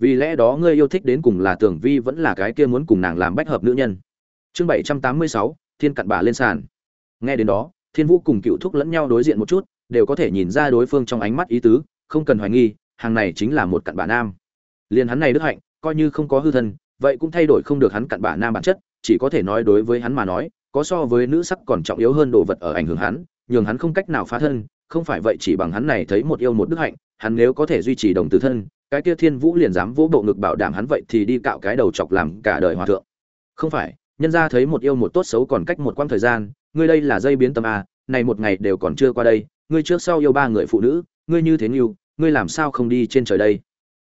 vì lẽ đó ngươi yêu thích đến cùng là tưởng vi vẫn là cái kia muốn cùng nàng làm bách hợp nữ nhân. Chương bảy trăm tám mươi sáu, thiên cặn bà lên sàn. Nghe đến đó, thiên vũ cùng cựu thúc lẫn nhau đối diện một chút, đều có thể nhìn ra đối phương trong ánh mắt ý tứ, không cần hoài nghi, hàng này chính là một cặn bà nam. Liền hắn này đức hạnh, coi như không có hư thân, vậy cũng thay đổi không được hắn cặn bà nam bản chất, chỉ có thể nói đối với hắn mà nói, có so với nữ sắc còn trọng yếu hơn đồ vật ở ảnh hưởng hắn, nhường hắn không cách nào phá thân, không phải vậy chỉ bằng hắn này thấy một yêu một đức hạnh, hắn nếu có thể duy trì đồng tử thân cái kia thiên vũ liền dám vỗ bộ ngực bảo đảm hắn vậy thì đi cạo cái đầu chọc làm cả đời hòa thượng. Không phải, nhân ra thấy một yêu một tốt xấu còn cách một quãng thời gian, ngươi đây là dây biến tâm a này một ngày đều còn chưa qua đây, ngươi trước sau yêu ba người phụ nữ, ngươi như thế nghiêu, ngươi làm sao không đi trên trời đây?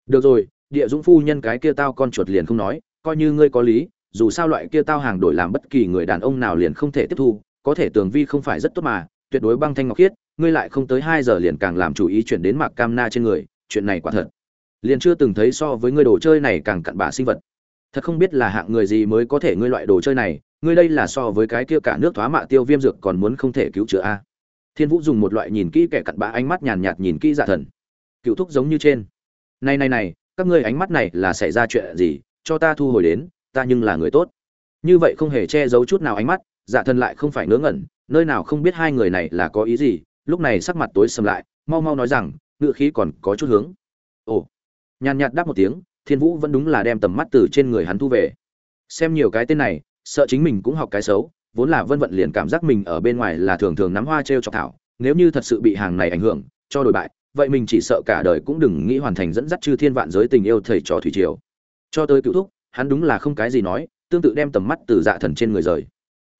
Được rồi, địa dũng phu nhân cái kia tao con chuột liền không nói, coi như ngươi có lý, dù sao loại kia tao hàng đổi làm bất kỳ người đàn ông nào liền không thể tiếp thu, có thể tường vi không phải rất tốt mà, tuyệt đối băng thanh ngọc khiết, ngươi lại không tới hai giờ liền càng làm chủ ý chuyển đến mạc cam na trên người, chuyện này quả thật liền chưa từng thấy so với ngươi đồ chơi này càng cặn bã sinh vật. Thật không biết là hạng người gì mới có thể ngươi loại đồ chơi này, ngươi đây là so với cái kia cả nước thoá mạ tiêu viêm dược còn muốn không thể cứu chữa a. Thiên vũ dùng một loại nhìn kỹ kẻ cặn bã ánh mắt nhàn nhạt nhìn kỹ dạ thần. Cựu thúc giống như trên. Này này này, các ngươi ánh mắt này là xảy ra chuyện gì, cho ta thu hồi đến, ta nhưng là người tốt. Như vậy không hề che giấu chút nào ánh mắt dạ thần lại không phải ngớ ngẩn, nơi nào không biết hai người này là có ý gì, lúc này sắc mặt tối sầm lại, mau mau nói rằng, ngựa khí còn có chút hướng. Ồ nhàn nhạt đáp một tiếng, thiên vũ vẫn đúng là đem tầm mắt từ trên người hắn thu về. Xem nhiều cái tên này, sợ chính mình cũng học cái xấu, vốn là vân vận liền cảm giác mình ở bên ngoài là thường thường nắm hoa t r e o chọc thảo, nếu như thật sự bị hàng này ảnh hưởng, cho đổi bại, vậy mình chỉ sợ cả đời cũng đừng nghĩ hoàn thành dẫn dắt chư thiên vạn giới tình yêu thầy trò thủy triều. Cho tới cựu thúc, hắn đúng là không cái gì nói, tương tự đem tầm mắt từ dạ thần trên người rời.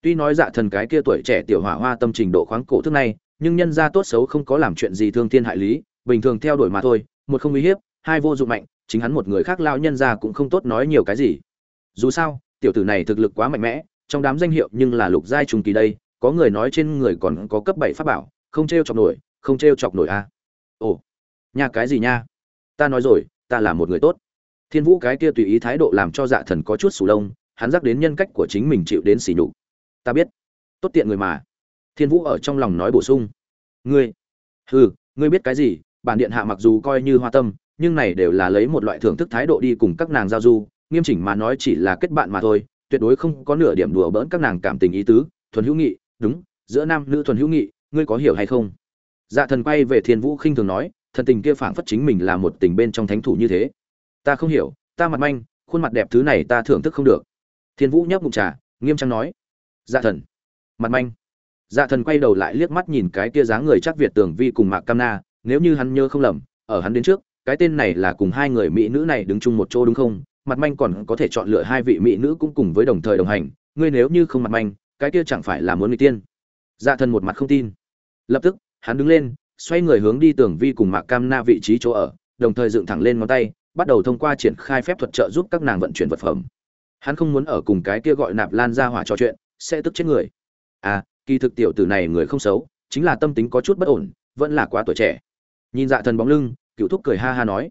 Tuy nói dạ thần cái kia tuổi trẻ tiểu hỏa hoa tâm trình độ khoáng cổ thức này, nhưng nhân ra tốt xấu không có làm chuyện gì thương thiên hại lý, bình thường theo đuổi mà thôi, một không uy hiếp hai vô dụng mạnh, chính hắn một người khác lao nhân ra cũng không tốt nói nhiều cái gì. Dù sao, tiểu tử này thực lực quá mạnh mẽ, trong đám danh hiệu nhưng là lục giai trùng kỳ đây, có người nói trên người còn có cấp bảy pháp bảo, không t r e o chọc nổi, không t r e o chọc nổi a. À. ồ nhà cái gì nha? Ta nói rồi, ta là một người tốt. Thiên vũ cái kia tùy ý thái độ làm cho dạ thần có chút sù lông, hắn dắt đến nhân cách của chính mình chịu đến xỉ nhục. Ta biết, tốt tiện người mà. Thiên vũ ở trong lòng nói bổ sung. Ngươi, hừ, ngươi biết cái gì? Bản điện hạ mặc dù coi như hoa tâm nhưng này đều là lấy một loại thưởng thức thái độ đi cùng các nàng giao du, nghiêm chỉnh mà nói chỉ là kết bạn mà thôi, tuyệt đối không có nửa điểm đùa bỡn các nàng cảm tình ý tứ, thuần hữu nghị, đúng, giữa nam nữ thuần hữu nghị, ngươi có hiểu hay không? Dạ thần quay về thiên vũ khinh thường nói, thần tình kia phảng phất chính mình là một tình bên trong thánh thủ như thế. Ta không hiểu, ta mặt manh, khuôn mặt đẹp thứ này ta thưởng thức không được. Thiên vũ nhấp ngụm trà, nghiêm trang nói dạ thần, mặt manh. Dạ thần quay đầu lại liếc mắt nhìn cái kia dáng người chắc việt tường vi cùng mạc cam na, nếu như hắn nhớ không lầm, ở hắn đến trước cái tên này là cùng hai người mỹ nữ này đứng chung một chỗ đúng không? Mặt manh còn có thể chọn lựa hai vị mỹ nữ cũng cùng với đồng thời đồng hành. Ngươi nếu như không mặt manh, cái kia chẳng phải là muốn người tiên? Dạ thần một mặt không tin. Lập tức, hắn đứng lên, xoay người hướng đi tưởng vi cùng mạc cam na vị trí chỗ ở, đồng thời dựng thẳng lên ngón tay, bắt đầu thông qua triển khai phép thuật trợ giúp các nàng vận chuyển vật phẩm. Hắn không muốn ở cùng cái kia gọi nạp lan ra hỏa trò chuyện, sẽ tức chết người. À kỳ thực tiểu tử này người không xấu, chính là tâm tính có chút bất ổn, vẫn là quá tuổi trẻ. Nhìn dạ thần bóng lưng cựu thúc cười ha ha nói.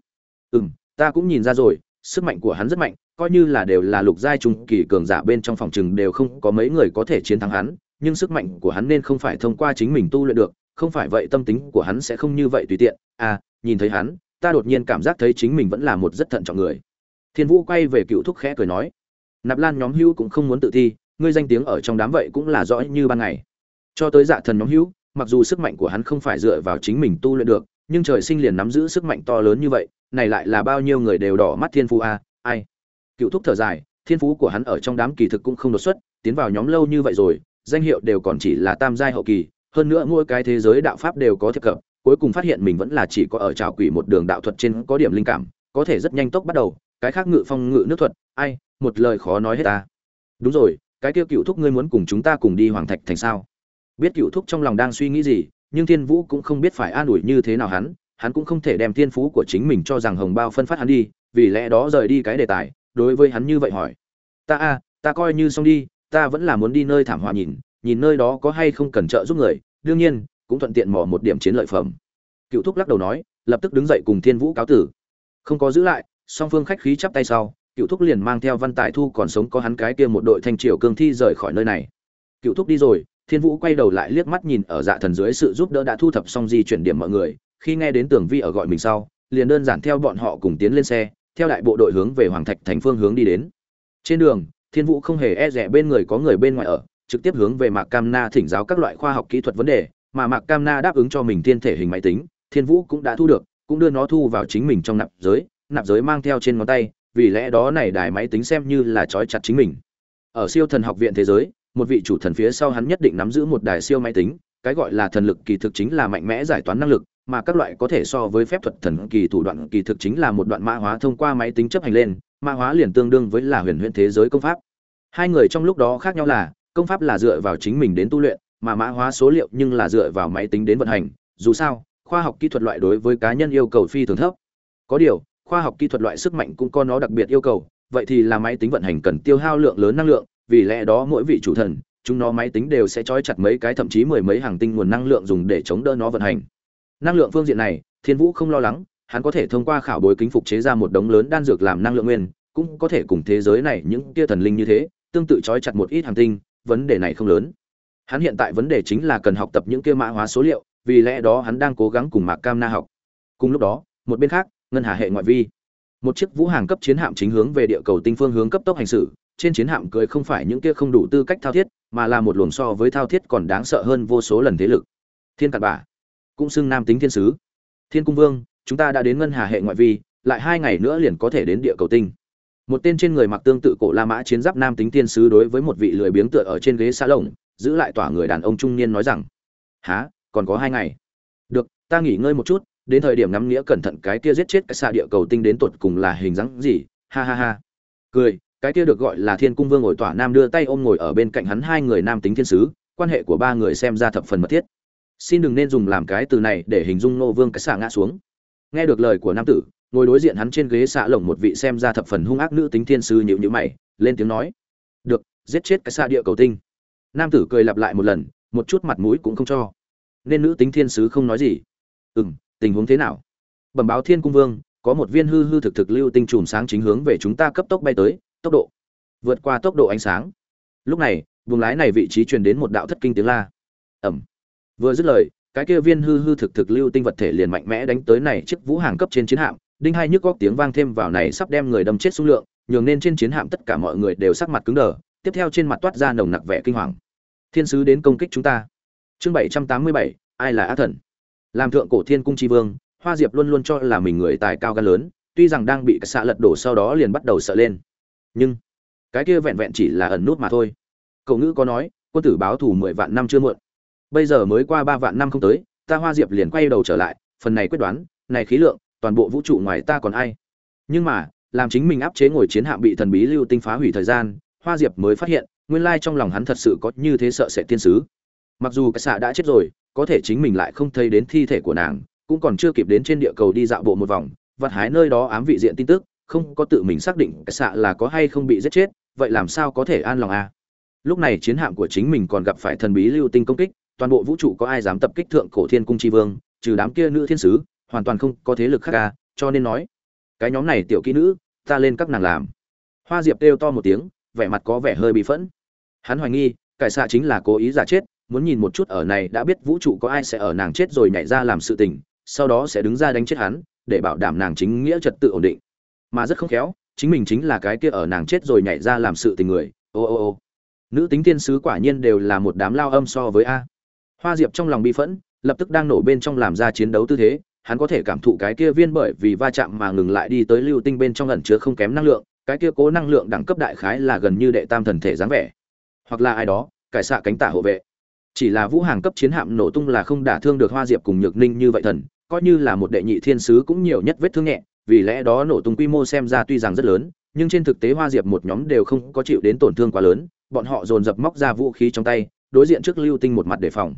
Ừ m ta cũng nhìn ra rồi, sức mạnh của hắn rất mạnh, coi như là đều là lục giai trung kỳ cường giả bên trong phòng chừng đều không có mấy người có thể chiến thắng hắn, nhưng sức mạnh của hắn nên không phải thông qua chính mình tu luyện được, không phải vậy tâm tính của hắn sẽ không như vậy tùy tiện. À nhìn thấy hắn, ta đột nhiên cảm giác thấy chính mình vẫn là một rất thận trọng người. Thiên vũ quay về cựu thúc khẽ cười nói. Nạp lan nhóm hữu cũng không muốn tự thi, ngươi danh tiếng ở trong đám vậy cũng là rõ như ban ngày. Cho tới dạ thần nhóm hữu, mặc dù sức mạnh của hắn không phải dựa vào chính mình tu luyện được nhưng trời sinh liền nắm giữ sức mạnh to lớn như vậy, này lại là bao nhiêu người đều đỏ mắt thiên phú a ai? Cựu thúc thở dài, thiên phú của hắn ở trong đám kỳ thực cũng không đột xuất, tiến vào nhóm lâu như vậy rồi, danh hiệu đều còn chỉ là tam giai hậu kỳ, hơn nữa mỗi cái thế giới đạo pháp đều có thiệp cập, cuối cùng phát hiện mình vẫn là chỉ có ở trào quỷ một đường đạo thuật trên có điểm linh cảm, có thể rất nhanh tốc bắt đầu, cái khác ngự phong ngự nước thuật, ai, một lời khó nói hết ta. Đúng rồi, cái kia cựu thúc ngươi muốn cùng chúng ta cùng đi hoàng thạch thành sao? Biết cựu thúc trong lòng đang suy nghĩ gì nhưng thiên vũ cũng không biết phải an ủi như thế nào hắn hắn cũng không thể đem thiên phú của chính mình cho rằng hồng bao phân phát hắn đi, vì lẽ đó rời đi cái đề tài, đối với hắn như vậy hỏi. Ta a, ta coi như xong đi, ta vẫn là muốn đi nơi thảm họa nhìn nhìn nơi đó có hay không cần trợ giúp người, đương nhiên, cũng thuận tiện mỏ một điểm chiến lợi phẩm. Cựu thúc lắc đầu nói, lập tức đứng dậy cùng thiên vũ cáo tử. Không có giữ lại, song phương khách khí chắp tay sau, cựu thúc liền mang theo văn tài thu còn sống có hắn cái kia một đội thanh triều cương thi rời khỏi nơi này. Cựu thúc đi rồi thiên vũ quay đầu lại liếc mắt nhìn ở dạ thần dưới sự giúp đỡ đã thu thập xong di chuyển điểm mọi người, khi nghe đến tưởng vi ở gọi mình sau, liền đơn giản theo bọn họ cùng tiến lên xe, theo đại bộ đội hướng về hoàng thạch thành phương hướng đi đến. Trên đường, thiên vũ không hề e rẻ bên người có người bên ngoài ở, trực tiếp hướng về mạc cam na thỉnh giáo các loại khoa học kỹ thuật vấn đề, mà mạc cam na đáp ứng cho mình thiên thể hình máy tính, thiên vũ cũng đã thu được, cũng đưa nó thu vào chính mình trong nạp giới nạp giới mang theo trên ngón tay, vì lẽ đó này đài máy tính xem như là trói chặt chính mình. Ở siêu thần học viện thế giới một vị chủ thần phía sau hắn nhất định nắm giữ một đài siêu máy tính, cái gọi là thần lực kỳ thực chính là mạnh mẽ giải toán năng lực, mà các loại có thể so với phép thuật thần kỳ thủ đoạn kỳ thực chính là một đoạn mã hóa thông qua máy tính chấp hành lên, mã hóa liền tương đương với là huyền huyền thế giới công pháp. Hai người trong lúc đó khác nhau là, công pháp là dựa vào chính mình đến tu luyện, mà mã hóa số liệu nhưng là dựa vào máy tính đến vận hành, dù sao, khoa học kỹ thuật loại đối với cá nhân yêu cầu phi thường thấp. Có điều, khoa học kỹ thuật loại sức mạnh cũng có nó đặc biệt yêu cầu, vậy thì là máy tính vận hành cần tiêu hao lượng lớn năng lượng vì lẽ đó mỗi vị chủ thần, chúng nó máy tính đều sẽ trói chặt mấy cái thậm chí mười mấy hàng tinh nguồn năng lượng dùng để chống đỡ nó vận hành. Năng lượng phương diện này, thiên vũ không lo lắng, hắn có thể thông qua khảo bối kính phục chế ra một đống lớn đan dược làm năng lượng nguyên, cũng có thể cùng thế giới này những tia thần linh như thế, tương tự trói chặt một ít hàng tinh, vấn đề này không lớn. Hắn hiện tại vấn đề chính là cần học tập những kia mã hóa số liệu, vì lẽ đó hắn đang cố gắng cùng mạc cam na học. Cùng lúc đó, một bên khác, ngân hà hệ ngoại vi. Một chiếc vũ hàng cấp chiến hạm chính hướng về địa cầu tinh phương hướng cấp tốc hành xử trên chiến hạm cưới không phải những kia không đủ tư cách thao thiết, mà là một luồng so với thao thiết còn đáng sợ hơn vô số lần thế lực. Thiên cặn bả cũng xưng nam tính thiên sứ. Thiên cung vương, chúng ta đã đến ngân hà hệ ngoại vi, lại hai ngày nữa liền có thể đến địa cầu tinh. Một tên trên người mặc tương tự cổ la mã chiến giáp nam tính thiên sứ đối với một vị lười biếng tựa ở trên ghế xa lồng giữ lại tỏa người đàn ông trung niên nói rằng há còn có hai ngày? Được, ta nghỉ ngơi một chút, đến thời điểm ngắm nghĩa cẩn thận cái kia giết chết cái xa địa cầu tinh đến tuột cùng là hình dáng gì? Ha ha ha. Cười cái kia được gọi là thiên cung vương ngồi tỏa nam đưa tay ôm ngồi ở bên cạnh hắn hai người nam tính thiên sứ, quan hệ của ba người xem ra thập phần mật thiết. Xin đừng nên dùng làm cái từ này để hình dung nô vương cái xạ ngã xuống. Nghe được lời của nam tử, ngồi đối diện hắn trên ghế xạ lồng một vị xem ra thập phần hung ác nữ tính thiên sứ nhịu nhữ mày, lên tiếng nói, được, giết chết cái xạ địa cầu tinh. Nam tử cười lặp lại một lần, một chút mặt mũi cũng không cho. Nên nữ tính thiên sứ không nói gì. Ừ m tình huống thế nào? Bẩm báo thiên cung vương, có một viên hư hư thực thực lưu tinh chùm sáng chính hướng về chúng ta cấp tốc bay tới tốc độ, vượt qua tốc độ ánh sáng. Lúc này buồng lái này vị trí truyền đến một đạo thất kinh tiếng la. Ẩm vừa dứt lời, cái kia viên hư hư thực thực lưu tinh vật thể liền mạnh mẽ đánh tới này chiếc vũ hàng cấp trên chiến hạm, đinh hai nhức góc tiếng vang thêm vào này sắp đem người đâm chết số lượng, nhường nên trên chiến hạm tất cả mọi người đều sắc mặt cứng đờ, tiếp theo trên mặt toát ra nồng nặc vẻ kinh hoàng. Thiên sứ đến công kích chúng ta. Chương bảy trăm tám mươi bảy, ai là á thần? Làm thượng cổ thiên cung tri vương, hoa diệp luôn luôn cho là mình người tài cao gan lớn, tuy rằng đang bị xạ lật đổ sau đó liền bắt đầu sợ lên nhưng cái kia vẹn vẹn chỉ là ẩn nút mà thôi. Cậu ngữ có nói, quân tử báo thù mười vạn năm chưa muộn. Bây giờ mới qua ba vạn năm không tới, ta hoa diệp liền quay đầu trở lại, phần này quyết đoán, này khí lượng, toàn bộ vũ trụ ngoài ta còn ai. Nhưng mà, làm chính mình áp chế ngồi chiến hạm bị thần bí lưu tinh phá hủy thời gian, hoa diệp mới phát hiện, nguyên lai trong lòng hắn thật sự có như thế sợ sẽ tiên sứ. Mặc dù cái xạ đã chết rồi, có thể chính mình lại không thấy đến thi thể của nàng, cũng còn chưa kịp đến trên địa cầu đi dạo bộ một vòng vặt hái nơi đó ám vị diện tin tức không có tự mình xác định cái xạ là có hay không bị giết chết, vậy làm sao có thể an lòng à? Lúc này chiến hạm của chính mình còn gặp phải thần bí lưu tinh công kích, toàn bộ vũ trụ có ai dám tập kích thượng cổ thiên cung tri vương, trừ đám kia nữ thiên sứ, hoàn toàn không có thế lực khác ca cho nên nói, cái nhóm này tiểu kỹ nữ, ta lên các nàng làm. Hoa diệp kêu to một tiếng, vẻ mặt có vẻ hơi bị phẫn. Hắn hoài nghi cải xạ chính là cố ý giả chết, muốn nhìn một chút ở này đã biết vũ trụ có ai sẽ ở nàng chết rồi nhảy ra làm sự tình, sau đó sẽ đứng ra đánh chết hắn, để bảo đảm nàng chính nghĩa trật tự ổn định mà rất không khéo, chính mình chính là cái kia ở nàng chết rồi nhảy ra làm sự tình người. Ô ô ô. Nữ tính tiên sứ quả nhiên đều là một đám lao âm so với a. Hoa diệp trong lòng bi phẫn, lập tức đang nổ bên trong làm ra chiến đấu tư thế, hắn có thể cảm thụ cái kia viên bởi vì va chạm mà ngừng lại đi tới lưu tinh bên trong ẩn chứa không kém năng lượng, cái kia cố năng lượng đẳng cấp đại khái là gần như đệ tam thần thể dáng vẻ. Hoặc là ai đó, cải xạ cánh tả hộ vệ. Chỉ là vũ hàng cấp chiến hạm nổ tung là không đả thương được hoa diệp cùng nhược ninh như vậy thần, coi như là một đệ nhị thiên sứ cũng nhiều nhất vết thương nhẹ vì lẽ đó nổ tung quy mô xem ra tuy rằng rất lớn, nhưng trên thực tế hoa diệp một nhóm đều không có chịu đến tổn thương quá lớn, bọn họ dồn dập móc ra vũ khí trong tay, đối diện trước lưu tinh một mặt đề phòng.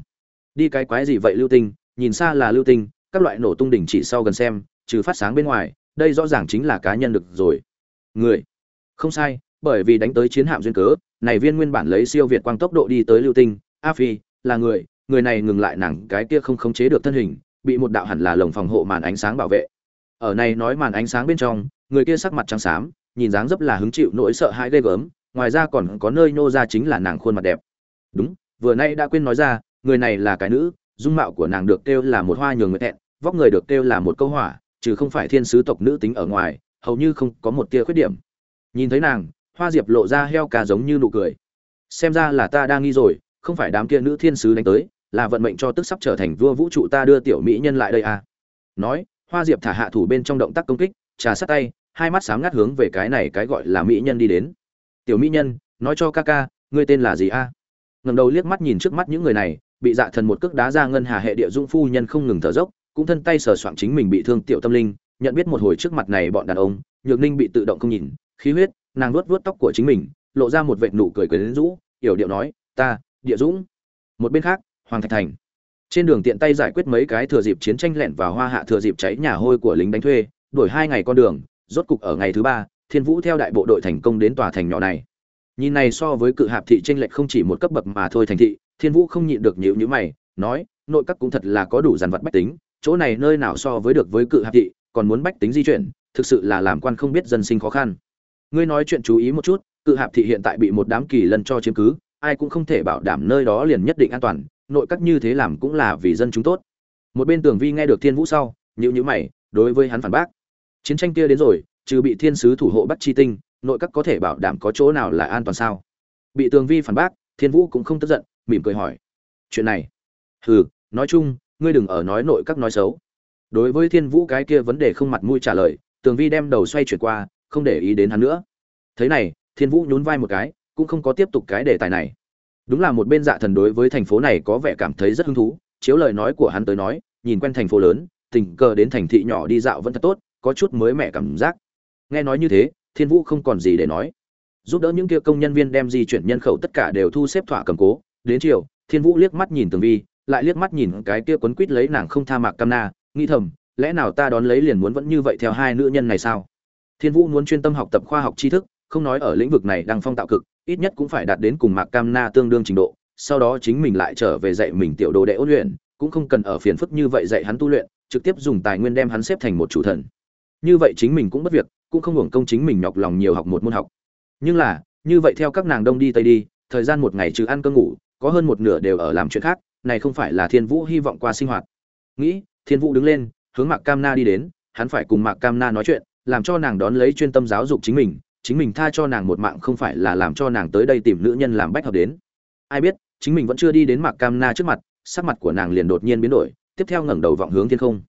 Đi cái quái gì vậy lưu tinh, nhìn xa là lưu tinh, các loại nổ tung đỉnh chỉ sau gần xem, trừ phát sáng bên ngoài, đây rõ ràng chính là cá nhân được rồi. Người. Không sai, bởi vì đánh tới chiến hạm duyên cớ, này viên nguyên bản lấy siêu việt quang tốc độ đi tới lưu tinh, a phi, là người người này ngừng lại nàng cái kia không khống chế được thân hình, bị một đạo hẳn là lồng phòng hộ màn ánh sáng bảo vệ ở này nói màn ánh sáng bên trong, người kia sắc mặt trắng xám, nhìn dáng dấp là hứng chịu nỗi sợ hãi ghê gớm, ngoài ra còn có nơi nô ra chính là nàng khuôn mặt đẹp. Đúng, vừa nay đã quên nói ra, người này là cái nữ, dung mạo của nàng được kêu là một hoa nhường người thẹn, vóc người được kêu là một câu hỏa trừ không phải thiên sứ tộc nữ tính ở ngoài, hầu như không có một tia khuyết điểm. Nhìn thấy nàng, hoa diệp lộ ra heo cà giống như nụ cười. Xem ra là ta đang nghi rồi, không phải đám kia nữ thiên sứ đánh tới, là vận mệnh cho tức sắp trở thành vua vũ trụ ta đưa tiểu mỹ nhân lại đây à. Nói hoa diệp thả hạ thủ bên trong động tác công kích, trà sát tay, hai mắt sáng ngắt hướng về cái này cái gọi là mỹ nhân đi đến. Tiểu mỹ nhân, nói cho ca ca, ngươi tên là gì a? À? ngầm đầu liếc mắt nhìn trước mắt những người này, bị dạ thần một cước đá ra ngân hà hệ địa dung phu nhân không ngừng thở dốc, cũng thân tay sờ soạng chính mình bị thương tiểu tâm linh, nhận biết một hồi trước mặt này bọn đàn ông, nhược ninh bị tự động không nhìn, khí huyết, nàng nuốt vuốt tóc của chính mình, lộ ra một vệt nụ cười cười đến rũ, yểu điệu nói, ta, địa dũng. Một bên khác, hoàng thạch thành trên đường tiện tay giải quyết mấy cái thừa dịp chiến tranh lẹn vào hoa hạ thừa dịp cháy nhà hôi của lính đánh thuê đổi hai ngày con đường, rốt cục ở ngày thứ ba, thiên vũ theo đại bộ đội thành công đến tòa thành nhỏ này. Nhìn này so với cự hạp thị tranh lệch không chỉ một cấp bậc mà thôi thành thị, thiên vũ không nhịn được nhịu nhữ mày, nói, nội các cũng thật là có đủ dàn vật bách tính, chỗ này nơi nào so với được với cự hạp thị, còn muốn bách tính di chuyển, thực sự là làm quan không biết dân sinh khó khăn. Ngươi nói chuyện chú ý một chút, cự hạp thị hiện tại bị một đám kỳ lân cho chiếm cứ, ai cũng không thể bảo đảm nơi đó liền nhất định an toàn nội các như thế làm cũng là vì dân chúng tốt. Một bên tường vi nghe được thiên vũ sau nhữ nhữ mày, đối với hắn phản bác. Chiến tranh kia đến rồi, trừ bị thiên sứ thủ hộ bắt chi tinh, nội các có thể bảo đảm có chỗ nào là an toàn sao? Bị tường vi phản bác, thiên vũ cũng không tức giận, mỉm cười hỏi. Chuyện này. Hừ, nói chung, ngươi đừng ở nói nội các nói xấu. Đối với thiên vũ cái kia vấn đề không mặt mũi trả lời, tường vi đem đầu xoay chuyển qua, không để ý đến hắn nữa. Thế này, thiên vũ nhún vai một cái, cũng không có tiếp tục cái đề tài này đúng là một bên dạ thần đối với thành phố này có vẻ cảm thấy rất hứng thú, chiếu lời nói của hắn tới nói, nhìn quen thành phố lớn, tình cờ đến thành thị nhỏ đi dạo vẫn thật tốt, có chút mới mẻ cảm giác. Nghe nói như thế, thiên vũ không còn gì để nói. Giúp đỡ những kia công nhân viên đem di chuyển nhân khẩu tất cả đều thu xếp thỏa cầm cố. Đến chiều, thiên vũ liếc mắt nhìn tường vi, lại liếc mắt nhìn cái kia quấn quít lấy nàng không tha mạc cam na, nghĩ thầm, lẽ nào ta đón lấy liền muốn vẫn như vậy theo hai nữ nhân này sao? Thiên vũ muốn chuyên tâm học tập khoa học tri thức không nói ở lĩnh vực này đang phong tạo cực, ít nhất cũng phải đạt đến cùng mạc cam na tương đương trình độ, sau đó chính mình lại trở về dạy mình tiểu đồ đệ ôn luyện, cũng không cần ở phiền phức như vậy dạy hắn tu luyện, trực tiếp dùng tài nguyên đem hắn xếp thành một chủ thần. Như vậy chính mình cũng bất việc, cũng không hưởng công chính mình nhọc lòng nhiều học một môn học. Nhưng là, như vậy theo các nàng đông đi tây đi, thời gian một ngày trừ ăn cơm ngủ, có hơn một nửa đều ở làm chuyện khác, này không phải là thiên vũ hy vọng qua sinh hoạt. Nghĩ, thiên vũ đứng lên, hướng mạc cam na đi đến, hắn phải cùng mạc cam na nói chuyện, làm cho nàng đón lấy chuyên tâm giáo dục chính mình chính mình tha cho nàng một mạng không phải là làm cho nàng tới đây tìm nữ nhân làm bách hợp đến. Ai biết, chính mình vẫn chưa đi đến mạc cam na trước mặt, sắc mặt của nàng liền đột nhiên biến đổi, tiếp theo ngẩng đầu vọng hướng thiên không.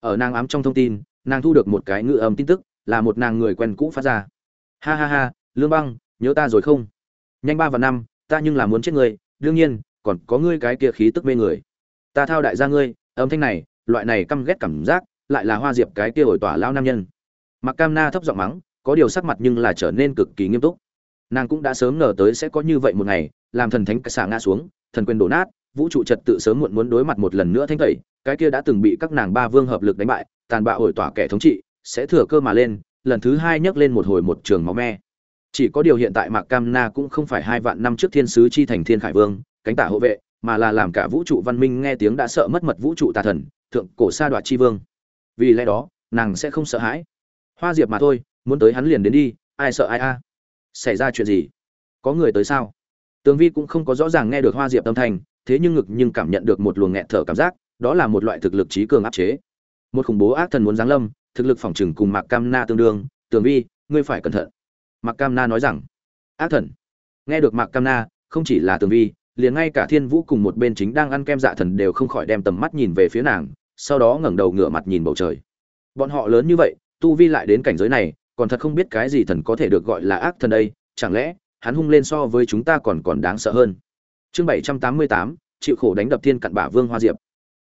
Ở nàng ám trong thông tin, nàng thu được một cái ngự âm tin tức, là một nàng người quen cũ phát ra. Ha ha ha, lương băng, nhớ ta rồi không? Nhanh ba và năm, ta nhưng là muốn chết ngươi đương nhiên, còn có ngươi cái kia khí tức mê người. Ta thao đại gia ngươi, âm thanh này, loại này căm ghét cảm giác, lại là hoa diệp cái kia ổi tỏa lao nam nhân. Mặc cam na thấp giọng mắng có điều sắc mặt nhưng là trở nên cực kỳ nghiêm túc. Nàng cũng đã sớm ngờ tới sẽ có như vậy một ngày, làm thần thánh cái xả ngã xuống, thần quyền đổ nát, vũ trụ trật tự sớm muộn muốn đối mặt một lần nữa thanh tẩy, cái kia đã từng bị các nàng ba vương hợp lực đánh bại, tàn bạo ổi tỏa kẻ thống trị, sẽ thừa cơ mà lên, lần thứ hai nhấc lên một hồi một trường máu me. Chỉ có điều hiện tại mạc cam na cũng không phải hai vạn năm trước thiên sứ chi thành thiên khải vương, cánh tả hộ vệ, mà là làm cả vũ trụ văn minh nghe tiếng đã sợ mất mật vũ trụ tà thần, thượng cổ sa đoạt chi vương. Vì lẽ đó, nàng sẽ không sợ hãi. Hoa diệp mà thôi muốn tới hắn liền đến đi, ai sợ ai a? Xảy ra chuyện gì? Có người tới sao? Tường vi cũng không có rõ ràng nghe được hoa diệp âm thanh, thế nhưng ngực nhưng cảm nhận được một luồng nghẹt thở cảm giác, đó là một loại thực lực trí cường áp chế. Một khủng bố ác thần muốn giáng lâm, thực lực phòng trừng cùng mạc cam na tương đương. Tường vi, ngươi phải cẩn thận. Mạc cam na nói rằng, ác thần. Nghe được mạc cam na, không chỉ là tường vi, liền ngay cả thiên vũ cùng một bên chính đang ăn kem dạ thần đều không khỏi đem tầm mắt nhìn về phía nàng, sau đó ngẩng đầu ngửa mặt nhìn bầu trời. Bọn họ lớn như vậy, tu vi lại đến cảnh giới này còn thật không biết cái gì thần có thể được gọi là ác thần đây, chẳng lẽ, hắn hung lên so với chúng ta còn còn đáng sợ hơn. Chương bảy trăm tám mươi tám, chịu khổ đánh đập thiên cặn bả vương hoa diệp.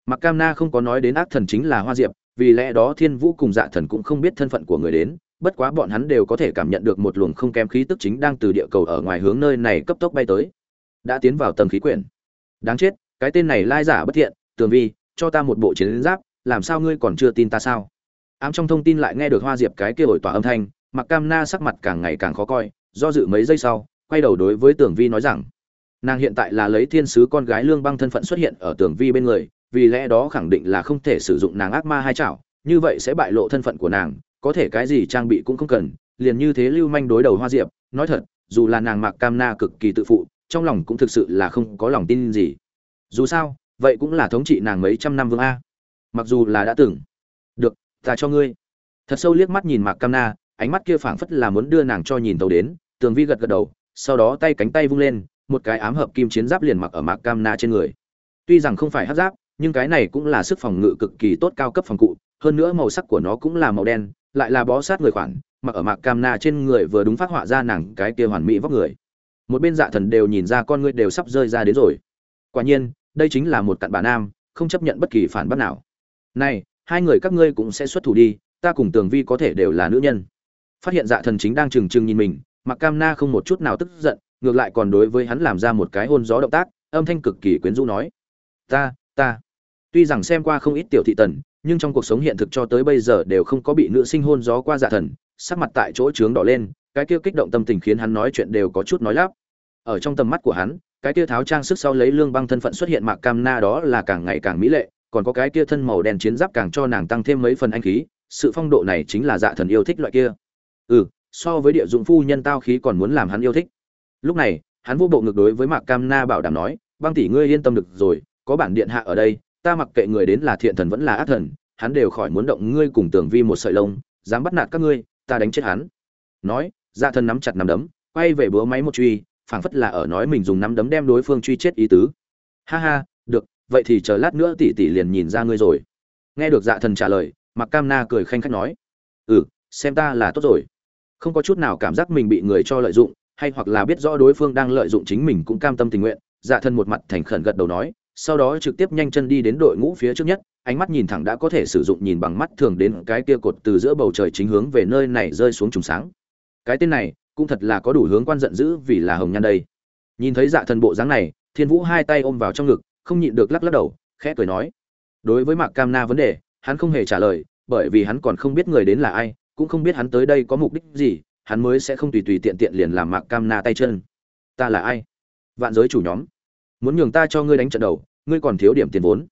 Mặc cam na không có nói đến ác thần chính là hoa diệp, vì lẽ đó thiên vũ cùng dạ thần cũng không biết thân phận của người đến, bất quá bọn hắn đều có thể cảm nhận được một luồng không kém khí tức chính đang từ địa cầu ở ngoài hướng nơi này cấp tốc bay tới. Đã tiến vào tầng khí quyển. Đáng chết, cái tên này lai giả bất thiện, tường vi, cho ta một bộ chiến giáp, làm sao ngươi còn chưa tin ta sao? Ám trong thông tin lại nghe được hoa diệp cái kia ổi tỏa âm thanh mặc cam na sắc mặt càng ngày càng khó coi, do dự mấy giây sau, quay đầu đối với tưởng vi nói rằng, nàng hiện tại là lấy thiên sứ con gái lương băng thân phận xuất hiện ở tưởng vi bên người, vì lẽ đó khẳng định là không thể sử dụng nàng ác ma hai chảo, như vậy sẽ bại lộ thân phận của nàng, có thể cái gì trang bị cũng không cần. Liền như thế lưu manh đối đầu hoa diệp, nói thật, dù là nàng mặc cam na cực kỳ tự phụ, trong lòng cũng thực sự là không có lòng tin gì. Dù sao, vậy cũng là thống trị nàng mấy trăm năm vương a. Mặc dù là đã từng ta cho ngươi. Thật sâu liếc mắt nhìn mạc cam na, ánh mắt kia phảng phất là muốn đưa nàng cho nhìn tàu đến, tường vi gật gật đầu, sau đó tay cánh tay vung lên, một cái ám hợp kim chiến giáp liền mặc ở mạc cam na trên người. Tuy rằng không phải hát giáp, nhưng cái này cũng là sức phòng ngự cực kỳ tốt cao cấp phòng cụ, hơn nữa màu sắc của nó cũng là màu đen, lại là bó sát người khoản, mặc ở mạc cam na trên người vừa đúng phát họa ra nàng cái kia hoàn mỹ vóc người. Một bên dạ thần đều nhìn ra con ngươi đều sắp rơi ra đến rồi. Quả nhiên, đây chính là một cặn bà nam, không chấp nhận bất kỳ phản bác nào. Này hai người các ngươi cũng sẽ xuất thủ đi, ta cùng tường vi có thể đều là nữ nhân. Phát hiện dạ thần chính đang trừng trừng nhìn mình mặc cam na không một chút nào tức giận, ngược lại còn đối với hắn làm ra một cái hôn gió động tác, âm thanh cực kỳ quyến rũ nói. Ta ta. Tuy rằng xem qua không ít tiểu thị tần, nhưng trong cuộc sống hiện thực cho tới bây giờ đều không có bị nữ sinh hôn gió qua dạ thần, sắc mặt tại chỗ trướng đỏ lên, cái kia kích động tâm tình khiến hắn nói chuyện đều có chút nói lắp. Ở trong tầm mắt của hắn, cái kia tháo trang sức sau lấy lương băng thân phận xuất hiện mạc cam na đó là càng ngày càng mỹ lệ còn có cái kia thân màu đen chiến giáp càng cho nàng tăng thêm mấy phần anh khí, sự phong độ này chính là dạ thần yêu thích loại kia. Ừ so với địa dụng phu nhân tao khí còn muốn làm hắn yêu thích. Lúc này, hắn vô bộ ngược đối với mạc cam na bảo đảm nói, băng tỷ ngươi yên tâm được rồi, có bản điện hạ ở đây, ta mặc kệ người đến là thiện thần vẫn là ác thần, hắn đều khỏi muốn động ngươi cùng tưởng vi một sợi lông, dám bắt nạt các ngươi, ta đánh chết hắn. Nói dạ thần nắm chặt nắm đấm, quay về búa máy một truy, phảng phất là ở nói mình dùng nắm đấm đem đối phương truy chết ý tứ. Ha ha vậy thì chờ lát nữa tỷ tỷ liền nhìn ra ngươi rồi. Nghe được dạ thần trả lời mặc cam na cười khanh khách nói ừ xem ta là tốt rồi. Không có chút nào cảm giác mình bị người cho lợi dụng, hay hoặc là biết rõ đối phương đang lợi dụng chính mình cũng cam tâm tình nguyện. Dạ thần một mặt thành khẩn gật đầu nói, sau đó trực tiếp nhanh chân đi đến đội ngũ phía trước nhất, ánh mắt nhìn thẳng đã có thể sử dụng nhìn bằng mắt thường đến cái kia cột từ giữa bầu trời chính hướng về nơi này rơi xuống trùng sáng. Cái tên này, cũng thật là có đủ hướng quan giận dữ vì là hồng nhan đây. Nhìn thấy dạ thần bộ dáng này, thiên vũ hai tay ôm vào trong ngực không nhịn được lắc lắc đầu, khẽ cười nói. Đối với mạc cam na vấn đề, hắn không hề trả lời, bởi vì hắn còn không biết người đến là ai, cũng không biết hắn tới đây có mục đích gì, hắn mới sẽ không tùy tùy tiện tiện liền làm mạc cam na tay chân. Ta là ai? Vạn giới chủ nhóm. Muốn nhường ta cho ngươi đánh trận đầu, ngươi còn thiếu điểm tiền vốn.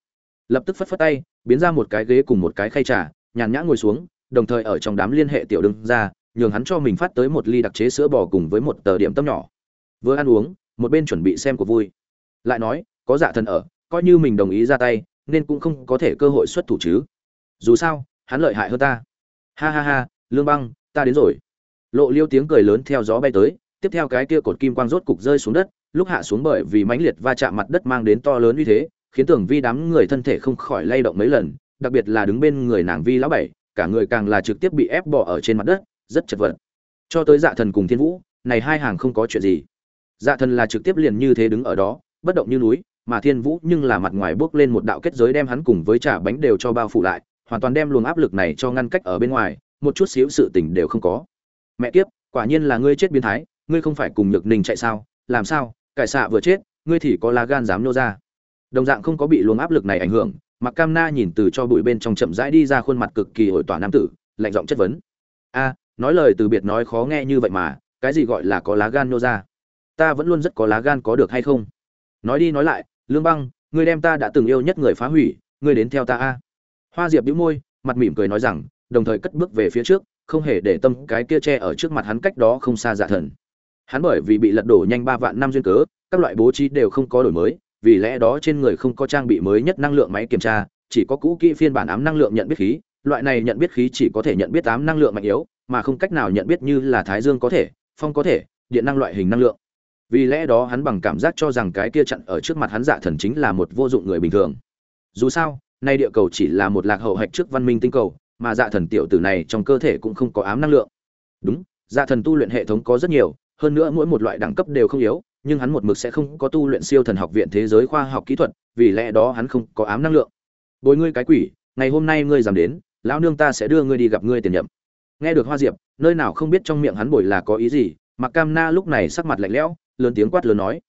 Lập tức phất phất tay, biến ra một cái ghế cùng một cái khay trà, nhàn nhã ngồi xuống, đồng thời ở trong đám liên hệ tiểu đương ra, nhường hắn cho mình phát tới một ly đặc chế sữa bò cùng với một tờ điểm tâm nhỏ. Vừa ăn uống, một bên chuẩn bị xem của vui. Lại nói có dạ thần ở, coi như mình đồng ý ra tay, nên cũng không có thể cơ hội xuất thủ chứ. Dù sao, hắn lợi hại hơn ta. Ha ha ha, lương băng, ta đến rồi. Lộ liêu tiếng cười lớn theo gió bay tới, tiếp theo cái kia cột kim quang rốt cục rơi xuống đất, lúc hạ xuống bởi vì mãnh liệt va chạm mặt đất mang đến to lớn uy thế, khiến tưởng vi đám người thân thể không khỏi lay động mấy lần, đặc biệt là đứng bên người nàng vi lão bảy, cả người càng là trực tiếp bị ép bỏ ở trên mặt đất, rất chật vật. Cho tới dạ thần cùng thiên vũ, này hai hàng không có chuyện gì. Dạ thần là trực tiếp liền như thế đứng ở đó, bất động như núi mà thiên vũ nhưng là mặt ngoài bước lên một đạo kết giới đem hắn cùng với trà bánh đều cho bao phủ lại, hoàn toàn đem luồng áp lực này cho ngăn cách ở bên ngoài, một chút xíu sự tình đều không có. Mẹ kiếp, quả nhiên là ngươi chết biến thái, ngươi không phải cùng nhược ninh chạy sao? Làm sao? Cải xạ vừa chết, ngươi thì có lá gan dám nô ra? Đồng dạng không có bị luồng áp lực này ảnh hưởng mặc cam na nhìn từ cho bụi bên trong chậm rãi đi ra khuôn mặt cực kỳ ổi tỏa nam tử, lạnh giọng chất vấn. A, nói lời từ biệt nói khó nghe như vậy mà, cái gì gọi là có lá gan nô ra? Ta vẫn luôn rất có lá gan có được hay không? Nói đi nói lại lương băng, ngươi đem ta đã từng yêu nhất người phá hủy, ngươi đến theo ta a. Hoa diệp đĩu môi, mặt mỉm cười nói rằng, đồng thời cất bước về phía trước, không hề để tâm cái kia tre ở trước mặt hắn cách đó không xa dạ thần. Hắn bởi vì bị lật đổ nhanh ba vạn năm duyên cớ, các loại bố trí đều không có đổi mới, vì lẽ đó trên người không có trang bị mới nhất năng lượng máy kiểm tra, chỉ có cũ kỹ phiên bản ám năng lượng nhận biết khí, loại này nhận biết khí chỉ có thể nhận biết ám năng lượng mạnh yếu, mà không cách nào nhận biết như là thái dương có thể, phong có thể, điện năng loại hình năng lượng vì lẽ đó hắn bằng cảm giác cho rằng cái kia chặn ở trước mặt hắn dạ thần chính là một vô dụng người bình thường. Dù sao, nay địa cầu chỉ là một lạc hậu hạch trước văn minh tinh cầu, mà dạ thần tiểu tử này trong cơ thể cũng không có ám năng lượng. Đúng dạ thần tu luyện hệ thống có rất nhiều, hơn nữa mỗi một loại đẳng cấp đều không yếu, nhưng hắn một mực sẽ không có tu luyện siêu thần học viện thế giới khoa học kỹ thuật, vì lẽ đó hắn không có ám năng lượng. Bồi ngươi cái quỷ, ngày hôm nay ngươi dám đến, lão nương ta sẽ đưa ngươi đi gặp ngươi tiền nhậm nghe được hoa diệp, nơi nào không biết trong miệng hắn bồi là có ý gì mặc cam na lúc này sắc mặt lạnh lẽo lớn tiếng quát lớn nói,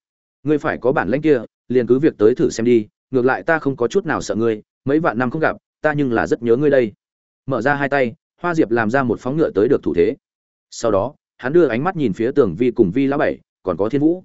ngươi phải có bản lãnh kia, liền cứ việc tới thử xem đi, ngược lại ta không có chút nào sợ ngươi, mấy vạn năm không gặp, ta nhưng là rất nhớ ngươi đây. Mở ra hai tay, hoa diệp làm ra một phóng ngựa tới được thủ thế. Sau đó, hắn đưa ánh mắt nhìn phía tường vi cùng vi lão bảy, còn có thiên vũ.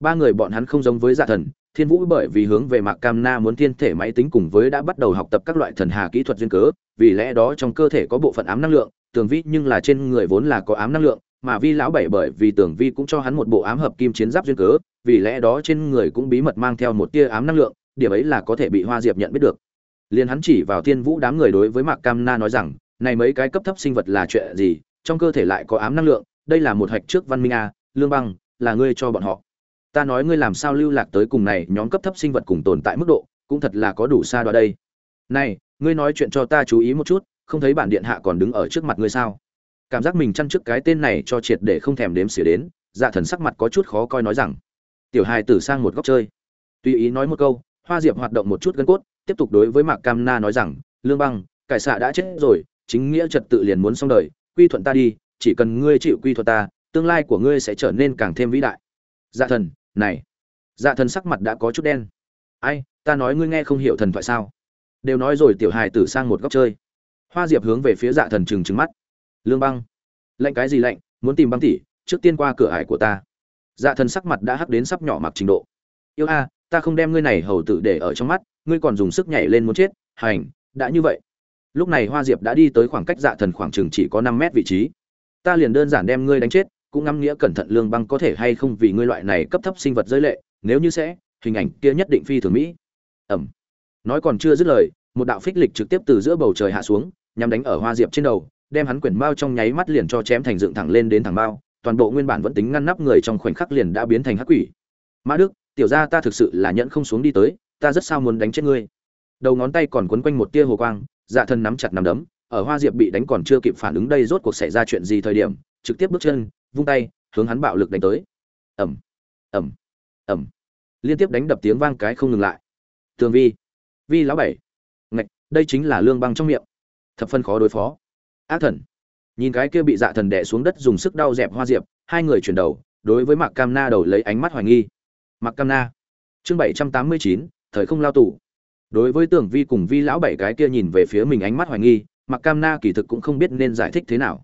Ba người bọn hắn không giống với dạ thần, thiên vũ bởi vì hướng về mạc cam na muốn thiên thể máy tính cùng với đã bắt đầu học tập các loại thần hà kỹ thuật duyên cớ, vì lẽ đó trong cơ thể có bộ phận ám năng lượng, tường vi nhưng là trên người vốn là có ám năng lượng mà vi lão bảy bởi vì tưởng vi cũng cho hắn một bộ ám hợp kim chiến giáp duyên cớ, vì lẽ đó trên người cũng bí mật mang theo một tia ám năng lượng, điểm ấy là có thể bị hoa diệp nhận biết được. Liền hắn chỉ vào thiên vũ đám người đối với mạc cam na nói rằng, này mấy cái cấp thấp sinh vật là chuyện gì? Trong cơ thể lại có ám năng lượng, đây là một hạch trước văn minh a, lương băng, là ngươi cho bọn họ. Ta nói ngươi làm sao lưu lạc tới cùng này, nhóm cấp thấp sinh vật cùng tồn tại mức độ, cũng thật là có đủ xa đoạ đây. Này, ngươi nói chuyện cho ta chú ý một chút, không thấy bản điện hạ còn đứng ở trước mặt ngươi sao? Cảm giác mình chăn trước cái tên này cho triệt để không thèm đếm xỉa đến dạ thần sắc mặt có chút khó coi nói rằng, tiểu hài tử sang một góc chơi. Tùy ý nói một câu, hoa diệp hoạt động một chút gân cốt, tiếp tục đối với mạc cam na nói rằng, lương băng, cải xạ đã chết rồi, chính nghĩa trật tự liền muốn xong đời, quy thuận ta đi, chỉ cần ngươi chịu quy thuận ta, tương lai của ngươi sẽ trở nên càng thêm vĩ đại. Dạ thần, này. Dạ thần sắc mặt đã có chút đen. Ai, ta nói ngươi nghe không hiểu thần thoại sao? Đều nói rồi tiểu hài tử sang một góc chơi. Hoa diệp hướng về phía dạ thần trừng trừng mắt lương băng. Lạnh cái gì lạnh, muốn tìm băng tỷ trước tiên qua cửa ải của ta. Dạ thần sắc mặt đã hắc đến sắp nhỏ mặc trình độ. Yêu a, ta không đem ngươi này hầu tử để ở trong mắt, ngươi còn dùng sức nhảy lên muốn chết, hành, đã như vậy. Lúc này hoa diệp đã đi tới khoảng cách dạ thần khoảng chừng chỉ có năm mét vị trí. Ta liền đơn giản đem ngươi đánh chết, cũng ngắm nghĩa cẩn thận lương băng có thể hay không vì ngươi loại này cấp thấp sinh vật giới lệ, nếu như sẽ, hình ảnh kia nhất định phi thường mỹ. Ẩm. Nói còn chưa dứt lời, một đạo phích lịch trực tiếp từ giữa bầu trời hạ xuống nhằm đánh ở hoa diệp trên đầu đem hắn quyển bao trong nháy mắt liền cho chém thành dựng thẳng lên đến thẳng bao toàn bộ nguyên bản vẫn tính ngăn nắp người trong khoảnh khắc liền đã biến thành hắc quỷ. Mã đức, tiểu ra ta thực sự là nhẫn không xuống đi tới, ta rất sao muốn đánh chết ngươi. Đầu ngón tay còn quấn quanh một tia hồ quang dạ thân nắm chặt nắm đấm, ở hoa diệp bị đánh còn chưa kịp phản ứng đây rốt cuộc xảy ra chuyện gì thời điểm, trực tiếp bước chân, vung tay, hướng hắn bạo lực đánh tới. Ẩm ẩm ẩm liên tiếp đánh đập tiếng vang cái không ngừng lại. Tường vi vi lão bảy, ngạch, đây chính là lương băng trong miệng. Thập phân khó đối phó ác thần. Nhìn cái kia bị dạ thần đè xuống đất dùng sức đau dẹp hoa diệp, hai người chuyển đầu, đối với mạc cam na đầu lấy ánh mắt hoài nghi. Mạc cam na. Chương bảy trăm tám mươi chín, thời không lao tù. Đối với tưởng vi cùng vi lão bảy cái kia nhìn về phía mình ánh mắt hoài nghi, mạc cam na kỳ thực cũng không biết nên giải thích thế nào.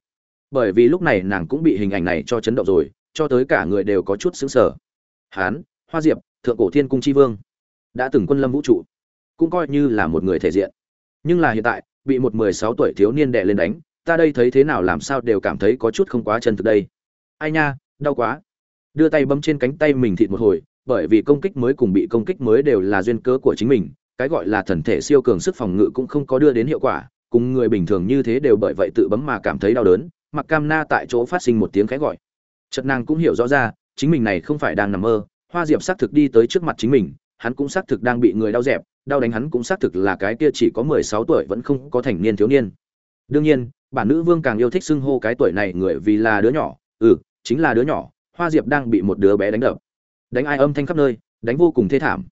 Bởi vì lúc này nàng cũng bị hình ảnh này cho chấn động rồi, cho tới cả người đều có chút xứng sở hán, hoa diệp, thượng cổ thiên cung chi vương. Đã từng quân lâm vũ trụ. Cũng coi như là một người thể diện. Nhưng là hiện tại, bị một mười sáu tuổi thiếu niên đệ lên đánh ta đây thấy thế nào làm sao đều cảm thấy có chút không quá chân thực đây. Ai nha, đau quá. Đưa tay bấm trên cánh tay mình thịt một hồi, bởi vì công kích mới cùng bị công kích mới đều là duyên cớ của chính mình, cái gọi là thần thể siêu cường sức phòng ngự cũng không có đưa đến hiệu quả, cùng người bình thường như thế đều bởi vậy tự bấm mà cảm thấy đau đớn, mặc cam na tại chỗ phát sinh một tiếng khẽ gọi. Chật nàng cũng hiểu rõ ra, chính mình này không phải đang nằm mơ, hoa diệp xác thực đi tới trước mặt chính mình, hắn cũng xác thực đang bị người đau dẹp, đau đánh hắn cũng xác thực là cái kia chỉ có mười sáu tuổi vẫn không có thành niên thiếu niên. Đương nhiên bản nữ vương càng yêu thích xưng hô cái tuổi này người vì là đứa nhỏ. Ừ chính là đứa nhỏ, hoa diệp đang bị một đứa bé đánh đập. Đánh ai âm thanh khắp nơi, đánh vô cùng thê thảm.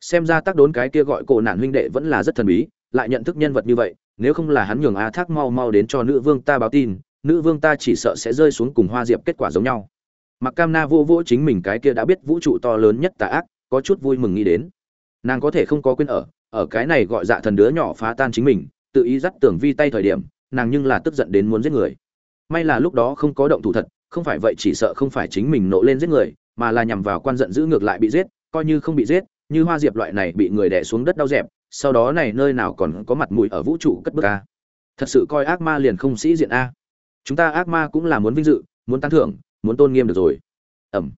Xem ra tác đốn cái kia gọi cổ nạn huynh đệ vẫn là rất thần bí, lại nhận thức nhân vật như vậy, nếu không là hắn nhường a thác mau mau đến cho nữ vương ta báo tin, nữ vương ta chỉ sợ sẽ rơi xuống cùng hoa diệp kết quả giống nhau. Mặc cam na vô vỗ chính mình cái kia đã biết vũ trụ to lớn nhất tà ác, có chút vui mừng nghĩ đến. Nàng có thể không có quên ở ở cái này gọi dạ thần đứa nhỏ phá tan chính mình, tự ý dắt tưởng vi tay thời điểm nàng nhưng là tức giận đến muốn giết người. May là lúc đó không có động thủ thật, không phải vậy chỉ sợ không phải chính mình nộ lên giết người, mà là nhằm vào quan giận giữ ngược lại bị giết, coi như không bị giết, như hoa diệp loại này bị người đè xuống đất đau dẹp, sau đó này nơi nào còn có mặt mũi ở vũ trụ cất bước a. Thật sự coi ác ma liền không sĩ diện a. Chúng ta ác ma cũng là muốn vinh dự, muốn tán thưởng, muốn tôn nghiêm được rồi. Ẩm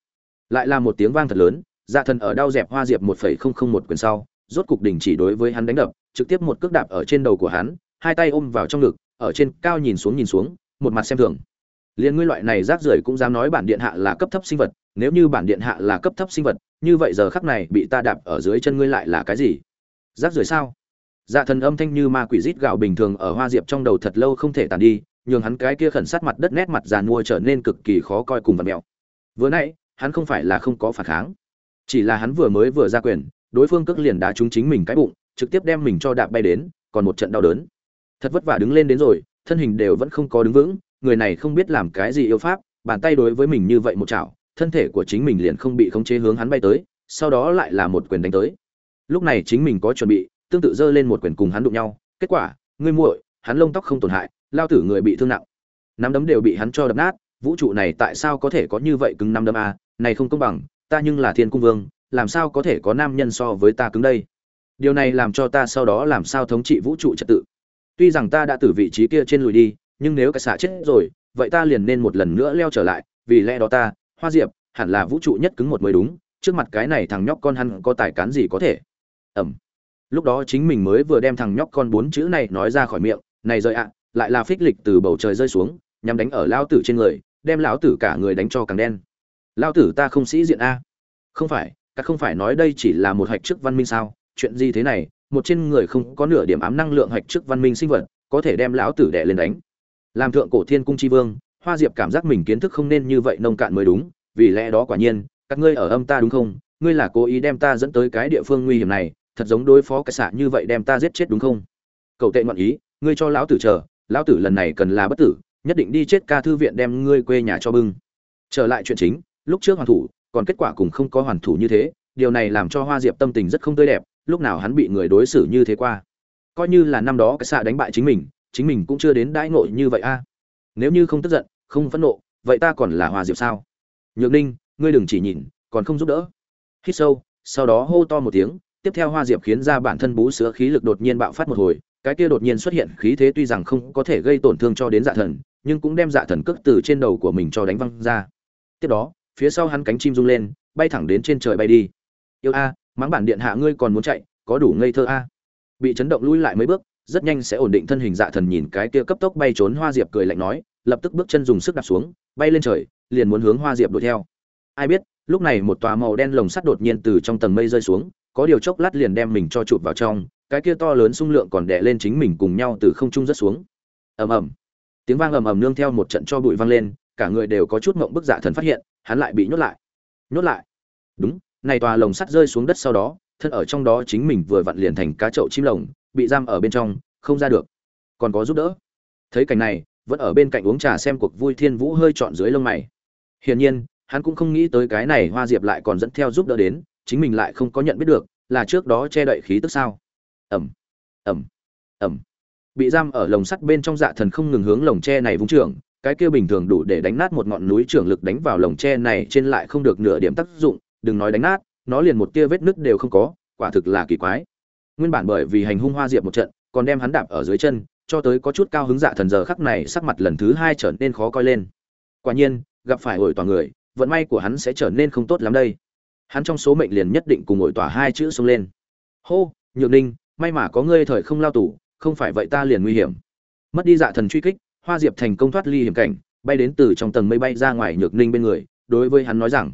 lại là một tiếng vang thật lớn dạ thần ở đau dẹp hoa diệp một phẩy không không một quyền sau, rốt cục đình chỉ đối với hắn đánh đập, trực tiếp một cước đạp ở trên đầu của hắn, hai tay ôm vào trong ngực ở trên cao nhìn xuống nhìn xuống, một mặt xem thường. Liên ngươi loại này rác rưởi cũng dám nói bản điện hạ là cấp thấp sinh vật, nếu như bản điện hạ là cấp thấp sinh vật, như vậy giờ khắc này bị ta đạp ở dưới chân ngươi lại là cái gì? Rác rưởi sao? Dạ thần âm thanh như ma quỷ rít gạo bình thường ở hoa diệp trong đầu thật lâu không thể tàn đi, nhường hắn cái kia khẩn sát mặt đất nét mặt giàn mua trở nên cực kỳ khó coi cùng vật mẹo. Vừa nãy, hắn không phải là không có phản kháng, chỉ là hắn vừa mới vừa ra quyền, đối phương cước liền đá trúng chính mình cái bụng, trực tiếp đem mình cho đạp bay đến, còn một trận đau đớn thật vất vả đứng lên đến rồi, thân hình đều vẫn không có đứng vững, người này không biết làm cái gì yêu pháp, bàn tay đối với mình như vậy một chảo, thân thể của chính mình liền không bị khống chế hướng hắn bay tới, sau đó lại là một quyền đánh tới. Lúc này chính mình có chuẩn bị, tương tự giơ lên một quyền cùng hắn đụng nhau, kết quả, ngươi muội, hắn lông tóc không tổn hại, lao tử người bị thương nặng. Nắm đấm đều bị hắn cho đập nát, vũ trụ này tại sao có thể có như vậy cứng năm đấm a à? này không công bằng, ta nhưng là thiên cung vương, làm sao có thể có nam nhân so với ta cứng đây? Điều này làm cho ta sau đó làm sao thống trị vũ trụ trật tự? Tuy rằng ta đã từ vị trí kia trên lùi đi, nhưng nếu cái xạ chết rồi, vậy ta liền nên một lần nữa leo trở lại, vì lẽ đó ta, hoa diệp, hẳn là vũ trụ nhất cứng một mới đúng, trước mặt cái này thằng nhóc con hắn có tài cán gì có thể? Ẩm lúc đó chính mình mới vừa đem thằng nhóc con bốn chữ này nói ra khỏi miệng, này rơi ạ, lại là phích lịch từ bầu trời rơi xuống nhằm đánh ở lão tử trên người, đem lão tử cả người đánh cho càng đen. Lão tử ta không sĩ diện a. Không phải các không phải nói đây chỉ là một hạch chức văn minh sao? Chuyện gì thế này? Một trên người không có nửa điểm ám năng lượng hạch trước văn minh sinh vật, có thể đem lão tử đẻ lên đánh. Làm thượng cổ thiên cung chi vương, hoa diệp cảm giác mình kiến thức không nên như vậy nông cạn mới đúng, vì lẽ đó quả nhiên, các ngươi ở âm ta đúng không? Ngươi là cố ý đem ta dẫn tới cái địa phương nguy hiểm này, thật giống đối phó cái xạ như vậy đem ta giết chết đúng không? Cậu tệ ngoạn ý, ngươi cho lão tử chờ, lão tử lần này cần là bất tử, nhất định đi chết ca thư viện đem ngươi quê nhà cho bưng. Trở lại chuyện chính, lúc trước hoàn thủ, còn kết quả cũng không có hoàn thủ như thế, điều này làm cho hoa diệp tâm tình rất không tươi đẹp lúc nào hắn bị người đối xử như thế qua. Coi như là năm đó cái xạ đánh bại chính mình chính mình cũng chưa đến đãi ngộ như vậy a. À. Nếu như không tức giận, không phẫn nộ, vậy ta còn là hoa diệp sao? Nhược ninh, ngươi đừng chỉ nhìn, còn không giúp đỡ. Hít sâu, sau đó hô to một tiếng, tiếp theo hoa diệp khiến ra bản thân bú sữa khí lực đột nhiên bạo phát một hồi, cái kia đột nhiên xuất hiện khí thế tuy rằng không có thể gây tổn thương cho đến dạ thần, nhưng cũng đem dạ thần cước từ trên đầu của mình cho đánh văng ra. Tiếp đó, phía sau hắn cánh chim rung lên, bay thẳng đến trên trời bay đi. Yêu a mắng bản điện hạ ngươi còn muốn chạy, có đủ ngây thơ a. Bị chấn động lui lại mấy bước, rất nhanh sẽ ổn định thân hình dạ thần nhìn cái kia cấp tốc bay trốn hoa diệp cười lạnh nói, lập tức bước chân dùng sức đạp xuống, bay lên trời, liền muốn hướng hoa diệp đuổi theo. Ai biết, lúc này một tòa màu đen lồng sắt đột nhiên từ trong tầng mây rơi xuống, có điều chốc lát liền đem mình cho chụp vào trong, cái kia to lớn xung lượng còn đè lên chính mình cùng nhau từ không trung rất xuống. Ầm ầm. Tiếng vang ầm ầm nương theo một trận cho bụi vang lên, cả người đều có chút ngộng bức dạ thần phát hiện, hắn lại bị nhốt lại. Nhốt lại. Đúng này tòa lồng sắt rơi xuống đất sau đó, thân ở trong đó chính mình vừa vặn liền thành cá chậu chim lồng, bị giam ở bên trong, không ra được. Còn có giúp đỡ. Thấy cảnh này, vẫn ở bên cạnh uống trà xem cuộc vui thiên vũ hơi trọn dưới lông mày. Hiển nhiên, hắn cũng không nghĩ tới cái này hoa diệp lại còn dẫn theo giúp đỡ đến, chính mình lại không có nhận biết được, là trước đó che đậy khí tức sao. Ẩm ẩm ẩm bị giam ở lồng sắt bên trong dạ thần không ngừng hướng lồng tre này vung trưởng, cái kia bình thường đủ để đánh nát một ngọn núi trưởng lực đánh vào lồng tre này trên lại không được nửa điểm tác dụng đừng nói đánh nát, nó liền một tia vết nứt đều không có, quả thực là kỳ quái. Nguyên bản bởi vì hành hung hoa diệp một trận, còn đem hắn đạp ở dưới chân, cho tới có chút cao hứng dạ thần giờ khắc này sắc mặt lần thứ hai trở nên khó coi lên. Quả nhiên, gặp phải ổi tòa người, vận may của hắn sẽ trở nên không tốt lắm đây. Hắn trong số mệnh liền nhất định cùng ổi tỏa hai chữ xông lên. Hô, nhược ninh, may mà có ngươi thời không lao tù, không phải vậy ta liền nguy hiểm. Mất đi dạ thần truy kích, hoa diệp thành công thoát ly hiểm cảnh, bay đến từ trong tầng mây bay ra ngoài nhược ninh bên người, đối với hắn nói rằng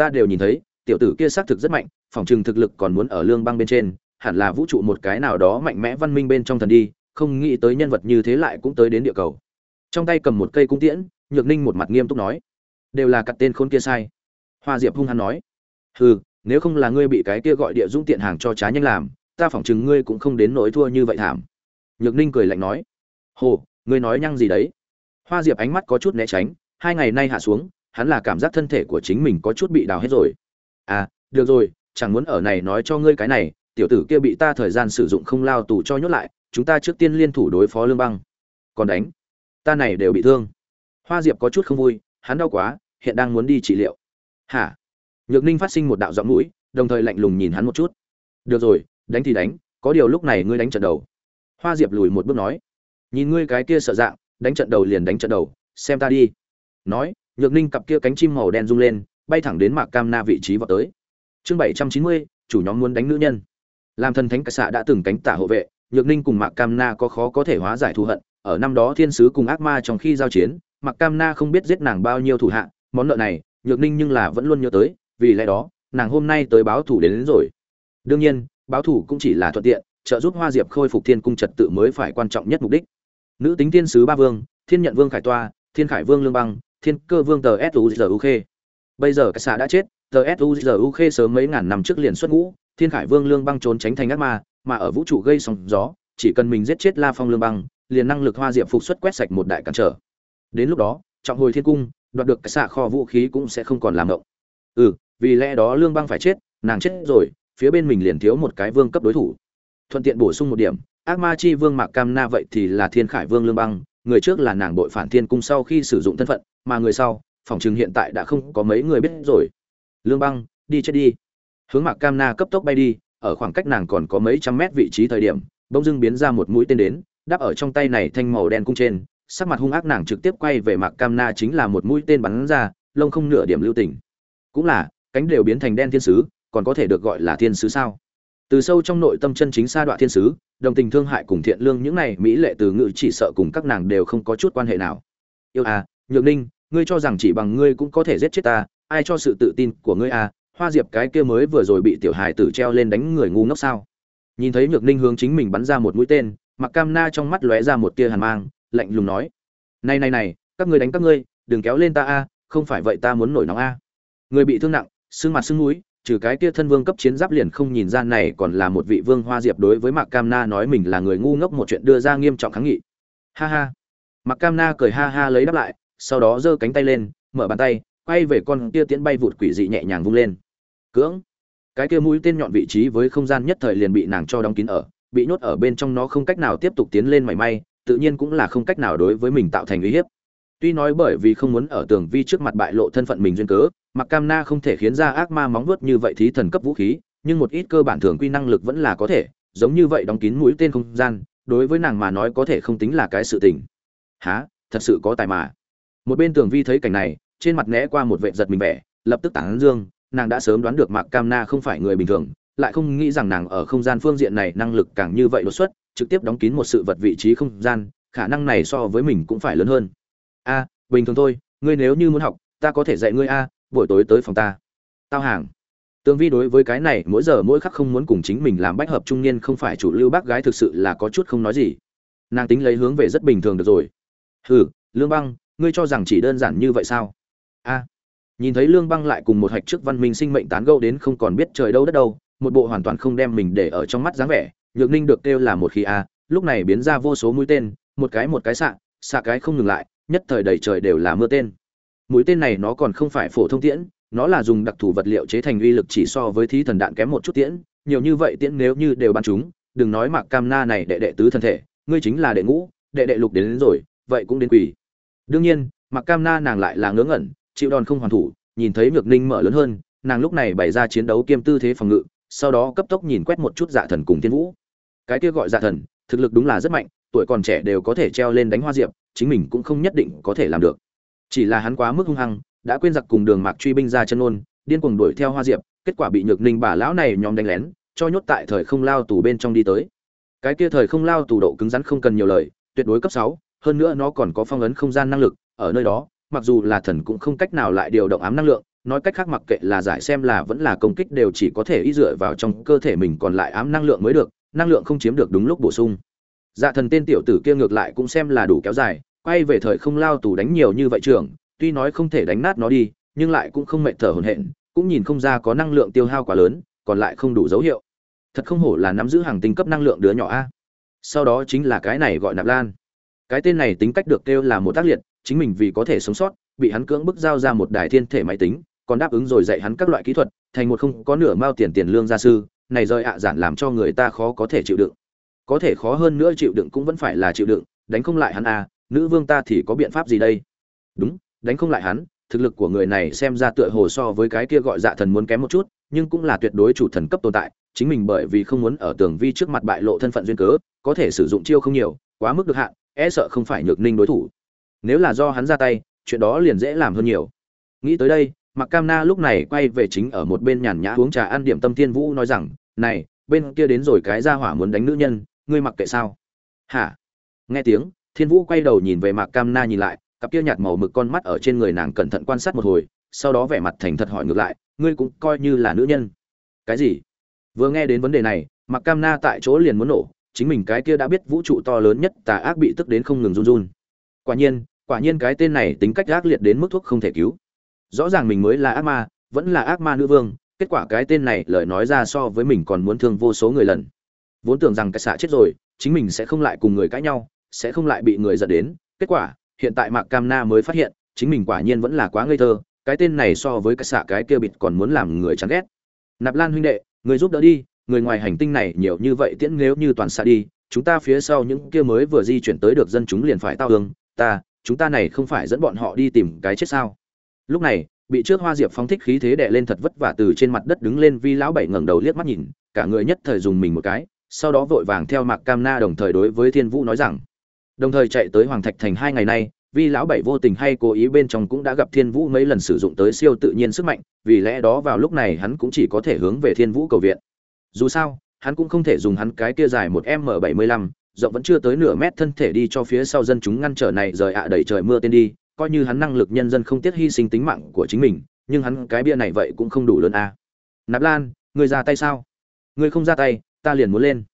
ta đều nhìn thấy, tiểu tử kia xác thực rất mạnh, phòng trừng thực lực còn muốn ở lương băng bên trên, hẳn là vũ trụ một cái nào đó mạnh mẽ văn minh bên trong thần đi, không nghĩ tới nhân vật như thế lại cũng tới đến địa cầu. Trong tay cầm một cây cung tiễn, nhược ninh một mặt nghiêm túc nói, đều là cặp tên khôn kia sai. Hoa diệp hung hăng nói, hừ, nếu không là ngươi bị cái kia gọi địa dũng tiện hàng cho trá nhanh làm, ta phỏng chừng ngươi cũng không đến nỗi thua như vậy thảm. Nhược ninh cười lạnh nói, hồ, ngươi nói nhăng gì đấy? Hoa diệp ánh mắt có chút né tránh, hai ngày nay hạ xuống hắn là cảm giác thân thể của chính mình có chút bị đào hết rồi. À được rồi, chẳng muốn ở này nói cho ngươi cái này, tiểu tử kia bị ta thời gian sử dụng không lao tù cho nhốt lại, chúng ta trước tiên liên thủ đối phó lương băng. Còn đánh, ta này đều bị thương. Hoa diệp có chút không vui, hắn đau quá, hiện đang muốn đi trị liệu. Hả? Nhược ninh phát sinh một đạo giọng mũi, đồng thời lạnh lùng nhìn hắn một chút. Được rồi, đánh thì đánh, có điều lúc này ngươi đánh trận đầu. Hoa diệp lùi một bước nói, nhìn ngươi cái kia sợ dạng, đánh trận đầu liền đánh trận đầu, xem ta đi. Nói nhược ninh cặp kia cánh chim màu đen rung lên bay thẳng đến mạc cam na vị trí vào tới. Chương bảy trăm chín mươi chủ nhóm muốn đánh nữ nhân. Làm thần thánh cả xạ đã từng cánh tả hộ vệ nhược ninh cùng mạc cam na có khó có thể hóa giải thù hận. Ở năm đó thiên sứ cùng ác ma trong khi giao chiến mạc cam na không biết giết nàng bao nhiêu thủ hạ. Món nợ này nhược ninh nhưng là vẫn luôn nhớ tới vì lẽ đó nàng hôm nay tới báo thủ đến, đến rồi. Đương nhiên báo thủ cũng chỉ là thuận tiện trợ giúp hoa diệp khôi phục thiên cung trật tự mới phải quan trọng nhất mục đích. Nữ tính thiên sứ ba vương thiên nhận vương khải toa thiên khải vương lương băng thiên cơ vương tờ suzuk bây giờ cái xã đã chết, tờ suzuk sớm mấy ngàn năm trước liền xuất ngũ, thiên khải vương lương băng trốn tránh thành ác ma, mà ở vũ trụ gây sóng gió, chỉ cần mình giết chết la phong lương băng, liền năng lực hoa diệp phục xuất quét sạch một đại cản trở. Đến lúc đó, trọng hồi thiên cung, đoạt được cái xạ kho vũ khí cũng sẽ không còn làm động ừ vì lẽ đó lương băng phải chết, nàng chết rồi, phía bên mình liền thiếu một cái vương cấp đối thủ. Thuận tiện bổ sung một điểm, ác ma chi vương mạc cam na vậy thì là thiên khải vương lương băng người trước là nàng bội phản thiên cung sau khi sử dụng thân phận, mà người sau, phòng chừng hiện tại đã không có mấy người biết rồi. Lương băng, đi chết đi. Hướng mạc cam na cấp tốc bay đi, ở khoảng cách nàng còn có mấy trăm mét vị trí thời điểm, bỗng dưng biến ra một mũi tên đến, đáp ở trong tay này thanh màu đen cung trên, sắc mặt hung ác nàng trực tiếp quay về mạc cam na chính là một mũi tên bắn ra, lông không nửa điểm lưu tình. Cũng là, cánh đều biến thành đen thiên sứ, còn có thể được gọi là thiên sứ sao? Từ sâu trong nội tâm chân chính sa đoạn thiên sứ, đồng tình thương hại cùng thiện lương những này mỹ lệ từ ngữ chỉ sợ cùng các nàng đều không có chút quan hệ nào. Yêu à nhược ninh, ngươi cho rằng chỉ bằng ngươi cũng có thể giết chết ta, ai cho sự tự tin của ngươi à? Hoa diệp cái kia mới vừa rồi bị tiểu hài tử treo lên đánh người ngu ngốc sao? Nhìn thấy nhược ninh hướng chính mình bắn ra một mũi tên mặc cam na trong mắt lóe ra một tia hàn mang, lạnh lùng nói, này này này, các ngươi đánh các ngươi, đừng kéo lên ta a, không phải vậy ta muốn nổi nóng a. Người bị thương nặng xương mặt xương mũi trừ cái kia thân vương cấp chiến giáp liền không nhìn ra này còn là một vị vương hoa diệp đối với mạc cam na nói mình là người ngu ngốc một chuyện đưa ra nghiêm trọng kháng nghị. Ha ha. Mạc cam na cười ha ha lấy đáp lại, sau đó giơ cánh tay lên, mở bàn tay, quay về con kia tiến bay vụt quỷ dị nhẹ nhàng vung lên. Cưỡng. Cái kia mũi tên nhọn vị trí với không gian nhất thời liền bị nàng cho đóng kín ở, bị nhốt ở bên trong nó không cách nào tiếp tục tiến lên mảy may, tự nhiên cũng là không cách nào đối với mình tạo thành uy hiếp tuy nói bởi vì không muốn ở tường vi trước mặt bại lộ thân phận mình duyên cớ mặc cam na không thể khiến ra ác ma móng vuốt như vậy thí thần cấp vũ khí, nhưng một ít cơ bản thường quy năng lực vẫn là có thể, giống như vậy đóng kín mũi tên không gian, đối với nàng mà nói có thể không tính là cái sự tình. Há thật sự có tài mà. Một bên tường vi thấy cảnh này, trên mặt né qua một vệ giật mình vẻ, lập tức tản dương, nàng đã sớm đoán được mạc cam na không phải người bình thường, lại không nghĩ rằng nàng ở không gian phương diện này năng lực càng như vậy đột xuất, trực tiếp đóng kín một sự vật vị trí không gian, khả năng này so với mình cũng phải lớn hơn a, bình thường thôi, ngươi nếu như muốn học, ta có thể dạy ngươi a, buổi tối tới phòng ta. Tao hàng. Tương vi đối với cái này, mỗi giờ mỗi khắc không muốn cùng chính mình làm bách hợp trung niên không phải chủ lưu bác gái thực sự là có chút không nói gì. Nàng tính lấy hướng về rất bình thường được rồi. Hừ, lương băng, ngươi cho rằng chỉ đơn giản như vậy sao? A. Nhìn thấy lương băng lại cùng một hạch trước văn minh sinh mệnh tán gẫu đến không còn biết trời đâu đất đâu, một bộ hoàn toàn không đem mình để ở trong mắt dáng vẻ, nhược ninh được kêu là một khi a, lúc này biến ra vô số mũi tên, một cái một cái xạ xạ cái không ngừng lại nhất thời đầy trời đều là mưa tên. Mũi tên này nó còn không phải phổ thông tiễn nó là dùng đặc thù vật liệu chế thành uy lực chỉ so với thí thần đạn kém một chút tiễn nhiều như vậy tiễn nếu như đều bắn chúng đừng nói mặc cam na này đệ đệ tứ thân thể ngươi chính là đệ ngũ đệ đệ lục đến, đến rồi vậy cũng đến quỷ. Đương nhiên mặc cam na nàng lại là ngớ ngẩn chịu đòn không hoàn thủ nhìn thấy nhược ninh mở lớn hơn nàng lúc này bày ra chiến đấu kiêm tư thế phòng ngự sau đó cấp tốc nhìn quét một chút dạ thần cùng thiên vũ. Cái kia gọi dạ thần thực lực đúng là rất mạnh tuổi còn trẻ đều có thể treo lên đánh hoa diệp chính mình cũng không nhất định có thể làm được. Chỉ là hắn quá mức hung hăng, đã quên giặc cùng đường mạc truy binh ra chân ôn, điên cuồng đuổi theo hoa diệp, kết quả bị nhược ninh bà lão này nhóm đánh lén, cho nhốt tại thời không lao tù bên trong đi tới. Cái kia thời không lao tù độ cứng rắn không cần nhiều lời, tuyệt đối cấp sáu, hơn nữa nó còn có phong ấn không gian năng lực, ở nơi đó, mặc dù là thần cũng không cách nào lại điều động ám năng lượng, nói cách khác mặc kệ là giải xem là vẫn là công kích đều chỉ có thể y dựa vào trong cơ thể mình còn lại ám năng lượng mới được, năng lượng không chiếm được đúng lúc bổ sung dạ thần tên tiểu tử kia ngược lại cũng xem là đủ kéo dài, quay về thời không lao tù đánh nhiều như vậy trưởng, tuy nói không thể đánh nát nó đi, nhưng lại cũng không mệt thở hổn hển, cũng nhìn không ra có năng lượng tiêu hao quá lớn, còn lại không đủ dấu hiệu. Thật không hổ là nắm giữ hàng tinh cấp năng lượng đứa nhỏ a. Sau đó chính là cái này gọi nạp lan. Cái tên này tính cách được kêu là một tác liệt, chính mình vì có thể sống sót, bị hắn cưỡng bức giao ra một đài thiên thể máy tính, còn đáp ứng rồi dạy hắn các loại kỹ thuật, thành một không có nửa mao tiền tiền lương gia sư, này rơi ạ giản làm cho người ta khó có thể chịu đựng có thể khó hơn nữa chịu đựng cũng vẫn phải là chịu đựng, đánh không lại hắn à nữ vương ta thì có biện pháp gì đây? Đúng, đánh không lại hắn, thực lực của người này xem ra tựa hồ so với cái kia gọi dạ thần muốn kém một chút, nhưng cũng là tuyệt đối chủ thần cấp tồn tại, chính mình bởi vì không muốn ở tường vi trước mặt bại lộ thân phận duyên cớ, có thể sử dụng chiêu không nhiều, quá mức được hạn e sợ không phải nhược ninh đối thủ. Nếu là do hắn ra tay, chuyện đó liền dễ làm hơn nhiều. Nghĩ tới đây mặc cam na lúc này quay về chính ở một bên nhàn nhã uống trà ăn điểm tâm thiên vũ nói rằng, này, bên kia đến rồi cái ra hỏa muốn đánh nữ nhân ngươi mặc kệ sao? Hả? Nghe tiếng, thiên vũ quay đầu nhìn về mạc cam na nhìn lại, cặp kia nhạt màu mực con mắt ở trên người nàng cẩn thận quan sát một hồi, sau đó vẻ mặt thành thật hỏi ngược lại, ngươi cũng coi như là nữ nhân. Cái gì? Vừa nghe đến vấn đề này, mạc cam na tại chỗ liền muốn nổ, chính mình cái kia đã biết vũ trụ to lớn nhất tà ác bị tức đến không ngừng run run. Quả nhiên quả nhiên cái tên này tính cách ác liệt đến mức thuốc không thể cứu. Rõ ràng mình mới là ác ma, vẫn là ác ma nữ vương, kết quả cái tên này lời nói ra so với mình còn muốn thương vô số người lần vốn tưởng rằng cái xạ chết rồi, chính mình sẽ không lại cùng người cãi nhau, sẽ không lại bị người dẫn đến. Kết quả, hiện tại mạc cam na mới phát hiện, chính mình quả nhiên vẫn là quá ngây thơ, cái tên này so với cái xạ cái kia bịt còn muốn làm người chán ghét. Nạp lan huynh đệ, người giúp đỡ đi, người ngoài hành tinh này nhiều như vậy tiễn nếu như toàn xạ đi, chúng ta phía sau những kia mới vừa di chuyển tới được dân chúng liền phải tao hương, ta, chúng ta này không phải dẫn bọn họ đi tìm cái chết sao? Lúc này, bị trước hoa diệp phóng thích khí thế đè lên thật vất vả từ trên mặt đất đứng lên vi lão bảy ngẩng đầu liếc mắt nhìn, cả người nhất thời dùng mình một cái sau đó vội vàng theo mạc cam na đồng thời đối với thiên vũ nói rằng, đồng thời chạy tới hoàng thạch thành hai ngày nay, vì lão bảy vô tình hay cố ý bên trong cũng đã gặp thiên vũ mấy lần sử dụng tới siêu tự nhiên sức mạnh, vì lẽ đó vào lúc này hắn cũng chỉ có thể hướng về thiên vũ cầu viện. Dù sao, hắn cũng không thể dùng hắn cái kia dài một m bảy mươi lăm, rộng vẫn chưa tới nửa mét thân thể đi cho phía sau dân chúng ngăn trở này rời ạ đẩy trời mưa tên đi, coi như hắn năng lực nhân dân không tiếc hy sinh tính mạng của chính mình, nhưng hắn cái bia này vậy cũng không đủ lớn a. Nạp lan, ngươi ra tay sao? Ngươi không ra tay ta liền muốn lên.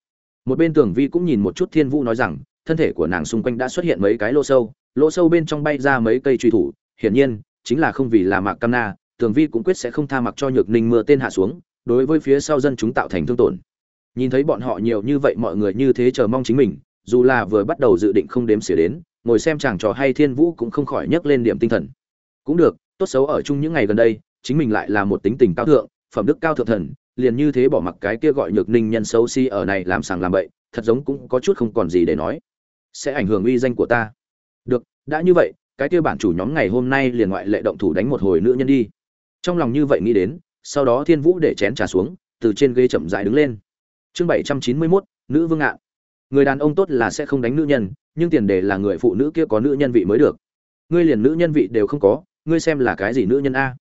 Một bên tưởng vi cũng nhìn một chút thiên vũ nói rằng, thân thể của nàng xung quanh đã xuất hiện mấy cái lỗ sâu lỗ sâu bên trong bay ra mấy cây truy thủ, hiển nhiên, chính là không vì là mạc cam na, tưởng vi cũng quyết sẽ không tha mặc cho nhược ninh mưa tên hạ xuống, đối với phía sau dân chúng tạo thành thương tổn. Nhìn thấy bọn họ nhiều như vậy mọi người như thế chờ mong chính mình, dù là vừa bắt đầu dự định không đếm xỉa đến, ngồi xem chàng trò hay thiên vũ cũng không khỏi nhấc lên điểm tinh thần. Cũng được, tốt xấu ở chung những ngày gần đây, chính mình lại là một tính tình cao thượng, phẩm đức cao thượng thần liền như thế bỏ mặc cái kia gọi nhược ninh nhân xấu si ở này làm sàng làm bậy, thật giống cũng có chút không còn gì để nói. Sẽ ảnh hưởng uy danh của ta. Được, đã như vậy, cái kia bản chủ nhóm ngày hôm nay liền ngoại lệ động thủ đánh một hồi nữ nhân đi. Trong lòng như vậy nghĩ đến, sau đó thiên vũ để chén trà xuống, từ trên ghế chậm dại đứng lên. Chương bảy trăm chín mươi mốt, nữ vương ạ. Người đàn ông tốt là sẽ không đánh nữ nhân, nhưng tiền đề là người phụ nữ kia có nữ nhân vị mới được. Ngươi liền nữ nhân vị đều không có, ngươi xem là cái gì nữ nhân a?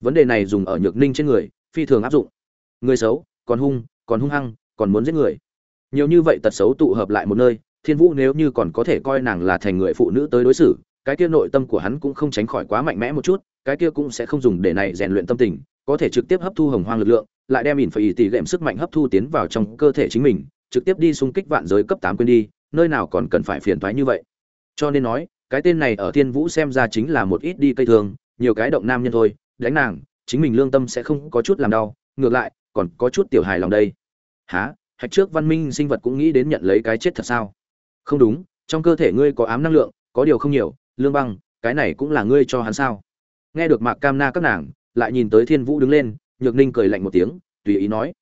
Vấn đề này dùng ở nhược ninh trên người, phi thường áp dụng người xấu, còn hung còn hung hăng, còn muốn giết người. Nhiều như vậy tật xấu tụ hợp lại một nơi, thiên vũ nếu như còn có thể coi nàng là thành người phụ nữ tới đối xử, cái kia nội tâm của hắn cũng không tránh khỏi quá mạnh mẽ một chút, cái kia cũng sẽ không dùng để này rèn luyện tâm tình, có thể trực tiếp hấp thu hồng hoang lực lượng, lại đem ỉn phải ỉ tỷ lệm sức mạnh hấp thu tiến vào trong cơ thể chính mình, trực tiếp đi xung kích vạn giới cấp tám quên đi, nơi nào còn cần phải phiền toái như vậy. Cho nên nói, cái tên này ở thiên vũ xem ra chính là một ít đi cây thường, nhiều cái động nam nhân thôi, đánh nàng, chính mình lương tâm sẽ không có chút làm đau, ngược lại còn có chút tiểu hài lòng đây. Há hạch trước văn minh sinh vật cũng nghĩ đến nhận lấy cái chết thật sao? Không đúng, trong cơ thể ngươi có ám năng lượng, có điều không nhiều, lương băng, cái này cũng là ngươi cho hắn sao? Nghe được mạc cam na các nàng, lại nhìn tới thiên vũ đứng lên, nhược ninh cười lạnh một tiếng, tùy ý nói.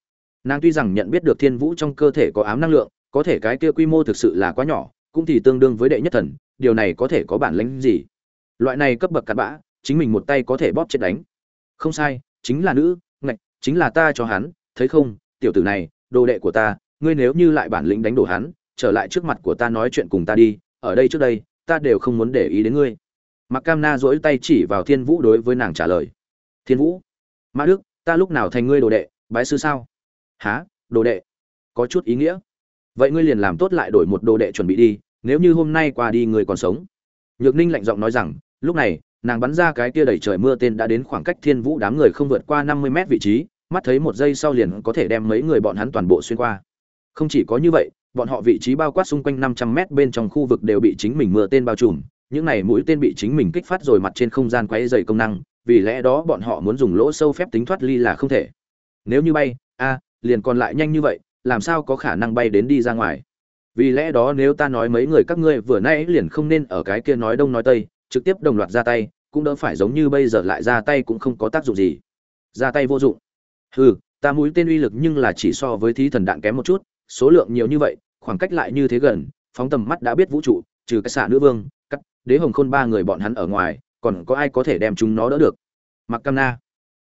Nàng tuy rằng nhận biết được thiên vũ trong cơ thể có ám năng lượng, có thể cái kia quy mô thực sự là quá nhỏ, cũng thì tương đương với đệ nhất thần, điều này có thể có bản lĩnh gì? Loại này cấp bậc cặn bã, chính mình một tay có thể bóp chết đánh. Không sai, chính là nữ chính là ta cho hắn, thấy không, tiểu tử này, đồ đệ của ta, ngươi nếu như lại bản lĩnh đánh đổ hắn, trở lại trước mặt của ta nói chuyện cùng ta đi, ở đây trước đây, ta đều không muốn để ý đến ngươi. Mặc cam na dỗi tay chỉ vào thiên vũ đối với nàng trả lời. Thiên vũ, mã đức, ta lúc nào thành ngươi đồ đệ, bái sư sao? Há đồ đệ, có chút ý nghĩa. Vậy ngươi liền làm tốt lại đổi một đồ đệ chuẩn bị đi, nếu như hôm nay qua đi ngươi còn sống. Nhược ninh lạnh giọng nói rằng, lúc này, nàng bắn ra cái kia đẩy trời mưa tên đã đến khoảng cách thiên vũ đám người không vượt qua năm mươi mét vị trí mắt thấy một giây sau liền có thể đem mấy người bọn hắn toàn bộ xuyên qua. Không chỉ có như vậy, bọn họ vị trí bao quát xung quanh năm trăm mét bên trong khu vực đều bị chính mình mưa tên bao trùm, những này mũi tên bị chính mình kích phát rồi mặt trên không gian quấy dày công năng, vì lẽ đó bọn họ muốn dùng lỗ sâu phép tính thoát ly là không thể. Nếu như bay, a, liền còn lại nhanh như vậy, làm sao có khả năng bay đến đi ra ngoài? Vì lẽ đó nếu ta nói mấy người các ngươi vừa nãy liền không nên ở cái kia nói đông nói tây, trực tiếp đồng loạt ra tay, cũng đỡ phải giống như bây giờ lại ra tay cũng không có tác dụng gì. Ra tay vô dụng hừ, ta mũi tên uy lực nhưng là chỉ so với thí thần đạn kém một chút, số lượng nhiều như vậy, khoảng cách lại như thế gần, phóng tầm mắt đã biết vũ trụ, trừ cái xạ nữ vương cắt đế hồng khôn ba người bọn hắn ở ngoài, còn có ai có thể đem chúng nó đỡ được? Mặc cam na.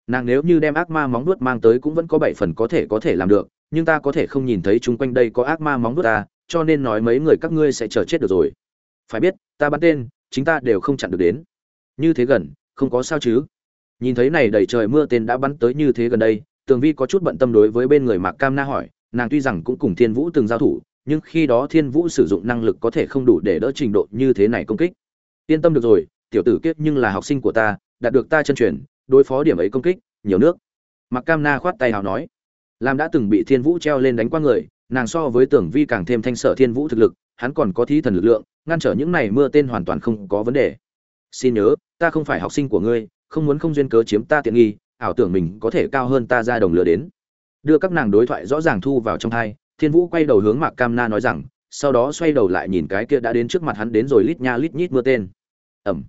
Nàng nếu như đem ác ma móng vuốt mang tới cũng vẫn có bảy phần có thể có thể làm được, nhưng ta có thể không nhìn thấy chúng quanh đây có ác ma móng vuốt ta, cho nên nói mấy người các ngươi sẽ chờ chết được rồi. Phải biết, ta bắn tên, chính ta đều không chặn được đến. Như thế gần, không có sao chứ? Nhìn thấy này đầy trời mưa tên đã bắn tới như thế gần đây tường vi có chút bận tâm đối với bên người mạc cam na hỏi, nàng tuy rằng cũng cùng thiên vũ từng giao thủ, nhưng khi đó thiên vũ sử dụng năng lực có thể không đủ để đỡ trình độ như thế này công kích. Yên tâm được rồi, tiểu tử kiếp nhưng là học sinh của ta, đạt được ta chân truyền, đối phó điểm ấy công kích, nhiều nước. Mặc cam na khoát tay hào nói. Làm đã từng bị thiên vũ treo lên đánh qua người, nàng so với tưởng vi càng thêm thanh sở thiên vũ thực lực, hắn còn có thí thần lực lượng, ngăn trở những này mưa tên hoàn toàn không có vấn đề. Xin nhớ, ta không phải học sinh của ngươi, không muốn không duyên cớ chiếm ta tiện nghi ảo tưởng mình có thể cao hơn ta ra đồng lửa đến. Đưa các nàng đối thoại rõ ràng thu vào trong thai, thiên vũ quay đầu hướng mạc cam na nói rằng, sau đó xoay đầu lại nhìn cái kia đã đến trước mặt hắn đến rồi lít nha lít nhít mưa tên. Ẩm.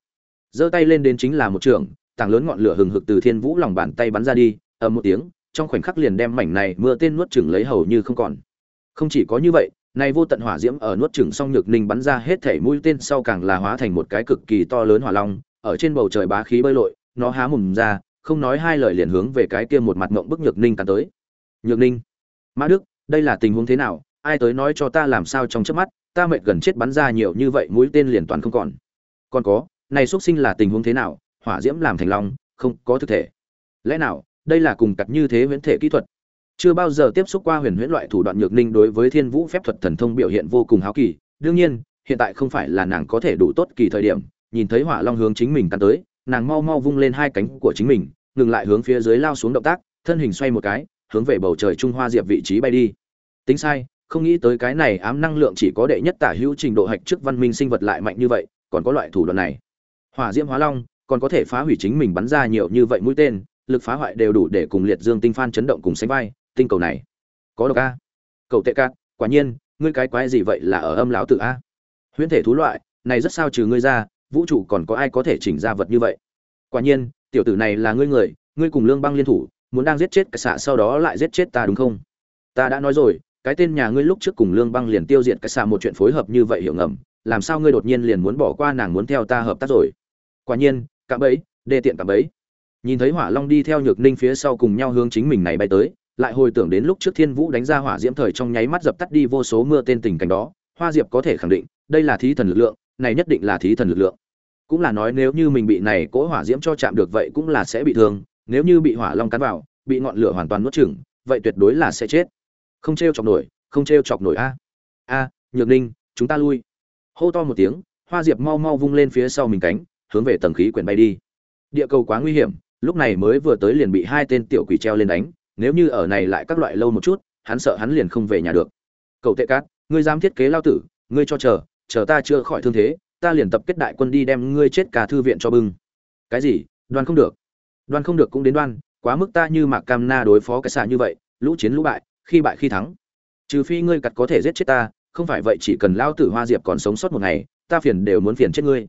Giơ tay lên đến chính là một trường, tảng lớn ngọn lửa hừng hực từ thiên vũ lòng bàn tay bắn ra đi, ầm một tiếng, trong khoảnh khắc liền đem mảnh này mưa tên nuốt chửng lấy hầu như không còn. Không chỉ có như vậy nay vô tận hỏa diễm ở nuốt chửng xong nhược ninh bắn ra hết thể mũi tên sau càng là hóa thành một cái cực kỳ to lớn hỏa long, ở trên bầu trời bá khí bơi lội, nó há mồm ra không nói hai lời liền hướng về cái kia một mặt ngộng bức nhược ninh cắn tới. Nhược ninh, mã đức, đây là tình huống thế nào? Ai tới nói cho ta làm sao trong chớp mắt? Ta mệt gần chết bắn ra nhiều như vậy, mũi tên liền toàn không còn. Còn có, này xuất sinh là tình huống thế nào? Hỏa diễm làm thành long, không có thực thể. Lẽ nào, đây là cùng cặp như thế huyễn thể kỹ thuật? Chưa bao giờ tiếp xúc qua huyền huyễn loại thủ đoạn nhược ninh đối với thiên vũ phép thuật thần thông biểu hiện vô cùng háo kỳ. Đương nhiên, hiện tại không phải là nàng có thể đủ tốt kỳ thời điểm, nhìn thấy hỏa long hướng chính mình cắn tới nàng mau mau vung lên hai cánh của chính mình, ngừng lại hướng phía dưới lao xuống động tác, thân hình xoay một cái, hướng về bầu trời trung hoa diệp vị trí bay đi. Tính sai, không nghĩ tới cái này ám năng lượng chỉ có đệ nhất tả hữu trình độ hạch trước văn minh sinh vật lại mạnh như vậy, còn có loại thủ đoạn này. Hỏa diễm hóa long, còn có thể phá hủy chính mình bắn ra nhiều như vậy mũi tên, lực phá hoại đều đủ để cùng liệt dương tinh phan chấn động cùng sánh vai, tinh cầu này. Có độc a. Cầu tệ cát, quả nhiên, ngươi cái quái gì vậy là ở âm lão tự a? Huyễn thể thú loại, này rất sao trừ ngươi ra vũ trụ còn có ai có thể chỉnh ra vật như vậy? Quả nhiên, tiểu tử này là ngươi người, ngươi cùng lương băng liên thủ, muốn đang giết chết cả xạ sau đó lại giết chết ta đúng không? Ta đã nói rồi, cái tên nhà ngươi lúc trước cùng lương băng liền tiêu diệt cái xạ một chuyện phối hợp như vậy hiểu ngầm, làm sao ngươi đột nhiên liền muốn bỏ qua nàng muốn theo ta hợp tác rồi? Quả nhiên, cạm bẫy, đê tiện cạm bẫy. Nhìn thấy hỏa long đi theo nhược ninh phía sau cùng nhau hướng chính mình này bay tới, lại hồi tưởng đến lúc trước thiên vũ đánh ra hỏa diễm thời trong nháy mắt dập tắt đi vô số mưa tên tình cảnh đó, hoa diệp có thể khẳng định, đây là thí thần lực lượng, này nhất định là thí thần lực lượng cũng là nói nếu như mình bị này cỗ hỏa diễm cho chạm được vậy cũng là sẽ bị thương, nếu như bị hỏa long cắn vào, bị ngọn lửa hoàn toàn nuốt chửng, vậy tuyệt đối là sẽ chết. Không t chọc nổi, không t chọc nổi a. A, nhược ninh, chúng ta lui. Hô to một tiếng, hoa diệp mau mau vung lên phía sau mình cánh, hướng về tầng khí quyển bay đi. Địa cầu quá nguy hiểm, lúc này mới vừa tới liền bị hai tên tiểu quỷ treo lên đánh, nếu như ở này lại các loại lâu một chút, hắn sợ hắn liền không về nhà được. Cậu tệ cát, ngươi dám thiết kế lao tử, ngươi cho chờ chờ ta chưa khỏi thương thế ta liền tập kết đại quân đi đem ngươi chết cả thư viện cho bưng. Cái gì? Đoan không được. Đoan không được cũng đến đoan, quá mức ta như mạc cam na đối phó cái xạ như vậy, lũ chiến lũ bại, khi bại khi thắng. Trừ phi ngươi cặt có thể giết chết ta, không phải vậy chỉ cần lao tử hoa diệp còn sống sót một ngày, ta phiền đều muốn phiền chết ngươi.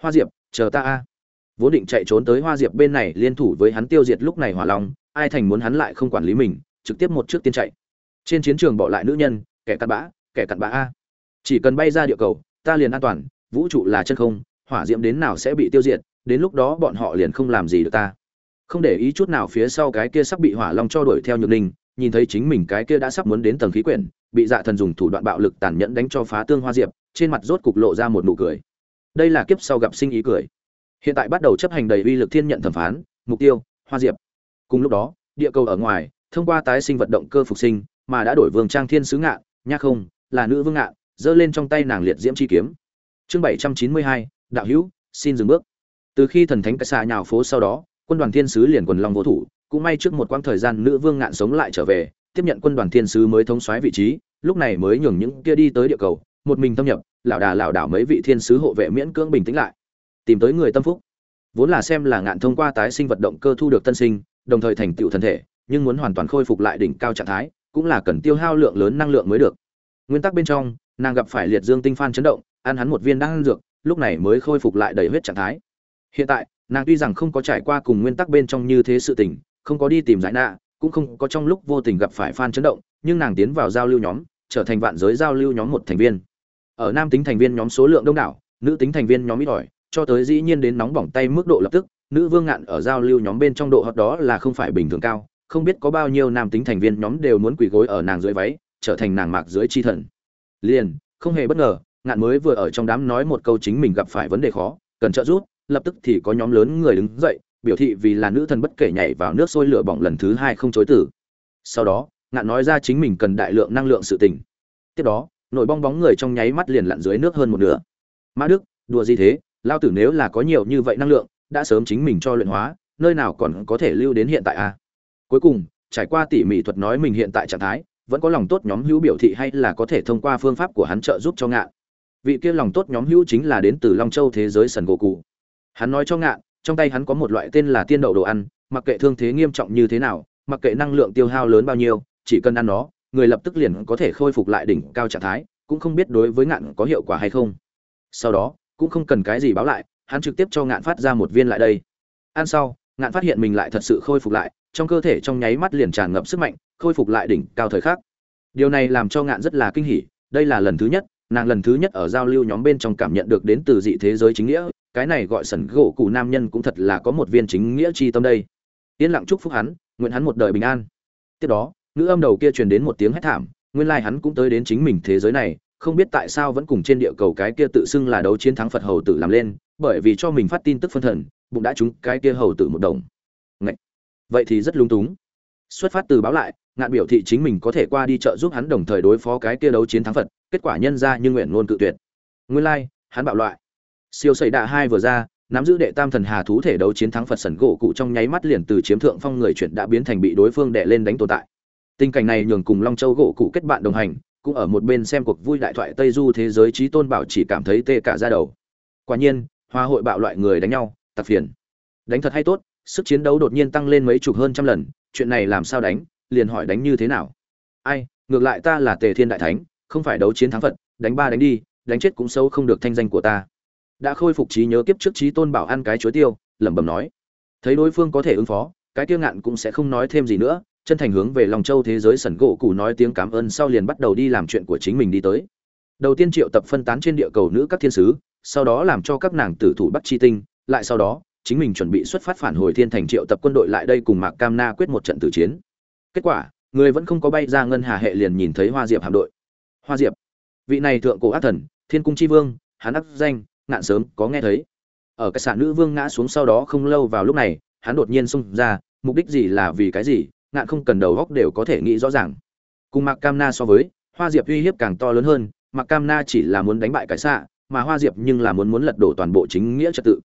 Hoa diệp, chờ ta a. Vốn định chạy trốn tới hoa diệp bên này liên thủ với hắn tiêu diệt lúc này hỏa long, ai thành muốn hắn lại không quản lý mình, trực tiếp một trước tiên chạy. Trên chiến trường bỏ lại nữ nhân, kẻ cặn bã, kẻ cặn bã a. Chỉ cần bay ra địa cầu, ta liền an toàn vũ trụ là chân không, hỏa diễm đến nào sẽ bị tiêu diệt, đến lúc đó bọn họ liền không làm gì được ta. Không để ý chút nào phía sau cái kia sắp bị hỏa long cho đuổi theo nhược ninh nhìn thấy chính mình cái kia đã sắp muốn đến tầng khí quyển, bị dạ thần dùng thủ đoạn bạo lực tàn nhẫn đánh cho phá tương hoa diệp, trên mặt rốt cục lộ ra một nụ cười. Đây là kiếp sau gặp sinh ý cười. Hiện tại bắt đầu chấp hành đầy uy lực thiên nhận thẩm phán, mục tiêu, hoa diệp. Cùng lúc đó, địa cầu ở ngoài, thông qua tái sinh vận động cơ phục sinh, mà đã đổi vương trang thiên sứ ngạn nha không, là nữ vương ngạn, giơ lên trong tay nàng liệt diễm chi kiếm chương bảy trăm chín mươi hai, đạo hữu, xin dừng bước. Từ khi thần thánh cái xà nhào phố sau đó, quân đoàn thiên sứ liền quần long vô thủ, cũng may trước một quãng thời gian nữ vương ngạn sống lại trở về, tiếp nhận quân đoàn thiên sứ mới thống soái vị trí, lúc này mới nhường những kia đi tới địa cầu, một mình thâm nhập, lão đà lão đảo mấy vị thiên sứ hộ vệ miễn cưỡng bình tĩnh lại, tìm tới người tâm phúc. Vốn là xem là ngạn thông qua tái sinh vật động cơ thu được tân sinh, đồng thời thành tựu thân thể, nhưng muốn hoàn toàn khôi phục lại đỉnh cao trạng thái, cũng là cần tiêu hao lượng lớn năng lượng mới được. Nguyên tắc bên trong nàng gặp phải liệt dương tinh phan chấn động, ăn hắn một viên đan dược, lúc này mới khôi phục lại đầy huyết trạng thái. Hiện tại, nàng tuy rằng không có trải qua cùng nguyên tắc bên trong như thế sự tình, không có đi tìm giải nạ, cũng không có trong lúc vô tình gặp phải phan chấn động, nhưng nàng tiến vào giao lưu nhóm, trở thành vạn giới giao lưu nhóm một thành viên. Ở nam tính thành viên nhóm số lượng đông đảo, nữ tính thành viên nhóm ít ỏi, cho tới dĩ nhiên đến nóng bỏng tay mức độ lập tức, nữ vương ngạn ở giao lưu nhóm bên trong độ hot đó là không phải bình thường cao, không biết có bao nhiêu nam tính thành viên nhóm đều muốn quỳ gối ở nàng dưới váy, trở thành nàng mạc dưới chi thần liền, không hề bất ngờ, ngạn mới vừa ở trong đám nói một câu chính mình gặp phải vấn đề khó, cần trợ giúp, lập tức thì có nhóm lớn người đứng dậy, biểu thị vì là nữ thần bất kể nhảy vào nước sôi lửa bỏng lần thứ hai không chối tử. Sau đó, ngạn nói ra chính mình cần đại lượng năng lượng sự tình. Tiếp đó nội bong bóng người trong nháy mắt liền lặn dưới nước hơn một nửa. Mã đức, đùa gì thế? Lao tử nếu là có nhiều như vậy năng lượng, đã sớm chính mình cho luyện hóa, nơi nào còn có thể lưu đến hiện tại à? Cuối cùng, trải qua tỉ mỉ thuật nói mình hiện tại trạng thái vẫn có lòng tốt nhóm hữu biểu thị hay là có thể thông qua phương pháp của hắn trợ giúp cho ngạn. Vị kia lòng tốt nhóm hữu chính là đến từ long châu thế giới sần gỗ cụ hắn nói cho ngạn, trong tay hắn có một loại tên là tiên đậu đồ ăn, mặc kệ thương thế nghiêm trọng như thế nào, mặc kệ năng lượng tiêu hao lớn bao nhiêu, chỉ cần ăn nó, người lập tức liền có thể khôi phục lại đỉnh cao trạng thái, cũng không biết đối với ngạn có hiệu quả hay không. Sau đó, cũng không cần cái gì báo lại, hắn trực tiếp cho ngạn phát ra một viên lại đây. Ăn sau, ngạn phát hiện mình lại thật sự khôi phục lại trong cơ thể trong nháy mắt liền tràn ngập sức mạnh, khôi phục lại đỉnh cao thời khắc. Điều này làm cho ngạn rất là kinh hỉ, đây là lần thứ nhất, nàng lần thứ nhất ở giao lưu nhóm bên trong cảm nhận được đến từ dị thế giới chính nghĩa, cái này gọi sẩn gỗ cụ nam nhân cũng thật là có một viên chính nghĩa chi tâm đây. Yên lặng chúc phúc hắn, nguyện hắn một đời bình an. Tiếp đó nữ âm đầu kia truyền đến một tiếng hét thảm, nguyên lai hắn cũng tới đến chính mình thế giới này, không biết tại sao vẫn cùng trên địa cầu cái kia tự xưng là đấu chiến thắng phật hầu tử làm lên, bởi vì cho mình phát tin tức phân thần, bụng đã trúng cái kia hầu tử một đồng vậy thì rất lung túng. Xuất phát từ báo lại, ngạn biểu thị chính mình có thể qua đi chợ giúp hắn đồng thời đối phó cái kia đấu chiến thắng phật, kết quả nhân ra nhưng nguyện luôn cự tuyệt. Nguyên lai, hắn bạo loại. Siêu sẩy đạ hai vừa ra, nắm giữ đệ tam thần hà thú thể đấu chiến thắng phật sẩn gỗ cụ trong nháy mắt liền từ chiếm thượng phong người chuyển đã biến thành bị đối phương đè lên đánh tồn tại. Tình cảnh này nhường cùng long châu gỗ cụ kết bạn đồng hành, cũng ở một bên xem cuộc vui đại thoại tây du thế giới trí tôn bảo chỉ cảm thấy tê cả ra đầu. Quả nhiên, hoa hội bạo loại người đánh nhau, tặc phiền. Đánh thật hay tốt sức chiến đấu đột nhiên tăng lên mấy chục hơn trăm lần, chuyện này làm sao đánh, liền hỏi đánh như thế nào? Ai, ngược lại ta là tề thiên đại thánh, không phải đấu chiến thắng phật, đánh ba đánh đi, đánh chết cũng xấu không được thanh danh của ta. Đã khôi phục trí nhớ kiếp trước trí tôn bảo ăn cái chuối tiêu, lẩm bẩm nói. Thấy đối phương có thể ứng phó, cái tiêu ngạn cũng sẽ không nói thêm gì nữa, chân thành hướng về lòng châu thế giới sẩn gỗ cụ nói tiếng cảm ơn sau liền bắt đầu đi làm chuyện của chính mình đi tới. Đầu tiên triệu tập phân tán trên địa cầu nữ các thiên sứ, sau đó làm cho các nàng tử thủ bắt chi tinh, lại sau đó chính mình chuẩn bị xuất phát phản hồi thiên thành triệu tập quân đội lại đây cùng mạc cam na quyết một trận tử chiến. Kết quả, người vẫn không có bay ra ngân hà hệ liền nhìn thấy hoa diệp hạm đội. Hoa diệp, vị này thượng cổ ác thần, thiên cung chi vương, hắn ác danh, ngạn sớm, có nghe thấy. Ở cái xã nữ vương ngã xuống sau đó không lâu vào lúc này, hắn đột nhiên xung ra, mục đích gì là vì cái gì, ngạn không cần đầu góc đều có thể nghĩ rõ ràng. Cùng mạc cam na so với, hoa diệp uy hiếp càng to lớn hơn, mạc cam na chỉ là muốn đánh bại cái xạ, mà hoa diệp nhưng là muốn muốn lật đổ toàn bộ chính nghĩa trật tự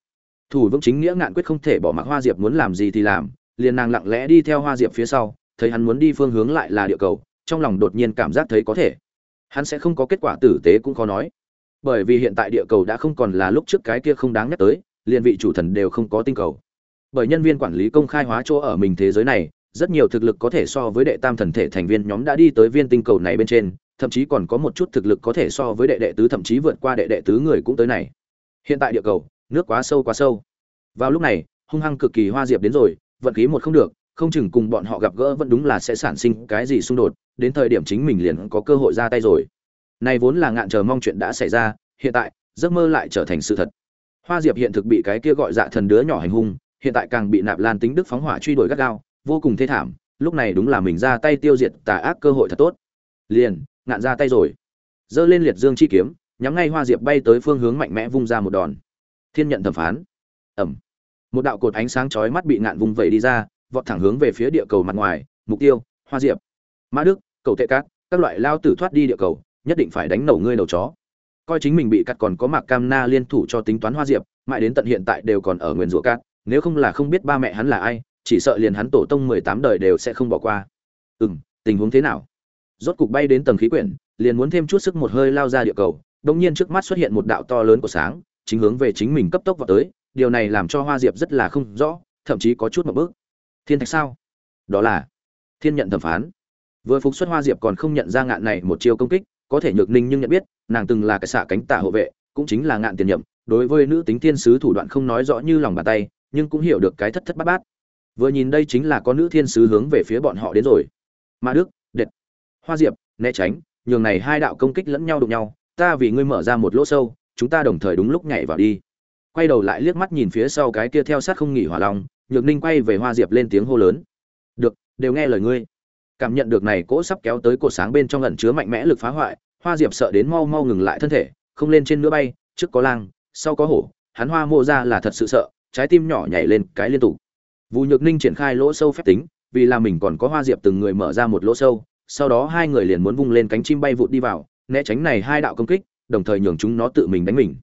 thủ vững chính nghĩa ngạn quyết không thể bỏ mặc hoa diệp muốn làm gì thì làm, liền nàng lặng lẽ đi theo hoa diệp phía sau, thấy hắn muốn đi phương hướng lại là địa cầu, trong lòng đột nhiên cảm giác thấy có thể. Hắn sẽ không có kết quả tử tế cũng khó nói. Bởi vì hiện tại địa cầu đã không còn là lúc trước cái kia không đáng nhắc tới, liền vị chủ thần đều không có tinh cầu. Bởi nhân viên quản lý công khai hóa chỗ ở mình thế giới này, rất nhiều thực lực có thể so với đệ tam thần thể thành viên nhóm đã đi tới viên tinh cầu này bên trên, thậm chí còn có một chút thực lực có thể so với đệ đệ tứ, thậm chí vượt qua đệ đệ tứ người cũng tới này. Hiện tại địa cầu nước quá sâu quá sâu. Vào lúc này, hung hăng cực kỳ hoa diệp đến rồi, vận khí một không được, không chừng cùng bọn họ gặp gỡ vẫn đúng là sẽ sản sinh cái gì xung đột, đến thời điểm chính mình liền có cơ hội ra tay rồi. Này vốn là ngạn chờ mong chuyện đã xảy ra, hiện tại, giấc mơ lại trở thành sự thật. Hoa diệp hiện thực bị cái kia gọi dạ thần đứa nhỏ hành hung, hiện tại càng bị nạp lan tính đức phóng hỏa truy đuổi gắt gao, vô cùng thê thảm, lúc này đúng là mình ra tay tiêu diệt tà ác cơ hội thật tốt. Liền, ngạn ra tay rồi. Giơ lên liệt dương chi kiếm, nhắm ngay hoa diệp bay tới phương hướng mạnh mẽ vung ra một đòn thiên nhận thẩm phán. Ẩm. Một đạo cột ánh sáng chói mắt bị ngạn vung vẩy đi ra, vọt thẳng hướng về phía địa cầu mặt ngoài, mục tiêu, hoa diệp. Mã đức, cầu tệ cát, các loại lao tử thoát đi địa cầu, nhất định phải đánh nổ ngươi đầu chó. Coi chính mình bị cắt còn có mạc cam na liên thủ cho tính toán hoa diệp, mãi đến tận hiện tại đều còn ở nguyền rủa cát, nếu không là không biết ba mẹ hắn là ai, chỉ sợ liền hắn tổ tông mười tám đời đều sẽ không bỏ qua. Ừ m tình huống thế nào? Rốt cục bay đến tầng khí quyển, liền muốn thêm chút sức một hơi lao ra địa cầu đông nhiên trước mắt xuất hiện một đạo to lớn của sáng chính hướng về chính mình cấp tốc vào tới, điều này làm cho hoa diệp rất là không rõ, thậm chí có chút một bước. Thiên thạch sao? Đó là thiên nhận thẩm phán. Vừa phục xuất hoa diệp còn không nhận ra ngạn này một chiêu công kích, có thể nhược ninh nhưng nhận biết, nàng từng là cái xạ cánh tả hộ vệ, cũng chính là ngạn tiền nhậm đối với nữ tính thiên sứ thủ đoạn không nói rõ như lòng bàn tay, nhưng cũng hiểu được cái thất thất bát bát. Vừa nhìn đây chính là có nữ thiên sứ hướng về phía bọn họ đến rồi. Ma đức, đệt. Hoa diệp, né tránh, nhường này hai đạo công kích lẫn nhau đụng nhau, ta vì ngươi mở ra một lỗ sâu chúng ta đồng thời đúng lúc nhảy vào đi. Quay đầu lại liếc mắt nhìn phía sau cái kia theo sát không nghỉ hỏa long nhược ninh quay về hoa diệp lên tiếng hô lớn. Được đều nghe lời ngươi. Cảm nhận được này cỗ sắp kéo tới cột sáng bên trong ẩn chứa mạnh mẽ lực phá hoại hoa diệp sợ đến mau mau ngừng lại thân thể không lên trên nữa bay trước có lang sau có hổ hắn hoa mô ra là thật sự sợ trái tim nhỏ nhảy lên cái liên tục. Vụ Nhược Ninh triển khai lỗ sâu phép tính, vì là mình còn có Hoa Diệp từng người mở ra một lỗ sâu, sau đó hai người liền muốn vung lên cánh chim bay vụt đi vào, né tránh này hai đạo công kích, đồng thời nhường chúng nó tự mình đánh mình.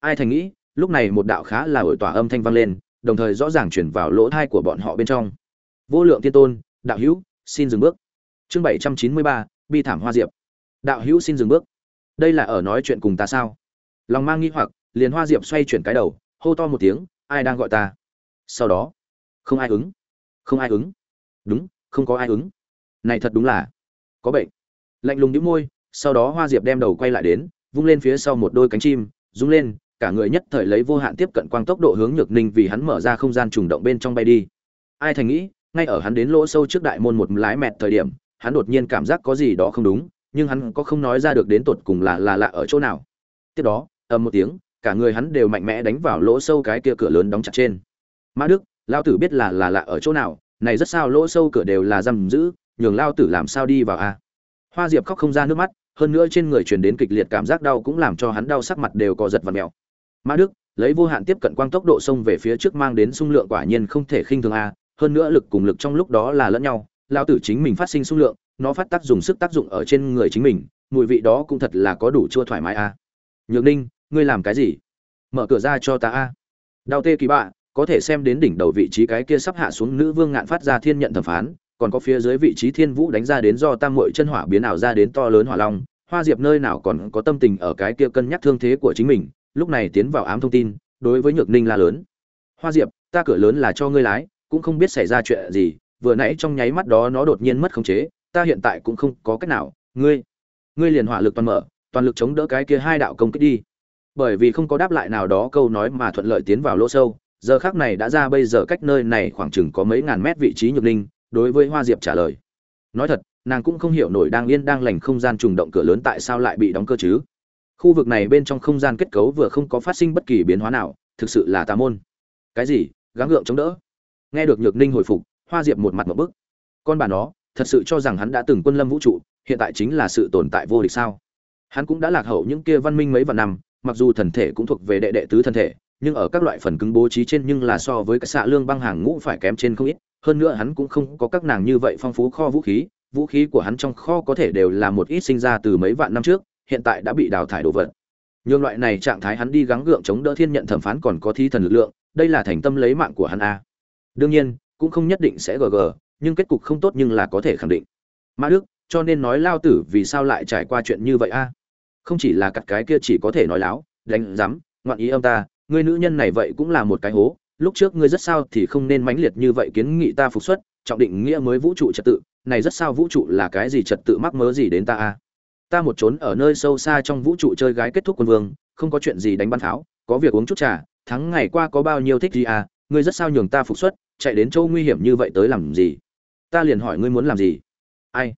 Ai thành nghĩ, lúc này một đạo khá là ổi tỏa âm thanh vang lên, đồng thời rõ ràng truyền vào lỗ tai của bọn họ bên trong. Vô lượng tiên tôn, đạo hữu, xin dừng bước. Chương 793, bi thảm Hoa Diệp. Đạo hữu xin dừng bước. Đây là ở nói chuyện cùng ta sao? Lòng mang nghi hoặc, liền Hoa Diệp xoay chuyển cái đầu, hô to một tiếng, ai đang gọi ta? Sau đó, không ai ứng không ai ứng đúng không có ai ứng này thật đúng là có bệnh lạnh lùng nhíu môi sau đó hoa diệp đem đầu quay lại đến vung lên phía sau một đôi cánh chim, rung lên, cả người nhất thời lấy vô hạn tiếp cận quang tốc độ hướng nhược ninh vì hắn mở ra không gian trùng động bên trong bay đi. Ai thành nghĩ, ngay ở hắn đến lỗ sâu trước đại môn một lái mẹt thời điểm, hắn đột nhiên cảm giác có gì đó không đúng, nhưng hắn có không nói ra được đến tột cùng là là lạ ở chỗ nào. Tiếp đó, ầm một tiếng, cả người hắn đều mạnh mẽ đánh vào lỗ sâu cái kia cửa lớn đóng chặt trên. Mã đức, lao tử biết là là lạ ở chỗ nào, này rất sao lỗ sâu cửa đều là giam giữ, nhường lao tử làm sao đi vào a hoa diệp khóc không ra nước mắt hơn nữa trên người truyền đến kịch liệt cảm giác đau cũng làm cho hắn đau sắc mặt đều có giật và mèo. Mã đức, lấy vô hạn tiếp cận quang tốc độ xông về phía trước mang đến xung lượng quả nhiên không thể khinh thường a, hơn nữa lực cùng lực trong lúc đó là lẫn nhau lao tử chính mình phát sinh xung lượng, nó phát tác dùng sức tác dụng ở trên người chính mình, mùi vị đó cũng thật là có đủ chua thoải mái a. Nhược ninh, ngươi làm cái gì? Mở cửa ra cho ta a. Đau tê kỳ bạ, có thể xem đến đỉnh đầu vị trí cái kia sắp hạ xuống nữ vương ngạn phát ra thiên nhận thẩm phán còn có phía dưới vị trí thiên vũ đánh ra đến do tam muội chân hỏa biến ảo ra đến to lớn hỏa long, hoa diệp nơi nào còn có tâm tình ở cái kia cân nhắc thương thế của chính mình, lúc này tiến vào ám thông tin, đối với nhược ninh la lớn. Hoa diệp, ta cửa lớn là cho ngươi lái, cũng không biết xảy ra chuyện gì, vừa nãy trong nháy mắt đó nó đột nhiên mất khống chế, ta hiện tại cũng không có cách nào, ngươi ngươi liền hỏa lực toàn mở, toàn lực chống đỡ cái kia hai đạo công kích đi. Bởi vì không có đáp lại nào đó câu nói mà thuận lợi tiến vào lỗ sâu, giờ khác này đã ra bây giờ cách nơi này khoảng chừng có mấy ngàn mét vị trí nhược ninh đối với hoa diệp trả lời. Nói thật, nàng cũng không hiểu nổi đang yên đang lành không gian trùng động cửa lớn tại sao lại bị đóng cơ chứ. Khu vực này bên trong không gian kết cấu vừa không có phát sinh bất kỳ biến hóa nào, thực sự là tà môn. Cái gì? Gắng gượng chống đỡ. Nghe được nhược ninh hồi phục, hoa diệp một mặt một bức. Con bà nó, thật sự cho rằng hắn đã từng quân lâm vũ trụ, hiện tại chính là sự tồn tại vô địch sao? Hắn cũng đã lạc hậu những kia văn minh mấy vạn năm, mặc dù thần thể cũng thuộc về đệ đệ tứ thân thể, nhưng ở các loại phần cứng bố trí trên nhưng là so với các xạ lương băng hàng ngũ phải kém trên không ít hơn nữa hắn cũng không có các nàng như vậy phong phú kho vũ khí vũ khí của hắn trong kho có thể đều là một ít sinh ra từ mấy vạn năm trước, hiện tại đã bị đào thải đổ vật. Nhưng loại này trạng thái hắn đi gắng gượng chống đỡ thiên nhận thẩm phán còn có thi thần lực lượng, đây là thành tâm lấy mạng của hắn a. Đương nhiên, cũng không nhất định sẽ gg nhưng kết cục không tốt nhưng là có thể khẳng định. Mã đức, cho nên nói lao tử vì sao lại trải qua chuyện như vậy a? Không chỉ là cặt cái kia chỉ có thể nói láo, đánh rắm ngoạn ý âm ta, người nữ nhân này vậy cũng là một cái hố lúc trước ngươi rất sao thì không nên mãnh liệt như vậy kiến nghị ta phục xuất, trọng định nghĩa mới vũ trụ trật tự, này rất sao vũ trụ là cái gì trật tự mắc mớ gì đến ta a? Ta một trốn ở nơi sâu xa trong vũ trụ chơi gái kết thúc quân vương, không có chuyện gì đánh bắn tháo có việc uống chút trà, thắng ngày qua có bao nhiêu thích gì à? Ngươi rất sao nhường ta phục xuất, chạy đến chỗ nguy hiểm như vậy tới làm gì? Ta liền hỏi ngươi muốn làm gì? Ai?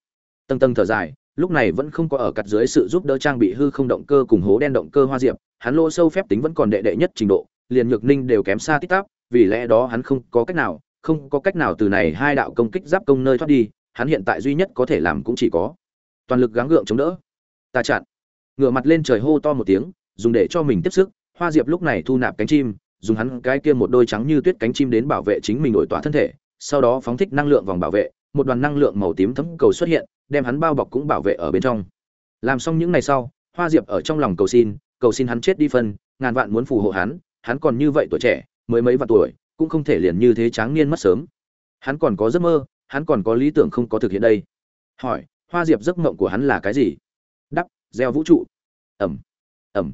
Tầng tầng thở dài, lúc này vẫn không có ở cặt dưới sự giúp đỡ trang bị hư không động cơ cùng hố đen động cơ hoa diệp, hắn lô sâu phép tính vẫn còn đệ đệ nhất trình độ, liền nhược ninh đều kém xa tít tắp vì lẽ đó hắn không có cách nào, không có cách nào từ này hai đạo công kích giáp công nơi thoát đi, hắn hiện tại duy nhất có thể làm cũng chỉ có toàn lực gắng gượng chống đỡ. Ta chặn. Ngửa mặt lên trời hô to một tiếng, dùng để cho mình tiếp sức, hoa diệp lúc này thu nạp cánh chim, dùng hắn cái kia một đôi trắng như tuyết cánh chim đến bảo vệ chính mình đổi tỏa thân thể, sau đó phóng thích năng lượng vòng bảo vệ, một đoàn năng lượng màu tím thấm cầu xuất hiện, đem hắn bao bọc cũng bảo vệ ở bên trong. Làm xong những ngày sau, hoa diệp ở trong lòng cầu xin cầu xin hắn chết đi phân, ngàn vạn muốn phù hộ hắn hắn còn như vậy tuổi trẻ mới mấy vạn tuổi, cũng không thể liền như thế tráng niên mất sớm. Hắn còn có giấc mơ, hắn còn có lý tưởng không có thực hiện đây. Hỏi, hoa diệp giấc mộng của hắn là cái gì? Đắp, gieo vũ trụ. Ẩm ẩm.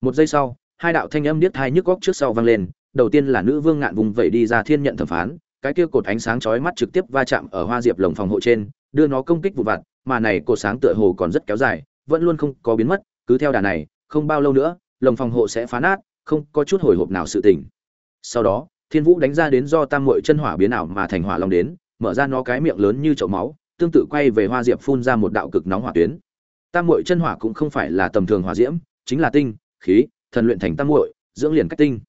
Một giây sau, hai đạo thanh âm điếc thai nhức góc trước sau vang lên, đầu tiên là nữ vương ngạn vùng vẩy đi ra thiên nhận thẩm phán, cái kia cột ánh sáng chói mắt trực tiếp va chạm ở hoa diệp lồng phòng hộ trên, đưa nó công kích vụ vặt, mà này cột sáng tựa hồ còn rất kéo dài, vẫn luôn không có biến mất, cứ theo đà này, không bao lâu nữa, lồng phòng hộ sẽ phá nát, không có chút hồi hộp nào sự tình sau đó, thiên vũ đánh ra đến do tam mội chân hỏa biến ảo mà thành hỏa long đến, mở ra nó cái miệng lớn như chậu máu, tương tự quay về hoa diệp phun ra một đạo cực nóng hỏa tuyến. Tam mội chân hỏa cũng không phải là tầm thường hỏa diễm, chính là tinh, khí, thần luyện thành tam mội dưỡng liền cách tinh.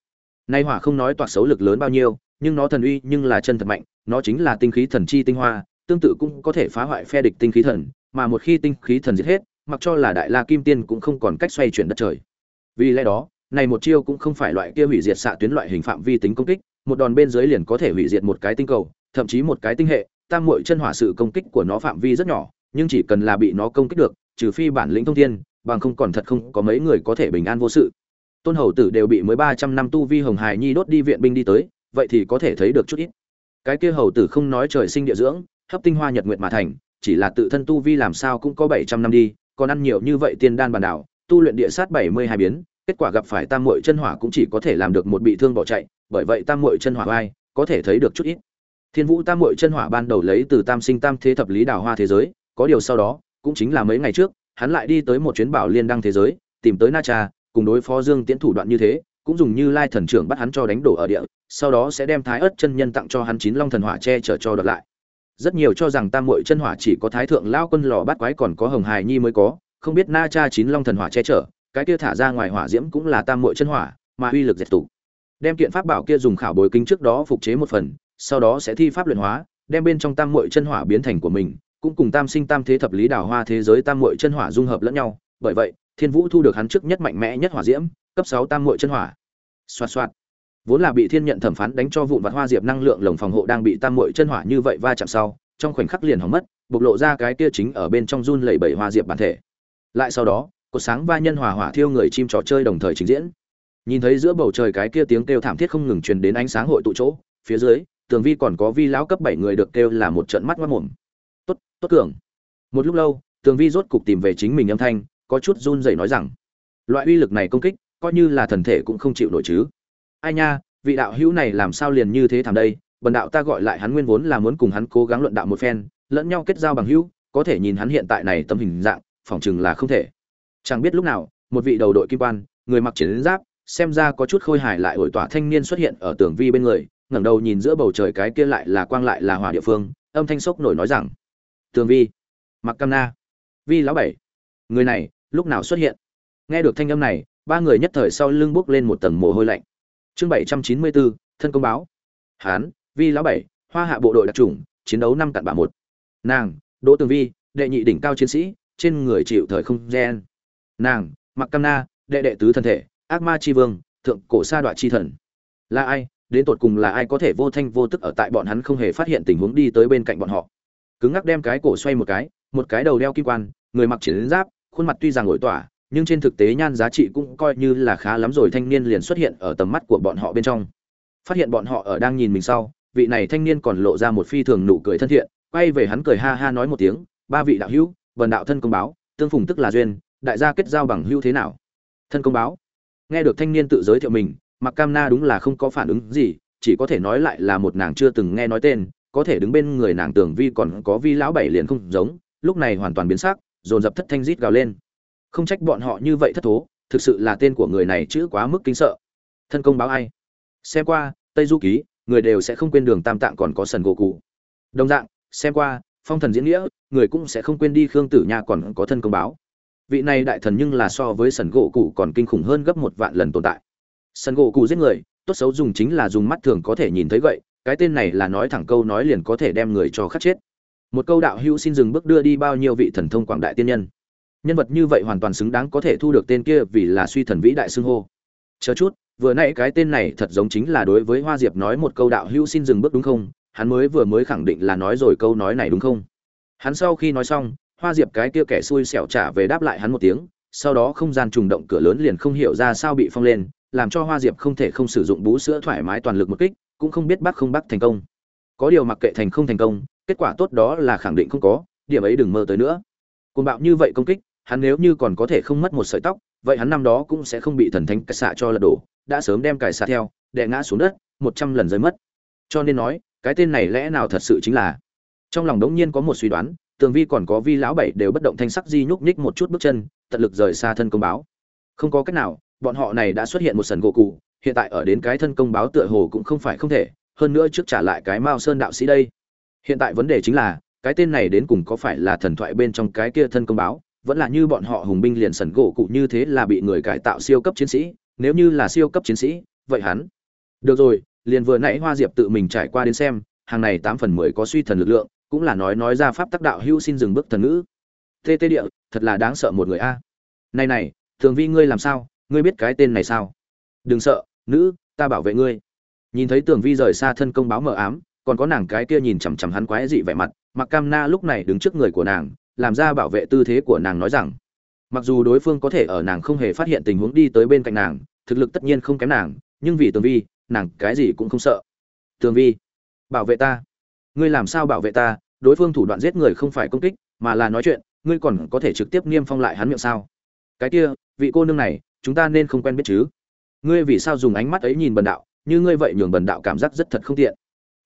Nay hỏa không nói toạc xấu lực lớn bao nhiêu, nhưng nó thần uy nhưng là chân thật mạnh, nó chính là tinh khí thần chi tinh hoa, tương tự cũng có thể phá hoại phe địch tinh khí thần, mà một khi tinh khí thần giết hết, mặc cho là đại la kim tiên cũng không còn cách xoay chuyển đất trời. Vì lẽ đó này một chiêu cũng không phải loại kia hủy diệt xạ tuyến loại hình phạm vi tính công kích, một đòn bên dưới liền có thể hủy diệt một cái tinh cầu, thậm chí một cái tinh hệ, tam muội chân hỏa sự công kích của nó phạm vi rất nhỏ, nhưng chỉ cần là bị nó công kích được, trừ phi bản lĩnh thông thiên, bằng không còn thật không có mấy người có thể bình an vô sự. Tôn hầu tử đều bị mới ba trăm năm tu vi hồng hải nhi đốt đi viện binh đi tới, vậy thì có thể thấy được chút ít. Cái kia hầu tử không nói trời sinh địa dưỡng, hấp tinh hoa nhật nguyệt mà thành, chỉ là tự thân tu vi làm sao cũng có bảy trăm năm đi, còn ăn nhiều như vậy tiên đan bản đảo, tu luyện địa sát bảy mươi hai biến kết quả gặp phải tam muội chân hỏa cũng chỉ có thể làm được một bị thương bỏ chạy, bởi vậy tam muội chân hỏa vai có thể thấy được chút ít. Thiên vũ tam muội chân hỏa ban đầu lấy từ tam sinh tam thế thập lý đào hoa thế giới, có điều sau đó, cũng chính là mấy ngày trước, hắn lại đi tới một chuyến bảo liên đăng thế giới, tìm tới na cha, cùng đối phó dương tiễn thủ đoạn như thế, cũng dùng như lai thần trưởng bắt hắn cho đánh đổ ở địa, sau đó sẽ đem thái ớt chân nhân tặng cho hắn chín long thần hỏa che chở cho đợt lại. Rất nhiều cho rằng tam muội chân hỏa chỉ có thái thượng lao quân lò bắt quái còn có hồng hài nhi mới có, không biết na cha chín long thần hỏa che chở cái kia thả ra ngoài hỏa diễm cũng là tam muội chân hỏa, mà uy lực diệt tụ. Đem kiện pháp bảo kia dùng khảo bồi kinh trước đó phục chế một phần, sau đó sẽ thi pháp luyện hóa, đem bên trong tam muội chân hỏa biến thành của mình, cũng cùng tam sinh tam thế thập lý đảo hoa thế giới tam muội chân hỏa dung hợp lẫn nhau. Bởi vậy, thiên vũ thu được hắn trước nhất mạnh mẽ nhất hỏa diễm, cấp sáu tam muội chân hỏa. Soạt soạt. vốn là bị thiên nhận thẩm phán đánh cho vụn vặt hoa diệp năng lượng lồng phòng hộ đang bị tam muội chân hỏa như vậy va chạm sau, trong khoảnh khắc liền hỏng mất, bộc lộ ra cái kia chính ở bên trong run lẩy bẩy hoa diệp bản thể. Lại sau đó cột sáng va nhân hòa hỏa thiêu người chim trò chơi đồng thời trình diễn. Nhìn thấy giữa bầu trời cái kia tiếng kêu thảm thiết không ngừng truyền đến ánh sáng hội tụ chỗ, phía dưới, tường vi còn có vi lão cấp bảy người được kêu là một trận mắt mắt mồm. Tốt tốt cường. Một lúc lâu, tường vi rốt cục tìm về chính mình âm thanh, có chút run rẩy nói rằng, loại uy lực này công kích, coi như là thần thể cũng không chịu nổi chứ. Ai nha, vị đạo hữu này làm sao liền như thế thảm đây? Bần đạo ta gọi lại hắn nguyên vốn là muốn cùng hắn cố gắng luận đạo một phen, lẫn nhau kết giao bằng hữu, có thể nhìn hắn hiện tại này tấm hình dạng, phỏng chừng là không thể chẳng biết lúc nào, một vị đầu đội kim quan, người mặc chiến giáp, xem ra có chút khôi hài lại ổi tỏa thanh niên xuất hiện ở tường vi bên người, ngẩng đầu nhìn giữa bầu trời cái kia lại là quang lại là hỏa địa phương, âm thanh sốc nổi nói rằng, tường vi, mặc cam na, vi lão bảy, người này lúc nào xuất hiện? Nghe được thanh âm này, ba người nhất thời sau lưng bước lên một tầng mồ hôi lạnh. Chương bảy trăm chín mươi bốn, thân công báo. Hán, vi lão bảy, hoa hạ bộ đội đặc trùng chiến đấu năm cặn bạ một. Nàng, đỗ tường vi, đệ nhị đỉnh cao chiến sĩ, trên người chịu thời không gen nàng mặc cam na đệ đệ tứ thân thể, ác ma chi vương, thượng cổ sa đoạn chi thần. Là ai? Đến tột cùng là ai có thể vô thanh vô tức ở tại bọn hắn không hề phát hiện tình huống đi tới bên cạnh bọn họ? Cứng ngắc đem cái cổ xoay một cái một cái đầu đeo kim quan, người mặc chiến giáp, khuôn mặt tuy rằng ngồi tỏa, nhưng trên thực tế nhan giá trị cũng coi như là khá lắm rồi, thanh niên liền xuất hiện ở tầm mắt của bọn họ bên trong. Phát hiện bọn họ ở đang nhìn mình sau, vị này thanh niên còn lộ ra một phi thường nụ cười thân thiện, quay về hắn cười ha ha nói một tiếng, ba vị đạo hữu, vần đạo thân công báo, tương phùng tức là duyên đại gia kết giao bằng hữu thế nào? Thân công báo. Nghe được thanh niên tự giới thiệu mình mặc cam na đúng là không có phản ứng gì, chỉ có thể nói lại là một nàng chưa từng nghe nói tên, có thể đứng bên người nàng tưởng vi còn có vi lão bảy liền không giống, lúc này hoàn toàn biến sắc, dồn dập thất thanh rít gào lên. Không trách bọn họ như vậy thất thố, thực sự là tên của người này chữ quá mức kinh sợ. Thân công báo ai? Xem qua, tây du ký, người đều sẽ không quên đường tam tạng còn có sần gỗ cụ. Đồng dạng, xem qua, phong thần diễn nghĩa, người cũng sẽ không quên đi khương tử nha còn có thân công báo vị này đại thần nhưng là so với sần gỗ cụ còn kinh khủng hơn gấp một vạn lần tồn tại. Sần gỗ cụ giết người, tốt xấu dùng chính là dùng mắt thường có thể nhìn thấy vậy cái tên này là nói thẳng câu nói liền có thể đem người cho khắc chết. Một câu đạo hữu xin dừng bước đưa đi bao nhiêu vị thần thông quảng đại tiên nhân. Nhân vật như vậy hoàn toàn xứng đáng có thể thu được tên kia vì là suy thần vĩ đại xưng hô. Chờ chút, vừa nãy cái tên này thật giống chính là đối với hoa diệp nói một câu đạo hữu xin dừng bước đúng không? Hắn mới vừa mới khẳng định là nói rồi câu nói này đúng không? Hắn sau khi nói xong hoa diệp cái kia kẻ xui xẻo trả về đáp lại hắn một tiếng, sau đó không gian trùng động cửa lớn liền không hiểu ra sao bị phong lên, làm cho hoa diệp không thể không sử dụng bú sữa thoải mái toàn lực một kích, cũng không biết bắt không bắt thành công. Có điều mặc kệ thành không thành công, kết quả tốt đó là khẳng định không có, điểm ấy đừng mơ tới nữa. Côn bạo như vậy công kích, hắn nếu như còn có thể không mất một sợi tóc, vậy hắn năm đó cũng sẽ không bị thần thánh cải xạ cho lật đổ, đã sớm đem cải xạ theo, đè ngã xuống đất, một trăm lần rơi mất. Cho nên nói, cái tên này lẽ nào thật sự chính là? Trong lòng đống nhiên có một suy đoán tường vi còn có vi lão bảy đều bất động thanh sắc di nhúc nhích một chút bước chân, tận lực rời xa thân công báo. Không có cách nào, bọn họ này đã xuất hiện một sần gỗ cụ hiện tại ở đến cái thân công báo tựa hồ cũng không phải không thể, hơn nữa trước trả lại cái mao sơn đạo sĩ đây. Hiện tại vấn đề chính là, cái tên này đến cùng có phải là thần thoại bên trong cái kia thân công báo, vẫn là như bọn họ hùng binh liền sần gỗ cụ như thế là bị người cải tạo siêu cấp chiến sĩ, nếu như là siêu cấp chiến sĩ, vậy hắn. Được rồi, liền vừa nãy hoa diệp tự mình trải qua đến xem, hàng này tám phần mười có suy thần lực lượng cũng là nói nói ra pháp tác đạo hữu xin dừng bước thần ngữ. Tê tê địa, thật là đáng sợ một người a. Này này, thường vi ngươi làm sao? Ngươi biết cái tên này sao? Đừng sợ, nữ, ta bảo vệ ngươi. Nhìn thấy tường vi rời xa thân công báo mờ ám, còn có nàng cái kia nhìn chằm chằm hắn quái dị vẻ mặt mặc cam na lúc này đứng trước người của nàng, làm ra bảo vệ tư thế của nàng nói rằng, mặc dù đối phương có thể ở nàng không hề phát hiện tình huống đi tới bên cạnh nàng, thực lực tất nhiên không kém nàng, nhưng vì tường vi, nàng cái gì cũng không sợ. Tường vi, bảo vệ ta ngươi làm sao bảo vệ ta, đối phương thủ đoạn giết người không phải công kích, mà là nói chuyện, ngươi còn có thể trực tiếp niêm phong lại hắn miệng sao? Cái kia, vị cô nương này, chúng ta nên không quen biết chứ? Ngươi vì sao dùng ánh mắt ấy nhìn bần đạo, như ngươi vậy nhường bần đạo cảm giác rất thật không tiện.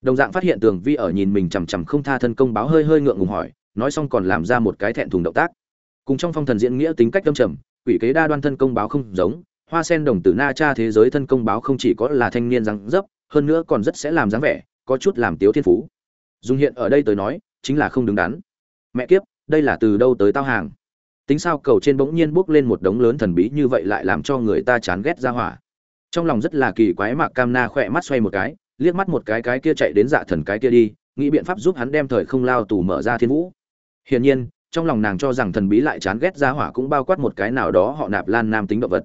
Đồng dạng phát hiện tường vi ở nhìn mình chằm chằm không tha thân công báo hơi hơi ngượng ngùng hỏi, nói xong còn làm ra một cái thẹn thùng động tác. Cùng trong phong thần diễn nghĩa tính cách đâm trầm, quỷ kế đa đoan thân công báo không giống, hoa sen đồng tử na cha thế giới thân công báo không chỉ có là thanh niên răng dấp, hơn nữa còn rất sẽ làm dáng vẻ, có chút làm tiếu thiên phú dùng hiện ở đây tới nói, chính là không đứng đắn. Mẹ kiếp, đây là từ đâu tới tao hàng? Tính sao cầu trên bỗng nhiên bốc lên một đống lớn thần bí như vậy lại làm cho người ta chán ghét ra hỏa. Trong lòng rất là kỳ quái mạc cam na khỏe mắt xoay một cái, liếc mắt một cái cái kia chạy đến dạ thần cái kia đi, nghĩ biện pháp giúp hắn đem thời không lao tù mở ra thiên vũ. Hiển nhiên, trong lòng nàng cho rằng thần bí lại chán ghét ra hỏa cũng bao quát một cái nào đó họ nạp lan nam tính động vật.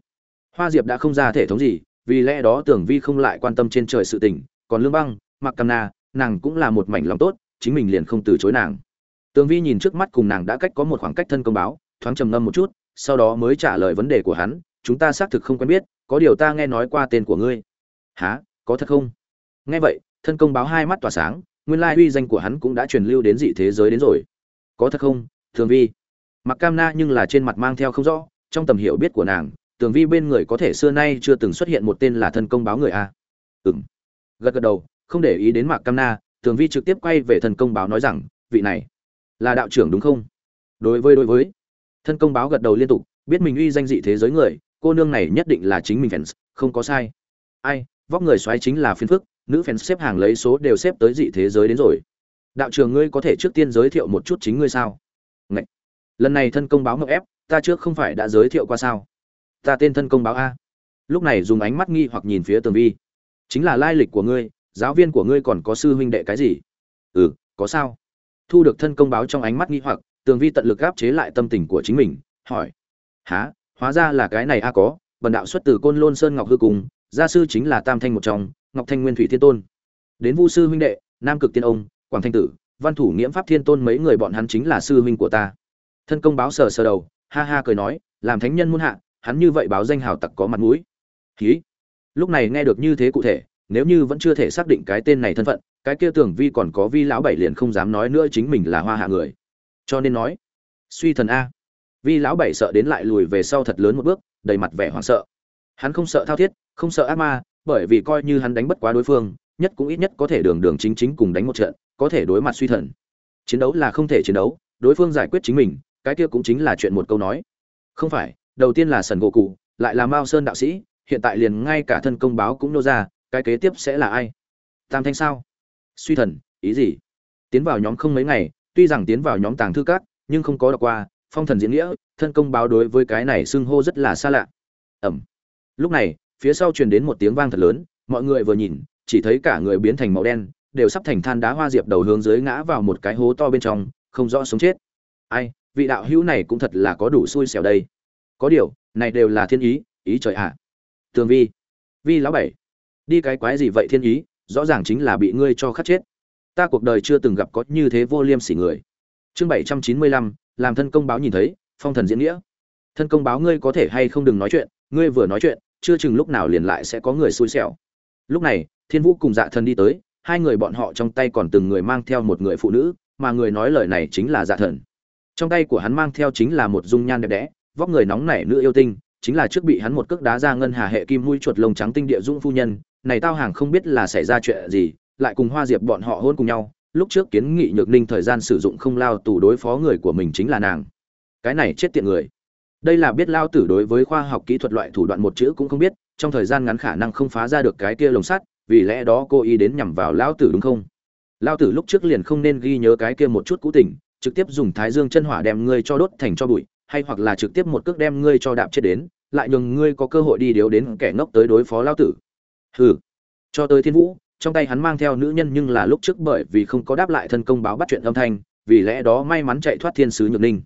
Hoa diệp đã không ra thể thống gì, vì lẽ đó tưởng vi không lại quan tâm trên trời sự tình, còn lương băng mặc cam na nàng cũng là một mảnh lòng tốt, chính mình liền không từ chối nàng. Tường vi nhìn trước mắt cùng nàng đã cách có một khoảng cách thân công báo, thoáng trầm ngâm một chút, sau đó mới trả lời vấn đề của hắn, chúng ta xác thực không quen biết, có điều ta nghe nói qua tên của ngươi. Há có thật không? Nghe vậy, thân công báo hai mắt tỏa sáng, nguyên lai uy danh của hắn cũng đã truyền lưu đến dị thế giới đến rồi. Có thật không thường vi? Mặc cam na nhưng là trên mặt mang theo không rõ, trong tầm hiểu biết của nàng, tường vi bên người có thể xưa nay chưa từng xuất hiện một tên là thân công báo người a. Ừng gật gật đầu không để ý đến mạc cam na, tường vi trực tiếp quay về thân công báo nói rằng, vị này là đạo trưởng đúng không? Đối với đối với. Thân công báo gật đầu liên tục, biết mình uy danh dị thế giới người, cô nương này nhất định là chính mình fans, không có sai. Ai, vóc người xoáy chính là phiên phức, nữ fans xếp hàng lấy số đều xếp tới dị thế giới đến rồi. Đạo trưởng ngươi có thể trước tiên giới thiệu một chút chính ngươi sao? Ngậy! lần này thân công báo ngọc ép, ta trước không phải đã giới thiệu qua sao? Ta tên thân công báo a. Lúc này dùng ánh mắt nghi hoặc nhìn phía tường vi. Chính là lai lịch của ngươi giáo viên của ngươi còn có sư huynh đệ cái gì? Ừ có sao. Thu được thân công báo trong ánh mắt nghi hoặc, tường vi tận lực gáp chế lại tâm tình của chính mình, hỏi. Há hóa ra là cái này a có, bần đạo xuất từ côn lôn sơn ngọc hư cùng, gia sư chính là tam thanh một trong, ngọc thanh nguyên thủy thiên tôn. Đến vu sư huynh đệ, nam cực tiên ông, quảng thanh tử, văn thủ nghiễm pháp thiên tôn mấy người bọn hắn chính là sư huynh của ta. Thân công báo sờ sờ đầu, ha ha cười nói, làm thánh nhân muôn hạ, hắn như vậy báo danh hào tặc có mặt mũi. Ký lúc này nghe được như thế cụ thể nếu như vẫn chưa thể xác định cái tên này thân phận, cái kia tưởng vi còn có vi lão bảy liền không dám nói nữa chính mình là hoa hạ người. Cho nên nói, suy thần a. Vi lão bảy sợ đến lại lùi về sau thật lớn một bước, đầy mặt vẻ hoảng sợ. Hắn không sợ thao thiết, không sợ ác ma, bởi vì coi như hắn đánh bất quá đối phương, nhất cũng ít nhất có thể đường đường chính chính cùng đánh một trận, có thể đối mặt suy thần. Chiến đấu là không thể chiến đấu, đối phương giải quyết chính mình, cái kia cũng chính là chuyện một câu nói. Không phải, đầu tiên là sần gỗ cụ, lại là mao sơn đạo sĩ, hiện tại liền ngay cả thân công báo cũng nô ra cái kế tiếp sẽ là ai? Tam thanh sao? Suy thần, ý gì? Tiến vào nhóm không mấy ngày, tuy rằng tiến vào nhóm tàng thư các, nhưng không có đọc qua, phong thần diễn nghĩa, thân công báo đối với cái này xưng hô rất là xa lạ. Ẩm. Lúc này, phía sau truyền đến một tiếng vang thật lớn, mọi người vừa nhìn, chỉ thấy cả người biến thành màu đen, đều sắp thành than đá hoa diệp đầu hướng dưới ngã vào một cái hố to bên trong, không rõ sống chết. Ai, vị đạo hữu này cũng thật là có đủ xui xẻo đây. Có điều, này đều là thiên ý ý trời ạ. À. tường vi. Vi lão bảy đi cái quái gì vậy thiên ý, rõ ràng chính là bị ngươi cho khắc chết. Ta cuộc đời chưa từng gặp có như thế vô liêm sỉ người. Chương bảy trăm chín mươi lăm, làm thân công báo nhìn thấy, phong thần diễn nghĩa. Thân công báo ngươi có thể hay không đừng nói chuyện, ngươi vừa nói chuyện, chưa chừng lúc nào liền lại sẽ có người xui xẻo. Lúc này, thiên vũ cùng dạ thần đi tới, hai người bọn họ trong tay còn từng người mang theo một người phụ nữ, mà người nói lời này chính là dạ thần. Trong tay của hắn mang theo chính là một dung nhan đẹp đẽ, vóc người nóng nảy nữ yêu tinh, chính là trước bị hắn một cước đá ra ngân hà hệ kim mũi chuột lông trắng tinh địa dung phu nhân này tao hàng không biết là xảy ra chuyện gì, lại cùng hoa diệp bọn họ hôn cùng nhau, lúc trước kiến nghị nhược ninh thời gian sử dụng không lao tù đối phó người của mình chính là nàng. Cái này chết tiện người. Đây là biết lao tử đối với khoa học kỹ thuật loại thủ đoạn một chữ cũng không biết, trong thời gian ngắn khả năng không phá ra được cái kia lồng sắt, vì lẽ đó cô ý đến nhằm vào lao tử đúng không? Lao tử lúc trước liền không nên ghi nhớ cái kia một chút cũ tình, trực tiếp dùng thái dương chân hỏa đem ngươi cho đốt thành cho bụi, hay hoặc là trực tiếp một cước đem ngươi cho đạp chết đến, lại nhường ngươi có cơ hội đi điếu đến kẻ ngốc tới đối phó lao tử hừ. Cho tới thiên vũ, trong tay hắn mang theo nữ nhân nhưng là lúc trước bởi vì không có đáp lại thân công báo bắt chuyện âm thanh, vì lẽ đó may mắn chạy thoát thiên sứ nhược ninh.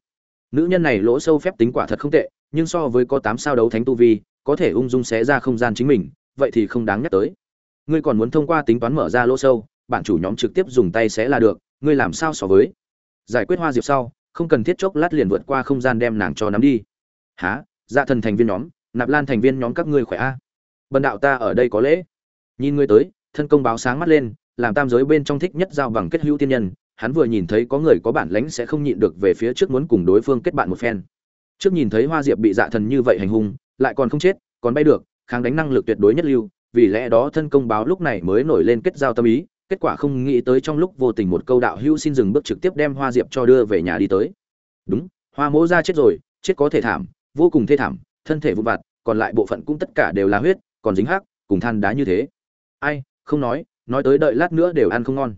Nữ nhân này lỗ sâu phép tính quả thật không tệ, nhưng so với có tám sao đấu thánh tu vi, có thể ung dung xé ra không gian chính mình, vậy thì không đáng nhắc tới. Ngươi còn muốn thông qua tính toán mở ra lỗ sâu, bản chủ nhóm trực tiếp dùng tay sẽ là được, ngươi làm sao so với? Giải quyết hoa diệp sau, không cần thiết chốc lát liền vượt qua không gian đem nàng cho nắm đi. Há dạ thần thành viên nhóm, nạp lan thành viên nhóm các ngươi khỏe a? à bần đạo ta ở đây có lễ. Nhìn ngươi tới, thân công báo sáng mắt lên, làm tam giới bên trong thích nhất giao bằng kết hữu tiên nhân, hắn vừa nhìn thấy có người có bản lãnh sẽ không nhịn được về phía trước muốn cùng đối phương kết bạn một phen. Trước nhìn thấy hoa diệp bị dạ thần như vậy hành hung, lại còn không chết, còn bay được, kháng đánh năng lực tuyệt đối nhất lưu, vì lẽ đó thân công báo lúc này mới nổi lên kết giao tâm ý, kết quả không nghĩ tới trong lúc vô tình một câu đạo hữu xin dừng bước trực tiếp đem hoa diệp cho đưa về nhà đi tới. Đúng, hoa mỗ ra chết rồi, chết có thể thảm, vô cùng thê thảm, thân thể vụn vặt, còn lại bộ phận cũng tất cả đều là huyết còn dính hắc, cùng than đá như thế. Ai, không nói nói tới đợi lát nữa đều ăn không ngon.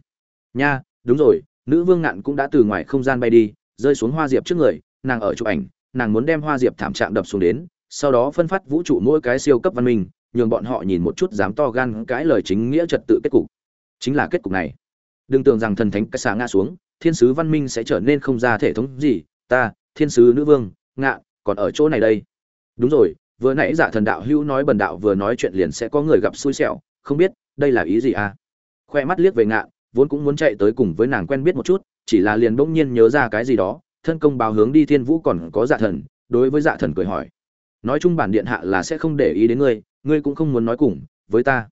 Nha, đúng rồi, nữ vương ngạn cũng đã từ ngoài không gian bay đi, rơi xuống hoa diệp trước người, nàng ở chụp ảnh, nàng muốn đem hoa diệp thảm trạng đập xuống đến, sau đó phân phát vũ trụ mỗi cái siêu cấp văn minh, nhường bọn họ nhìn một chút dám to gan cái lời chính nghĩa trật tự kết cục. Chính là kết cục này. Đừng tưởng rằng thần thánh cái xà ngã xuống, thiên sứ văn minh sẽ trở nên không ra thể thống gì, ta, thiên sứ nữ vương ngạ còn ở chỗ này đây. Đúng rồi vừa nãy giả thần đạo hữu nói bần đạo vừa nói chuyện liền sẽ có người gặp xui xẻo, không biết đây là ý gì à? Khoe mắt liếc về ngạ vốn cũng muốn chạy tới cùng với nàng quen biết một chút, chỉ là liền bỗng nhiên nhớ ra cái gì đó, thân công báo hướng đi thiên vũ còn có dạ thần, đối với dạ thần cười hỏi. Nói chung bản điện hạ là sẽ không để ý đến ngươi ngươi cũng không muốn nói cùng với ta.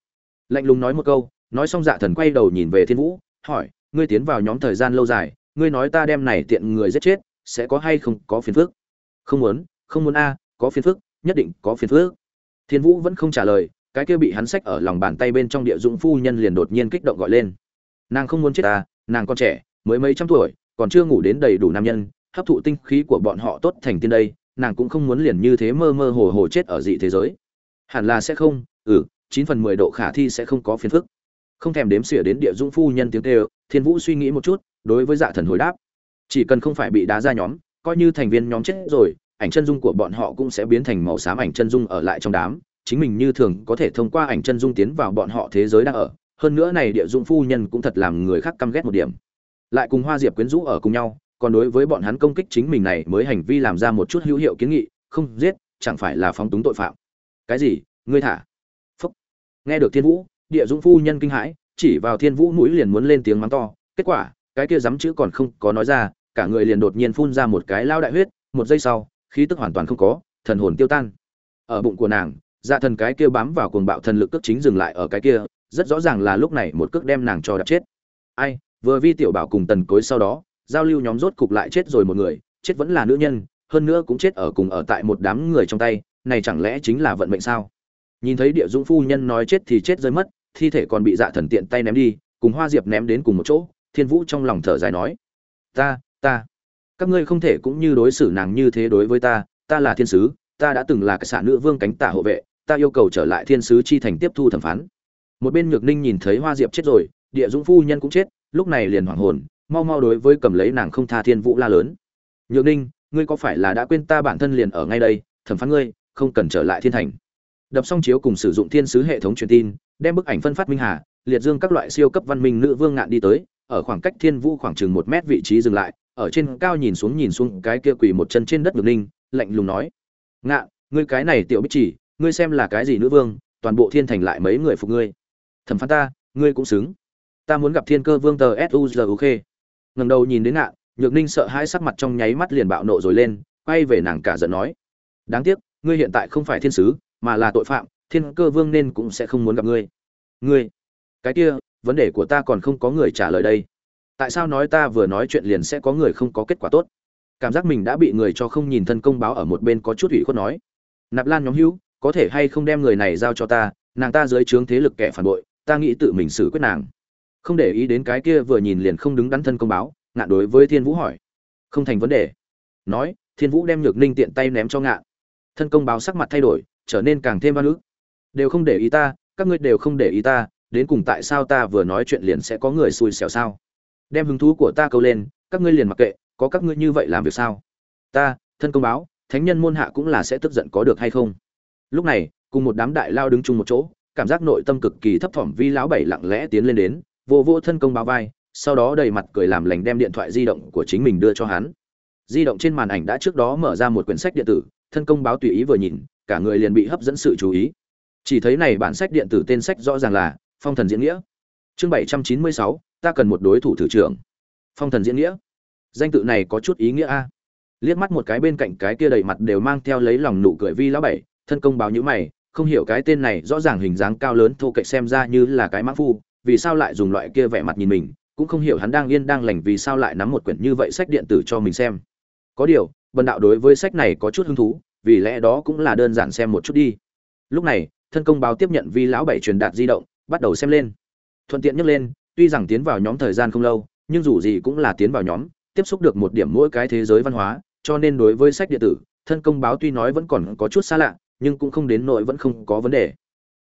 Lạnh lùng nói một câu, nói xong dạ thần quay đầu nhìn về thiên vũ, hỏi, ngươi tiến vào nhóm thời gian lâu dài, ngươi nói ta đem này tiện người giết chết, sẽ có hay không có phiền phức? Không muốn không muốn a, có phiền phức nhất định có phiền phức. Thiên vũ vẫn không trả lời, cái kia bị hắn xách ở lòng bàn tay bên trong địa dụng phu nhân liền đột nhiên kích động gọi lên. Nàng không muốn chết ta nàng còn trẻ, mới mấy trăm tuổi, còn chưa ngủ đến đầy đủ nam nhân, hấp thụ tinh khí của bọn họ tốt thành tiên đây, nàng cũng không muốn liền như thế mơ mơ hồ hồ chết ở dị thế giới. Hẳn là sẽ không ừ chín phần mười độ khả thi sẽ không có phiền phức. Không thèm đếm xỉa đến địa dũng phu nhân tiếng kêu, thiên vũ suy nghĩ một chút, đối với dạ thần hồi đáp. Chỉ cần không phải bị đá ra nhóm, coi như thành viên nhóm chết rồi ảnh chân dung của bọn họ cũng sẽ biến thành màu xám ảnh chân dung ở lại trong đám. Chính mình như thường có thể thông qua ảnh chân dung tiến vào bọn họ thế giới đang ở. Hơn nữa này địa dung phu nhân cũng thật làm người khác căm ghét một điểm. Lại cùng hoa diệp quyến rũ ở cùng nhau, còn đối với bọn hắn công kích chính mình này mới hành vi làm ra một chút hữu hiệu kiến nghị, không giết, chẳng phải là phóng túng tội phạm. Cái gì? Ngươi thả. Phúc. Nghe được thiên vũ, địa dũng phu nhân kinh hãi, chỉ vào thiên vũ mũi liền muốn lên tiếng mắng to. Kết quả, cái kia dám chữ còn không có nói ra, cả người liền đột nhiên phun ra một cái lao đại huyết, một giây sau khí tức hoàn toàn không có, thần hồn tiêu tan. Ở bụng của nàng dạ thần cái kia bám vào cuồng bạo thần lực cước chính dừng lại ở cái kia, rất rõ ràng là lúc này một cước đem nàng cho đập chết. Ai, vừa vi tiểu bảo cùng tần cối sau đó, giao lưu nhóm rốt cục lại chết rồi một người, chết vẫn là nữ nhân, hơn nữa cũng chết ở cùng ở tại một đám người trong tay, này chẳng lẽ chính là vận mệnh sao? Nhìn thấy địa dũng phu nhân nói chết thì chết rơi mất, thi thể còn bị dạ thần tiện tay ném đi, cùng hoa diệp ném đến cùng một chỗ, thiên vũ trong lòng thở dài nói, ta ta các ngươi không thể cũng như đối xử nàng như thế đối với ta ta là thiên sứ, ta đã từng là cái xạ nữ vương cánh tả hộ vệ, ta yêu cầu trở lại thiên sứ chi thành tiếp thu thẩm phán. Một bên nhược ninh nhìn thấy hoa diệp chết rồi, địa dũng phu nhân cũng chết, lúc này liền hoảng hồn, mau mau đối với cầm lấy nàng không tha thiên vũ la lớn. Nhược ninh, ngươi có phải là đã quên ta bản thân liền ở ngay đây, thẩm phán ngươi, không cần trở lại thiên thành. Đập xong chiếu cùng sử dụng thiên sứ hệ thống truyền tin, đem bức ảnh phân phát minh hà, liệt dương các loại siêu cấp văn minh nữ vương ngạn đi tới ở khoảng cách thiên vũ khoảng chừng một mét vị trí dừng lại, ở trên cao nhìn xuống nhìn xuống cái kia quỳ một chân trên đất ngược ninh, lạnh lùng nói, ngạ, ngươi cái này tiểu bích chỉ, ngươi xem là cái gì nữ vương, toàn bộ thiên thành lại mấy người phục ngươi? Thẩm phán ta, ngươi cũng xứng. Ta muốn gặp thiên cơ vương tờ suzuk ngầm đầu nhìn đến ngạ, nhược ninh sợ hai sắc mặt trong nháy mắt liền bạo nộ rồi lên, quay về nàng cả giận nói, đáng tiếc, ngươi hiện tại không phải thiên sứ, mà là tội phạm, thiên cơ vương nên cũng sẽ không muốn gặp ngươi. Ngươi? Cái kia vấn đề của ta còn không có người trả lời đây. Tại sao nói ta vừa nói chuyện liền sẽ có người không có kết quả tốt? Cảm giác mình đã bị người cho không nhìn thân công báo ở một bên có chút ủy khuất nói. Nạp lan nhóm hữu, có thể hay không đem người này giao cho ta? Nàng ta dưới trướng thế lực kẻ phản bội, ta nghĩ tự mình xử quyết nàng. Không để ý đến cái kia vừa nhìn liền không đứng đắn thân công báo, ngạn đối với thiên vũ hỏi. Không thành vấn đề. Nói, thiên vũ đem nhược ninh tiện tay ném cho ngạn. Thân công báo sắc mặt thay đổi, trở nên càng thêm văn ức. Đều không để ý ta, các ngươi đều không để ý ta đến cùng tại sao ta vừa nói chuyện liền sẽ có người xui xẻo sao? Đem hứng thú của ta câu lên, các ngươi liền mặc kệ, có các ngươi như vậy làm việc sao? Ta, thân công báo, thánh nhân môn hạ cũng là sẽ tức giận có được hay không? Lúc này, cùng một đám đại lao đứng chung một chỗ, cảm giác nội tâm cực kỳ thấp thỏm vi lão bảy lặng lẽ tiến lên đến, vô vô thân công báo vai, sau đó đầy mặt cười làm lành đem điện thoại di động của chính mình đưa cho hắn. Di động trên màn ảnh đã trước đó mở ra một quyển sách điện tử, thân công báo tùy ý vừa nhìn, cả người liền bị hấp dẫn sự chú ý. Chỉ thấy này bản sách điện tử tên sách rõ ràng là phong thần diễn nghĩa. Chương bảy trăm chín mươi sáu, ta cần một đối thủ thử trưởng. Phong thần diễn nghĩa. Danh tự này có chút ý nghĩa a. Liếc mắt một cái bên cạnh cái kia đầy mặt đều mang theo lấy lòng nụ cười vi lão bảy, thân công báo nhữ mày, không hiểu cái tên này rõ ràng hình dáng cao lớn thô kệch xem ra như là cái mã phu, vì sao lại dùng loại kia vẻ mặt nhìn mình, cũng không hiểu hắn đang yên đang lành vì sao lại nắm một quyển như vậy sách điện tử cho mình xem. Có điều, bần đạo đối với sách này có chút hứng thú, vì lẽ đó cũng là đơn giản xem một chút đi. Lúc này, thân công báo tiếp nhận vi lão bảy truyền đạt di động bắt đầu xem lên. Thuận tiện nhắc lên, tuy rằng tiến vào nhóm thời gian không lâu, nhưng dù gì cũng là tiến vào nhóm, tiếp xúc được một điểm mỗi cái thế giới văn hóa, cho nên đối với sách điện tử, thân công báo tuy nói vẫn còn có chút xa lạ, nhưng cũng không đến nỗi vẫn không có vấn đề.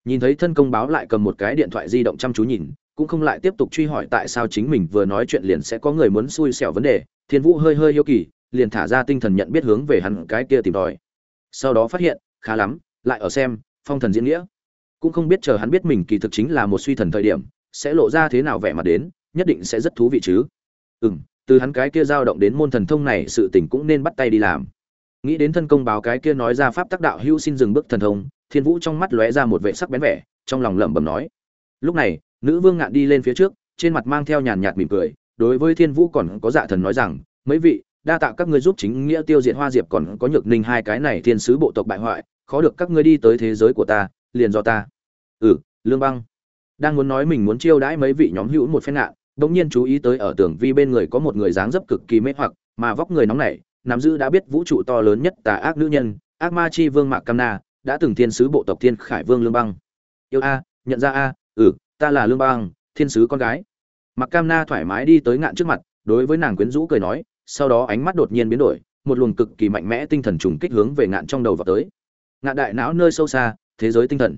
Nhìn thấy thân công báo lại cầm một cái điện thoại di động chăm chú nhìn, cũng không lại tiếp tục truy hỏi tại sao chính mình vừa nói chuyện liền sẽ có người muốn xui xẻo vấn đề, thiên vũ hơi hơi yêu kỳ, liền thả ra tinh thần nhận biết hướng về hắn cái kia tìm tòi. Sau đó phát hiện, khá lắm, lại ở xem, phong thần diễn nghĩa cũng không biết chờ hắn biết mình kỳ thực chính là một suy thần thời điểm, sẽ lộ ra thế nào vẻ mặt đến, nhất định sẽ rất thú vị chứ. Ừ m từ hắn cái kia dao động đến môn thần thông này sự tình cũng nên bắt tay đi làm. Nghĩ đến thân công báo cái kia nói ra pháp tác đạo hữu xin dừng bước thần thông, thiên vũ trong mắt lóe ra một vệ sắc bén vẻ, trong lòng lẩm bẩm nói. Lúc này, nữ vương ngạn đi lên phía trước, trên mặt mang theo nhàn nhạt mỉm cười, đối với thiên vũ còn có dạ thần nói rằng, mấy vị, đa tạ các ngươi giúp chính nghĩa tiêu diệt hoa diệp còn có nhược ninh hai cái này thiên sứ bộ tộc bại hoại, khó được các ngươi đi tới thế giới của ta liền do ta. Ừ lương băng. Đang muốn nói mình muốn chiêu đãi mấy vị nhóm hữu một phen ngạn bỗng nhiên chú ý tới ở tưởng vi bên người có một người dáng dấp cực kỳ mê hoặc, mà vóc người nóng nảy, nắm giữ đã biết vũ trụ to lớn nhất tà ác nữ nhân, ác ma chi vương mạc cam na, đã từng thiên sứ bộ tộc thiên khải vương lương băng. Yêu a, nhận ra a ừ ta là lương băng, thiên sứ con gái. Mạc cam na thoải mái đi tới ngạn trước mặt, đối với nàng quyến rũ cười nói, sau đó ánh mắt đột nhiên biến đổi, một luồng cực kỳ mạnh mẽ tinh thần trùng kích hướng về ngạn trong đầu vào tới. Ngạn đại não nơi sâu xa thế giới tinh thần.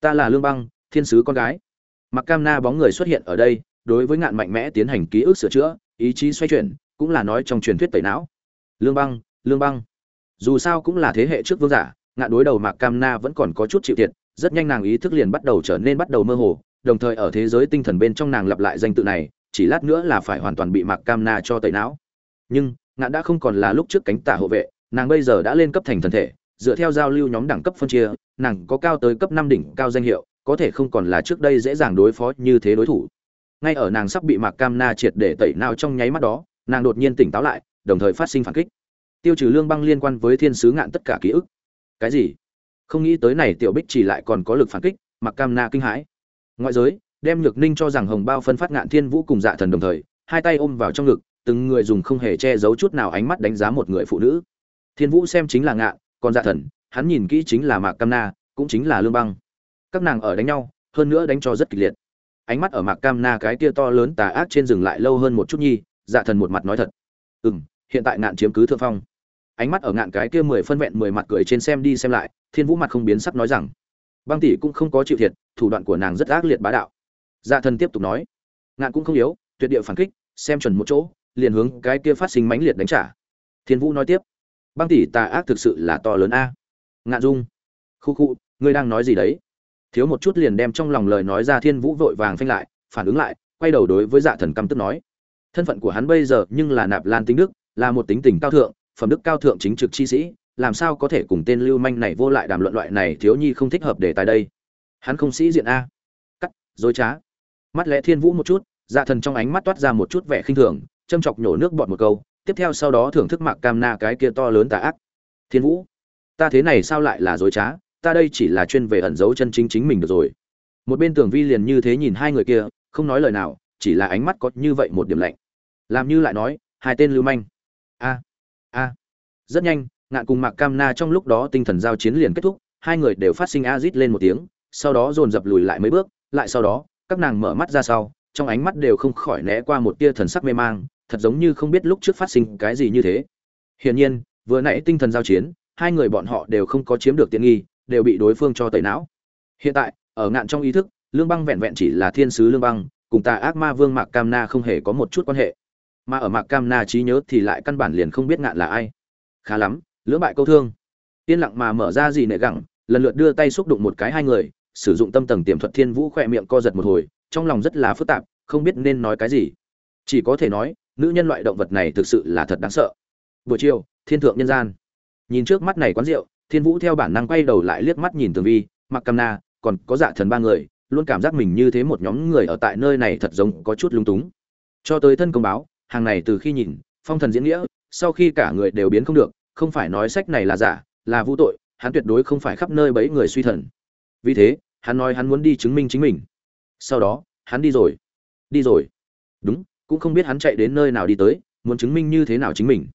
Ta là lương băng, thiên sứ con gái. Mặc cam na bóng người xuất hiện ở đây, đối với ngạn mạnh mẽ tiến hành ký ức sửa chữa, ý chí xoay chuyển, cũng là nói trong truyền thuyết tẩy não. Lương băng lương băng. Dù sao cũng là thế hệ trước vương giả, ngạn đối đầu mạc cam na vẫn còn có chút chịu thiệt, rất nhanh nàng ý thức liền bắt đầu trở nên bắt đầu mơ hồ, đồng thời ở thế giới tinh thần bên trong nàng lặp lại danh tự này, chỉ lát nữa là phải hoàn toàn bị mạc cam na cho tẩy não. Nhưng, ngạn đã không còn là lúc trước cánh tả hộ vệ, nàng bây giờ đã lên cấp thành thần thể, dựa theo giao lưu nhóm đẳng cấp phân chia nàng có cao tới cấp năm đỉnh cao danh hiệu, có thể không còn là trước đây dễ dàng đối phó như thế đối thủ. Ngay ở nàng sắp bị mạc cam na triệt để tẩy não trong nháy mắt đó, nàng đột nhiên tỉnh táo lại, đồng thời phát sinh phản kích. Tiêu trừ lương băng liên quan với thiên sứ ngạn tất cả ký ức. Cái gì? Không nghĩ tới này tiểu bích chỉ lại còn có lực phản kích, mạc cam na kinh hãi. Ngoại giới, đem nhược ninh cho rằng hồng bao phân phát ngạn thiên vũ cùng dạ thần đồng thời, hai tay ôm vào trong ngực, từng người dùng không hề che giấu chút nào ánh mắt đánh giá một người phụ nữ. Thiên vũ xem chính là ngạn, còn dạ thần hắn nhìn kỹ chính là mạc cam na, cũng chính là lương băng. Các nàng ở đánh nhau, hơn nữa đánh cho rất kịch liệt. Ánh mắt ở mạc cam na cái kia to lớn tà ác trên rừng lại lâu hơn một chút nhi dạ thần một mặt nói thật. Ừ m hiện tại ngạn chiếm cứ thượng phong. Ánh mắt ở ngạn cái kia mười phân vẹn mười mặt cười trên xem đi xem lại, thiên vũ mặt không biến sắc nói rằng, băng tỷ cũng không có chịu thiệt, thủ đoạn của nàng rất ác liệt bá đạo. Dạ thần tiếp tục nói, ngạn cũng không yếu, tuyệt địa phản kích, xem chuẩn một chỗ, liền hướng cái kia phát sinh mãnh liệt đánh trả. Thiên vũ nói tiếp, băng tỷ tà ác thực sự là to lớn a ngạn dung. Khu khu, ngươi đang nói gì đấy? Thiếu một chút liền đem trong lòng lời nói ra thiên vũ vội vàng phanh lại, phản ứng lại, quay đầu đối với dạ thần căm tức nói. Thân phận của hắn bây giờ nhưng là nạp lan tính đức, là một tính tình cao thượng, phẩm đức cao thượng chính trực chi sĩ, làm sao có thể cùng tên lưu manh này vô lại đàm luận loại này thiếu nhi không thích hợp để tại đây? Hắn không sĩ diện a. Cắt, dối trá. Mắt lẽ thiên vũ một chút dạ thần trong ánh mắt toát ra một chút vẻ khinh thường, châm chọc nhổ nước bọt một câu, tiếp theo sau đó thưởng thức mạc cam na cái kia to lớn tà ác. Thiên vũ ta thế này sao lại là dối trá, ta đây chỉ là chuyên về ẩn giấu chân chính chính mình được rồi. Một bên tường vi liền như thế nhìn hai người kia, không nói lời nào, chỉ là ánh mắt có như vậy một điểm lạnh. Làm như lại nói, hai tên lưu manh. A a. Rất nhanh, ngạn cùng mạc cam na trong lúc đó tinh thần giao chiến liền kết thúc, hai người đều phát sinh a rít lên một tiếng, sau đó dồn dập lùi lại mấy bước, lại sau đó, các nàng mở mắt ra sau, trong ánh mắt đều không khỏi né qua một tia thần sắc mê mang, thật giống như không biết lúc trước phát sinh cái gì như thế. Hiển nhiên, vừa nãy tinh thần giao chiến hai người bọn họ đều không có chiếm được tiện nghi, đều bị đối phương cho tẩy não. Hiện tại, ở ngạn trong ý thức, lương băng vẹn vẹn chỉ là thiên sứ lương băng, cùng tà ác ma vương mạc cam na không hề có một chút quan hệ. Mà ở mạc cam na trí nhớ thì lại căn bản liền không biết ngạn là ai. Khá lắm, lưỡng bại câu thương. Yên lặng mà mở ra gì nệ gẳng, lần lượt đưa tay xúc đụng một cái hai người, sử dụng tâm tầng tiềm thuật thiên vũ khỏe miệng co giật một hồi, trong lòng rất là phức tạp, không biết nên nói cái gì. Chỉ có thể nói, nữ nhân loại động vật này thực sự là thật đáng sợ. Buổi chiều, thiên thượng nhân gian nhìn trước mắt này quán rượu, thiên vũ theo bản năng quay đầu lại liếc mắt nhìn tường vi mặc cam na, còn có dạ thần ba người, luôn cảm giác mình như thế một nhóm người ở tại nơi này thật giống có chút lung túng. Cho tới thân công báo, hàng này từ khi nhìn, phong thần diễn nghĩa, sau khi cả người đều biến không được, không phải nói sách này là giả, là vũ tội, hắn tuyệt đối không phải khắp nơi bấy người suy thần. Vì thế, hắn nói hắn muốn đi chứng minh chính mình. Sau đó, hắn đi rồi. Đi rồi. Đúng, cũng không biết hắn chạy đến nơi nào đi tới, muốn chứng minh như thế nào chính mình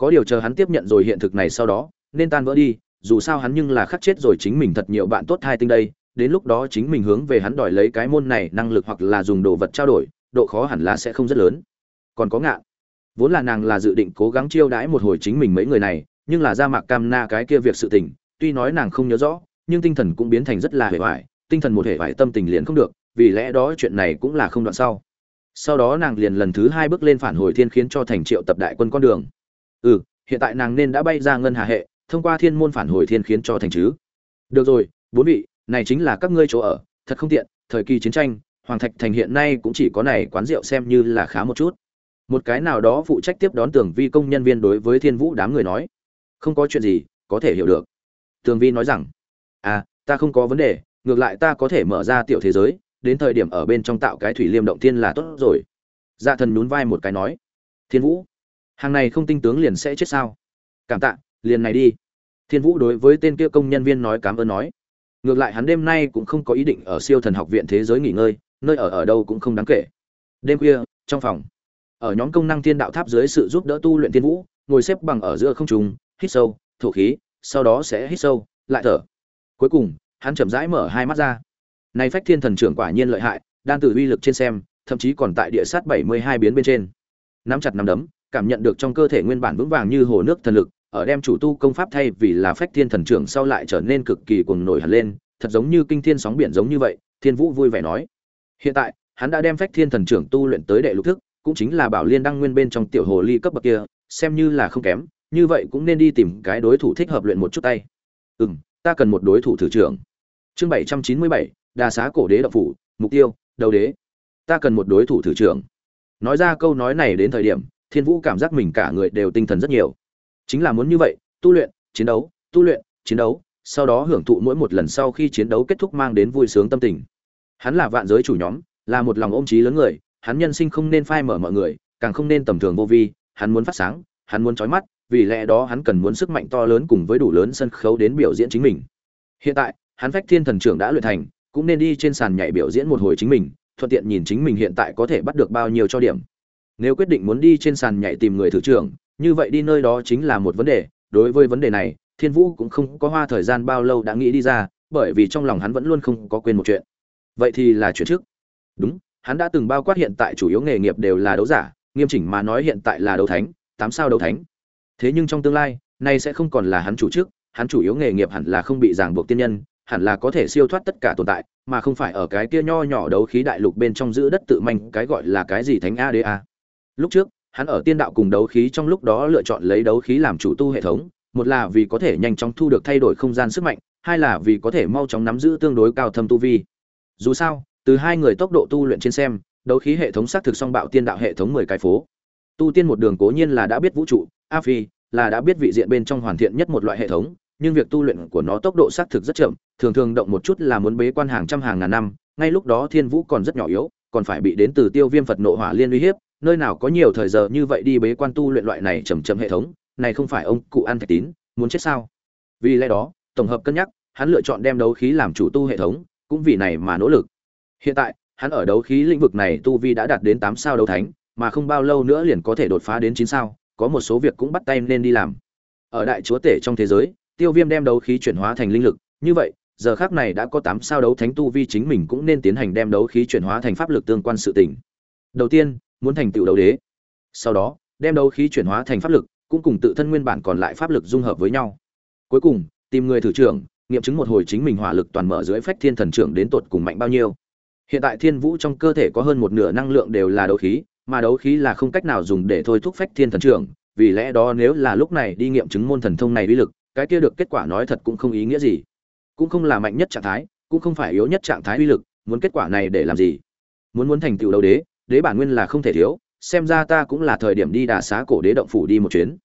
có điều chờ hắn tiếp nhận rồi hiện thực này sau đó, nên tan vỡ đi, dù sao hắn nhưng là khắc chết rồi chính mình thật nhiều bạn tốt hai tinh đây, đến lúc đó chính mình hướng về hắn đòi lấy cái môn này, năng lực hoặc là dùng đồ vật trao đổi, độ khó hẳn là sẽ không rất lớn. Còn có ngạn. Vốn là nàng là dự định cố gắng chiêu đãi một hồi chính mình mấy người này, nhưng là ra mạc cam na cái kia việc sự tình, tuy nói nàng không nhớ rõ, nhưng tinh thần cũng biến thành rất là hề hoài, tinh thần một hề hoài tâm tình liền không được, vì lẽ đó chuyện này cũng là không đoạn sau. Sau đó nàng liền lần thứ hai bước lên phản hồi thiên khiến cho thành triệu tập đại quân con đường ừ hiện tại nàng nên đã bay ra ngân hà hệ, thông qua thiên môn phản hồi thiên khiến cho thành chứ. Được rồi, bốn vị, này chính là các ngươi chỗ ở, thật không tiện, thời kỳ chiến tranh, hoàng thạch thành hiện nay cũng chỉ có này quán rượu xem như là khá một chút. Một cái nào đó phụ trách tiếp đón tường vi công nhân viên đối với thiên vũ đám người nói. Không có chuyện gì, có thể hiểu được. Tường vi nói rằng à ta không có vấn đề, ngược lại ta có thể mở ra tiểu thế giới, đến thời điểm ở bên trong tạo cái thủy liêm động thiên là tốt rồi. Dạ thần nhún vai một cái nói. Thiên vũ hàng này không tinh tướng liền sẽ chết sao? Cảm tạ, liền này đi. Thiên vũ đối với tên kia công nhân viên nói cảm ơn nói. Ngược lại hắn đêm nay cũng không có ý định ở siêu thần học viện thế giới nghỉ ngơi, nơi ở ở đâu cũng không đáng kể. Đêm khuya, trong phòng, ở nhóm công năng thiên đạo tháp dưới sự giúp đỡ tu luyện thiên vũ, ngồi xếp bằng ở giữa không trung, hít sâu, thổ khí, sau đó sẽ hít sâu, lại thở. Cuối cùng, hắn chậm rãi mở hai mắt ra. Nay phách thiên thần trưởng quả nhiên lợi hại, đan từ uy lực trên xem, thậm chí còn tại địa sát bảy mươi hai biến bên trên. Nắm chặt nắm đấm cảm nhận được trong cơ thể nguyên bản vững vàng như hồ nước thần lực ở đem chủ tu công pháp thay vì là phách thiên thần trưởng sau lại trở nên cực kỳ cuồng nổi hẳn lên thật giống như kinh thiên sóng biển giống như vậy thiên vũ vui vẻ nói. Hiện tại hắn đã đem phách thiên thần trưởng tu luyện tới đệ lục thức cũng chính là bảo liên đăng nguyên bên trong tiểu hồ ly cấp bậc kia xem như là không kém như vậy cũng nên đi tìm cái đối thủ thích hợp luyện một chút tay. Ừm, ta cần một đối thủ thử trưởng. Chương bảy trăm chín mươi bảy đà xá cổ đế đạo phủ mục tiêu đầu đế. Ta cần một đối thủ thử trưởng. Nói ra câu nói này đến thời điểm thiên vũ cảm giác mình cả người đều tinh thần rất nhiều. Chính là muốn như vậy, tu luyện, chiến đấu, tu luyện, chiến đấu, sau đó hưởng thụ mỗi một lần sau khi chiến đấu kết thúc mang đến vui sướng tâm tình. Hắn là vạn giới chủ nhóm, là một lòng ôm trí lớn người, hắn nhân sinh không nên phai mở mọi người, càng không nên tầm thường vô vi, hắn muốn phát sáng, hắn muốn trói mắt, vì lẽ đó hắn cần muốn sức mạnh to lớn cùng với đủ lớn sân khấu đến biểu diễn chính mình. Hiện tại, hắn phách thiên thần trưởng đã luyện thành, cũng nên đi trên sàn nhảy biểu diễn một hồi chính mình, thuận tiện nhìn chính mình hiện tại có thể bắt được bao nhiêu cho điểm nếu quyết định muốn đi trên sàn nhảy tìm người thử trưởng, như vậy đi nơi đó chính là một vấn đề. Đối với vấn đề này, thiên vũ cũng không có hoa thời gian bao lâu đã nghĩ đi ra, bởi vì trong lòng hắn vẫn luôn không có quên một chuyện. Vậy thì là chuyện trước. Đúng, hắn đã từng bao quát hiện tại chủ yếu nghề nghiệp đều là đấu giả, nghiêm chỉnh mà nói hiện tại là đấu thánh, tám sao đấu thánh. Thế nhưng trong tương lai, nay sẽ không còn là hắn chủ trước, hắn chủ yếu nghề nghiệp hẳn là không bị ràng buộc tiên nhân, hẳn là có thể siêu thoát tất cả tồn tại, mà không phải ở cái kia nho nhỏ đấu khí đại lục bên trong giữ đất tự manh, cái gọi là cái gì thánh a để a lúc trước, hắn ở tiên đạo cùng đấu khí trong lúc đó lựa chọn lấy đấu khí làm chủ tu hệ thống, một là vì có thể nhanh chóng thu được thay đổi không gian sức mạnh, hai là vì có thể mau chóng nắm giữ tương đối cao thâm tu vi. Dù sao, từ hai người tốc độ tu luyện trên xem, đấu khí hệ thống xác thực song bạo tiên đạo hệ thống mười cái phố. Tu tiên một đường cố nhiên là đã biết vũ trụ, a phi là đã biết vị diện bên trong hoàn thiện nhất một loại hệ thống, nhưng việc tu luyện của nó tốc độ xác thực rất chậm, thường thường động một chút là muốn bế quan hàng trăm hàng ngàn năm, ngay lúc đó thiên vũ còn rất nhỏ yếu, còn phải bị đến từ tiêu viêm phật nộ hỏa liên uy hiếp nơi nào có nhiều thời giờ như vậy đi bế quan tu luyện loại này chầm chậm hệ thống, này không phải ông cụ ăn thạch tín, muốn chết sao? Vì lẽ đó, tổng hợp cân nhắc, hắn lựa chọn đem đấu khí làm chủ tu hệ thống, cũng vì này mà nỗ lực. Hiện tại, hắn ở đấu khí lĩnh vực này tu vi đã đạt đến tám sao đấu thánh, mà không bao lâu nữa liền có thể đột phá đến chín sao, có một số việc cũng bắt tay nên đi làm. Ở đại chúa tể trong thế giới, tiêu viêm đem đấu khí chuyển hóa thành linh lực, như vậy, giờ khác này đã có tám sao đấu thánh tu vi chính mình cũng nên tiến hành đem đấu khí chuyển hóa thành pháp lực tương quan sự tỉnh đầu tiên muốn thành tựu đấu đế. Sau đó, đem đấu khí chuyển hóa thành pháp lực, cũng cùng tự thân nguyên bản còn lại pháp lực dung hợp với nhau. Cuối cùng, tìm người thử trưởng, nghiệm chứng một hồi chính mình hỏa lực toàn mở dưới phách thiên thần trưởng đến tột cùng mạnh bao nhiêu. Hiện tại thiên vũ trong cơ thể có hơn một nửa năng lượng đều là đấu khí, mà đấu khí là không cách nào dùng để thôi thúc phách thiên thần trưởng, vì lẽ đó nếu là lúc này đi nghiệm chứng môn thần thông này uy lực, cái kia được kết quả nói thật cũng không ý nghĩa gì. Cũng không là mạnh nhất trạng thái, cũng không phải yếu nhất trạng thái uy lực, muốn kết quả này để làm gì? Muốn muốn thành tựu đấu đế đế bản nguyên là không thể thiếu, xem ra ta cũng là thời điểm đi đà xá cổ đế động phủ đi một chuyến.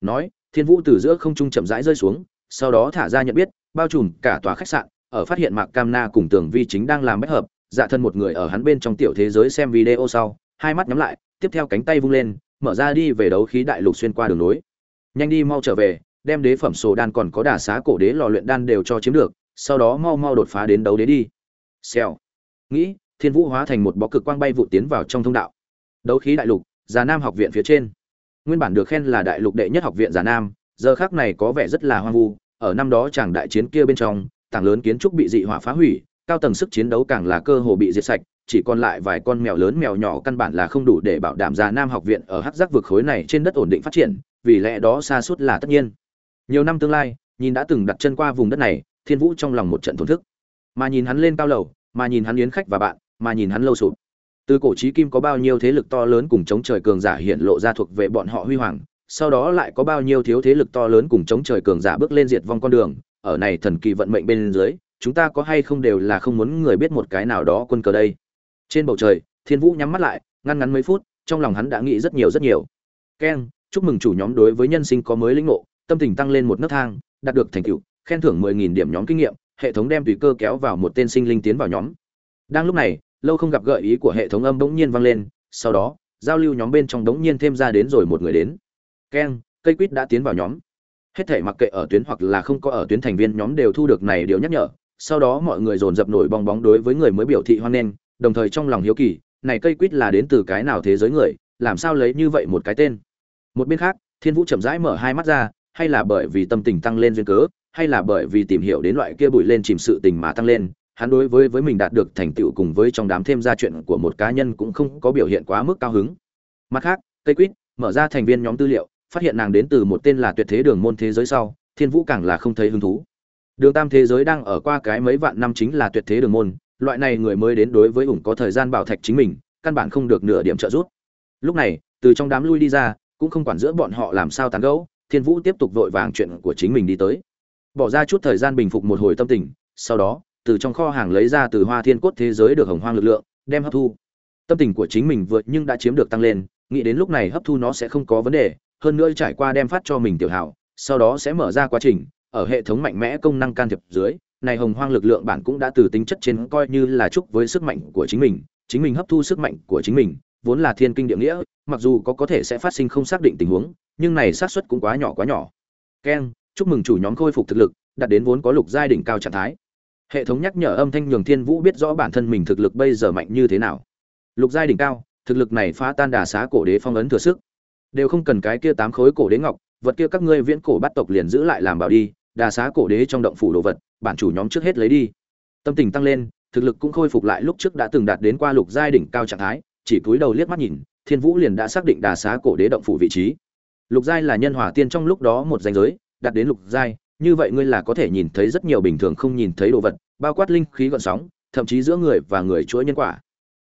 Nói, thiên vũ từ giữa không trung chậm rãi rơi xuống, sau đó thả ra nhận biết, bao trùm cả tòa khách sạn, ở phát hiện mạc cam na cùng tường vi chính đang làm bách hợp dạ thân một người ở hắn bên trong tiểu thế giới xem video sau, hai mắt nhắm lại, tiếp theo cánh tay vung lên, mở ra đi về đấu khí đại lục xuyên qua đường nối. Nhanh đi mau trở về, đem đế phẩm sổ đan còn có đà xá cổ đế lò luyện đan đều cho chiếm được, sau đó mau mau đột phá đến đấu đế đi. Xèo. Nghĩ thiên vũ hóa thành một bó cực quang bay vụ tiến vào trong thông đạo. Đấu khí đại lục, già nam học viện phía trên. Nguyên bản được khen là đại lục đệ nhất học viện già nam, giờ khác này có vẻ rất là hoang vu, ở năm đó chàng đại chiến kia bên trong, tảng lớn kiến trúc bị dị hỏa phá hủy, cao tầng sức chiến đấu càng là cơ hồ bị diệt sạch, chỉ còn lại vài con mèo lớn mèo nhỏ căn bản là không đủ để bảo đảm già nam học viện ở hắc giác vực khối này trên đất ổn định phát triển, vì lẽ đó xa suốt là tất nhiên. Nhiều năm tương lai, nhìn đã từng đặt chân qua vùng đất này, thiên vũ trong lòng một trận thổn thức. Mà nhìn hắn lên cao lầu, mà nhìn hắn yến khách và bạn mà nhìn hắn lâu sụp. Từ cổ chí kim có bao nhiêu thế lực to lớn cùng chống trời cường giả hiện lộ ra thuộc về bọn họ huy hoàng, sau đó lại có bao nhiêu thiếu thế lực to lớn cùng chống trời cường giả bước lên diệt vong con đường, ở này thần kỳ vận mệnh bên dưới, chúng ta có hay không đều là không muốn người biết một cái nào đó quân cờ đây. Trên bầu trời, thiên vũ nhắm mắt lại, ngăn ngắn mấy phút, trong lòng hắn đã nghĩ rất nhiều rất nhiều. Keng, chúc mừng chủ nhóm đối với nhân sinh có mới lĩnh ngộ, tâm tình tăng lên một nấc thang, đạt được thành tựu, khen thưởng mười nghìn điểm nhóm kinh nghiệm, hệ thống đem tùy cơ kéo vào một tên sinh linh tiến vào nhóm. Đang lúc này lâu không gặp gợi ý của hệ thống âm bỗng nhiên vang lên, sau đó, giao lưu nhóm bên trong đống nhiên thêm ra đến rồi một người đến. Keng, cây quýt đã tiến vào nhóm. Hết thể mặc kệ ở tuyến hoặc là không có ở tuyến thành viên nhóm đều thu được này điều nhắc nhở. Sau đó mọi người dồn dập nổi bong bóng đối với người mới biểu thị hoan nghênh, đồng thời trong lòng hiếu kỳ, này cây quýt là đến từ cái nào thế giới người, làm sao lấy như vậy một cái tên? Một bên khác, thiên vũ chậm rãi mở hai mắt ra, hay là bởi vì tâm tình tăng lên duyên cớ, hay là bởi vì tìm hiểu đến loại kia bụi lên chìm sự tình mà tăng lên hắn đối với với mình đạt được thành tựu cùng với trong đám thêm ra chuyện của một cá nhân cũng không có biểu hiện quá mức cao hứng. Mặt khác Tây quýt mở ra thành viên nhóm tư liệu, phát hiện nàng đến từ một tên là tuyệt thế đường môn thế giới sau, thiên vũ càng là không thấy hứng thú. Đường tam thế giới đang ở qua cái mấy vạn năm chính là tuyệt thế đường môn, loại này người mới đến đối với ủng có thời gian bảo thạch chính mình, căn bản không được nửa điểm trợ giúp. Lúc này, từ trong đám lui đi ra, cũng không quản giữa bọn họ làm sao tán gẫu, thiên vũ tiếp tục vội vàng chuyện của chính mình đi tới. Bỏ ra chút thời gian bình phục một hồi tâm tình, sau đó từ trong kho hàng lấy ra từ hoa thiên cốt thế giới được hồng hoang lực lượng, đem hấp thu. Tâm tình của chính mình vượt nhưng đã chiếm được tăng lên, nghĩ đến lúc này hấp thu nó sẽ không có vấn đề, hơn nữa trải qua đem phát cho mình tiểu hảo, sau đó sẽ mở ra quá trình, ở hệ thống mạnh mẽ công năng can thiệp dưới, này hồng hoang lực lượng bản cũng đã từ tính chất trên coi như là chúc với sức mạnh của chính mình chính mình hấp thu sức mạnh của chính mình, vốn là thiên kinh địa nghĩa, mặc dù có có thể sẽ phát sinh không xác định tình huống, nhưng này xác suất cũng quá nhỏ quá nhỏ. Keng chúc mừng chủ nhóm khôi phục thực lực, đạt đến vốn có lục giai đỉnh cao trạng thái hệ thống nhắc nhở âm thanh nhường thiên vũ biết rõ bản thân mình thực lực bây giờ mạnh như thế nào. Lục giai đỉnh cao, thực lực này phá tan đà xá cổ đế phong ấn thừa sức. Đều không cần cái kia tám khối cổ đế ngọc, vật kia các ngươi viễn cổ bắt tộc liền giữ lại làm bảo đi, đà xá cổ đế trong động phủ đồ vật, bản chủ nhóm trước hết lấy đi. Tâm tình tăng lên, thực lực cũng khôi phục lại lúc trước đã từng đạt đến qua lục giai đỉnh cao trạng thái, chỉ cúi đầu liếc mắt nhìn, thiên vũ liền đã xác định đà xá cổ đế động phủ vị trí. Lục giai là nhân hỏa tiên trong lúc đó một danh giới, đạt đến lục giai như vậy ngươi là có thể nhìn thấy rất nhiều bình thường không nhìn thấy đồ vật, bao quát linh khí gọn sóng, thậm chí giữa người và người chuỗi nhân quả.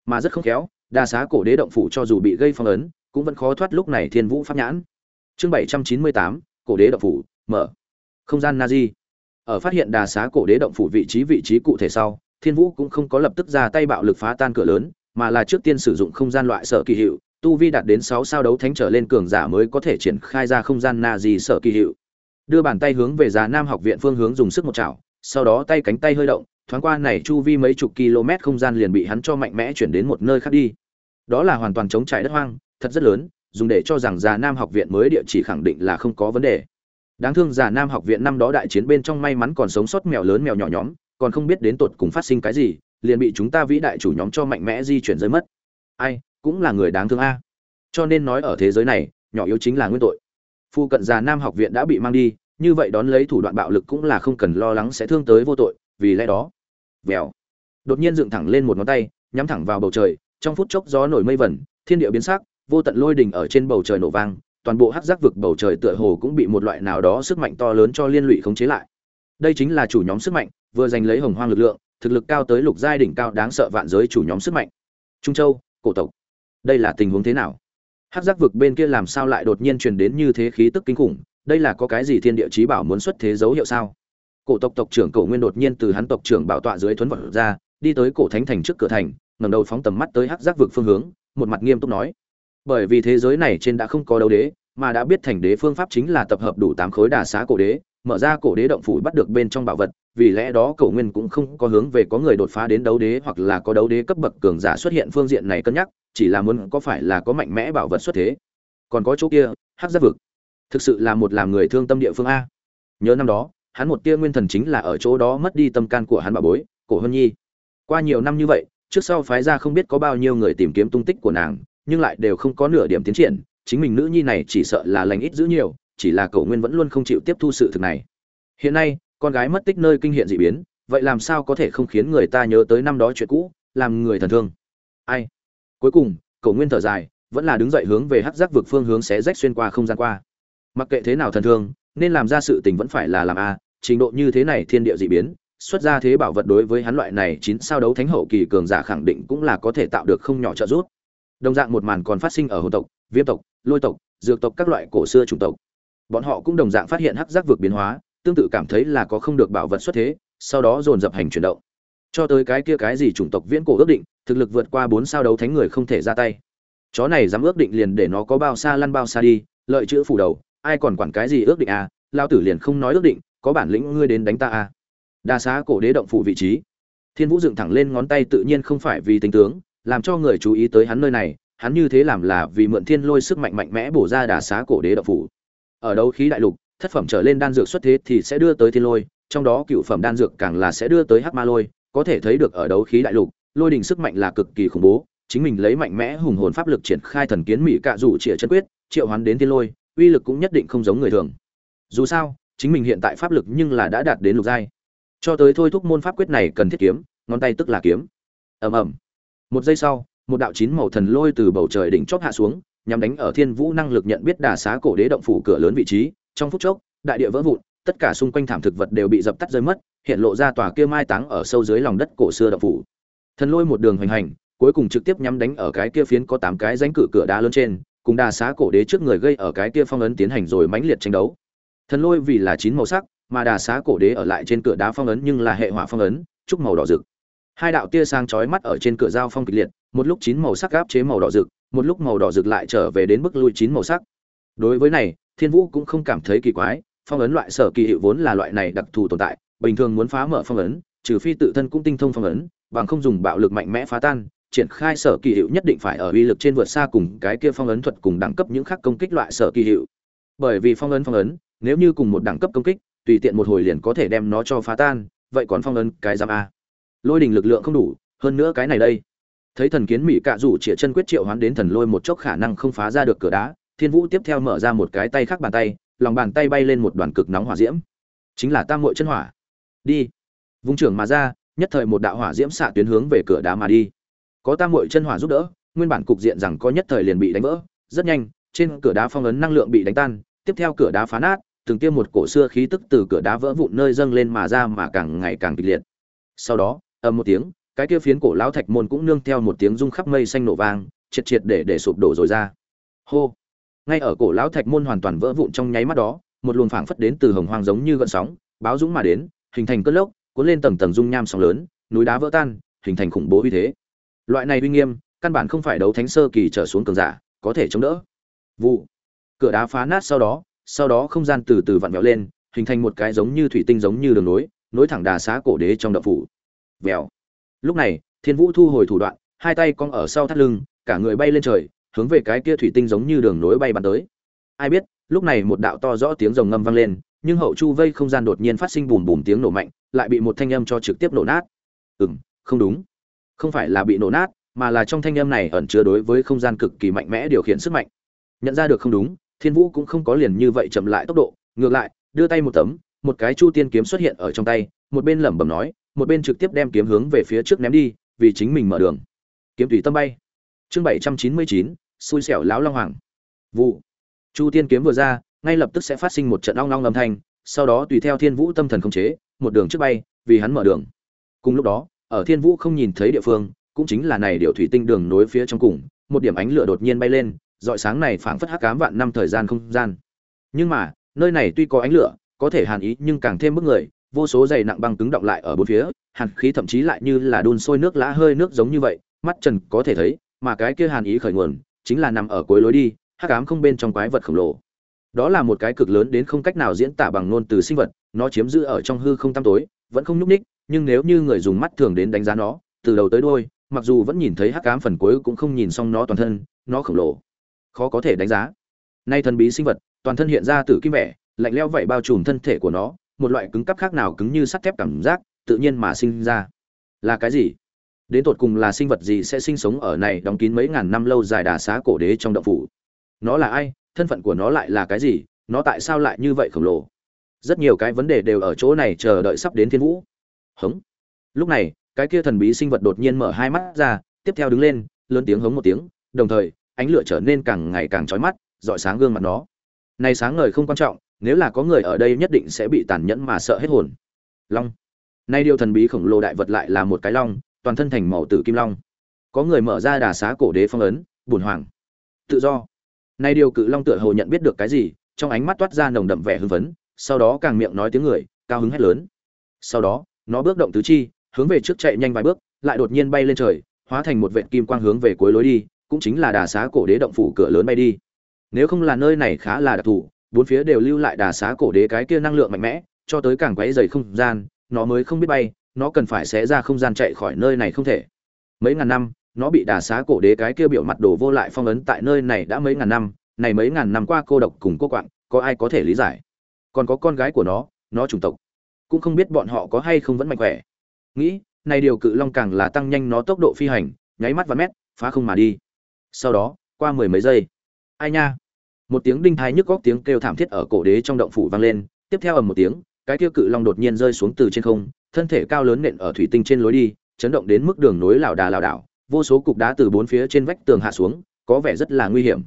Mà rất không khéo, đa xá cổ đế động phủ cho dù bị gây phong ấn, cũng vẫn khó thoát lúc này thiên vũ pháp nhãn. Chương bảy trăm chín mươi tám, cổ đế động phủ, mở. Không gian na di ở phát hiện đà xá cổ đế động phủ vị trí vị trí cụ thể sau, thiên vũ cũng không có lập tức ra tay bạo lực phá tan cửa lớn, mà là trước tiên sử dụng không gian loại sở kỳ hiệu, tu vi đạt đến sáu sao đấu thánh trở lên cường giả mới có thể triển khai ra không gian na di sở kỳ hiệu đưa bàn tay hướng về già nam học viện phương hướng dùng sức một chảo, sau đó tay cánh tay hơi động, thoáng qua này chu vi mấy chục km không gian liền bị hắn cho mạnh mẽ chuyển đến một nơi khác đi. Đó là hoàn toàn chống trải đất hoang, thật rất lớn, dùng để cho rằng già nam học viện mới địa chỉ khẳng định là không có vấn đề. Đáng thương già nam học viện năm đó đại chiến bên trong may mắn còn sống sót mèo lớn mèo nhỏ nhóm, còn không biết đến tột cùng phát sinh cái gì, liền bị chúng ta vĩ đại chủ nhóm cho mạnh mẽ di chuyển rơi mất. Ai, cũng là người đáng thương a. Cho nên nói ở thế giới này, nhỏ yếu chính là nguyên tội phu cận già nam học viện đã bị mang đi, như vậy đón lấy thủ đoạn bạo lực cũng là không cần lo lắng sẽ thương tới vô tội, vì lẽ đó, vèo, đột nhiên dựng thẳng lên một ngón tay, nhắm thẳng vào bầu trời, trong phút chốc gió nổi mây vẩn, thiên địa biến sắc, vô tận lôi đình ở trên bầu trời nổ vang, toàn bộ hắc giác vực bầu trời tựa hồ cũng bị một loại nào đó sức mạnh to lớn cho liên lụy khống chế lại. Đây chính là chủ nhóm sức mạnh, vừa giành lấy hồng hoang lực lượng, thực lực cao tới lục giai đỉnh cao đáng sợ vạn giới chủ nhóm sức mạnh. Trung châu, cổ tộc, đây là tình huống thế nào? Hắc giác vực bên kia làm sao lại đột nhiên truyền đến như thế khí tức kinh khủng? Đây là có cái gì thiên địa chí bảo muốn xuất thế dấu hiệu sao? Cổ tộc tộc trưởng cổ nguyên đột nhiên từ hắn tộc trưởng bảo tọa dưới thuấn vật ra, đi tới cổ thánh thành trước cửa thành, ngẩng đầu phóng tầm mắt tới hắc giác vực phương hướng, một mặt nghiêm túc nói. Bởi vì thế giới này trên đã không có đấu đế, mà đã biết thành đế phương pháp chính là tập hợp đủ tám khối đà xá cổ đế, mở ra cổ đế động phủ bắt được bên trong bảo vật vì lẽ đó cậu nguyên cũng không có hướng về có người đột phá đến đấu đế hoặc là có đấu đế cấp bậc cường giả xuất hiện phương diện này cân nhắc, chỉ là muốn có phải là có mạnh mẽ bảo vật xuất thế. Còn có chỗ kia, hắc giáp vực. Thực sự là một làm người thương tâm địa phương a. Nhớ năm đó, hắn một tia nguyên thần chính là ở chỗ đó mất đi tâm can của hắn bà bối, cổ hân nhi. Qua nhiều năm như vậy, trước sau phái ra không biết có bao nhiêu người tìm kiếm tung tích của nàng, nhưng lại đều không có nửa điểm tiến triển, chính mình nữ nhi này chỉ sợ là lành ít giữ nhiều, chỉ là cậu nguyên vẫn luôn không chịu tiếp thu sự thực này. Hiện nay con gái mất tích nơi kinh hiện dị biến, vậy làm sao có thể không khiến người ta nhớ tới năm đó chuyện cũ, làm người thần thương? Ai? Cuối cùng cầu nguyên thở dài, vẫn là đứng dậy hướng về hắc giác vực phương hướng xé rách xuyên qua không gian qua. Mặc kệ thế nào thần thương, nên làm ra sự tình vẫn phải là làm a, trình độ như thế này thiên địa dị biến, xuất ra thế bảo vật đối với hắn loại này chín sao đấu thánh hậu kỳ cường giả khẳng định cũng là có thể tạo được không nhỏ trợ giúp. Đồng dạng một màn còn phát sinh ở hồ tộc, viêm tộc, lôi tộc, dược tộc các loại cổ xưa chủng tộc. Bọn họ cũng đồng dạng phát hiện hắc giác vực biến hóa tương tự cảm thấy là có không được bảo vật xuất thế, sau đó dồn dập hành chuyển động. Cho tới cái kia cái gì chủng tộc viễn cổ ước định, thực lực vượt qua bốn sao đấu thánh người không thể ra tay. Chó này dám ước định liền để nó có bao xa lăn bao xa đi, lợi chữ phủ đầu, ai còn quản cái gì ước định à? Lao tử liền không nói ước định, có bản lĩnh ngươi đến đánh ta à? Đa xá cổ đế động phủ vị trí. Thiên vũ dựng thẳng lên ngón tay tự nhiên không phải vì tính tướng, làm cho người chú ý tới hắn nơi này, hắn như thế làm là vì mượn thiên lôi sức mạnh mạnh mẽ bổ ra đà xá cổ đế động phủ. Ở đấu khí đại lục thất phẩm trở lên đan dược xuất thế thì sẽ đưa tới thiên lôi, trong đó cựu phẩm đan dược càng là sẽ đưa tới hắc ma lôi, có thể thấy được ở đấu khí đại lục, lôi đình sức mạnh là cực kỳ khủng bố, chính mình lấy mạnh mẽ hùng hồn pháp lực triển khai thần kiến mỹ cạ rủ chĩa chân quyết, triệu hoán đến thiên lôi, uy lực cũng nhất định không giống người thường. Dù sao, chính mình hiện tại pháp lực nhưng là đã đạt đến lục giai. Cho tới thôi thúc môn pháp quyết này cần thiết kiếm, ngón tay tức là kiếm. Ầm ầm. Một giây sau, một đạo chín màu thần lôi từ bầu trời đỉnh chót hạ xuống nhằm đánh ở thiên vũ năng lực nhận biết đà xá cổ đế động phủ cửa lớn vị trí trong phút chốc, đại địa vỡ vụn, tất cả xung quanh thảm thực vật đều bị dập tắt rơi mất, hiện lộ ra tòa kia mai táng ở sâu dưới lòng đất cổ xưa động phủ. Thần lôi một đường hoành hành, cuối cùng trực tiếp nhắm đánh ở cái kia phiến có tám cái rãnh cửa cửa đá lớn trên, cùng đà xá cổ đế trước người gây ở cái kia phong ấn tiến hành rồi mãnh liệt tranh đấu. Thần lôi vì là chín màu sắc, mà đà xá cổ đế ở lại trên cửa đá phong ấn nhưng là hệ hỏa phong ấn, trúc màu đỏ rực. Hai đạo tia sáng chói mắt ở trên cửa giao phong kịch liệt, một lúc chín màu sắc áp chế màu đỏ rực, một lúc màu đỏ rực lại trở về đến bức lui chín màu sắc. Đối với này thiên vũ cũng không cảm thấy kỳ quái, phong ấn loại sở kỳ hiệu vốn là loại này đặc thù tồn tại, bình thường muốn phá mở phong ấn, trừ phi tự thân cũng tinh thông phong ấn, bằng không dùng bạo lực mạnh mẽ phá tan, triển khai sở kỳ hiệu nhất định phải ở uy lực trên vượt xa cùng cái kia phong ấn thuật cùng đẳng cấp những khác công kích loại sở kỳ hiệu. Bởi vì phong ấn phong ấn, nếu như cùng một đẳng cấp công kích, tùy tiện một hồi liền có thể đem nó cho phá tan, vậy còn phong ấn cái giam a. Lôi đình lực lượng không đủ, hơn nữa cái này đây. Thấy thần kiến mỹ cạ rủ chĩa chân quyết triệu hoán đến thần lôi một chốc khả năng không phá ra được cửa đá thiên vũ tiếp theo mở ra một cái tay khác bàn tay, lòng bàn tay bay lên một đoàn cực nóng hỏa diễm. Chính là tam muội chân hỏa. Đi. Vung trưởng mà ra, nhất thời một đạo hỏa diễm xạ tuyến hướng về cửa đá mà đi. Có tam muội chân hỏa giúp đỡ, nguyên bản cục diện rằng có nhất thời liền bị đánh vỡ. Rất nhanh, trên cửa đá phong ấn năng lượng bị đánh tan, tiếp theo cửa đá phá nát, từng tiêm một cổ xưa khí tức từ cửa đá vỡ vụn nơi dâng lên mà ra mà càng ngày càng kịch liệt. Sau đó, ầm một tiếng, cái kia phiến cổ lão thạch môn cũng nương theo một tiếng rung khắp mây xanh nổ vang, triệt triệt để để sụp đổ rồi ra. Hô ngay ở cổ lão thạch môn hoàn toàn vỡ vụn trong nháy mắt đó, một luồng phảng phất đến từ hồng hoang giống như gợn sóng báo dũng mà đến, hình thành cơn lốc, cuốn lên tầng tầng dung nham sóng lớn, núi đá vỡ tan, hình thành khủng bố uy thế. Loại này uy nghiêm, căn bản không phải đấu thánh sơ kỳ trở xuống cường giả có thể chống đỡ. Vụ. Cửa đá phá nát sau đó sau đó không gian từ từ vặn vẹo lên, hình thành một cái giống như thủy tinh giống như đường nối nối thẳng đà xá cổ đế trong đậu phủ. Vèo. Lúc này, thiên vũ thu hồi thủ đoạn, hai tay cong ở sau thắt lưng, cả người bay lên trời hướng về cái kia thủy tinh giống như đường nối bay bắn tới. Ai biết, lúc này một đạo to rõ tiếng rồng ngâm vang lên, nhưng hậu chu vây không gian đột nhiên phát sinh bùm bùm tiếng nổ mạnh, lại bị một thanh âm cho trực tiếp nổ nát. Ừ m không đúng. Không phải là bị nổ nát, mà là trong thanh âm này ẩn chứa đối với không gian cực kỳ mạnh mẽ điều khiển sức mạnh. Nhận ra được không đúng, thiên vũ cũng không có liền như vậy chậm lại tốc độ, ngược lại, đưa tay một tấm, một cái chu tiên kiếm xuất hiện ở trong tay, một bên lẩm bẩm nói, một bên trực tiếp đem kiếm hướng về phía trước ném đi, vì chính mình mở đường. Kiếm tùy tâm bay. Chương bảy trăm chín mươi chín xui xẻo lão long hoàng. Vụ. Chu tiên kiếm vừa ra, ngay lập tức sẽ phát sinh một trận long long âm thanh, sau đó tùy theo thiên vũ tâm thần khống chế, một đường trước bay, vì hắn mở đường. Cùng lúc đó, ở thiên vũ không nhìn thấy địa phương, cũng chính là này điệu thủy tinh đường nối phía trong cùng, một điểm ánh lửa đột nhiên bay lên dọi sáng này phảng phất hắc cám vạn năm thời gian không gian. Nhưng mà, nơi này tuy có ánh lửa, có thể hàn ý nhưng càng thêm bức người, vô số dày nặng băng cứng động lại ở bốn phía, hàn khí thậm chí lại như là đun sôi nước lã hơi nước giống như vậy, mắt trần có thể thấy, mà cái kia hàn ý khởi nguồn chính là nằm ở cuối lối đi, hắc ám không bên trong quái vật khổng lồ. Đó là một cái cực lớn đến không cách nào diễn tả bằng ngôn từ sinh vật, nó chiếm giữ ở trong hư không tăm tối, vẫn không nhúc ních nhưng nếu như người dùng mắt thường đến đánh giá nó, từ đầu tới đuôi, mặc dù vẫn nhìn thấy hắc ám phần cuối cũng không nhìn xong nó toàn thân, nó khổng lồ. Khó có thể đánh giá. Nay thần bí sinh vật, toàn thân hiện ra từ kim vẻ, lạnh lẽo vậy bao trùm thân thể của nó, một loại cứng cắp khác nào cứng như sắt thép cảm giác, tự nhiên mà sinh ra. Là cái gì? Đến tột cùng là sinh vật gì sẽ sinh sống ở này đóng kín mấy ngàn năm lâu dài đà xá cổ đế trong động phủ? Nó là ai? Thân phận của nó lại là cái gì? Nó tại sao lại như vậy khổng lồ? Rất nhiều cái vấn đề đều ở chỗ này chờ đợi sắp đến thiên vũ. Hống. Lúc này, cái kia thần bí sinh vật đột nhiên mở hai mắt ra, tiếp theo đứng lên, lớn tiếng hống một tiếng, đồng thời, ánh lửa trở nên càng ngày càng trói mắt dọi sáng gương mặt nó. Này sáng ngời không quan trọng, nếu là có người ở đây nhất định sẽ bị tàn nhẫn mà sợ hết hồn. Long. Nay điều thần bí khổng lồ đại vật lại là một cái long toàn thân thành màu tử kim long. Có người mở ra đà xá cổ đế phong ấn, bùn hoàng. Tự do. Nay điều cự long tựa hồ nhận biết được cái gì, trong ánh mắt toát ra nồng đậm vẻ hưng phấn, sau đó càng miệng nói tiếng người, cao hứng hét lớn. Sau đó, nó bước động tứ chi, hướng về trước chạy nhanh vài bước, lại đột nhiên bay lên trời, hóa thành một vệt kim quang hướng về cuối lối đi, cũng chính là đà xá cổ đế động phủ cửa lớn bay đi. Nếu không là nơi này khá là đặc thù, bốn phía đều lưu lại đà xá cổ đế cái kia năng lượng mạnh mẽ, cho tới càng quấy dày không gian, nó mới không biết bay nó cần phải xé ra không gian chạy khỏi nơi này không thể. Mấy ngàn năm, nó bị đà xá cổ đế cái kia biểu mặt đổ vô lại phong ấn tại nơi này đã mấy ngàn năm, này mấy ngàn năm qua cô độc cùng cô quạng, có ai có thể lý giải? Còn có con gái của nó nó chủng tộc, cũng không biết bọn họ có hay không vẫn mạnh khỏe. Nghĩ, này điều cự long càng là tăng nhanh nó tốc độ phi hành, nháy mắt và mét, phá không mà đi. Sau đó, qua mười mấy giây, ai nha? Một tiếng đinh thai nhức góc tiếng kêu thảm thiết ở cổ đế trong động phủ vang lên, tiếp theo ầm một tiếng, cái kia cự long đột nhiên rơi xuống từ trên không thân thể cao lớn nện ở thủy tinh trên lối đi, chấn động đến mức đường nối lảo đà lảo đảo, vô số cục đá từ bốn phía trên vách tường hạ xuống, có vẻ rất là nguy hiểm.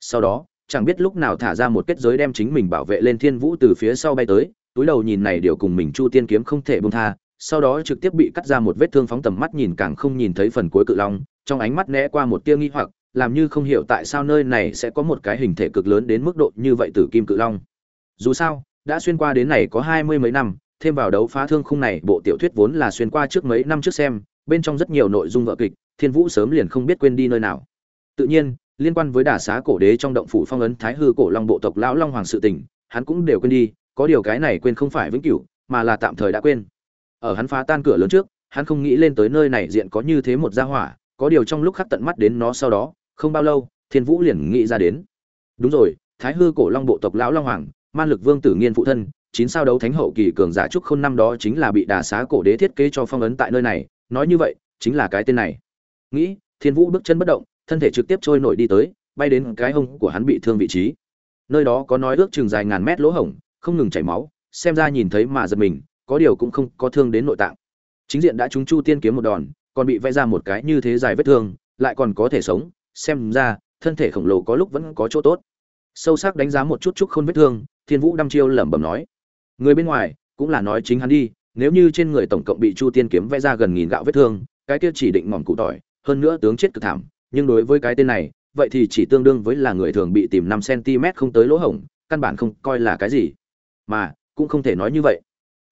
Sau đó, chẳng biết lúc nào thả ra một kết giới đem chính mình bảo vệ lên thiên vũ từ phía sau bay tới, túi đầu nhìn này điều cùng mình chu tiên kiếm không thể buông tha, sau đó trực tiếp bị cắt ra một vết thương phóng tầm mắt nhìn càng không nhìn thấy phần cuối cự long, trong ánh mắt né qua một tia nghi hoặc, làm như không hiểu tại sao nơi này sẽ có một cái hình thể cực lớn đến mức độ như vậy từ kim cự long. Dù sao, đã xuyên qua đến này có hai mươi mấy năm thêm vào đấu phá thương khung này, bộ tiểu thuyết vốn là xuyên qua trước mấy năm trước xem, bên trong rất nhiều nội dung vợ kịch, thiên vũ sớm liền không biết quên đi nơi nào. Tự nhiên, liên quan với đả xá cổ đế trong động phủ phong ấn thái hư cổ long bộ tộc lão long hoàng sự tình, hắn cũng đều quên đi, có điều cái này quên không phải vĩnh cửu, mà là tạm thời đã quên. Ở hắn phá tan cửa lớn trước, hắn không nghĩ lên tới nơi này diện có như thế một gia hỏa, có điều trong lúc khắc tận mắt đến nó sau đó, không bao lâu, thiên vũ liền nghĩ ra đến. Đúng rồi, thái hư cổ long bộ tộc lão long hoàng, man lực vương tử nghiên phụ thân chín sao đấu thánh hậu kỳ cường giả trúc khôn năm đó chính là bị đà xá cổ đế thiết kế cho phong ấn tại nơi này. Nói như vậy, chính là cái tên này. Nghĩ, thiên vũ bước chân bất động, thân thể trực tiếp trôi nổi đi tới, bay đến cái hông của hắn bị thương vị trí. Nơi đó có nói ước chừng dài ngàn mét lỗ hổng, không ngừng chảy máu, xem ra nhìn thấy mà giật mình, có điều cũng không có thương đến nội tạng. Chính diện đã trúng chu tiên kiếm một đòn, còn bị vẽ ra một cái như thế dài vết thương, lại còn có thể sống, xem ra, thân thể khổng lồ có lúc vẫn có chỗ tốt. Sâu sắc đánh giá một chút chút khôn vết thương, thiên vũ đăm chiêu lẩm bẩm nói người bên ngoài, cũng là nói chính hắn đi, nếu như trên người tổng cộng bị chu tiên kiếm vẽ ra gần nghìn gạo vết thương, cái kia chỉ định mỏm cụ tỏi, hơn nữa tướng chết cực thảm, nhưng đối với cái tên này, vậy thì chỉ tương đương với là người thường bị tìm năm cm không tới lỗ hổng, căn bản không coi là cái gì. Mà, cũng không thể nói như vậy.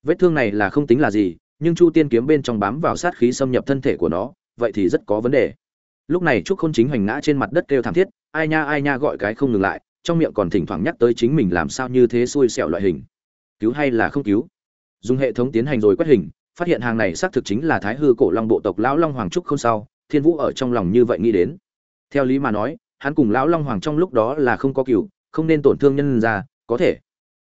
Vết thương này là không tính là gì, nhưng chu tiên kiếm bên trong bám vào sát khí xâm nhập thân thể của nó, vậy thì rất có vấn đề. Lúc này trúc khôn chính hoành ngã trên mặt đất kêu thảm thiết, ai nha ai nha gọi cái không ngừng lại, trong miệng còn thỉnh thoảng nhắc tới chính mình làm sao như thế xui xẻo loại hình cứu hay là không cứu. Dùng hệ thống tiến hành rồi quét hình, phát hiện hàng này xác thực chính là thái hư cổ long bộ tộc lão long hoàng trúc không sao, thiên vũ ở trong lòng như vậy nghĩ đến. Theo lý mà nói, hắn cùng lão long hoàng trong lúc đó là không có cựu không nên tổn thương nhân ra, có thể.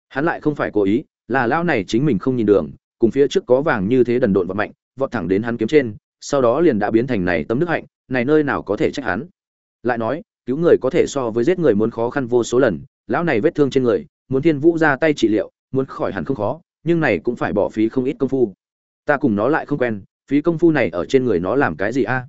Hắn lại không phải cố ý, là lão này chính mình không nhìn đường, cùng phía trước có vàng như thế đần độn và mạnh, vọt thẳng đến hắn kiếm trên, sau đó liền đã biến thành này tấm đức hạnh, này nơi nào có thể trách hắn. Lại nói, cứu người có thể so với giết người muốn khó khăn vô số lần, lão này vết thương trên người, muốn thiên vũ ra tay trị liệu muốn khỏi hẳn không khó, nhưng này cũng phải bỏ phí không ít công phu. Ta cùng nó lại không quen, phí công phu này ở trên người nó làm cái gì a?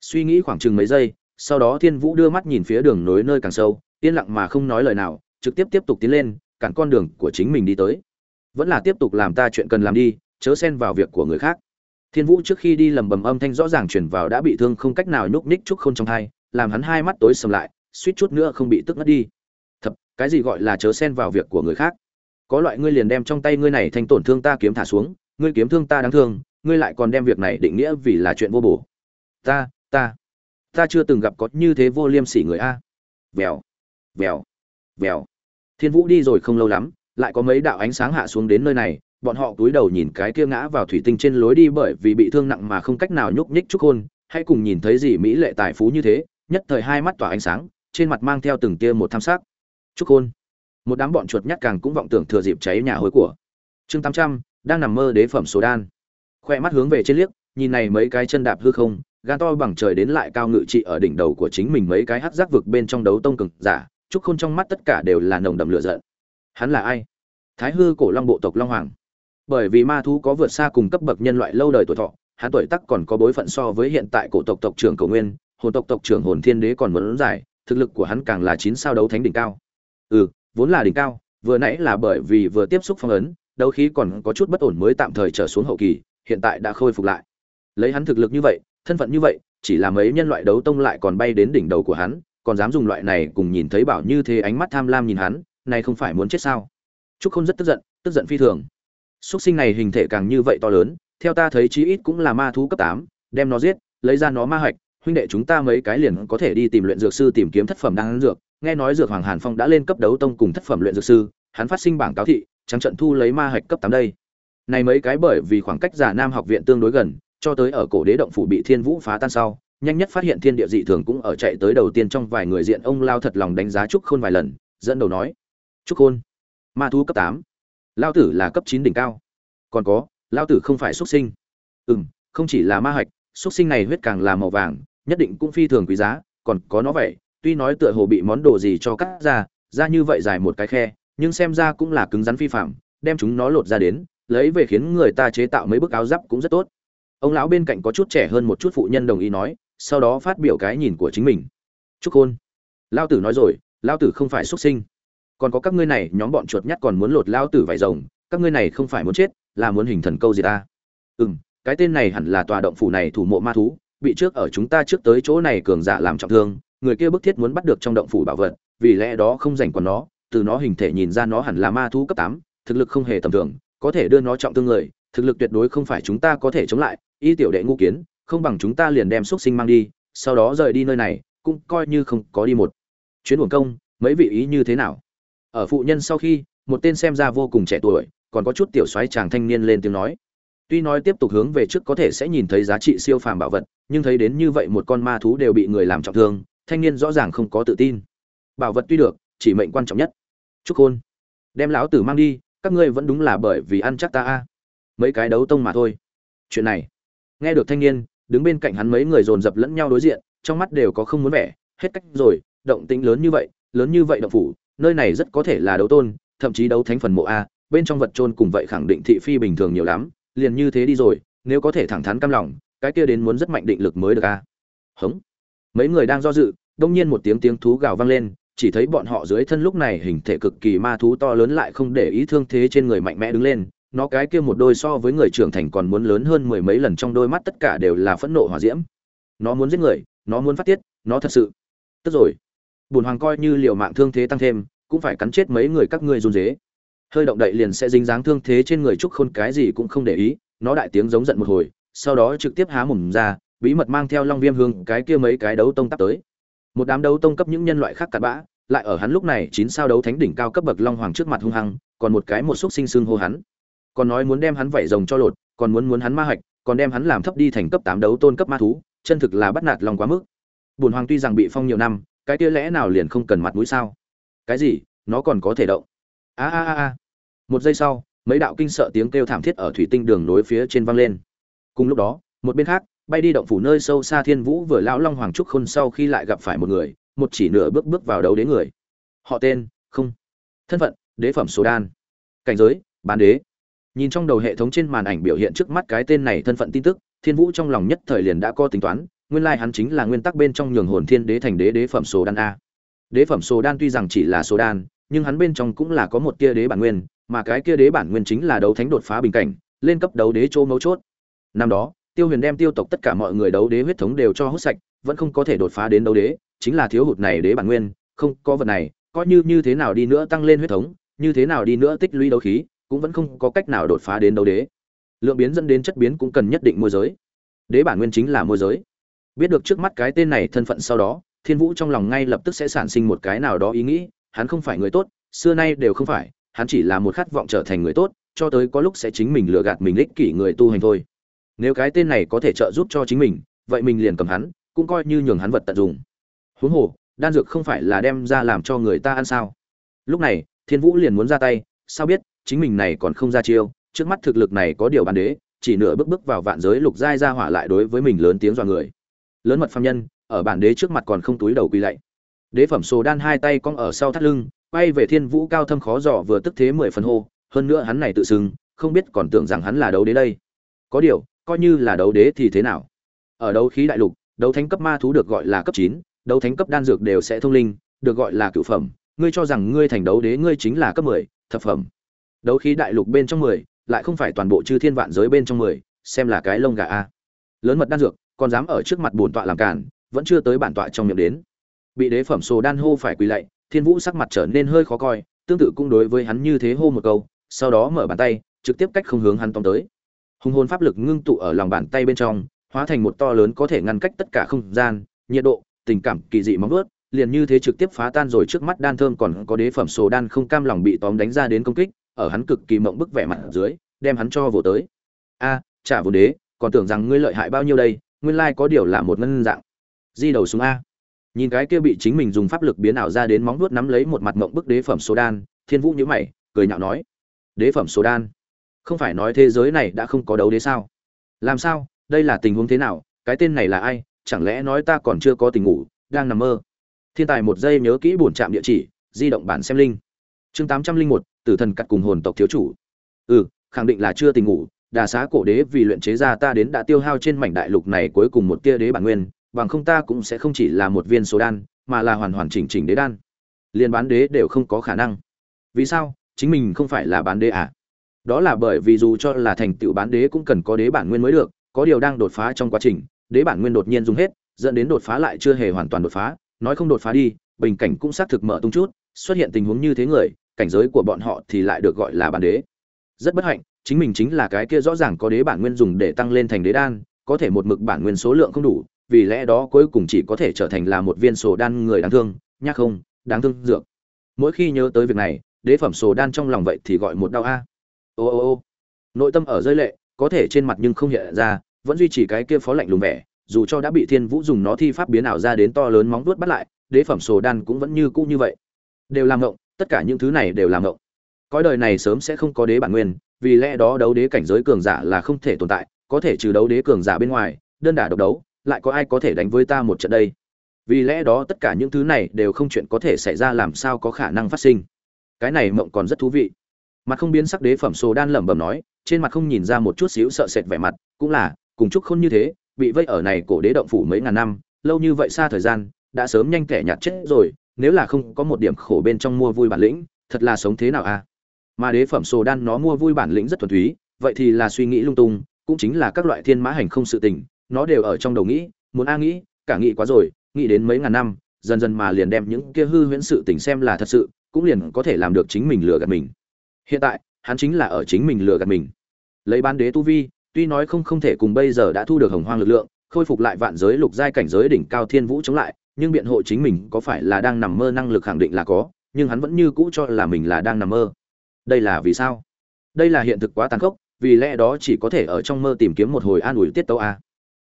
Suy nghĩ khoảng chừng mấy giây, sau đó thiên vũ đưa mắt nhìn phía đường nối nơi càng sâu, yên lặng mà không nói lời nào, trực tiếp tiếp tục tiến lên, cản con đường của chính mình đi tới. Vẫn là tiếp tục làm ta chuyện cần làm đi, chớ xen vào việc của người khác. Thiên vũ trước khi đi lầm bầm âm thanh rõ ràng chuyển vào đã bị thương không cách nào nhúc ních chút không trong thai làm hắn hai mắt tối sầm lại, suýt chút nữa không bị tức ngất đi. Thập cái gì gọi là chớ xen vào việc của người khác? Có loại ngươi liền đem trong tay ngươi này thành tổn thương ta kiếm thả xuống, ngươi kiếm thương ta đáng thương, ngươi lại còn đem việc này định nghĩa vì là chuyện vô bổ. Ta ta ta chưa từng gặp có như thế vô liêm sỉ người a. Vèo vèo vèo. Thiên vũ đi rồi không lâu lắm, lại có mấy đạo ánh sáng hạ xuống đến nơi này, bọn họ túi đầu nhìn cái kia ngã vào thủy tinh trên lối đi bởi vì bị thương nặng mà không cách nào nhúc nhích chút hôn hay cùng nhìn thấy gì mỹ lệ tài phú như thế, nhất thời hai mắt tỏa ánh sáng, trên mặt mang theo từng tia một tham sắc. Chúc hôn một đám bọn chuột nhắt càng cũng vọng tưởng thừa dịp cháy nhà hối của. Chương tám trăm, đang nằm mơ đế phẩm số đan. Khoe mắt hướng về trên liếc, nhìn này mấy cái chân đạp hư không, gan to bằng trời đến lại cao ngự trị ở đỉnh đầu của chính mình mấy cái hắc giác vực bên trong đấu tông cực giả trúc khôn trong mắt tất cả đều là nồng đậm lửa giận. Hắn là ai? Thái hư cổ long bộ tộc long hoàng. Bởi vì ma thú có vượt xa cùng cấp bậc nhân loại lâu đời tuổi thọ, hắn tuổi tác còn có bối phận so với hiện tại cổ tộc tộc trưởng cầu nguyên, hồn tộc tộc trưởng hồn thiên đế còn muốn dài, thực lực của hắn càng là chín sao đấu thánh đỉnh cao. Ừ vốn là đỉnh cao, vừa nãy là bởi vì vừa tiếp xúc phong ấn, đấu khí còn có chút bất ổn mới tạm thời trở xuống hậu kỳ, hiện tại đã khôi phục lại. Lấy hắn thực lực như vậy, thân phận như vậy, chỉ là mấy nhân loại đấu tông lại còn bay đến đỉnh đầu của hắn, còn dám dùng loại này cùng nhìn thấy bảo như thế ánh mắt tham lam nhìn hắn, này không phải muốn chết sao? Trúc Khôn rất tức giận tức giận phi thường. Súc sinh này hình thể càng như vậy to lớn, theo ta thấy chí ít cũng là ma thú cấp tám, đem nó giết, lấy ra nó ma hạch huynh đệ chúng ta mấy cái liền có thể đi tìm luyện dược sư tìm kiếm thất phẩm đan dược. Nghe nói dược hoàng hàn phong đã lên cấp đấu tông cùng thất phẩm luyện dược sư, hắn phát sinh bảng cáo thị, trắng trận thu lấy ma hạch cấp tám đây. Này mấy cái bởi vì khoảng cách giả nam học viện tương đối gần, cho tới ở cổ đế động phủ bị thiên vũ phá tan sau, nhanh nhất phát hiện thiên địa dị thường cũng ở chạy tới đầu tiên trong vài người diện ông lao thật lòng đánh giá trúc khôn vài lần, dẫn đầu nói, trúc khôn, ma thú cấp tám, lao tử là cấp chín đỉnh cao. Còn có, lao tử không phải xuất sinh. Ừ m không chỉ là ma hạch, xuất sinh này huyết càng là màu vàng nhất định cũng phi thường quý giá, còn có nó vậy, tuy nói tựa hồ bị món đồ gì cho cắt ra ra như vậy dài một cái khe, nhưng xem ra cũng là cứng rắn phi phạm, đem chúng nó lột ra đến, lấy về khiến người ta chế tạo mấy bức áo giáp cũng rất tốt. Ông lão bên cạnh có chút trẻ hơn một chút phụ nhân đồng ý nói, sau đó phát biểu cái nhìn của chính mình. Chúc hôn. Lao tử nói rồi, lao tử không phải xuất sinh. Còn có các ngươi này, nhóm bọn chuột nhắt còn muốn lột lao tử vải rồng, các ngươi này không phải muốn chết, là muốn hình thần câu gì ta? Ừ m cái tên này hẳn là tòa động phủ này thủ mộ ma thú bị trước ở chúng ta trước tới chỗ này cường giả làm trọng thương, người kia bức thiết muốn bắt được trong động phủ bảo vật, vì lẽ đó không dành còn nó, từ nó hình thể nhìn ra nó hẳn là ma thú cấp tám, thực lực không hề tầm thường, có thể đưa nó trọng thương người, thực lực tuyệt đối không phải chúng ta có thể chống lại, y tiểu đệ ngu kiến, không bằng chúng ta liền đem xuất sinh mang đi, sau đó rời đi nơi này, cũng coi như không có đi một chuyến uổng công, mấy vị ý như thế nào? Ở phụ nhân sau khi, một tên xem ra vô cùng trẻ tuổi, còn có chút tiểu soái chàng thanh niên lên tiếng nói tuy nói tiếp tục hướng về trước có thể sẽ nhìn thấy giá trị siêu phàm bảo vật, nhưng thấy đến như vậy một con ma thú đều bị người làm trọng thương, thanh niên rõ ràng không có tự tin. Bảo vật tuy được, chỉ mệnh quan trọng nhất. Chúc hôn. Đem lão tử mang đi, các ngươi vẫn đúng là bởi vì ăn chắc ta a. Mấy cái đấu tông mà thôi. Chuyện này. Nghe được thanh niên, đứng bên cạnh hắn mấy người dồn dập lẫn nhau đối diện, trong mắt đều có không muốn vẻ, hết cách rồi, động tĩnh lớn như vậy, lớn như vậy động phủ, nơi này rất có thể là đấu tôn, thậm chí đấu thánh phần mộ a, bên trong vật trôn cùng vậy khẳng định thị phi bình thường nhiều lắm liền như thế đi rồi, nếu có thể thẳng thắn cam lòng, cái kia đến muốn rất mạnh định lực mới được a hống. Mấy người đang do dự, đông nhiên một tiếng tiếng thú gào vang lên, chỉ thấy bọn họ dưới thân lúc này hình thể cực kỳ ma thú to lớn lại không để ý thương thế trên người mạnh mẽ đứng lên, nó cái kia một đôi so với người trưởng thành còn muốn lớn hơn mười mấy lần trong đôi mắt tất cả đều là phẫn nộ hỏa diễm. Nó muốn giết người, nó muốn phát tiết, nó thật sự. Tức rồi. Bùn hoàng coi như liều mạng thương thế tăng thêm, cũng phải cắn chết mấy người các ngươi run dế hơi động đậy liền sẽ dính dáng thương thế trên người trúc khôn, cái gì cũng không để ý, nó đại tiếng giống giận một hồi, sau đó trực tiếp há mồm ra, bí mật mang theo long viêm hương, cái kia mấy cái đấu tông tắp tới. Một đám đấu tông cấp những nhân loại khác cặn bã, lại ở hắn lúc này chín sao đấu thánh đỉnh cao cấp bậc long hoàng trước mặt hung hăng, còn một cái một xúc sinh sưng hô hắn. Còn nói muốn đem hắn vẩy rồng cho lột, còn muốn muốn hắn ma hạch, còn đem hắn làm thấp đi thành cấp tám đấu tôn cấp ma thú, chân thực là bắt nạt lòng quá mức. Bùn hoàng tuy rằng bị phong nhiều năm, cái kia lẽ nào liền không cần mặt mũi sao? Cái gì? Nó còn có thể động a a a một giây sau, mấy đạo kinh sợ tiếng kêu thảm thiết ở thủy tinh đường nối phía trên vang lên. Cùng lúc đó, một bên khác, bay đi động phủ nơi sâu xa thiên vũ vừa lão long hoàng trúc khôn sau khi lại gặp phải một người, một chỉ nửa bước bước vào đấu đế người. Họ tên, không. Thân phận, đế phẩm số đan. Cảnh giới, bán đế. Nhìn trong đầu hệ thống trên màn ảnh biểu hiện trước mắt cái tên này thân phận tin tức, thiên vũ trong lòng nhất thời liền đã có tính toán, nguyên lai hắn chính là nguyên tắc bên trong nhường hồn thiên đế thành đế đế phẩm số đan a. Đế phẩm số đan tuy rằng chỉ là số đan nhưng hắn bên trong cũng là có một kia đế bản nguyên, mà cái kia đế bản nguyên chính là đấu thánh đột phá bình cảnh, lên cấp đấu đế chỗ mấu chốt. Năm đó, tiêu huyền đem tiêu tộc tất cả mọi người đấu đế huyết thống đều cho hút sạch, vẫn không có thể đột phá đến đấu đế, chính là thiếu hụt này đế bản nguyên, không, có vật này, coi như như thế nào đi nữa tăng lên huyết thống, như thế nào đi nữa tích lũy đấu khí, cũng vẫn không có cách nào đột phá đến đấu đế. Lượng biến dẫn đến chất biến cũng cần nhất định môi giới. Đế bản nguyên chính là môi giới. Biết được trước mắt cái tên này thân phận sau đó, thiên vũ trong lòng ngay lập tức sẽ sản sinh một cái nào đó ý nghĩ hắn không phải người tốt, xưa nay đều không phải, hắn chỉ là một khát vọng trở thành người tốt, cho tới có lúc sẽ chính mình lừa gạt mình ích kỷ người tu hành thôi. Nếu cái tên này có thể trợ giúp cho chính mình, vậy mình liền cầm hắn, cũng coi như nhường hắn vật tận dụng. Huống hồ, đan dược không phải là đem ra làm cho người ta ăn sao? Lúc này, thiên vũ liền muốn ra tay, sao biết, chính mình này còn không ra chiêu, trước mắt thực lực này có điều bàn đế, chỉ nửa bước bước vào vạn giới lục giai ra hỏa lại đối với mình lớn tiếng dọa người. Lớn mật phạm nhân, ở bản đế trước mặt còn không túi đầu quỳ lạy đế phẩm sồ đan hai tay cong ở sau thắt lưng, quay về thiên vũ cao thâm khó dò vừa tức thế mười phần hô, hơn nữa hắn này tự xưng, không biết còn tưởng rằng hắn là đấu đế đây. Có điều, coi như là đấu đế thì thế nào? Ở đấu khí đại lục, đấu thánh cấp ma thú được gọi là cấp chín, đấu thánh cấp đan dược đều sẽ thông linh, được gọi là cựu phẩm. Ngươi cho rằng ngươi thành đấu đế ngươi chính là cấp mười, thập phẩm. Đấu khí đại lục bên trong mười, lại không phải toàn bộ chư thiên vạn giới bên trong mười, xem là cái lông gà a. Lớn mật đan dược, còn dám ở trước mặt bổn tọa làm cản vẫn chưa tới bản tọa trong miệng đến bị đế phẩm sồ đan hô phải quỳ lạy, thiên vũ sắc mặt trở nên hơi khó coi, tương tự cũng đối với hắn như thế hô một câu, sau đó mở bàn tay, trực tiếp cách không hướng hắn tóm tới. Hùng hồn pháp lực ngưng tụ ở lòng bàn tay bên trong, hóa thành một to lớn có thể ngăn cách tất cả không gian, nhiệt độ, tình cảm kỳ dị móng ướt liền như thế trực tiếp phá tan rồi trước mắt đan thơm còn có đế phẩm sồ đan không cam lòng bị tóm đánh ra đến công kích, ở hắn cực kỳ mộng bức vẻ mặt dưới, đem hắn cho vồ tới. A trả vô đế, còn tưởng rằng ngươi lợi hại bao nhiêu đây, nguyên lai có điều là một ngân dạng. Di đầu xuống a nhìn cái kia bị chính mình dùng pháp lực biến ảo ra đến móng vuốt nắm lấy một mặt mộng bức đế phẩm số đan, thiên vũ nhữ mày, cười nhạo nói, đế phẩm số đan? Không phải nói thế giới này đã không có đấu đế sao? Làm sao? Đây là tình huống thế nào? Cái tên này là ai? Chẳng lẽ nói ta còn chưa có tình ngủ, đang nằm mơ? Thiên tài một giây nhớ kỹ bổn trạm địa chỉ, di động bản xem linh chương tám trăm linh một, tử thần cắt cùng hồn tộc thiếu chủ. Ừ khẳng định là chưa tình ngủ, đà xá cổ đế vì luyện chế ra ta đến đã tiêu hao trên mảnh đại lục này cuối cùng một tia đế bản nguyên bằng không ta cũng sẽ không chỉ là một viên số đan, mà là hoàn hoàn chỉnh chỉnh đế đan. Liên bán đế đều không có khả năng. Vì sao? Chính mình không phải là bán đế à? Đó là bởi vì dù cho là thành tựu bán đế cũng cần có đế bản nguyên mới được, có điều đang đột phá trong quá trình, đế bản nguyên đột nhiên dùng hết, dẫn đến đột phá lại chưa hề hoàn toàn đột phá, nói không đột phá đi, bình cảnh cũng xác thực mở tung chút, xuất hiện tình huống như thế người, cảnh giới của bọn họ thì lại được gọi là bán đế. Rất bất hạnh, chính mình chính là cái kia rõ ràng có đế bản nguyên dùng để tăng lên thành đế đan, có thể một mực bản nguyên số lượng không đủ vì lẽ đó cuối cùng chỉ có thể trở thành là một viên sổ đan người đáng thương nhắc không, đáng thương dược. Mỗi khi nhớ tới việc này, đế phẩm sổ đan trong lòng vậy thì gọi một đau a. Ô ô ô. Nội tâm ở rơi lệ, có thể trên mặt nhưng không hiện ra, vẫn duy trì cái kia phó lạnh lùng vẻ, dù cho đã bị thiên vũ dùng nó thi pháp biến ảo ra đến to lớn móng vuốt bắt lại, đế phẩm sổ đan cũng vẫn như cũ như vậy. Đều làm ngộng, tất cả những thứ này đều làm ngộng. Cõi đời này sớm sẽ không có đế bản nguyên, vì lẽ đó đấu đế cảnh giới cường giả là không thể tồn tại, có thể trừ đấu đế cường giả bên ngoài, đơn đả độc đấu lại có ai có thể đánh với ta một trận đây? Vì lẽ đó tất cả những thứ này đều không chuyện có thể xảy ra làm sao có khả năng phát sinh. Cái này mộng còn rất thú vị. Mặt không biến sắc đế phẩm sổ đan lẩm bẩm nói, trên mặt không nhìn ra một chút xíu sợ sệt vẻ mặt, cũng là, cùng chúc khôn như thế, bị vây ở này cổ đế động phủ mấy ngàn năm, lâu như vậy xa thời gian, đã sớm nhanh kẻ nhạt chết rồi, nếu là không có một điểm khổ bên trong mua vui bản lĩnh, thật là sống thế nào à? mà đế phẩm sổ đan nó mua vui bản lĩnh rất thuần túy, vậy thì là suy nghĩ lung tung, cũng chính là các loại thiên mã hành không sự tình nó đều ở trong đầu nghĩ, muốn a nghĩ, cả nghĩ quá rồi, nghĩ đến mấy ngàn năm, dần dần mà liền đem những kia hư huyễn sự tình xem là thật sự, cũng liền có thể làm được chính mình lừa gạt mình. Hiện tại, hắn chính là ở chính mình lừa gạt mình. Lấy bán đế tu vi, tuy nói không không thể cùng bây giờ đã thu được hồng hoang lực lượng, khôi phục lại vạn giới lục giai cảnh giới đỉnh cao thiên vũ chống lại, nhưng biện hộ chính mình có phải là đang nằm mơ năng lực khẳng định là có, nhưng hắn vẫn như cũ cho là mình là đang nằm mơ. Đây là vì sao? Đây là hiện thực quá tàn khốc, vì lẽ đó chỉ có thể ở trong mơ tìm kiếm một hồi an ủi tiết tấu a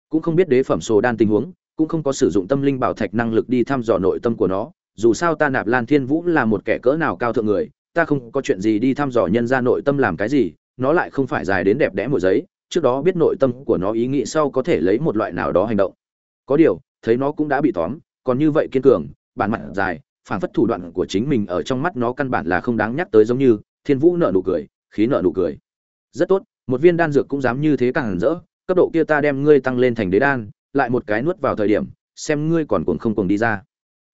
cũng không biết đế phẩm sồ đan tình huống, cũng không có sử dụng tâm linh bảo thạch năng lực đi thăm dò nội tâm của nó. Dù sao ta nạp lan thiên vũ là một kẻ cỡ nào cao thượng người, ta không có chuyện gì đi thăm dò nhân ra nội tâm làm cái gì, nó lại không phải dài đến đẹp đẽ một giấy, trước đó biết nội tâm của nó ý nghĩ sau có thể lấy một loại nào đó hành động. Có điều, thấy nó cũng đã bị tóm, còn như vậy kiên cường, bản mặt dài, phản phất thủ đoạn của chính mình ở trong mắt nó căn bản là không đáng nhắc tới giống như thiên vũ nợ nụ cười, khí nợ nụ cười. Rất tốt, một viên đan dược cũng dám như thế càng rỡ cấp độ kia ta đem ngươi tăng lên thành đế đan, lại một cái nuốt vào thời điểm, xem ngươi còn cuồng không cuồng đi ra.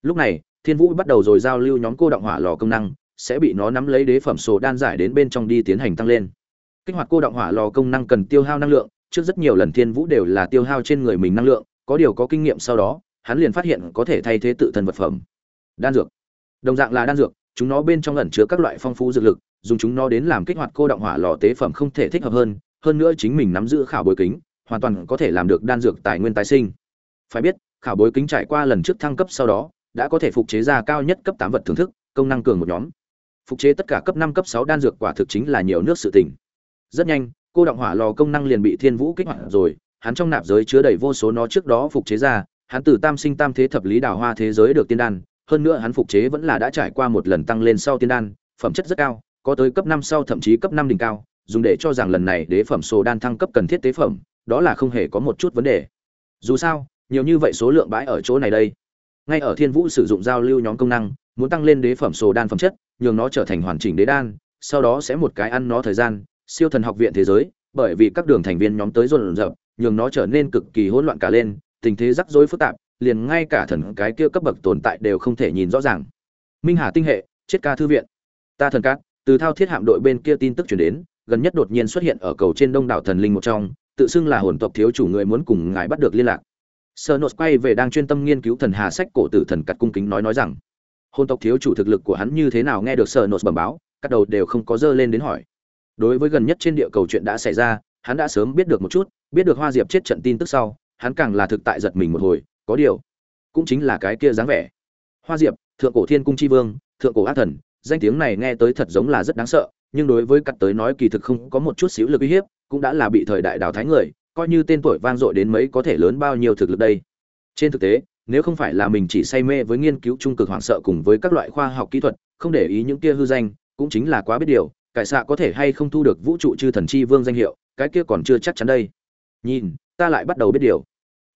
Lúc này, thiên vũ bắt đầu rồi giao lưu nhóm cô động hỏa lò công năng, sẽ bị nó nắm lấy đế phẩm sổ đan giải đến bên trong đi tiến hành tăng lên. Kích hoạt cô động hỏa lò công năng cần tiêu hao năng lượng, trước rất nhiều lần thiên vũ đều là tiêu hao trên người mình năng lượng, có điều có kinh nghiệm sau đó, hắn liền phát hiện có thể thay thế tự thân vật phẩm. Đan dược. Đồng dạng là đan dược, chúng nó bên trong ẩn chứa các loại phong phú dược lực, dùng chúng nó đến làm kích hoạt cô động hỏa lò tế phẩm không thể thích hợp hơn hơn nữa chính mình nắm giữ khảo bối kính, hoàn toàn có thể làm được đan dược tài nguyên tái sinh. Phải biết, khảo bối kính trải qua lần trước thăng cấp sau đó, đã có thể phục chế ra cao nhất cấp tám vật thưởng thức, công năng cường một nhóm. Phục chế tất cả cấp năm, cấp sáu đan dược quả thực chính là nhiều nước sự tình. Rất nhanh, cô động hỏa lò công năng liền bị thiên vũ kích hoạt rồi, hắn trong nạp giới chứa đầy vô số nó trước đó phục chế ra, hắn từ tam sinh tam thế thập lý đào hoa thế giới được tiên đan, hơn nữa hắn phục chế vẫn là đã trải qua một lần tăng lên sau tiên đan, phẩm chất rất cao, có tới cấp năm sau thậm chí cấp năm đỉnh cao dùng để cho rằng lần này đế phẩm số đan thăng cấp cần thiết tế phẩm, đó là không hề có một chút vấn đề. Dù sao, nhiều như vậy số lượng bãi ở chỗ này đây. Ngay ở thiên vũ sử dụng giao lưu nhóm công năng, muốn tăng lên đế phẩm số đan phẩm chất, nhường nó trở thành hoàn chỉnh đế đan, sau đó sẽ một cái ăn nó thời gian, siêu thần học viện thế giới, bởi vì các đường thành viên nhóm tới dồn dập nhường nó trở nên cực kỳ hỗn loạn cả lên, tình thế rắc rối phức tạp, liền ngay cả thần cái kia cấp bậc tồn tại đều không thể nhìn rõ ràng. Minh hà tinh hệ, chết ca thư viện. Ta thần cát, từ thao thiết hạm đội bên kia tin tức truyền đến gần nhất đột nhiên xuất hiện ở cầu trên đông đảo thần linh một trong, tự xưng là hồn tộc thiếu chủ người muốn cùng ngài bắt được liên lạc. Sơ nốt quay về đang chuyên tâm nghiên cứu thần hà sách cổ tử thần cắt cung kính nói nói rằng, hồn tộc thiếu chủ thực lực của hắn như thế nào? Nghe được sơ nốt bẩm báo, các đầu đều không có dơ lên đến hỏi. Đối với gần nhất trên địa cầu chuyện đã xảy ra, hắn đã sớm biết được một chút, biết được hoa diệp chết trận tin tức sau, hắn càng là thực tại giật mình một hồi, có điều, cũng chính là cái kia dáng vẻ. Hoa diệp, thượng cổ thiên cung chi vương, thượng cổ ác thần, danh tiếng này nghe tới thật giống là rất đáng sợ nhưng đối với cắt tới nói kỳ thực không có một chút xíu lực uy hiếp, cũng đã là bị thời đại đào thái người, coi như tên tuổi vang dội đến mấy có thể lớn bao nhiêu thực lực đây. Trên thực tế, nếu không phải là mình chỉ say mê với nghiên cứu trung cực hoảng sợ cùng với các loại khoa học kỹ thuật, không để ý những kia hư danh, cũng chính là quá biết điều, cải xạ có thể hay không thu được vũ trụ chư thần chi vương danh hiệu, cái kia còn chưa chắc chắn đây. Nhìn, ta lại bắt đầu biết điều.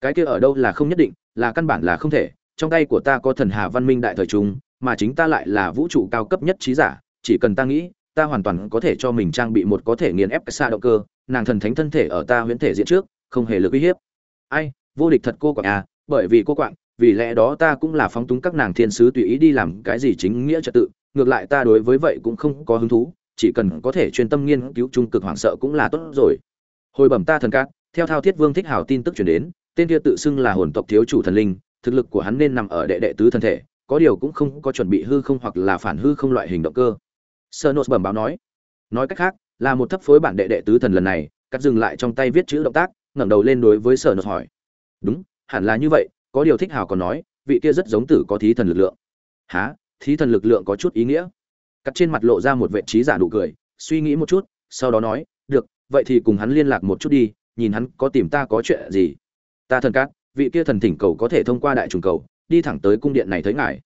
Cái kia ở đâu là không nhất định, là căn bản là không thể, trong tay của ta có thần hà văn minh đại thời trung, mà chính ta lại là vũ trụ cao cấp nhất trí giả, chỉ cần ta nghĩ ta hoàn toàn có thể cho mình trang bị một có thể nghiền ép xa động cơ, nàng thần thánh thân thể ở ta huyễn thể diễn trước, không hề lực uy hiếp. Ai, vô địch thật cô quạng à bởi vì cô quạng, vì lẽ đó ta cũng là phóng túng các nàng thiên sứ tùy ý đi làm cái gì chính nghĩa trật tự, ngược lại ta đối với vậy cũng không có hứng thú, chỉ cần có thể chuyên tâm nghiên cứu trung cực hoảng sợ cũng là tốt rồi. Hồi bẩm ta thần cát theo thao thiết vương thích hào tin tức chuyển đến, tên kia tự xưng là hồn tộc thiếu chủ thần linh, thực lực của hắn nên nằm ở đệ đệ tứ thân thể, có điều cũng không có chuẩn bị hư không hoặc là phản hư không loại hình động cơ sơ nốt bẩm báo nói. Nói cách khác, là một thấp phối bản đệ đệ tứ thần lần này, cắt dừng lại trong tay viết chữ động tác, ngẩng đầu lên đối với sở nốt hỏi. Đúng, hẳn là như vậy, có điều thích hào còn nói, vị kia rất giống tử có thí thần lực lượng. Há thí thần lực lượng có chút ý nghĩa. Cắt trên mặt lộ ra một vệ trí giả nụ cười, suy nghĩ một chút, sau đó nói, được, vậy thì cùng hắn liên lạc một chút đi, nhìn hắn có tìm ta có chuyện gì. Ta thần cát, vị kia thần thỉnh cầu có thể thông qua đại trùng cầu, đi thẳng tới cung điện này thấy ngài.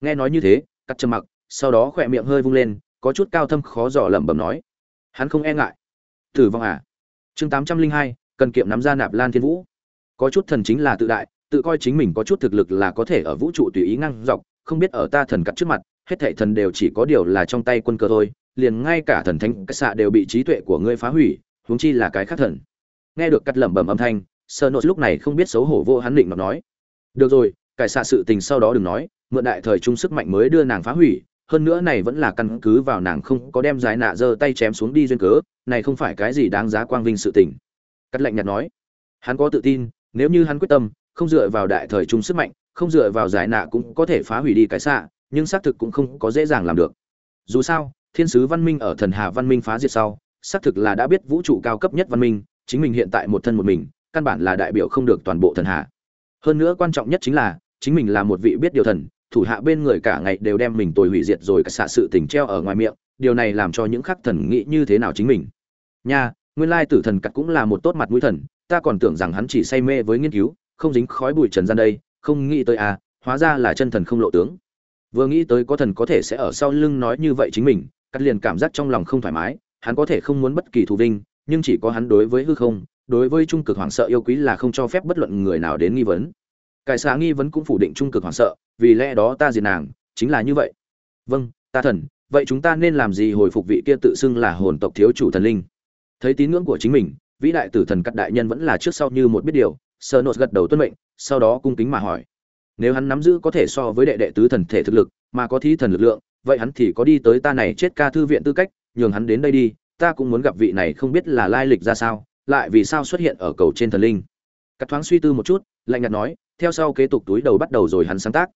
Nghe nói như thế cắt trầm mặc, sau đó khỏe miệng hơi vung lên có chút cao thâm khó dò lẩm bẩm nói. Hắn không e ngại. Tử vong à? Chương tám trăm linh hai, cần kiệm nắm ra nạp lan thiên vũ. Có chút thần chính là tự đại, tự coi chính mình có chút thực lực là có thể ở vũ trụ tùy ý ngăn dọc, không biết ở ta thần cắt trước mặt, hết thệ thần đều chỉ có điều là trong tay quân cơ thôi, liền ngay cả thần thánh cách xạ đều bị trí tuệ của ngươi phá hủy, huống chi là cái khác thần. Nghe được cắt lẩm bẩm âm thanh, sơ nốt lúc này không biết xấu hổ vô hắn định mà nói. Được rồi, cải xạ sự tình sau đó đừng nói, mượn đại thời trung sức mạnh mới đưa nàng phá hủy hơn nữa này vẫn là căn cứ vào nàng không có đem giải nạ giơ tay chém xuống đi duyên cớ, này không phải cái gì đáng giá quang vinh sự tình. Cắt lạnh nhạt nói, hắn có tự tin, nếu như hắn quyết tâm, không dựa vào đại thời trung sức mạnh, không dựa vào giải nạ cũng có thể phá hủy đi cái xạ, nhưng xác thực cũng không có dễ dàng làm được. Dù sao, thiên sứ văn minh ở thần hà văn minh phá diệt sau, xác thực là đã biết vũ trụ cao cấp nhất văn minh, chính mình hiện tại một thân một mình, căn bản là đại biểu không được toàn bộ thần hà. Hơn nữa quan trọng nhất chính là, chính mình là một vị biết điều thần thủ hạ bên người cả ngày đều đem mình tồi hủy diệt rồi cả xạ sự tình treo ở ngoài miệng, điều này làm cho những khắc thần nghĩ như thế nào chính mình. Nha, nguyên lai tử thần cát cũng là một tốt mặt mũi thần, ta còn tưởng rằng hắn chỉ say mê với nghiên cứu, không dính khói bụi trần gian đây, không nghĩ tới à hóa ra là chân thần không lộ tướng. Vừa nghĩ tới có thần có thể sẽ ở sau lưng nói như vậy chính mình, cắt liền cảm giác trong lòng không thoải mái, hắn có thể không muốn bất kỳ thù vinh, nhưng chỉ có hắn đối với hư không, đối với trung cực hoàng sợ yêu quý là không cho phép bất luận người nào đến nghi vấn cải xá nghi vấn cũng phủ định trung cực hoảng sợ, vì lẽ đó ta diệt nàng, chính là như vậy. Vâng ta thần, vậy chúng ta nên làm gì hồi phục vị kia tự xưng là hồn tộc thiếu chủ thần linh? Thấy tín ngưỡng của chính mình, vĩ đại tử thần cắt đại nhân vẫn là trước sau như một biết điều, sơ nốt gật đầu tuân mệnh, sau đó cung kính mà hỏi. Nếu hắn nắm giữ có thể so với đệ đệ tứ thần thể thực lực, mà có thí thần lực lượng, vậy hắn thì có đi tới ta này chết ca thư viện tư cách, nhường hắn đến đây đi, ta cũng muốn gặp vị này không biết là lai lịch ra sao, lại vì sao xuất hiện ở cầu trên thần linh. Cắt thoáng suy tư một chút lạnh nhạt nói, theo sau kế tục túi đầu bắt đầu rồi hắn sáng tác.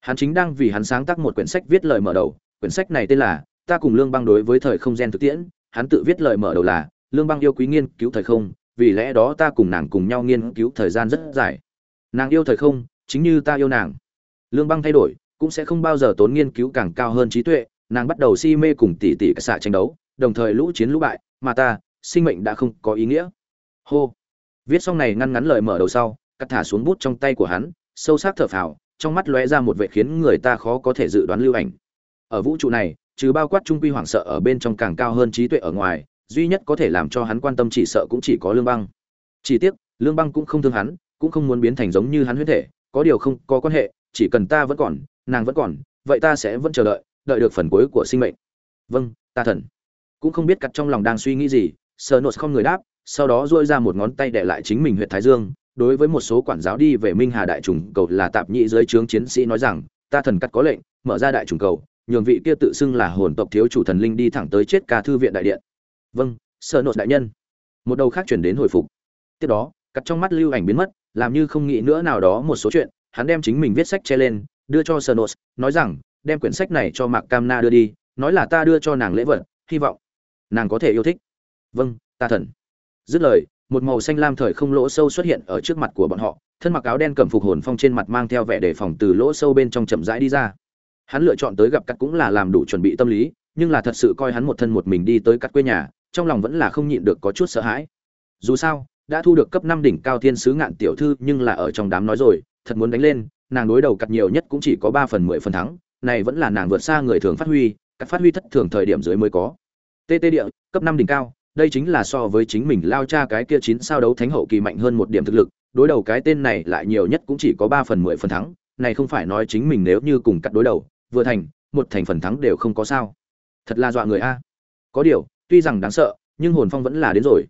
Hắn chính đang vì hắn sáng tác một quyển sách viết lời mở đầu, quyển sách này tên là, ta cùng lương băng đối với thời không gen thực tiễn, hắn tự viết lời mở đầu là, lương băng yêu quý nghiên cứu thời không, vì lẽ đó ta cùng nàng cùng nhau nghiên cứu thời gian rất dài. Nàng yêu thời không, chính như ta yêu nàng. Lương băng thay đổi, cũng sẽ không bao giờ tốn nghiên cứu càng cao hơn trí tuệ, nàng bắt đầu si mê cùng tỷ tỷ xạ tranh đấu, đồng thời lũ chiến lũ bại, mà ta, sinh mệnh đã không có ý nghĩa. Hô. Viết xong này ngăn ngắn lời mở đầu sau cắt thả xuống bút trong tay của hắn, sâu sắc thở phào, trong mắt lóe ra một vẻ khiến người ta khó có thể dự đoán lưu ảnh. Ở vũ trụ này, trừ bao quát trung quy hoảng sợ ở bên trong càng cao hơn trí tuệ ở ngoài, duy nhất có thể làm cho hắn quan tâm chỉ sợ cũng chỉ có lương băng. Chỉ tiếc, lương băng cũng không thương hắn, cũng không muốn biến thành giống như hắn huyết thể, có điều không có quan hệ, chỉ cần ta vẫn còn, nàng vẫn còn, vậy ta sẽ vẫn chờ đợi đợi được phần cuối của sinh mệnh. Vâng ta thần. Cũng không biết cặt trong lòng đang suy nghĩ gì sờ nốt không người đáp, sau đó duỗi ra một ngón tay để lại chính mình huyện thái dương đối với một số quản giáo đi về minh hà đại trùng cầu là tạp nhị dưới trướng chiến sĩ nói rằng, ta thần cắt có lệnh, mở ra đại trùng cầu, nhường vị kia tự xưng là hồn tộc thiếu chủ thần linh đi thẳng tới chết ca thư viện đại điện. Vâng sở nốt đại nhân. Một đầu khác chuyển đến hồi phục. Tiếp đó, cắt trong mắt lưu ảnh biến mất, làm như không nghĩ nữa nào đó một số chuyện, hắn đem chính mình viết sách che lên, đưa cho Sở nốt nói rằng, đem quyển sách này cho mạc cam na đưa đi, nói là ta đưa cho nàng lễ vật, hy vọng nàng có thể yêu thích. Vâng ta thần. Dứt lời một màu xanh lam thời không lỗ sâu xuất hiện ở trước mặt của bọn họ, thân mặc áo đen cầm phục hồn phong trên mặt mang theo vẻ đề phòng từ lỗ sâu bên trong chậm rãi đi ra. Hắn lựa chọn tới gặp cắt cũng là làm đủ chuẩn bị tâm lý, nhưng là thật sự coi hắn một thân một mình đi tới cắt quê nhà, trong lòng vẫn là không nhịn được có chút sợ hãi. Dù sao, đã thu được cấp năm đỉnh cao thiên sứ ngạn tiểu thư, nhưng là ở trong đám nói rồi, thật muốn đánh lên, nàng đối đầu cắt nhiều nhất cũng chỉ có ba phần mười phần thắng, này vẫn là nàng vượt xa người thường phát huy, cắt phát huy thất thường thời điểm dưới mới có. Tt Tê địa, cấp năm đỉnh cao đây chính là so với chính mình lao cha cái kia chín sao đấu thánh hậu kỳ mạnh hơn một điểm thực lực, đối đầu cái tên này lại nhiều nhất cũng chỉ có ba phần mười phần thắng, này không phải nói chính mình nếu như cùng cắt đối đầu, vừa thành, một thành phần thắng đều không có sao. Thật là dọa người a. Có điều, tuy rằng đáng sợ, nhưng hồn phong vẫn là đến rồi.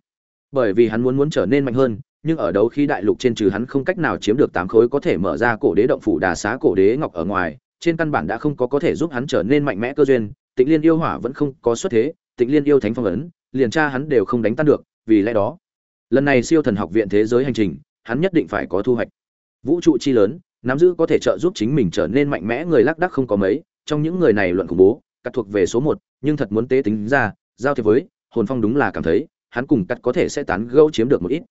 Bởi vì hắn muốn muốn trở nên mạnh hơn, nhưng ở đấu khí đại lục trên trừ hắn không cách nào chiếm được tám khối có thể mở ra cổ đế động phủ đà xá cổ đế ngọc ở ngoài, trên căn bản đã không có có thể giúp hắn trở nên mạnh mẽ cơ duyên, tịnh liên yêu hỏa vẫn không có xuất thế, tịnh liên yêu thánh phong ấn liền tra hắn đều không đánh tan được, vì lẽ đó. Lần này siêu thần học viện thế giới hành trình, hắn nhất định phải có thu hoạch. Vũ trụ chi lớn, nắm giữ có thể trợ giúp chính mình trở nên mạnh mẽ, người lác đắc không có mấy, trong những người này luận khủng bố, cắt thuộc về số một, nhưng thật muốn tế tính ra, giao thiệp với, hồn phong đúng là cảm thấy, hắn cùng cắt có thể sẽ tán gẫu chiếm được một ít.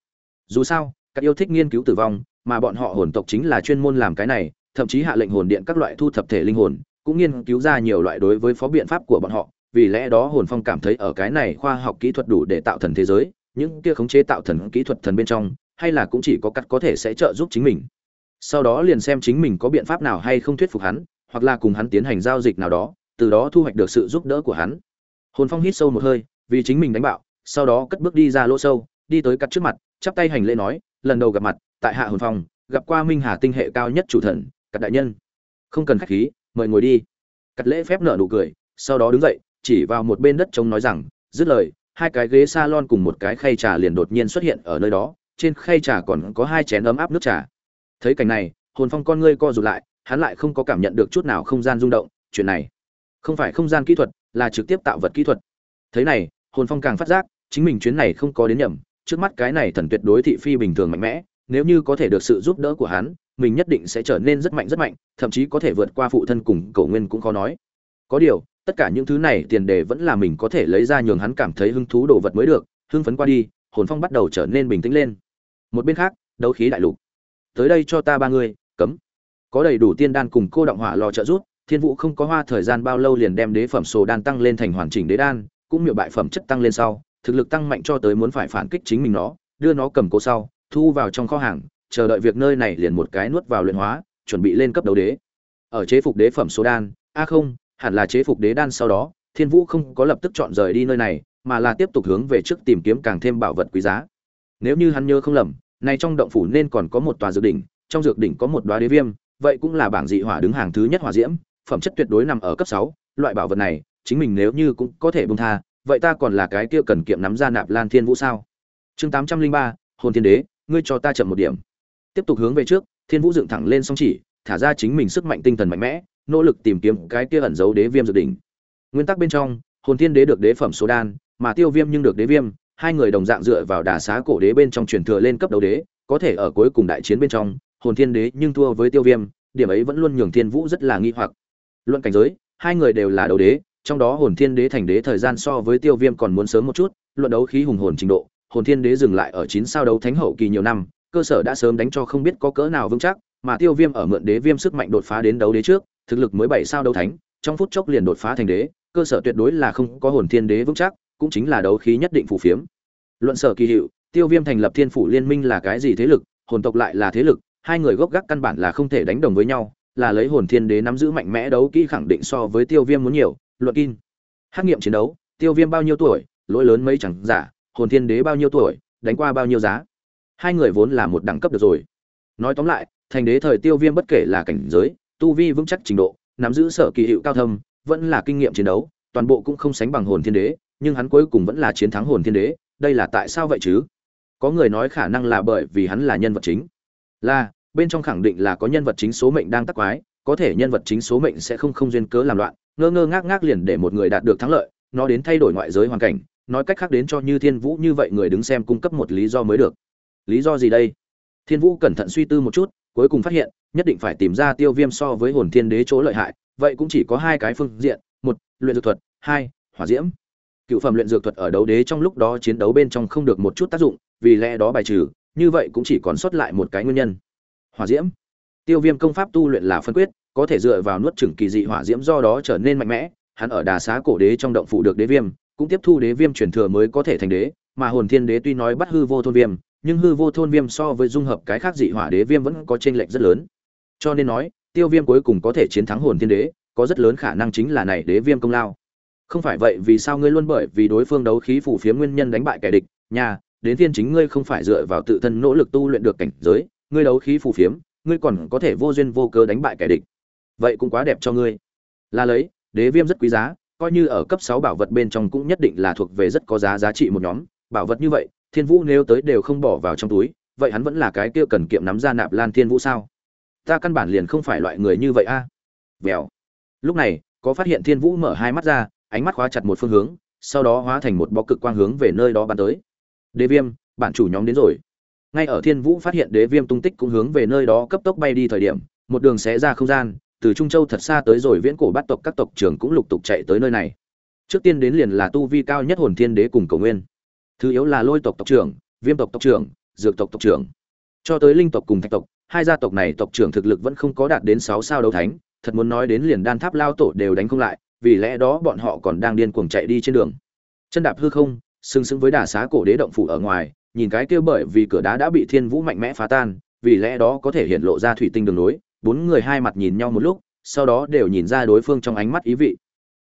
Dù sao, cắt yêu thích nghiên cứu tử vong, mà bọn họ hồn tộc chính là chuyên môn làm cái này, thậm chí hạ lệnh hồn điện các loại thu thập thể linh hồn, cũng nghiên cứu ra nhiều loại đối với phó biện pháp của bọn họ vì lẽ đó hồn phong cảm thấy ở cái này khoa học kỹ thuật đủ để tạo thần thế giới, những kia khống chế tạo thần kỹ thuật thần bên trong, hay là cũng chỉ có cắt có thể sẽ trợ giúp chính mình. Sau đó liền xem chính mình có biện pháp nào hay không thuyết phục hắn, hoặc là cùng hắn tiến hành giao dịch nào đó, từ đó thu hoạch được sự giúp đỡ của hắn. Hồn phong hít sâu một hơi, vì chính mình đánh bạo, sau đó cất bước đi ra lỗ sâu, đi tới cắt trước mặt, chắp tay hành lễ nói, lần đầu gặp mặt, tại hạ hồn phong, gặp qua minh hà tinh hệ cao nhất chủ thần, cắt đại nhân. Không cần khách khí, mời ngồi đi. Cắt lễ phép nợ nụ cười, sau đó đứng dậy chỉ vào một bên đất trống nói rằng, dứt lời, hai cái ghế salon cùng một cái khay trà liền đột nhiên xuất hiện ở nơi đó, trên khay trà còn có hai chén ấm áp nước trà. Thấy cảnh này, hồn phong con ngươi co rụt lại, hắn lại không có cảm nhận được chút nào không gian rung động, chuyện này không phải không gian kỹ thuật, là trực tiếp tạo vật kỹ thuật. Thế này, hồn phong càng phát giác, chính mình chuyến này không có đến nhầm, trước mắt cái này thần tuyệt đối thị phi bình thường mạnh mẽ, nếu như có thể được sự giúp đỡ của hắn, mình nhất định sẽ trở nên rất mạnh rất mạnh, thậm chí có thể vượt qua phụ thân cùng cổ nguyên cũng khó nói. Có điều tất cả những thứ này tiền đề vẫn là mình có thể lấy ra nhường hắn cảm thấy hứng thú đồ vật mới được, hưng phấn qua đi, hồn phong bắt đầu trở nên bình tĩnh lên. Một bên khác, đấu khí đại lục. Tới đây cho ta ba người, cấm. Có đầy đủ tiên đan cùng cô động hỏa lò trợ rút thiên vũ không có hoa thời gian bao lâu liền đem đế phẩm sổ đan tăng lên thành hoàn chỉnh đế đan, cũng miệu bại phẩm chất tăng lên sau, thực lực tăng mạnh cho tới muốn phải phản kích chính mình nó, đưa nó cầm cố sau, thu vào trong kho hàng, chờ đợi việc nơi này liền một cái nuốt vào luyện hóa, chuẩn bị lên cấp đấu đế. Ở chế phục đế phẩm số đan, a không hẳn là chế phục đế đan sau đó, thiên vũ không có lập tức chọn rời đi nơi này, mà là tiếp tục hướng về trước tìm kiếm càng thêm bảo vật quý giá. Nếu như hắn nhớ không lầm, này trong động phủ nên còn có một tòa dược đỉnh, trong dược đỉnh có một đóa đế viêm, vậy cũng là bảng dị hỏa đứng hàng thứ nhất hỏa diễm, phẩm chất tuyệt đối nằm ở cấp sáu, loại bảo vật này, chính mình nếu như cũng có thể buông tha, vậy ta còn là cái kia cần kiệm nắm ra nạp lan thiên vũ sao? Chương tám trăm linh ba, hồn thiên đế, ngươi cho ta chậm một điểm. Tiếp tục hướng về trước, thiên vũ dựng thẳng lên song chỉ, thả ra chính mình sức mạnh tinh thần mạnh mẽ nỗ lực tìm kiếm cái kia ẩn giấu đế viêm dược đỉnh. Nguyên tắc bên trong, hồn thiên đế được đế phẩm số đan, mà tiêu viêm nhưng được đế viêm, hai người đồng dạng dựa vào đà xá cổ đế bên trong truyền thừa lên cấp đấu đế, có thể ở cuối cùng đại chiến bên trong, hồn thiên đế nhưng thua với tiêu viêm, điểm ấy vẫn luôn nhường thiên vũ rất là nghi hoặc. Luận cảnh giới, hai người đều là đấu đế, trong đó hồn thiên đế thành đế thời gian so với tiêu viêm còn muốn sớm một chút, luận đấu khí hùng hồn trình độ, hồn thiên đế dừng lại ở chín sao đấu thánh hậu kỳ nhiều năm, cơ sở đã sớm đánh cho không biết có cỡ nào vững chắc, mà tiêu viêm ở mượn đế viêm sức mạnh đột phá đến đấu đế trước thực lực mới bảy sao đấu thánh, trong phút chốc liền đột phá thành đế, cơ sở tuyệt đối là không có hồn thiên đế vững chắc, cũng chính là đấu khí nhất định phù phiếm. Luận sở kỳ hiệu, tiêu viêm thành lập thiên phủ liên minh là cái gì thế lực, hồn tộc lại là thế lực, hai người gốc gác căn bản là không thể đánh đồng với nhau, là lấy hồn thiên đế nắm giữ mạnh mẽ đấu kỹ khẳng định so với tiêu viêm muốn nhiều, luận kin hắc nghiệm chiến đấu, tiêu viêm bao nhiêu tuổi, lỗi lớn mấy chẳng giả, hồn thiên đế bao nhiêu tuổi, đánh qua bao nhiêu giá. Hai người vốn là một đẳng cấp được rồi. Nói tóm lại, thành đế thời tiêu viêm bất kể là cảnh giới tu vi vững chắc trình độ, nắm giữ sở kỳ hiệu cao thâm, vẫn là kinh nghiệm chiến đấu, toàn bộ cũng không sánh bằng hồn thiên đế, nhưng hắn cuối cùng vẫn là chiến thắng hồn thiên đế, đây là tại sao vậy chứ? Có người nói khả năng là bởi vì hắn là nhân vật chính. Là, bên trong khẳng định là có nhân vật chính số mệnh đang tắc quái, có thể nhân vật chính số mệnh sẽ không không duyên cớ làm loạn, ngơ ngơ ngác ngác liền để một người đạt được thắng lợi, nó đến thay đổi ngoại giới hoàn cảnh, nói cách khác đến cho như thiên vũ như vậy người đứng xem cung cấp một lý do mới được. Lý do gì đây? Thiên vũ cẩn thận suy tư một chút cuối cùng phát hiện, nhất định phải tìm ra tiêu viêm so với hồn thiên đế chỗ lợi hại, vậy cũng chỉ có hai cái phương diện, một, luyện dược thuật, hai, hỏa diễm. Cựu phẩm luyện dược thuật ở đấu đế trong lúc đó chiến đấu bên trong không được một chút tác dụng, vì lẽ đó bài trừ, như vậy cũng chỉ còn sót lại một cái nguyên nhân. Hỏa diễm. Tiêu viêm công pháp tu luyện là phân quyết, có thể dựa vào nuốt chửng kỳ dị hỏa diễm do đó trở nên mạnh mẽ, hắn ở đà xá cổ đế trong động phủ được đế viêm, cũng tiếp thu đế viêm truyền thừa mới có thể thành đế, mà hồn thiên đế tuy nói bắt hư vô thôn viêm nhưng hư vô thôn viêm so với dung hợp cái khác dị hỏa đế viêm vẫn có chênh lệch rất lớn. Cho nên nói, tiêu viêm cuối cùng có thể chiến thắng hồn thiên đế, có rất lớn khả năng chính là này đế viêm công lao. Không phải vậy vì sao ngươi luôn bởi vì đối phương đấu khí phủ phiếm nguyên nhân đánh bại kẻ địch, nhà, đến thiên chính ngươi không phải dựa vào tự thân nỗ lực tu luyện được cảnh giới, ngươi đấu khí phủ phiếm, ngươi còn có thể vô duyên vô cớ đánh bại kẻ địch. Vậy cũng quá đẹp cho ngươi. Là lấy, đế viêm rất quý giá, coi như ở cấp sáu bảo vật bên trong cũng nhất định là thuộc về rất có giá giá trị một nhóm, bảo vật như vậy thiên vũ nếu tới đều không bỏ vào trong túi, vậy hắn vẫn là cái kia cần kiệm nắm ra nạp lan thiên vũ sao? Ta căn bản liền không phải loại người như vậy a. À? vèo lúc này, có phát hiện thiên vũ mở hai mắt ra, ánh mắt khóa chặt một phương hướng, sau đó hóa thành một bó cực quang hướng về nơi đó bắn tới. Đế viêm bản chủ nhóm đến rồi. Ngay ở thiên vũ phát hiện đế viêm tung tích cũng hướng về nơi đó cấp tốc bay đi thời điểm, một đường xé ra không gian, từ trung châu thật xa tới rồi viễn cổ bắt tộc các tộc trưởng cũng lục tục chạy tới nơi này. Trước tiên đến liền là tu vi cao nhất hồn thiên đế cùng cầu nguyên thứ yếu là lôi tộc tộc trưởng, viêm tộc tộc trưởng, dược tộc tộc trưởng. Cho tới linh tộc cùng thạch tộc, hai gia tộc này tộc trưởng thực lực vẫn không có đạt đến sáu sao đấu thánh, thật muốn nói đến liền đan tháp lao tổ đều đánh không lại, vì lẽ đó bọn họ còn đang điên cuồng chạy đi trên đường. Chân đạp hư không, sừng sững với đà xá cổ đế động phủ ở ngoài, nhìn cái kia bởi vì cửa đá đã bị thiên vũ mạnh mẽ phá tan, vì lẽ đó có thể hiện lộ ra thủy tinh đường nối bốn người hai mặt nhìn nhau một lúc, sau đó đều nhìn ra đối phương trong ánh mắt ý vị.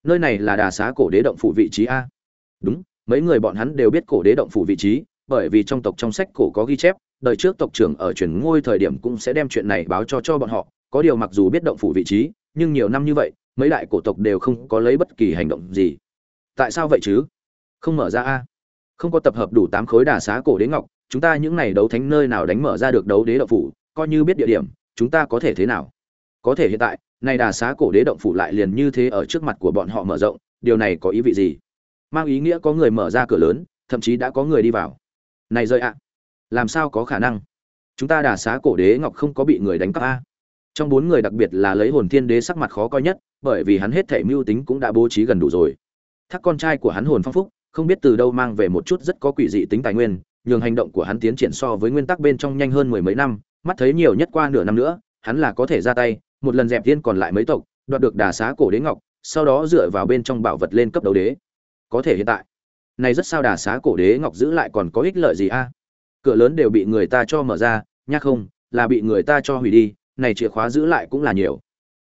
Nơi này là đà xá cổ đế động phủ vị trí a. Đúng mấy người bọn hắn đều biết cổ đế động phủ vị trí, bởi vì trong tộc trong sách cổ có ghi chép, đời trước tộc trưởng ở truyền ngôi thời điểm cũng sẽ đem chuyện này báo cho cho bọn họ, có điều mặc dù biết động phủ vị trí, nhưng nhiều năm như vậy, mấy đại cổ tộc đều không có lấy bất kỳ hành động gì. Tại sao vậy chứ? Không mở ra a? Không có tập hợp đủ tám khối đà xá cổ đế ngọc, chúng ta những này đấu thánh nơi nào đánh mở ra được đấu đế động phủ, coi như biết địa điểm, chúng ta có thể thế nào? Có thể hiện tại, này đà xá cổ đế động phủ lại liền như thế ở trước mặt của bọn họ mở rộng, điều này có ý vị gì? Mang ý nghĩa có người mở ra cửa lớn, thậm chí đã có người đi vào. Này rơi ạ, làm sao có khả năng? Chúng ta đà xá cổ đế ngọc không có bị người đánh cắp a. Trong bốn người đặc biệt là lấy hồn thiên đế sắc mặt khó coi nhất, bởi vì hắn hết thể mưu tính cũng đã bố trí gần đủ rồi. Thác con trai của hắn hồn phong phúc, không biết từ đâu mang về một chút rất có quỷ dị tính tài nguyên, nhường hành động của hắn tiến triển so với nguyên tắc bên trong nhanh hơn mười mấy năm, mắt thấy nhiều nhất qua nửa năm nữa, hắn là có thể ra tay, một lần dẹp tiên còn lại mấy tộc, đoạt được đà xá cổ đế ngọc, sau đó dựa vào bên trong bảo vật lên cấp đấu đế có thể hiện tại. Này rất sao đà xá cổ đế ngọc giữ lại còn có ích lợi gì a? Cửa lớn đều bị người ta cho mở ra, nhắc không, là bị người ta cho hủy đi, này chìa khóa giữ lại cũng là nhiều.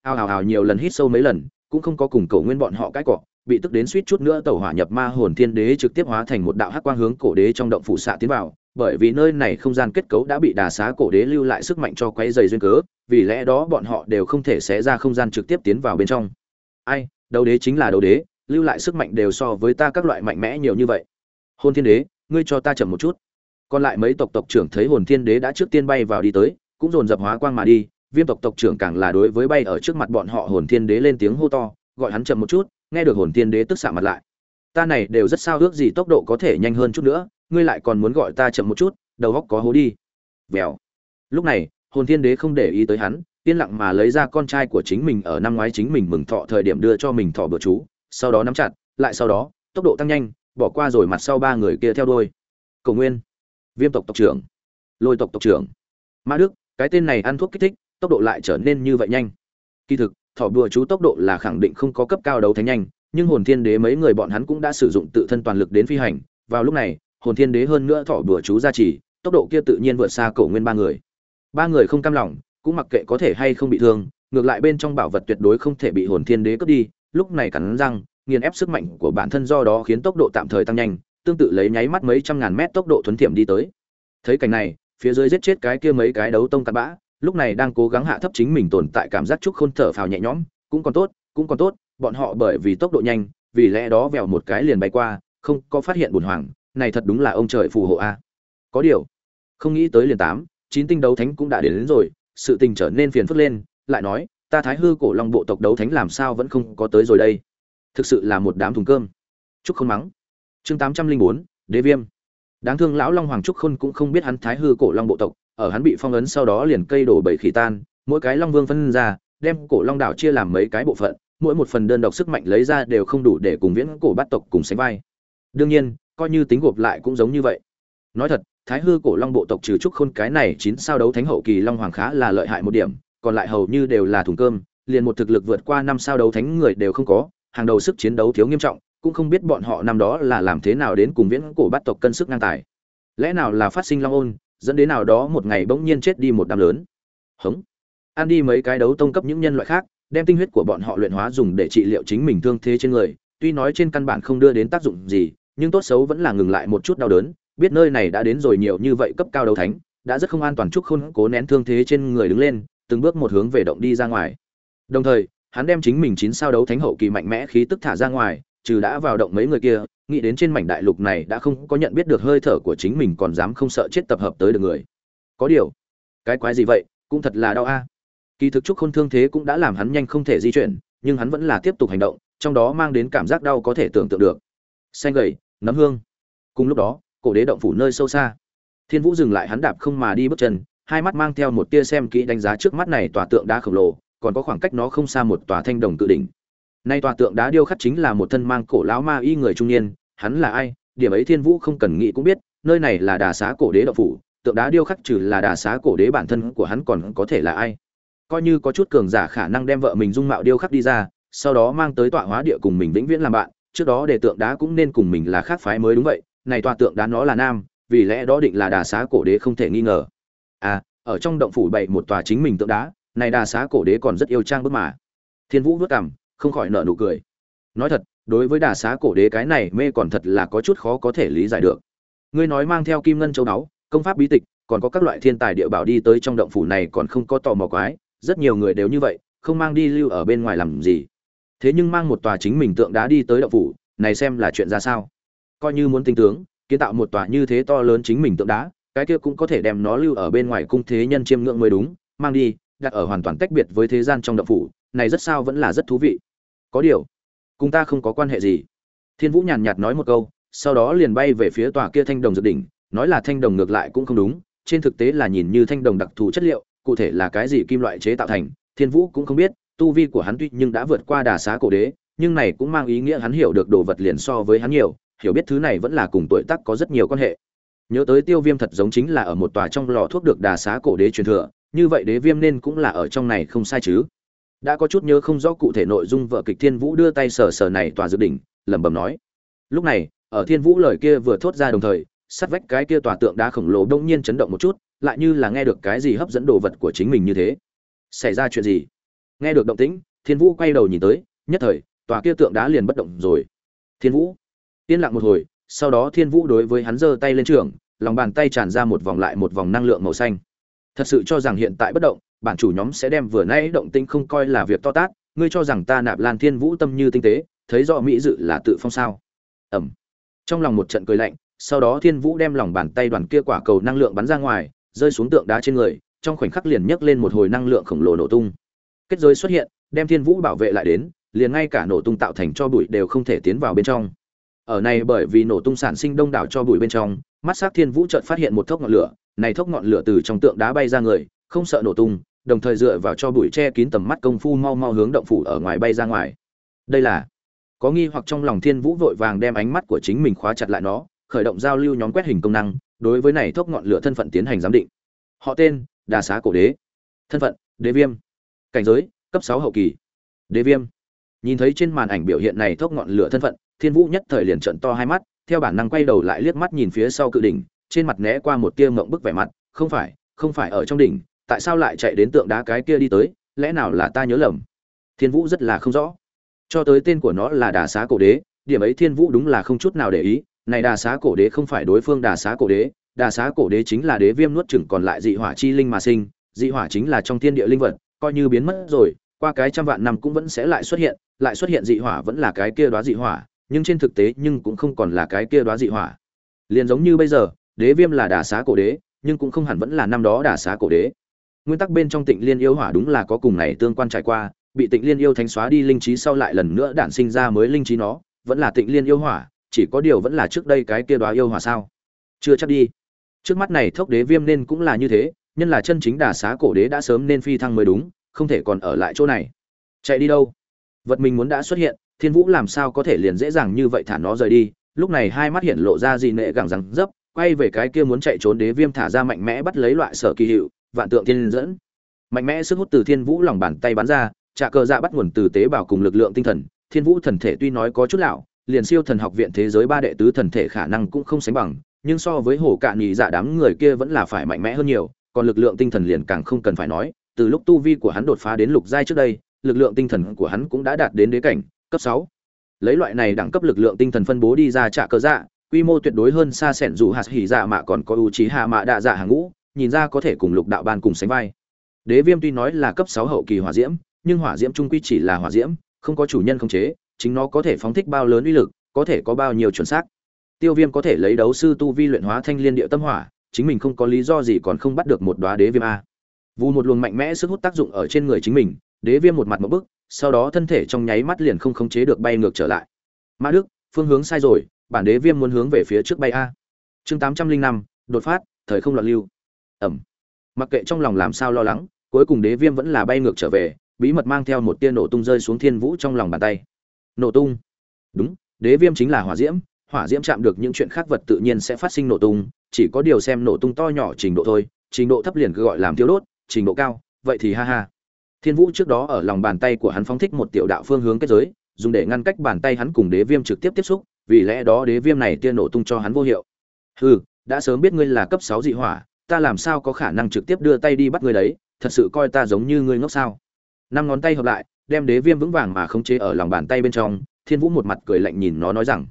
Ao hào hào nhiều lần hít sâu mấy lần, cũng không có cùng cầu nguyên bọn họ cãi cọ, bị tức đến suýt chút nữa tẩu hỏa nhập ma hồn thiên đế trực tiếp hóa thành một đạo hắc quang hướng cổ đế trong động phủ xạ tiến vào, bởi vì nơi này không gian kết cấu đã bị đà xá cổ đế lưu lại sức mạnh cho quấy dày duyên cớ, vì lẽ đó bọn họ đều không thể xé ra không gian trực tiếp tiến vào bên trong. Ai, đấu đế chính là đấu đế lưu lại sức mạnh đều so với ta các loại mạnh mẽ nhiều như vậy. Hồn thiên đế, ngươi cho ta chậm một chút. Còn lại mấy tộc tộc trưởng thấy hồn thiên đế đã trước tiên bay vào đi tới, cũng dồn dập hóa quang mà đi, viêm tộc tộc trưởng càng là đối với bay ở trước mặt bọn họ hồn thiên đế lên tiếng hô to, gọi hắn chậm một chút, nghe được hồn thiên đế tức xạ mặt lại. Ta này đều rất sao ước gì tốc độ có thể nhanh hơn chút nữa, ngươi lại còn muốn gọi ta chậm một chút, đầu góc có hố đi. Vèo. Lúc này, hồn thiên đế không để ý tới hắn, yên lặng mà lấy ra con trai của chính mình ở năm ngoái chính mình mừng thọ thời điểm đưa cho mình thọ bữa chú sau đó nắm chặt, lại sau đó, tốc độ tăng nhanh, bỏ qua rồi mặt sau ba người kia theo đuôi. Cổ nguyên, viêm tộc tộc trưởng, lôi tộc tộc trưởng, mã đức, cái tên này ăn thuốc kích thích, tốc độ lại trở nên như vậy nhanh. Kỳ thực, thỏ đùa chú tốc độ là khẳng định không có cấp cao đấu thánh nhanh, nhưng hồn thiên đế mấy người bọn hắn cũng đã sử dụng tự thân toàn lực đến phi hành. Vào lúc này, hồn thiên đế hơn nữa thỏ đùa chú gia trì, tốc độ kia tự nhiên vượt xa cổ nguyên ba người. Ba người không cam lòng, cũng mặc kệ có thể hay không bị thương, ngược lại bên trong bảo vật tuyệt đối không thể bị hồn thiên đế cướp đi lúc này cắn răng nghiền ép sức mạnh của bản thân do đó khiến tốc độ tạm thời tăng nhanh tương tự lấy nháy mắt mấy trăm ngàn mét tốc độ thuấn thiểm đi tới. Thấy cảnh này phía dưới giết chết cái kia mấy cái đấu tông cặn bã lúc này đang cố gắng hạ thấp chính mình tồn tại cảm giác chúc khôn thở phào nhẹ nhõm cũng còn tốt cũng còn tốt bọn họ bởi vì tốc độ nhanh vì lẽ đó vèo một cái liền bay qua không có phát hiện bùn hoàng này thật đúng là ông trời phù hộ a. Có điều không nghĩ tới liền tám chín tinh đấu thánh cũng đã đến, đến rồi sự tình trở nên phiền phức lên lại nói ta thái hư cổ long bộ tộc đấu thánh làm sao vẫn không có tới rồi đây? Thực sự là một đám thùng cơm. Chúc không mắng. Chương tám trăm linh bốn, đế viêm. Đáng thương lão long hoàng trúc khôn cũng không biết hắn thái hư cổ long bộ tộc, ở hắn bị phong ấn sau đó liền cây đổ bảy khỉ tan, mỗi cái long vương phân ra, đem cổ long đảo chia làm mấy cái bộ phận, mỗi một phần đơn độc sức mạnh lấy ra đều không đủ để cùng viễn cổ bát tộc cùng sánh vai. Đương nhiên, coi như tính gộp lại cũng giống như vậy. Nói thật, thái hư cổ long bộ tộc trừ trúc khôn cái này chín sao đấu thánh hậu kỳ long hoàng khá là lợi hại một điểm còn lại hầu như đều là thùng cơm, liền một thực lực vượt qua năm sao đấu thánh người đều không có, hàng đầu sức chiến đấu thiếu nghiêm trọng, cũng không biết bọn họ năm đó là làm thế nào đến cùng viễn cổ bắt tộc cân sức ngang tài. Lẽ nào là phát sinh long ôn, dẫn đến nào đó một ngày bỗng nhiên chết đi một đám lớn? Hống. Ăn đi mấy cái đấu tông cấp những nhân loại khác, đem tinh huyết của bọn họ luyện hóa dùng để trị liệu chính mình thương thế trên người, tuy nói trên căn bản không đưa đến tác dụng gì, nhưng tốt xấu vẫn là ngừng lại một chút đau đớn, biết nơi này đã đến rồi nhiều như vậy cấp cao đấu thánh, đã rất không an toàn chúc khôn cố nén thương thế trên người đứng lên từng bước một hướng về động đi ra ngoài. Đồng thời, hắn đem chính mình chín sao đấu thánh hậu kỳ mạnh mẽ khí tức thả ra ngoài, trừ đã vào động mấy người kia, nghĩ đến trên mảnh đại lục này đã không có nhận biết được hơi thở của chính mình còn dám không sợ chết tập hợp tới được người. Có điều, cái quái gì vậy? Cũng thật là đau a. Kỳ thực chút khôn thương thế cũng đã làm hắn nhanh không thể di chuyển, nhưng hắn vẫn là tiếp tục hành động, trong đó mang đến cảm giác đau có thể tưởng tượng được. Xanh gầy, nấm hương. Cùng lúc đó, cổ đế động phủ nơi sâu xa. Thiên vũ dừng lại hắn đạp không mà đi bước chân hai mắt mang theo một tia xem kỹ đánh giá trước mắt này tòa tượng đá khổng lồ, còn có khoảng cách nó không xa một tòa thanh đồng cự đỉnh. Nay tòa tượng đá điêu khắc chính là một thân mang cổ lão ma y người trung niên, hắn là ai, điểm ấy thiên vũ không cần nghĩ cũng biết, nơi này là đà xá cổ đế đạo phủ, tượng đá điêu khắc trừ là đà xá cổ đế bản thân của hắn còn có thể là ai. Coi như có chút cường giả khả năng đem vợ mình dung mạo điêu khắc đi ra, sau đó mang tới tọa hóa địa cùng mình vĩnh viễn làm bạn, trước đó để tượng đá cũng nên cùng mình là khác phái mới đúng vậy, này tòa tượng đá nó là nam, vì lẽ đó định là đà xá cổ đế không thể nghi ngờ à ở trong động phủ bày một tòa chính mình tượng đá này đà xá cổ đế còn rất yêu trang bức mà. Thiên vũ vất cảm không khỏi nợ nụ cười. Nói thật, đối với đà xá cổ đế cái này mê còn thật là có chút khó có thể lý giải được. Ngươi nói mang theo kim ngân châu đáo công pháp bí tịch, còn có các loại thiên tài địa bảo đi tới trong động phủ này còn không có tò mò quái, rất nhiều người đều như vậy, không mang đi lưu ở bên ngoài làm gì? Thế nhưng mang một tòa chính mình tượng đá đi tới động phủ, này xem là chuyện ra sao? Coi như muốn tinh tướng, kiến tạo một tòa như thế to lớn chính mình tượng đá cái kia cũng có thể đem nó lưu ở bên ngoài cung thế nhân chiêm ngưỡng mới đúng, mang đi, đặt ở hoàn toàn tách biệt với thế gian trong động phủ, này rất sao vẫn là rất thú vị. Có điều, cùng ta không có quan hệ gì. Thiên vũ nhàn nhạt nói một câu, sau đó liền bay về phía tòa kia thanh đồng dược đỉnh, nói là thanh đồng ngược lại cũng không đúng, trên thực tế là nhìn như thanh đồng đặc thù chất liệu, cụ thể là cái gì kim loại chế tạo thành, thiên vũ cũng không biết, tu vi của hắn tuy nhưng đã vượt qua đà xá cổ đế, nhưng này cũng mang ý nghĩa hắn hiểu được đồ vật liền so với hắn nhiều, hiểu biết thứ này vẫn là cùng tuổi tác có rất nhiều quan hệ nhớ tới tiêu viêm thật giống chính là ở một tòa trong lò thuốc được đà xá cổ đế truyền thừa, như vậy đế viêm nên cũng là ở trong này không sai chứ. Đã có chút nhớ không rõ cụ thể nội dung vợ kịch thiên vũ đưa tay sờ sờ này tòa dự đỉnh, lẩm bẩm nói. Lúc này, ở thiên vũ lời kia vừa thốt ra đồng thời, sát vách cái kia tòa tượng đá khổng lồ đông nhiên chấn động một chút, lại như là nghe được cái gì hấp dẫn đồ vật của chính mình như thế. Xảy ra chuyện gì? Nghe được động tĩnh, thiên vũ quay đầu nhìn tới, nhất thời, tòa kia tượng đá liền bất động rồi. Thiên vũ, yên lặng một hồi sau đó thiên vũ đối với hắn giơ tay lên trường, lòng bàn tay tràn ra một vòng lại một vòng năng lượng màu xanh. Thật sự cho rằng hiện tại bất động, bản chủ nhóm sẽ đem vừa nãy động tĩnh không coi là việc to tát, ngươi cho rằng ta nạp lan thiên vũ tâm như tinh tế, thấy rõ mỹ dự là tự phong sao? Ẩm. Trong lòng một trận cười lạnh, sau đó thiên vũ đem lòng bàn tay đoàn kia quả cầu năng lượng bắn ra ngoài, rơi xuống tượng đá trên người, trong khoảnh khắc liền nhấc lên một hồi năng lượng khổng lồ nổ tung. Kết giới xuất hiện, đem thiên vũ bảo vệ lại đến, liền ngay cả nổ tung tạo thành cho bụi đều không thể tiến vào bên trong ở này bởi vì nổ tung sản sinh đông đảo cho bụi bên trong, mắt sắc thiên vũ chợt phát hiện một thốc ngọn lửa. Này thốc ngọn lửa từ trong tượng đá bay ra người, không sợ nổ tung, đồng thời dựa vào cho bụi che kín tầm mắt công phu mau mau hướng động phủ ở ngoài bay ra ngoài. Đây là, có nghi hoặc trong lòng thiên vũ vội vàng đem ánh mắt của chính mình khóa chặt lại nó, khởi động giao lưu nhóm quét hình công năng, đối với này thốc ngọn lửa thân phận tiến hành giám định. Họ tên, đà xá cổ đế. Thân phận, đế viêm. Cảnh giới, cấp sáu hậu kỳ. Đế viêm. Nhìn thấy trên màn ảnh biểu hiện này thốc ngọn lửa thân phận thiên vũ nhất thời liền trận to hai mắt, theo bản năng quay đầu lại liếc mắt nhìn phía sau cự đỉnh, trên mặt né qua một tia mộng bức vẻ mặt, không phải không phải ở trong đỉnh, tại sao lại chạy đến tượng đá cái kia đi tới, lẽ nào là ta nhớ lầm? Thiên vũ rất là không rõ. Cho tới tên của nó là đà xá cổ đế, điểm ấy thiên vũ đúng là không chút nào để ý, này đà xá cổ đế không phải đối phương đà xá cổ đế, đà xá cổ đế chính là đế viêm nuốt chửng còn lại dị hỏa chi linh mà sinh, dị hỏa chính là trong thiên địa linh vật, coi như biến mất rồi, qua cái trăm vạn năm cũng vẫn sẽ lại xuất hiện, lại xuất hiện dị hỏa vẫn là cái kia đoá dị hỏa nhưng trên thực tế nhưng cũng không còn là cái kia đoá dị hỏa. Liền giống như bây giờ, đế viêm là đà xá cổ đế, nhưng cũng không hẳn vẫn là năm đó đà xá cổ đế. Nguyên tắc bên trong tịnh liên yêu hỏa đúng là có cùng này tương quan trải qua, bị tịnh liên yêu thánh xóa đi linh trí sau lại lần nữa đản sinh ra mới linh trí nó, vẫn là tịnh liên yêu hỏa, chỉ có điều vẫn là trước đây cái kia đoá yêu hỏa sao? Chưa chắc đi. Trước mắt này thốc đế viêm nên cũng là như thế, nhân là chân chính đà xá cổ đế đã sớm nên phi thăng mới đúng, không thể còn ở lại chỗ này. Chạy đi đâu? Vật mình muốn đã xuất hiện thiên vũ làm sao có thể liền dễ dàng như vậy thả nó rời đi? Lúc này hai mắt hiện lộ ra dị nệ gẳng răng dấp, quay về cái kia muốn chạy trốn đế viêm thả ra mạnh mẽ bắt lấy loại sở kỳ hiệu, vạn tượng thiên dẫn. Mạnh mẽ sức hút từ thiên vũ lòng bàn tay bắn ra, trả cờ dạ bắt nguồn từ tế bào cùng lực lượng tinh thần. Thiên vũ thần thể tuy nói có chút lão, liền siêu thần học viện thế giới ba đệ tứ thần thể khả năng cũng không sánh bằng, nhưng so với hổ cạn nhì dạ đám người kia vẫn là phải mạnh mẽ hơn nhiều, còn lực lượng tinh thần liền càng không cần phải nói. Từ lúc tu vi của hắn đột phá đến lục giai trước đây, lực lượng tinh thần của hắn cũng đã đạt đến đế cảnh cấp sáu. Lấy loại này đẳng cấp lực lượng tinh thần phân bố đi ra trả cơ dạ quy mô tuyệt đối hơn xa sẻn dù hạt hỉ dạ mạ còn có ưu trí hạ mạ đạ dạ hàng ngũ, nhìn ra có thể cùng lục đạo ban cùng sánh vai. Đế viêm tuy nói là cấp sáu hậu kỳ hỏa diễm, nhưng hỏa diễm trung quy chỉ là hỏa diễm, không có chủ nhân khống chế, chính nó có thể phóng thích bao lớn uy lực, có thể có bao nhiêu chuẩn xác. Tiêu viêm có thể lấy đấu sư tu vi luyện hóa thanh liên địa tâm hỏa, chính mình không có lý do gì còn không bắt được một đoá đế viêm a. Vù một luồng mạnh mẽ sức hút tác dụng ở trên người chính mình, đế viêm một mặt một bức sau đó thân thể trong nháy mắt liền không khống chế được bay ngược trở lại. Mã đức, phương hướng sai rồi, bản đế viêm muốn hướng về phía trước bay a. Chương tám trăm linh năm, đột phát, thời không loạn lưu. Ẩm. Mặc kệ trong lòng làm sao lo lắng, cuối cùng đế viêm vẫn là bay ngược trở về, bí mật mang theo một tia nổ tung rơi xuống thiên vũ trong lòng bàn tay. Nổ tung. Đúng, đế viêm chính là hỏa diễm hỏa diễm chạm được những chuyện khác vật tự nhiên sẽ phát sinh nổ tung, chỉ có điều xem nổ tung to nhỏ trình độ thôi, trình độ thấp liền cứ gọi làm thiếu đốt, trình độ cao, vậy thì ha ha thiên vũ trước đó ở lòng bàn tay của hắn phóng thích một tiểu đạo phương hướng kết giới, dùng để ngăn cách bàn tay hắn cùng đế viêm trực tiếp tiếp xúc, vì lẽ đó đế viêm này tiên nổ tung cho hắn vô hiệu. Hừ, đã sớm biết ngươi là cấp sáu dị hỏa, ta làm sao có khả năng trực tiếp đưa tay đi bắt ngươi đấy, thật sự coi ta giống như ngươi ngốc sao? Năm ngón tay hợp lại, đem đế viêm vững vàng mà khống chế ở lòng bàn tay bên trong, thiên vũ một mặt cười lạnh nhìn nó nói rằng,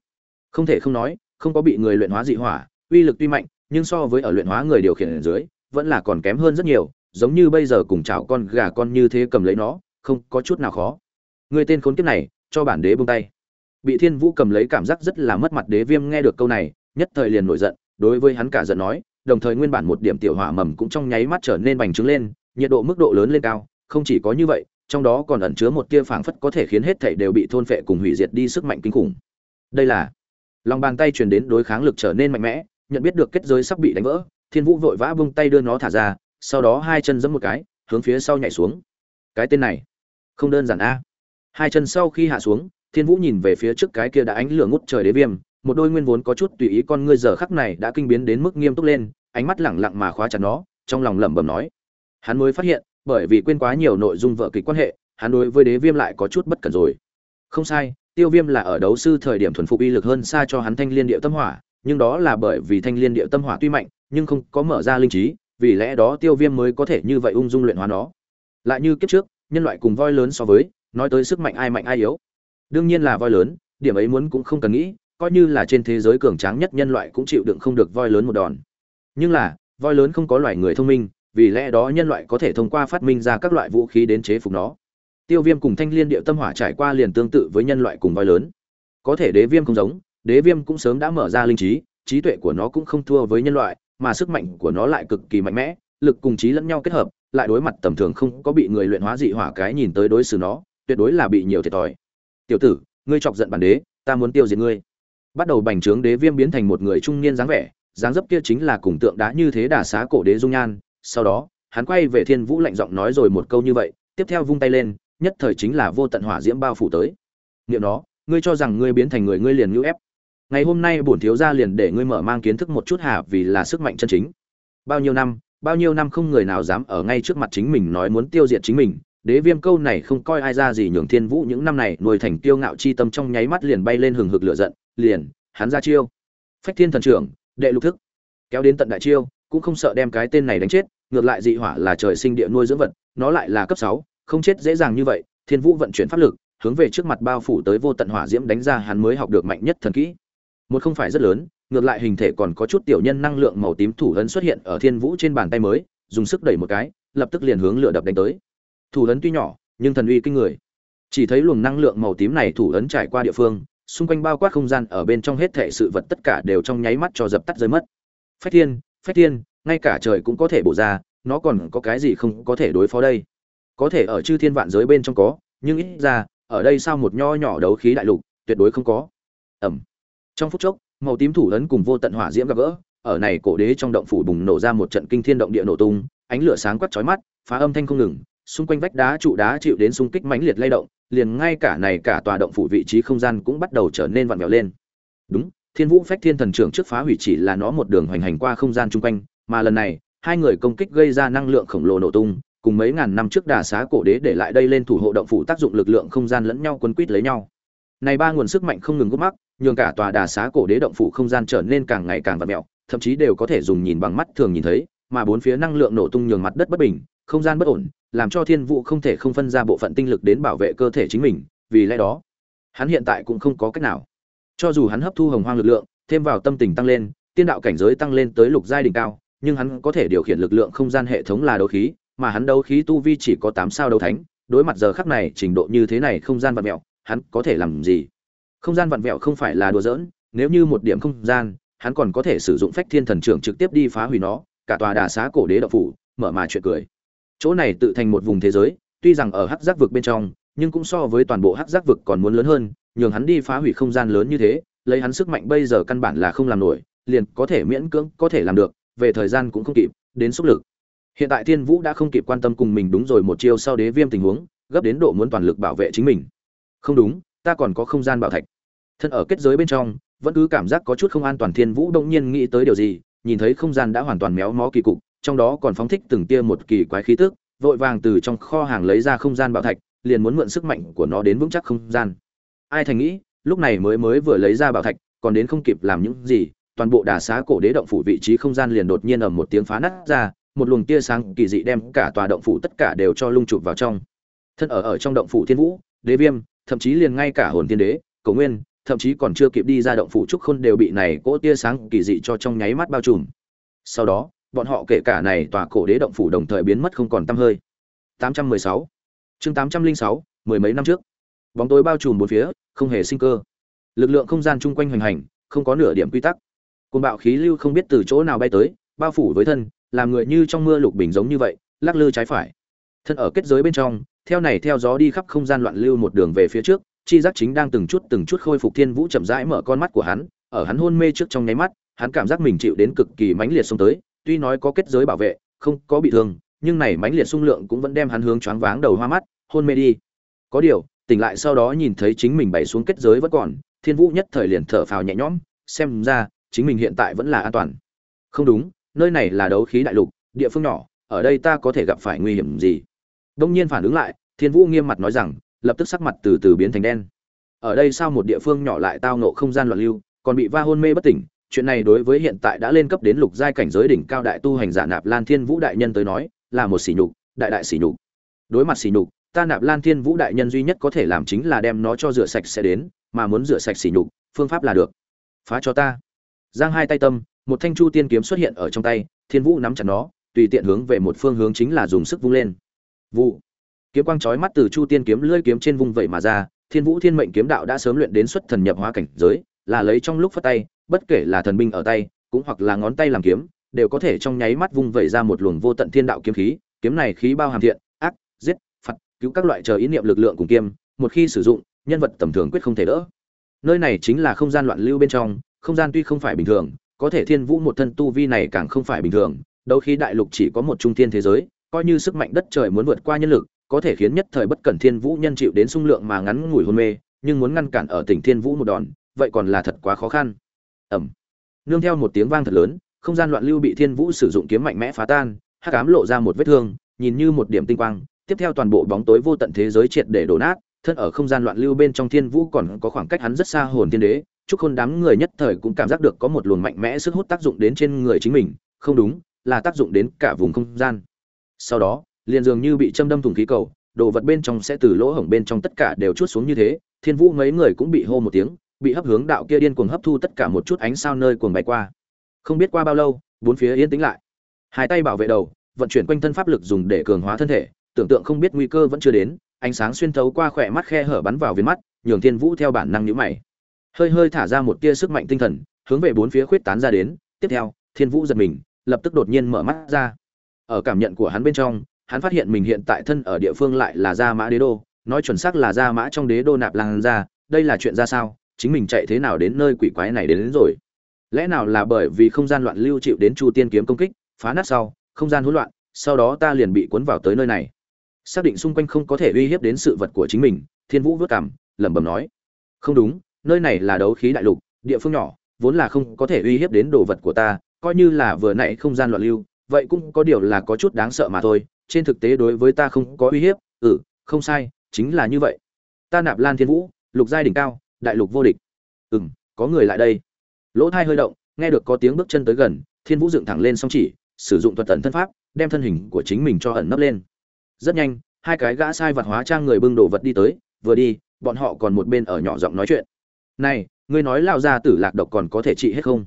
không thể không nói, không có bị người luyện hóa dị hỏa, uy lực tuy mạnh, nhưng so với ở luyện hóa người điều khiển ở dưới, vẫn là còn kém hơn rất nhiều giống như bây giờ cùng chảo con gà con như thế cầm lấy nó, không có chút nào khó. Người tên khốn kiếp này, cho bản đế buông tay. Bị thiên vũ cầm lấy cảm giác rất là mất mặt đế viêm nghe được câu này, nhất thời liền nổi giận, đối với hắn cả giận nói, đồng thời nguyên bản một điểm tiểu hỏa mầm cũng trong nháy mắt trở nên bành trướng lên, nhiệt độ mức độ lớn lên cao, không chỉ có như vậy, trong đó còn ẩn chứa một tia phảng phất có thể khiến hết thảy đều bị thôn phệ cùng hủy diệt đi sức mạnh kinh khủng. Đây là lòng bàn tay truyền đến đối kháng lực trở nên mạnh mẽ, nhận biết được kết giới sắp bị đánh vỡ, thiên vũ vội vã bung tay đưa nó thả ra sau đó hai chân giẫm một cái, hướng phía sau nhảy xuống. Cái tên này, không đơn giản a. Hai chân sau khi hạ xuống, thiên vũ nhìn về phía trước cái kia đã ánh lửa ngút trời đế viêm, một đôi nguyên vốn có chút tùy ý con ngươi giờ khắc này đã kinh biến đến mức nghiêm túc lên, ánh mắt lẳng lặng mà khóa chặt nó, trong lòng lẩm bẩm nói. Hắn mới phát hiện, bởi vì quên quá nhiều nội dung vợ kịch quan hệ, hắn đối với đế viêm lại có chút bất cẩn rồi. Không sai, tiêu viêm là ở đấu sư thời điểm thuần phục uy lực hơn xa cho hắn thanh liên điệu tâm hỏa, nhưng đó là bởi vì thanh liên điệu tâm hỏa tuy mạnh, nhưng không có mở ra linh trí vì lẽ đó tiêu viêm mới có thể như vậy ung dung luyện hóa nó. Lại như kiếp trước, nhân loại cùng voi lớn so với, nói tới sức mạnh ai mạnh ai yếu. Đương nhiên là voi lớn, điểm ấy muốn cũng không cần nghĩ, coi như là trên thế giới cường tráng nhất nhân loại cũng chịu đựng không được voi lớn một đòn. Nhưng là, voi lớn không có loài người thông minh, vì lẽ đó nhân loại có thể thông qua phát minh ra các loại vũ khí đến chế phục nó. Tiêu viêm cùng thanh liên điệu tâm hỏa trải qua liền tương tự với nhân loại cùng voi lớn. Có thể đế viêm không giống, đế viêm cũng sớm đã mở ra linh trí trí tuệ của nó cũng không thua với nhân loại mà sức mạnh của nó lại cực kỳ mạnh mẽ, lực cùng trí lẫn nhau kết hợp, lại đối mặt tầm thường không có bị người luyện hóa dị hỏa cái nhìn tới đối xử nó, tuyệt đối là bị nhiều thiệt thòi. Tiểu tử, ngươi chọc giận bản đế, ta muốn tiêu diệt ngươi. Bắt đầu bành trướng đế viêm biến thành một người trung niên dáng vẻ, dáng dấp kia chính là cùng tượng đá như thế đả xá cổ đế dung nhan. Sau đó, hắn quay về thiên vũ lạnh giọng nói rồi một câu như vậy, tiếp theo vung tay lên, nhất thời chính là vô tận hỏa diễm bao phủ tới. Niệm nó, ngươi cho rằng ngươi biến thành người ngươi liền như ép ngày hôm nay bổn thiếu gia liền để ngươi mở mang kiến thức một chút hà vì là sức mạnh chân chính. Bao nhiêu năm, bao nhiêu năm không người nào dám ở ngay trước mặt chính mình nói muốn tiêu diệt chính mình. Đế viêm câu này không coi ai ra gì nhường thiên vũ những năm này nuôi thành tiêu ngạo chi tâm trong nháy mắt liền bay lên hừng hực lửa giận, liền, hắn ra chiêu. Phách thiên thần trưởng, đệ lục thức. Kéo đến tận đại chiêu, cũng không sợ đem cái tên này đánh chết, ngược lại dị hỏa là trời sinh địa nuôi dưỡng vật, nó lại là cấp sáu, không chết dễ dàng như vậy, thiên vũ vận chuyển pháp lực, hướng về trước mặt bao phủ tới vô tận hỏa diễm đánh ra hắn mới học được mạnh nhất thần kỹ một không phải rất lớn, ngược lại hình thể còn có chút tiểu nhân năng lượng màu tím thủ ấn xuất hiện ở thiên vũ trên bàn tay mới, dùng sức đẩy một cái, lập tức liền hướng lửa đập đánh tới. Thủ ấn tuy nhỏ, nhưng thần uy kinh người. Chỉ thấy luồng năng lượng màu tím này thủ ấn trải qua địa phương, xung quanh bao quát không gian ở bên trong hết thảy sự vật tất cả đều trong nháy mắt cho dập tắt rơi mất. Phách thiên phách thiên, ngay cả trời cũng có thể bổ ra, nó còn có cái gì không có thể đối phó đây? Có thể ở chư thiên vạn giới bên trong có, nhưng ít ra, ở đây sao một nho nhỏ đấu khí đại lục, tuyệt đối không có. Ẩm trong phút chốc, màu tím thủ ấn cùng vô tận hỏa diễm gặp gỡ, ở này cổ đế trong động phủ bùng nổ ra một trận kinh thiên động địa nổ tung, ánh lửa sáng quắc chói mắt, phá âm thanh không ngừng, xung quanh vách đá trụ đá chịu đến xung kích mãnh liệt lay động, liền ngay cả này cả tòa động phủ vị trí không gian cũng bắt đầu trở nên vặn vẹo lên. Đúng, thiên vũ phách thiên thần trưởng trước phá hủy chỉ là nó một đường hoành hành qua không gian chung quanh, mà lần này, hai người công kích gây ra năng lượng khổng lồ nổ tung, cùng mấy ngàn năm trước đà xá cổ đế để lại đây lên thủ hộ động phủ tác dụng lực lượng không gian lẫn nhau quấn quýt lấy nhau. Này ba nguồn sức mạnh không ngừng gút mắc nhường cả tòa đà xá cổ đế động phủ không gian trở nên càng ngày càng vặn mẹo, thậm chí đều có thể dùng nhìn bằng mắt thường nhìn thấy, mà bốn phía năng lượng nổ tung nhường mặt đất bất bình, không gian bất ổn, làm cho thiên vũ không thể không phân ra bộ phận tinh lực đến bảo vệ cơ thể chính mình, vì lẽ đó, hắn hiện tại cũng không có cách nào. Cho dù hắn hấp thu hồng hoang lực lượng, thêm vào tâm tình tăng lên, tiên đạo cảnh giới tăng lên tới lục giai đỉnh cao, nhưng hắn có thể điều khiển lực lượng không gian hệ thống là đấu khí, mà hắn đấu khí tu vi chỉ có tám sao đấu thánh, đối mặt giờ khắc này trình độ như thế này không gian vật mẹo, hắn có thể làm gì? Không gian vặn vẹo không phải là đùa giỡn, nếu như một điểm không gian, hắn còn có thể sử dụng phách thiên thần trưởng trực tiếp đi phá hủy nó, cả tòa đà xá cổ đế đạo phủ, mở mà chuyện cười. Chỗ này tự thành một vùng thế giới, tuy rằng ở hắc giác vực bên trong, nhưng cũng so với toàn bộ hắc giác vực còn muốn lớn hơn, nhường hắn đi phá hủy không gian lớn như thế, lấy hắn sức mạnh bây giờ căn bản là không làm nổi, liền có thể miễn cưỡng có thể làm được, về thời gian cũng không kịp, đến sức lực. Hiện tại thiên vũ đã không kịp quan tâm cùng mình đúng rồi một chiêu sau đế viêm tình huống, gấp đến độ muốn toàn lực bảo vệ chính mình. Không đúng, ta còn có không gian bảo thạch thân ở kết giới bên trong, vẫn cứ cảm giác có chút không an toàn, thiên vũ đông nhiên nghĩ tới điều gì, nhìn thấy không gian đã hoàn toàn méo mó kỳ cục, trong đó còn phóng thích từng tia một kỳ quái khí tức, vội vàng từ trong kho hàng lấy ra không gian bảo thạch, liền muốn mượn sức mạnh của nó đến vững chắc không gian. Ai thành nghĩ, lúc này mới mới vừa lấy ra bảo thạch, còn đến không kịp làm những gì, toàn bộ đà xá cổ đế động phủ vị trí không gian liền đột nhiên ầm một tiếng phá nát ra, một luồng tia sáng kỳ dị đem cả tòa động phủ tất cả đều cho lung chụp vào trong. Thân ở ở trong động phủ thiên vũ, đế viêm, thậm chí liền ngay cả hồn thiên đế cầu nguyên thậm chí còn chưa kịp đi ra động phủ trúc khôn đều bị này cỗ tia sáng kỳ dị cho trong nháy mắt bao trùm. Sau đó, bọn họ kể cả này tòa cổ đế động phủ đồng thời biến mất không còn tăm hơi. 816 chương 806 mười mấy năm trước. Bóng tối bao trùm bốn phía, không hề sinh cơ. Lực lượng không gian chung quanh hoành hành, không có nửa điểm quy tắc. Côn bạo khí lưu không biết từ chỗ nào bay tới, bao phủ với thân, làm người như trong mưa lục bình giống như vậy, lắc lư trái phải. Thân ở kết giới bên trong, theo này theo gió đi khắp không gian loạn lưu một đường về phía trước chi giác chính đang từng chút từng chút khôi phục thiên vũ chậm rãi mở con mắt của hắn, ở hắn hôn mê trước trong nháy mắt, hắn cảm giác mình chịu đến cực kỳ mãnh liệt xông tới, tuy nói có kết giới bảo vệ, không có bị thương, nhưng này mãnh liệt xung lượng cũng vẫn đem hắn hướng choáng váng đầu hoa mắt, hôn mê đi. Có điều, tỉnh lại sau đó nhìn thấy chính mình bày xuống kết giới vẫn còn, thiên vũ nhất thời liền thở phào nhẹ nhõm, xem ra, chính mình hiện tại vẫn là an toàn. Không đúng, nơi này là đấu khí đại lục, địa phương nhỏ, ở đây ta có thể gặp phải nguy hiểm gì? Đông nhiên phản ứng lại, thiên vũ nghiêm mặt nói rằng lập tức sắc mặt từ từ biến thành đen. Ở đây sao một địa phương nhỏ lại tao nộ không gian loạn lưu, còn bị va hôn mê bất tỉnh, chuyện này đối với hiện tại đã lên cấp đến lục giai cảnh giới đỉnh cao đại tu hành giả nạp lan thiên vũ đại nhân tới nói, là một sỉ nhục, đại đại sỉ nhục. Đối mặt sỉ nhục, ta nạp lan thiên vũ đại nhân duy nhất có thể làm chính là đem nó cho rửa sạch sẽ đến, mà muốn rửa sạch sỉ nhục, phương pháp là được. Phá cho ta. Giang hai tay tâm, một thanh chu tiên kiếm xuất hiện ở trong tay, thiên vũ nắm chặt nó, tùy tiện hướng về một phương hướng chính là dùng sức vung lên. Vụ kiếm quang chói mắt từ chu tiên kiếm lưỡi kiếm trên vung vậy mà ra, thiên vũ thiên mệnh kiếm đạo đã sớm luyện đến xuất thần nhập hóa cảnh giới, là lấy trong lúc phát tay, bất kể là thần binh ở tay, cũng hoặc là ngón tay làm kiếm, đều có thể trong nháy mắt vung vẩy ra một luồng vô tận thiên đạo kiếm khí. Kiếm này khí bao hàm thiện, ác, giết, phạt, cứu các loại chờ ý niệm lực lượng cùng kiếm một khi sử dụng, nhân vật tầm thường quyết không thể đỡ. Nơi này chính là không gian loạn lưu bên trong, không gian tuy không phải bình thường, có thể thiên vũ một thân tu vi này càng không phải bình thường, đấu khí đại lục chỉ có một trung thiên thế giới, coi như sức mạnh đất trời muốn vượt qua nhân lực có thể khiến nhất thời bất cẩn thiên vũ nhân chịu đến sung lượng mà ngắn ngủi hôn mê, nhưng muốn ngăn cản ở tỉnh thiên vũ một đòn, vậy còn là thật quá khó khăn. Ẩm. Nương theo một tiếng vang thật lớn, không gian loạn lưu bị thiên vũ sử dụng kiếm mạnh mẽ phá tan, hắc ám lộ ra một vết thương, nhìn như một điểm tinh quang, tiếp theo toàn bộ bóng tối vô tận thế giới triệt để đổ nát, thân ở không gian loạn lưu bên trong thiên vũ còn có khoảng cách hắn rất xa hồn thiên đế, chúc khôn đám người nhất thời cũng cảm giác được có một luồng mạnh mẽ sức hút tác dụng đến trên người chính mình, không đúng, là tác dụng đến cả vùng không gian. Sau đó liền dường như bị châm đâm thùng khí cầu, đồ vật bên trong sẽ từ lỗ hổng bên trong tất cả đều chút xuống như thế, thiên vũ mấy người cũng bị hô một tiếng, bị hấp hướng đạo kia điên cuồng hấp thu tất cả một chút ánh sao nơi cuồng bay qua. Không biết qua bao lâu, bốn phía yên tĩnh lại. Hai tay bảo vệ đầu, vận chuyển quanh thân pháp lực dùng để cường hóa thân thể, tưởng tượng không biết nguy cơ vẫn chưa đến, ánh sáng xuyên thấu qua khỏe mắt khe hở bắn vào viên mắt, nhường thiên vũ theo bản năng nhíu mày. Hơi hơi thả ra một tia sức mạnh tinh thần, hướng về bốn phía khuyết tán ra đến, tiếp theo, thiên vũ giật mình, lập tức đột nhiên mở mắt ra. Ở cảm nhận của hắn bên trong hắn phát hiện mình hiện tại thân ở địa phương lại là gia mã đế đô nói chuẩn xác là gia mã trong đế đô nạp lang ra đây là chuyện ra sao chính mình chạy thế nào đến nơi quỷ quái này đến, đến rồi. Lẽ nào là bởi vì không gian loạn lưu chịu đến chu tiên kiếm công kích phá nát sau không gian hỗn loạn sau đó ta liền bị cuốn vào tới nơi này. Xác định xung quanh không có thể uy hiếp đến sự vật của chính mình thiên vũ vớt cảm lẩm bẩm nói. Không đúng nơi này là đấu khí đại lục địa phương nhỏ vốn là không có thể uy hiếp đến đồ vật của ta coi như là vừa nãy không gian loạn lưu vậy cũng có điều là có chút đáng sợ mà thôi, trên thực tế đối với ta không có uy hiếp ừ không sai, chính là như vậy. Ta nạp lan thiên vũ, lục giai đỉnh cao, đại lục vô địch. Ừ m có người lại đây. Lỗ thai hơi động, nghe được có tiếng bước chân tới gần, thiên vũ dựng thẳng lên song chỉ, sử dụng thuật tận thân pháp, đem thân hình của chính mình cho ẩn nấp lên. Rất nhanh, hai cái gã sai vật hóa trang người bưng đồ vật đi tới, vừa đi, bọn họ còn một bên ở nhỏ giọng nói chuyện. Này, ngươi nói lao ra tử lạc độc còn có thể trị hết không?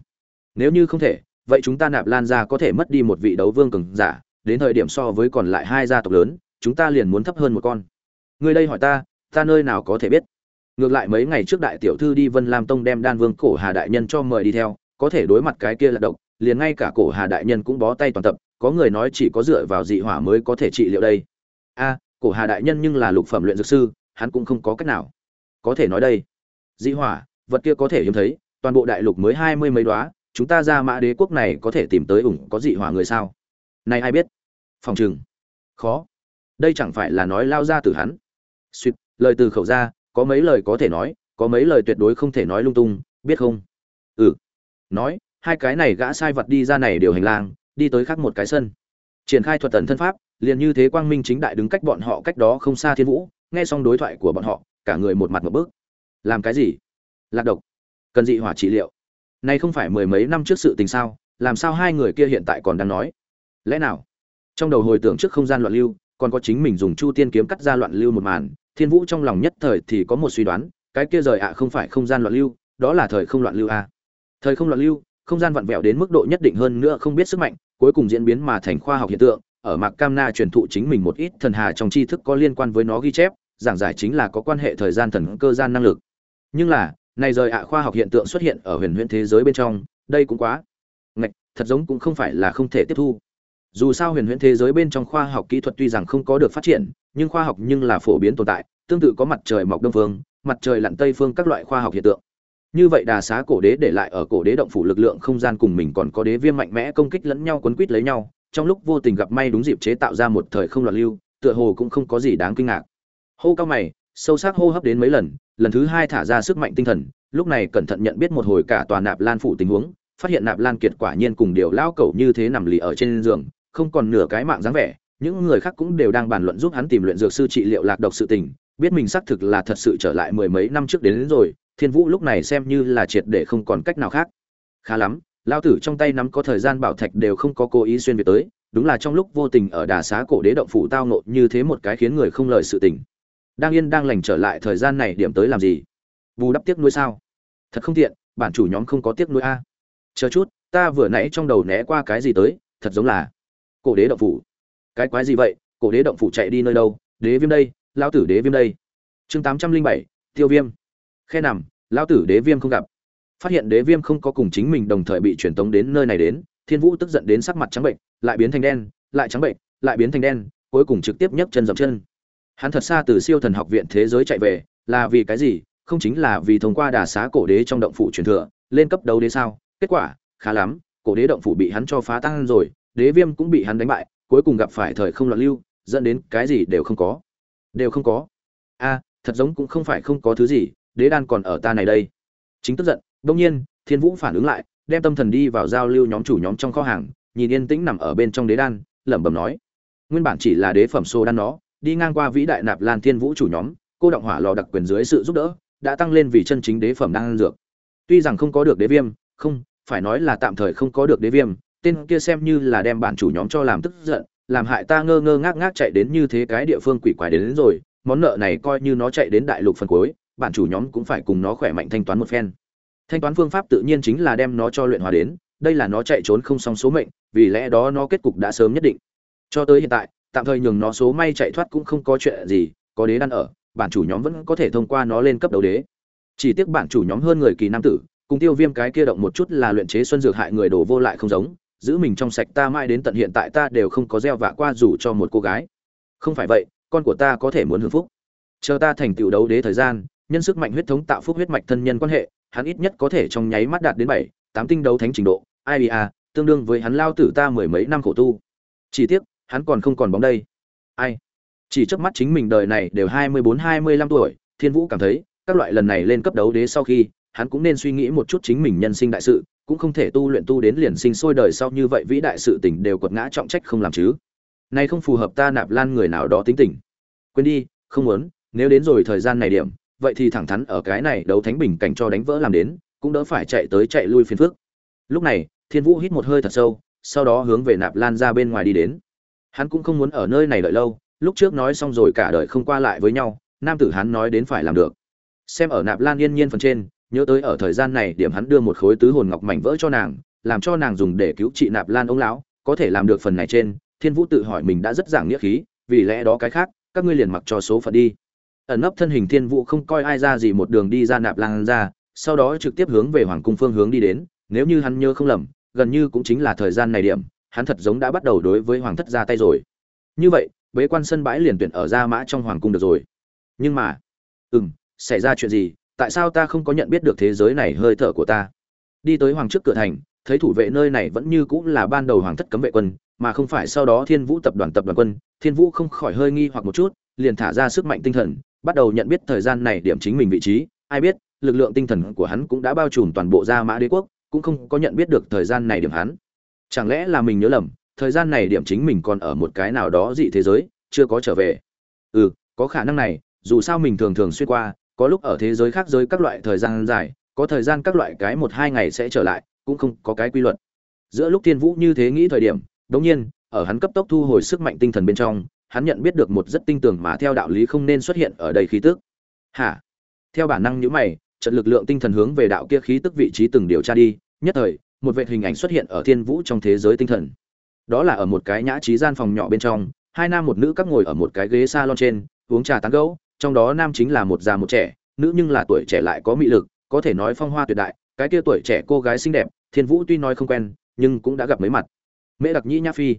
Nếu như không thể vậy chúng ta nạp lan gia có thể mất đi một vị đấu vương cường giả, đến thời điểm so với còn lại hai gia tộc lớn, chúng ta liền muốn thấp hơn một con. Người đây hỏi ta ta nơi nào có thể biết? Ngược lại mấy ngày trước đại tiểu thư đi vân lam tông đem đan vương cổ hà đại nhân cho mời đi theo, có thể đối mặt cái kia là độc, liền ngay cả cổ hà đại nhân cũng bó tay toàn tập, có người nói chỉ có dựa vào dị hỏa mới có thể trị liệu đây. A, cổ hà đại nhân nhưng là lục phẩm luyện dược sư, hắn cũng không có cách nào. Có thể nói đây, dị hỏa, vật kia có thể hiếm thấy, toàn bộ đại lục mới hai mươi mấy đoá chúng ta ra mã đế quốc này có thể tìm tới ủng có dị hỏa người sao? Này ai biết? Phòng chừng khó. Đây chẳng phải là nói lao ra từ hắn. Suýt lời từ khẩu ra, có mấy lời có thể nói, có mấy lời tuyệt đối không thể nói lung tung, biết không? Ừ. Nói, hai cái này gã sai vật đi ra này đều hành lang, đi tới khác một cái sân. Triển khai thuật tần thân pháp, liền như thế quang minh chính đại đứng cách bọn họ cách đó không xa thiên vũ, nghe xong đối thoại của bọn họ, cả người một mặt một bước. Làm cái gì? Lạc độc. Cần dị hỏa trị liệu này không phải mười mấy năm trước sự tình sao, làm sao hai người kia hiện tại còn đang nói? Lẽ nào? Trong đầu hồi tưởng trước không gian loạn lưu, còn có chính mình dùng chu tiên kiếm cắt ra loạn lưu một màn, thiên vũ trong lòng nhất thời thì có một suy đoán, cái kia rời ạ không phải không gian loạn lưu, đó là thời không loạn lưu a. À. thời không loạn lưu, không gian vặn vẹo đến mức độ nhất định hơn nữa không biết sức mạnh, cuối cùng diễn biến mà thành khoa học hiện tượng, ở mạc cam na truyền thụ chính mình một ít thần hà trong tri thức có liên quan với nó ghi chép, giảng giải chính là có quan hệ thời gian thần cơ gian năng lực. Nhưng là này rời ạ à khoa học hiện tượng xuất hiện ở huyền huyễn thế giới bên trong, đây cũng quá ngạch, thật giống cũng không phải là không thể tiếp thu. Dù sao huyền huyễn thế giới bên trong khoa học kỹ thuật tuy rằng không có được phát triển, nhưng khoa học nhưng là phổ biến tồn tại, tương tự có mặt trời mọc đông phương, mặt trời lặn tây phương các loại khoa học hiện tượng. Như vậy đà xá cổ đế để lại ở cổ đế động phủ lực lượng không gian cùng mình còn có đế viêm mạnh mẽ công kích lẫn nhau quấn quít lấy nhau, trong lúc vô tình gặp may đúng dịp chế tạo ra một thời không loạn lưu, tựa hồ cũng không có gì đáng kinh ngạc. Hô cao mày sâu sắc hô hấp đến mấy lần lần thứ hai thả ra sức mạnh tinh thần lúc này cẩn thận nhận biết một hồi cả tòa nạp lan phủ tình huống phát hiện nạp lan kiệt quả nhiên cùng điều lao cẩu như thế nằm lì ở trên giường không còn nửa cái mạng dáng vẻ những người khác cũng đều đang bàn luận giúp hắn tìm luyện dược sư trị liệu lạc độc sự tình biết mình xác thực là thật sự trở lại mười mấy năm trước đến, đến rồi thiên vũ lúc này xem như là triệt để không còn cách nào khác. Khá lắm lao tử trong tay nắm có thời gian bảo thạch đều không có cố ý xuyên về tới đúng là trong lúc vô tình ở đà xá cổ đế động phủ tao nộ như thế một cái khiến người không lời sự tình đang yên đang lành trở lại thời gian này điểm tới làm gì? Bù đắp tiếc nuối sao? Thật không tiện, bản chủ nhóm không có tiếc nuối a. Chờ chút, ta vừa nãy trong đầu né qua cái gì tới, thật giống là cổ đế động phủ. Cái quái gì vậy? Cổ đế động phủ chạy đi nơi đâu? Đế viêm đây lao tử đế viêm đây. Chương tám trăm linh bảy, tiêu viêm. Khe nằm lao tử đế viêm không gặp. Phát hiện đế viêm không có cùng chính mình đồng thời bị truyền tống đến nơi này đến, thiên vũ tức giận đến sắc mặt trắng bệnh lại biến thành đen, lại trắng bệnh lại biến thành đen, cuối cùng trực tiếp nhấc chân dậm chân hắn thật xa từ siêu thần học viện thế giới chạy về, là vì cái gì? Không chính là vì thông qua đà xá cổ đế trong động phủ truyền thừa, lên cấp đấu đế sao? Kết quả, khá lắm, cổ đế động phủ bị hắn cho phá tan rồi, đế viêm cũng bị hắn đánh bại, cuối cùng gặp phải thời không loạn lưu, dẫn đến cái gì đều không có. Đều không có. A, thật giống cũng không phải không có thứ gì, đế đan còn ở ta này đây. Chính tức giận đông nhiên, thiên vũ phản ứng lại, đem tâm thần đi vào giao lưu nhóm chủ nhóm trong kho hàng, nhìn yên tĩnh nằm ở bên trong đế đan, lẩm bẩm nói, nguyên bản chỉ là đế phẩm xô đan nó đi ngang qua vĩ đại nạp lan thiên vũ chủ nhóm cô động hỏa lò đặc quyền dưới sự giúp đỡ đã tăng lên vì chân chính đế phẩm đan dược. Tuy rằng không có được đế viêm không phải nói là tạm thời không có được đế viêm tên kia xem như là đem bản chủ nhóm cho làm tức giận làm hại ta ngơ ngơ ngác ngác chạy đến như thế cái địa phương quỷ quái đến, đến rồi món nợ này coi như nó chạy đến đại lục phần cuối bản chủ nhóm cũng phải cùng nó khỏe mạnh thanh toán một phen. Thanh toán phương pháp tự nhiên chính là đem nó cho luyện hóa đến đây là nó chạy trốn không xong số mệnh vì lẽ đó nó kết cục đã sớm nhất định. Cho tới hiện tại tạm thời nhường nó số may chạy thoát cũng không có chuyện gì, có đế đan ở, bản chủ nhóm vẫn có thể thông qua nó lên cấp đấu đế. Chỉ tiếc bản chủ nhóm hơn người kỳ nam tử, cùng tiêu viêm cái kia động một chút là luyện chế xuân dược hại người đổ vô lại không giống, giữ mình trong sạch ta mãi đến tận hiện tại ta đều không có gieo vạ qua dù cho một cô gái. Không phải vậy, con của ta có thể muốn hưởng phúc. Chờ ta thành tựu đấu đế thời gian, nhân sức mạnh huyết thống tạo phúc huyết mạch thân nhân quan hệ, hắn ít nhất có thể trong nháy mắt đạt đến bảy, tám tinh đấu thánh trình độ, ai à tương đương với hắn lao tử ta mười mấy năm khổ tu. Chỉ tiếc hắn còn không còn bóng đây. Ai? Chỉ trước mắt chính mình đời này đều hai mươi bốn, hai mươi lăm tuổi, thiên vũ cảm thấy, các loại lần này lên cấp đấu đế sau khi, hắn cũng nên suy nghĩ một chút chính mình nhân sinh đại sự, cũng không thể tu luyện tu đến liền sinh sôi đời sau như vậy vĩ đại sự tình đều quật ngã trọng trách không làm chứ. Nay không phù hợp ta nạp lan người nào đó tính tình. Quên đi, không muốn, nếu đến rồi thời gian này điểm, vậy thì thẳng thắn ở cái này đấu thánh bình cảnh cho đánh vỡ làm đến, cũng đỡ phải chạy tới chạy lui phiền phước lúc này, thiên vũ hít một hơi thật sâu, sau đó hướng về nạp lan ra bên ngoài đi đến hắn cũng không muốn ở nơi này đợi lâu, lúc trước nói xong rồi cả đời không qua lại với nhau, nam tử hắn nói đến phải làm được. Xem ở nạp lan yên nhiên phần trên, nhớ tới ở thời gian này điểm hắn đưa một khối tứ hồn ngọc mảnh vỡ cho nàng, làm cho nàng dùng để cứu trị nạp lan ông lão, có thể làm được phần này trên, thiên vũ tự hỏi mình đã rất giảng nghĩa khí, vì lẽ đó cái khác, các ngươi liền mặc cho số phận đi. Ẩn nấp thân hình thiên vũ không coi ai ra gì một đường đi ra nạp lan ra, sau đó trực tiếp hướng về hoàng cung phương hướng đi đến, nếu như hắn nhớ không lầm, gần như cũng chính là thời gian này điểm hắn thật giống đã bắt đầu đối với hoàng thất ra tay rồi. Như vậy, bế quan sân bãi liền tuyển ở ra mã trong hoàng cung được rồi. Nhưng mà, ừm, xảy ra chuyện gì? Tại sao ta không có nhận biết được thế giới này hơi thở của ta? Đi tới hoàng trước cửa thành, thấy thủ vệ nơi này vẫn như cũng là ban đầu hoàng thất cấm vệ quân, mà không phải sau đó thiên vũ tập đoàn tập đoàn quân, thiên vũ không khỏi hơi nghi hoặc một chút, liền thả ra sức mạnh tinh thần, bắt đầu nhận biết thời gian này điểm chính mình vị trí. Ai biết, lực lượng tinh thần của hắn cũng đã bao trùm toàn bộ gia mã đế quốc, cũng không có nhận biết được thời gian này điểm hắn chẳng lẽ là mình nhớ lầm, thời gian này điểm chính mình còn ở một cái nào đó dị thế giới, chưa có trở về? Ừ có khả năng này, dù sao mình thường thường xuyên qua, có lúc ở thế giới khác giới các loại thời gian dài, có thời gian các loại cái một hai ngày sẽ trở lại, cũng không có cái quy luật. Giữa lúc thiên vũ như thế nghĩ thời điểm, đống nhiên, ở hắn cấp tốc thu hồi sức mạnh tinh thần bên trong, hắn nhận biết được một rất tinh tường mà theo đạo lý không nên xuất hiện ở đây khí tức. Hả? Theo bản năng nhữ mày trận lực lượng tinh thần hướng về đạo kia khí tức vị trí từng điều tra đi, nhất thời một vệ hình ảnh xuất hiện ở thiên vũ trong thế giới tinh thần. Đó là ở một cái nhã trí gian phòng nhỏ bên trong, hai nam một nữ các ngồi ở một cái ghế salon trên, uống trà tán gẫu, trong đó nam chính là một già một trẻ, nữ nhưng là tuổi trẻ lại có mị lực, có thể nói phong hoa tuyệt đại, cái kia tuổi trẻ cô gái xinh đẹp, thiên vũ tuy nói không quen, nhưng cũng đã gặp mấy mặt. Mễ đặc nhĩ nhã phi.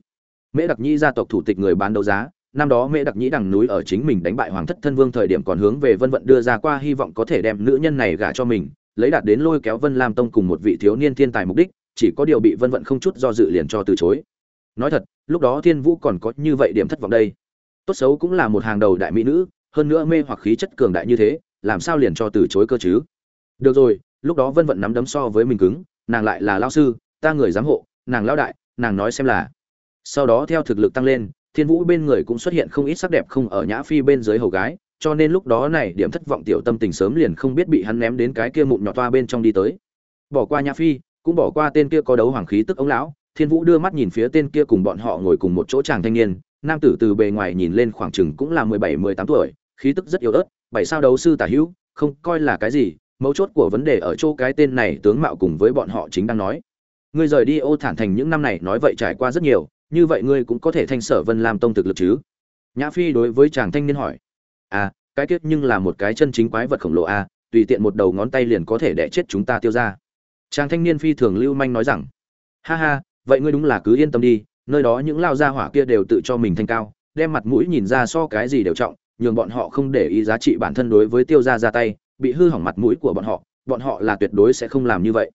Mễ đặc nhĩ gia tộc thủ tịch người bán đấu giá, năm đó mễ đặc nhĩ đằng núi ở chính mình đánh bại hoàng thất thân vương thời điểm còn hướng về vân vận đưa ra qua hy vọng có thể đem nữ nhân này gả cho mình lấy đạt đến lôi kéo vân lam tông cùng một vị thiếu niên thiên tài mục đích, chỉ có điều bị vân vận không chút do dự liền cho từ chối. Nói thật, lúc đó thiên vũ còn có như vậy điểm thất vọng đây. Tốt xấu cũng là một hàng đầu đại mỹ nữ, hơn nữa mê hoặc khí chất cường đại như thế, làm sao liền cho từ chối cơ chứ? Được rồi, lúc đó vân vận nắm đấm so với mình cứng, nàng lại là lão sư, ta người giám hộ, nàng lão đại, nàng nói xem là. Sau đó theo thực lực tăng lên, thiên vũ bên người cũng xuất hiện không ít sắc đẹp không ở nhã phi bên dưới hầu gái cho nên lúc đó này điểm thất vọng tiểu tâm tình sớm liền không biết bị hắn ném đến cái kia mụn nhỏ toa bên trong đi tới. Bỏ qua nhã phi, cũng bỏ qua tên kia có đấu hoàng khí tức ống lão, thiên vũ đưa mắt nhìn phía tên kia cùng bọn họ ngồi cùng một chỗ chàng thanh niên, nam tử từ bề ngoài nhìn lên khoảng chừng cũng là mười bảy, mười tám tuổi, khí tức rất yếu ớt, bảy sao đấu sư tả hữu, không coi là cái gì, mấu chốt của vấn đề ở chỗ cái tên này tướng mạo cùng với bọn họ chính đang nói. Ngươi rời đi ô thản thành những năm này nói vậy trải qua rất nhiều, như vậy ngươi cũng có thể thanh sở vân làm tông thực lực chứ? Nhã phi đối với chàng thanh niên hỏi à cái kết nhưng là một cái chân chính quái vật khổng lồ a à, tùy tiện một đầu ngón tay liền có thể đẻ chết chúng ta tiêu ra. Chàng thanh niên phi thường lưu manh nói rằng ha ha vậy ngươi đúng là cứ yên tâm đi nơi đó những lao gia hỏa kia đều tự cho mình thanh cao đem mặt mũi nhìn ra so cái gì đều trọng nhường bọn họ không để ý giá trị bản thân đối với tiêu gia ra tay bị hư hỏng mặt mũi của bọn họ bọn họ là tuyệt đối sẽ không làm như vậy.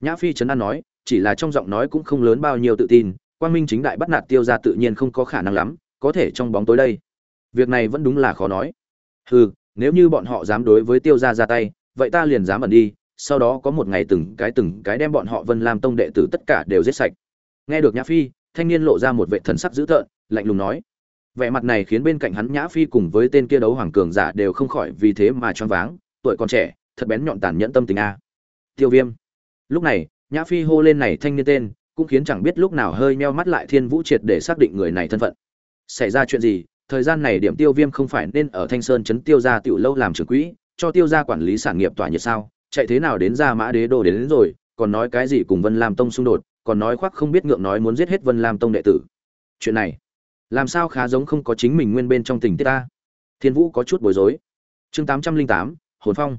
Nhã phi trấn an nói chỉ là trong giọng nói cũng không lớn bao nhiêu tự tin quan minh chính đại bắt nạt tiêu gia tự nhiên không có khả năng lắm có thể trong bóng tối đây việc này vẫn đúng là khó nói. Hừ, nếu như bọn họ dám đối với tiêu gia ra tay, vậy ta liền dám ẩn đi, sau đó có một ngày từng cái từng cái đem bọn họ vân lam tông đệ tử tất cả đều giết sạch. Nghe được nhã phi, thanh niên lộ ra một vệ thần sắc dữ tợn, lạnh lùng nói. Vẻ mặt này khiến bên cạnh hắn nhã phi cùng với tên kia đấu hoàng cường giả đều không khỏi vì thế mà choáng váng, tuổi còn trẻ, thật bén nhọn tàn nhẫn tâm tình a. Tiêu viêm. Lúc này, nhã phi hô lên này thanh niên tên, cũng khiến chẳng biết lúc nào hơi meo mắt lại thiên vũ triệt để xác định người này thân phận. Xảy ra chuyện gì thời gian này điểm tiêu viêm không phải nên ở thanh sơn chấn tiêu gia tiểu lâu làm trưởng quỹ cho tiêu gia quản lý sản nghiệp tỏa nhiệt sao? Chạy thế nào đến ra mã đế đô đến, đến rồi? Còn nói cái gì cùng vân lam tông xung đột? Còn nói khoác không biết ngượng nói muốn giết hết vân lam tông đệ tử. Chuyện này làm sao khá giống không có chính mình nguyên bên trong tình tiết ta? Thiên vũ có chút bối rối. Chương tám trăm linh tám hồn phong.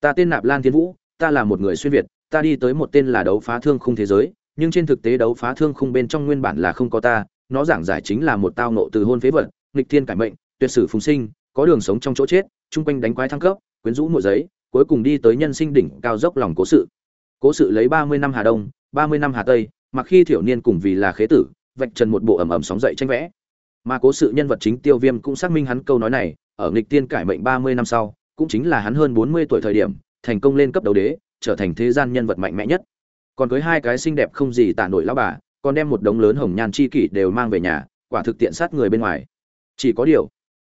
Ta tên nạp lan thiên vũ ta là một người xuyên việt ta đi tới một tên là đấu phá thương khung thế giới nhưng trên thực tế đấu phá thương khung bên trong nguyên bản là không có ta nó giảng giải chính là một tao nộ từ hôn phế vật nghịch thiên cải mệnh, tuyệt sử phùng sinh, có đường sống trong chỗ chết trung quanh đánh quái thăng cấp, quyến rũ mùa giấy, cuối cùng đi tới nhân sinh đỉnh cao dốc lòng cố sự. Cố sự lấy ba mươi năm hà đông, ba mươi năm hà tây mặc khi thiểu niên cùng vì là khế tử, vạch trần một bộ ẩm ẩm sóng dậy tranh vẽ. Mà cố sự nhân vật chính tiêu viêm cũng xác minh hắn câu nói này, ở nghịch tiên cải mệnh ba mươi năm sau, cũng chính là hắn hơn bốn mươi tuổi thời điểm, thành công lên cấp đầu đế, trở thành thế gian nhân vật mạnh mẽ nhất. Còn cưới hai cái xinh đẹp không gì tả nổi lão bà, còn đem một đống lớn hồng nhan chi kỷ đều mang về nhà, quả thực tiện sát người bên ngoài chỉ có điều,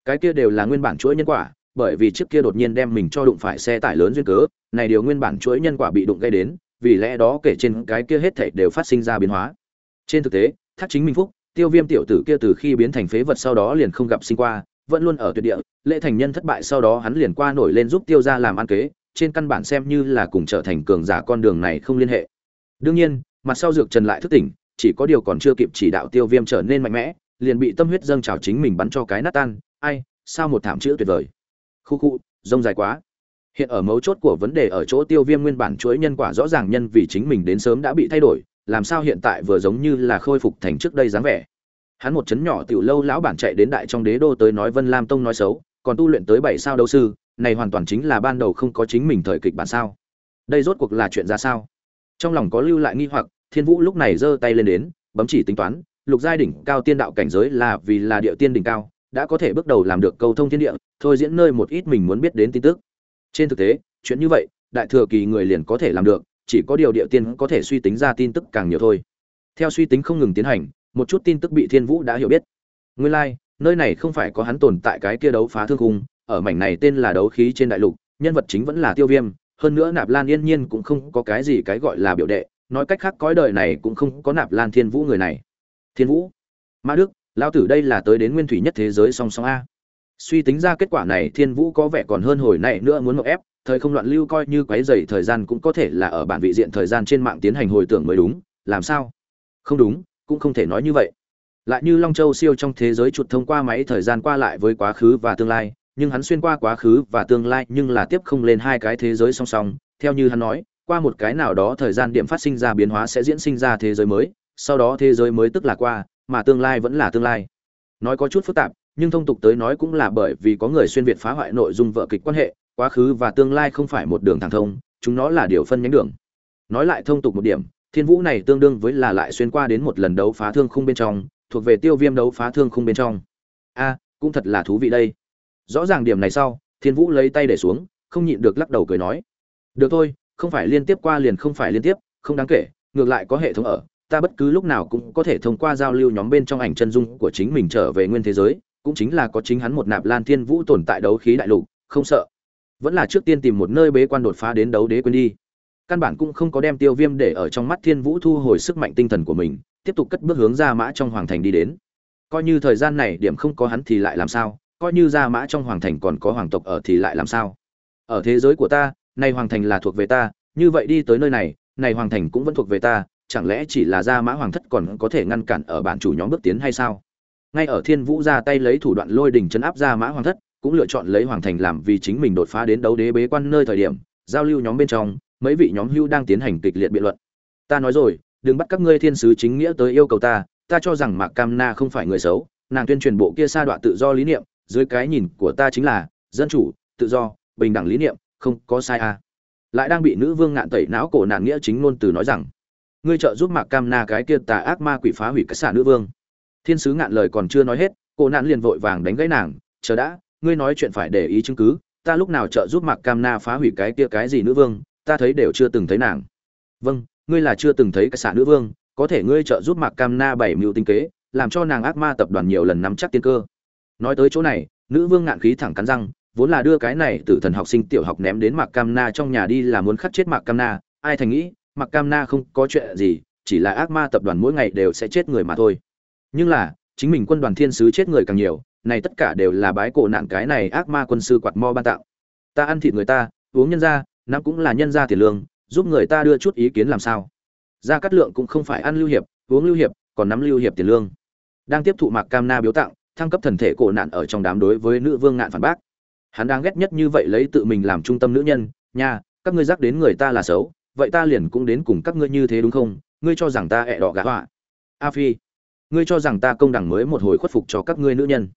cái kia đều là nguyên bản chuỗi nhân quả, bởi vì trước kia đột nhiên đem mình cho đụng phải xe tải lớn duyên cớ, này điều nguyên bản chuỗi nhân quả bị đụng gây đến, vì lẽ đó kể trên cái kia hết thảy đều phát sinh ra biến hóa. Trên thực tế, thác chính minh phúc, tiêu viêm tiểu tử kia từ khi biến thành phế vật sau đó liền không gặp sinh qua, vẫn luôn ở tuyệt địa, lễ thành nhân thất bại sau đó hắn liền qua nổi lên giúp tiêu ra làm ăn kế, trên căn bản xem như là cùng trở thành cường giả con đường này không liên hệ. Đương nhiên, mặt sau dược trần lại thức tỉnh, chỉ có điều còn chưa kịp chỉ đạo tiêu viêm trở nên mạnh mẽ liền bị tâm huyết dâng trào chính mình bắn cho cái nát tan, ai, sao một thảm chữ tuyệt vời. Khu khu, rông dài quá. Hiện ở mấu chốt của vấn đề ở chỗ tiêu viêm nguyên bản chuỗi nhân quả rõ ràng nhân vì chính mình đến sớm đã bị thay đổi, làm sao hiện tại vừa giống như là khôi phục thành trước đây dáng vẻ. Hắn một chấn nhỏ tiểu lâu lão bản chạy đến đại trong đế đô tới nói vân lam tông nói xấu, còn tu luyện tới bảy sao đấu sư, này hoàn toàn chính là ban đầu không có chính mình thời kịch bản sao. Đây rốt cuộc là chuyện ra sao? Trong lòng có lưu lại nghi hoặc, thiên vũ lúc này giơ tay lên đến, bấm chỉ tính toán lục giai đỉnh cao tiên đạo cảnh giới là vì là địa tiên đỉnh cao đã có thể bước đầu làm được câu thông thiên địa thôi diễn nơi một ít mình muốn biết đến tin tức. Trên thực tế chuyện như vậy đại thừa kỳ người liền có thể làm được chỉ có điều địa tiên có thể suy tính ra tin tức càng nhiều thôi. Theo suy tính không ngừng tiến hành một chút tin tức bị thiên vũ đã hiểu biết. Nguyên lai、like, nơi này không phải có hắn tồn tại cái kia đấu phá thương khung ở mảnh này tên là đấu khí trên đại lục nhân vật chính vẫn là tiêu viêm hơn nữa nạp lan yên nhiên cũng không có cái gì cái gọi là biểu đệ nói cách khác cõi đời này cũng không có nạp lan thiên vũ người này thiên vũ. Mã đức lao tử đây là tới đến nguyên thủy nhất thế giới song song a. Suy tính ra kết quả này, thiên vũ có vẻ còn hơn hồi này nữa muốn mậu ép, thời không loạn lưu coi như quấy dày thời gian cũng có thể là ở bản vị diện thời gian trên mạng tiến hành hồi tưởng mới đúng, làm sao? Không đúng, cũng không thể nói như vậy. Lại như long châu siêu trong thế giới chuột thông qua máy thời gian qua lại với quá khứ và tương lai, nhưng hắn xuyên qua quá khứ và tương lai nhưng là tiếp không lên hai cái thế giới song song. Theo như hắn nói, qua một cái nào đó thời gian điểm phát sinh ra biến hóa sẽ diễn sinh ra thế giới mới sau đó thế giới mới tức là qua, mà tương lai vẫn là tương lai. Nói có chút phức tạp, nhưng thông tục tới nói cũng là bởi vì có người xuyên việt phá hoại nội dung vợ kịch quan hệ, quá khứ và tương lai không phải một đường thẳng thông, chúng nó là điều phân nhánh đường. Nói lại thông tục một điểm, thiên vũ này tương đương với là lại xuyên qua đến một lần đấu phá thương khung bên trong, thuộc về tiêu viêm đấu phá thương khung bên trong. A, cũng thật là thú vị đây. Rõ ràng điểm này sau, thiên vũ lấy tay để xuống, không nhịn được lắc đầu cười nói. Được thôi, không phải liên tiếp qua liền không phải liên tiếp, không đáng kể, ngược lại có hệ thống ở ta bất cứ lúc nào cũng có thể thông qua giao lưu nhóm bên trong ảnh chân dung của chính mình trở về nguyên thế giới, cũng chính là có chính hắn một nạp lan thiên vũ tồn tại đấu khí đại lục, không sợ. Vẫn là trước tiên tìm một nơi bế quan đột phá đến đấu đế quên đi. Căn bản cũng không có đem tiêu viêm để ở trong mắt thiên vũ thu hồi sức mạnh tinh thần của mình, tiếp tục cất bước hướng ra mã trong hoàng thành đi đến. Coi như thời gian này điểm không có hắn thì lại làm sao? Coi như ra mã trong hoàng thành còn có hoàng tộc ở thì lại làm sao? Ở thế giới của ta nay hoàng thành là thuộc về ta, như vậy đi tới nơi này này hoàng thành cũng vẫn thuộc về ta chẳng lẽ chỉ là gia mã hoàng thất còn có thể ngăn cản ở bản chủ nhóm bước tiến hay sao ngay ở thiên vũ ra tay lấy thủ đoạn lôi đình chấn áp gia mã hoàng thất, cũng lựa chọn lấy hoàng thành làm vì chính mình đột phá đến đấu đế bế quan nơi thời điểm, giao lưu nhóm bên trong, mấy vị nhóm hưu đang tiến hành kịch liệt biện luận ta nói rồi, đừng bắt các ngươi thiên sứ chính nghĩa tới yêu cầu ta ta cho rằng mạc cam na không phải người xấu, nàng tuyên truyền bộ kia sa đọa tự do lý niệm, dưới cái nhìn của ta chính là, dân chủ, tự do, bình đẳng lý niệm, không có sai à. lại đang bị nữ vương ngạn tẩy não cổ nạn nghĩa chính ngôn từ nói rằng ngươi trợ giúp mạc cam na cái kia tà ác ma quỷ phá hủy cái xả nữ vương. Thiên sứ ngạn lời còn chưa nói hết, cô nạn liền vội vàng đánh gãy nàng, chờ đã, ngươi nói chuyện phải để ý chứng cứ, ta lúc nào trợ giúp mạc cam na phá hủy cái kia cái gì nữ vương, ta thấy đều chưa từng thấy nàng. Vâng ngươi là chưa từng thấy cái xả nữ vương, có thể ngươi trợ giúp mạc cam na bảy mưu tinh kế, làm cho nàng ác ma tập đoàn nhiều lần nắm chắc tiên cơ. Nói tới chỗ này, nữ vương ngạn khí thẳng cắn răng, vốn là đưa cái này từ thần học sinh tiểu học ném đến mạc cam na trong nhà đi là muốn khắc chết mạc cam na, ai thành nghĩ mạc cam na không có chuyện gì, chỉ là ác ma tập đoàn mỗi ngày đều sẽ chết người mà thôi. Nhưng là, chính mình quân đoàn thiên sứ chết người càng nhiều, này tất cả đều là bái cổ nạn cái này ác ma quân sư quạt mo ban tạo ta ăn thịt người ta, uống nhân ra năm cũng là nhân ra tiền lương, giúp người ta đưa chút ý kiến làm sao? Gia cát lượng cũng không phải ăn lưu hiệp, uống lưu hiệp, còn nắm lưu hiệp tiền lương. Đang tiếp thụ mạc cam na biếu tặng, thăng cấp thần thể cổ nạn ở trong đám đối với nữ vương ngạn phản bác. Hắn đang ghét nhất như vậy lấy tự mình làm trung tâm nữ nhân, nha, các ngươi dắt đến người ta là xấu vậy ta liền cũng đến cùng các ngươi như thế đúng không? Ngươi cho rằng ta ẹ đỏ gã họa? A phi, ngươi cho rằng ta công đẳng mới một hồi khuất phục cho các ngươi nữ nhân?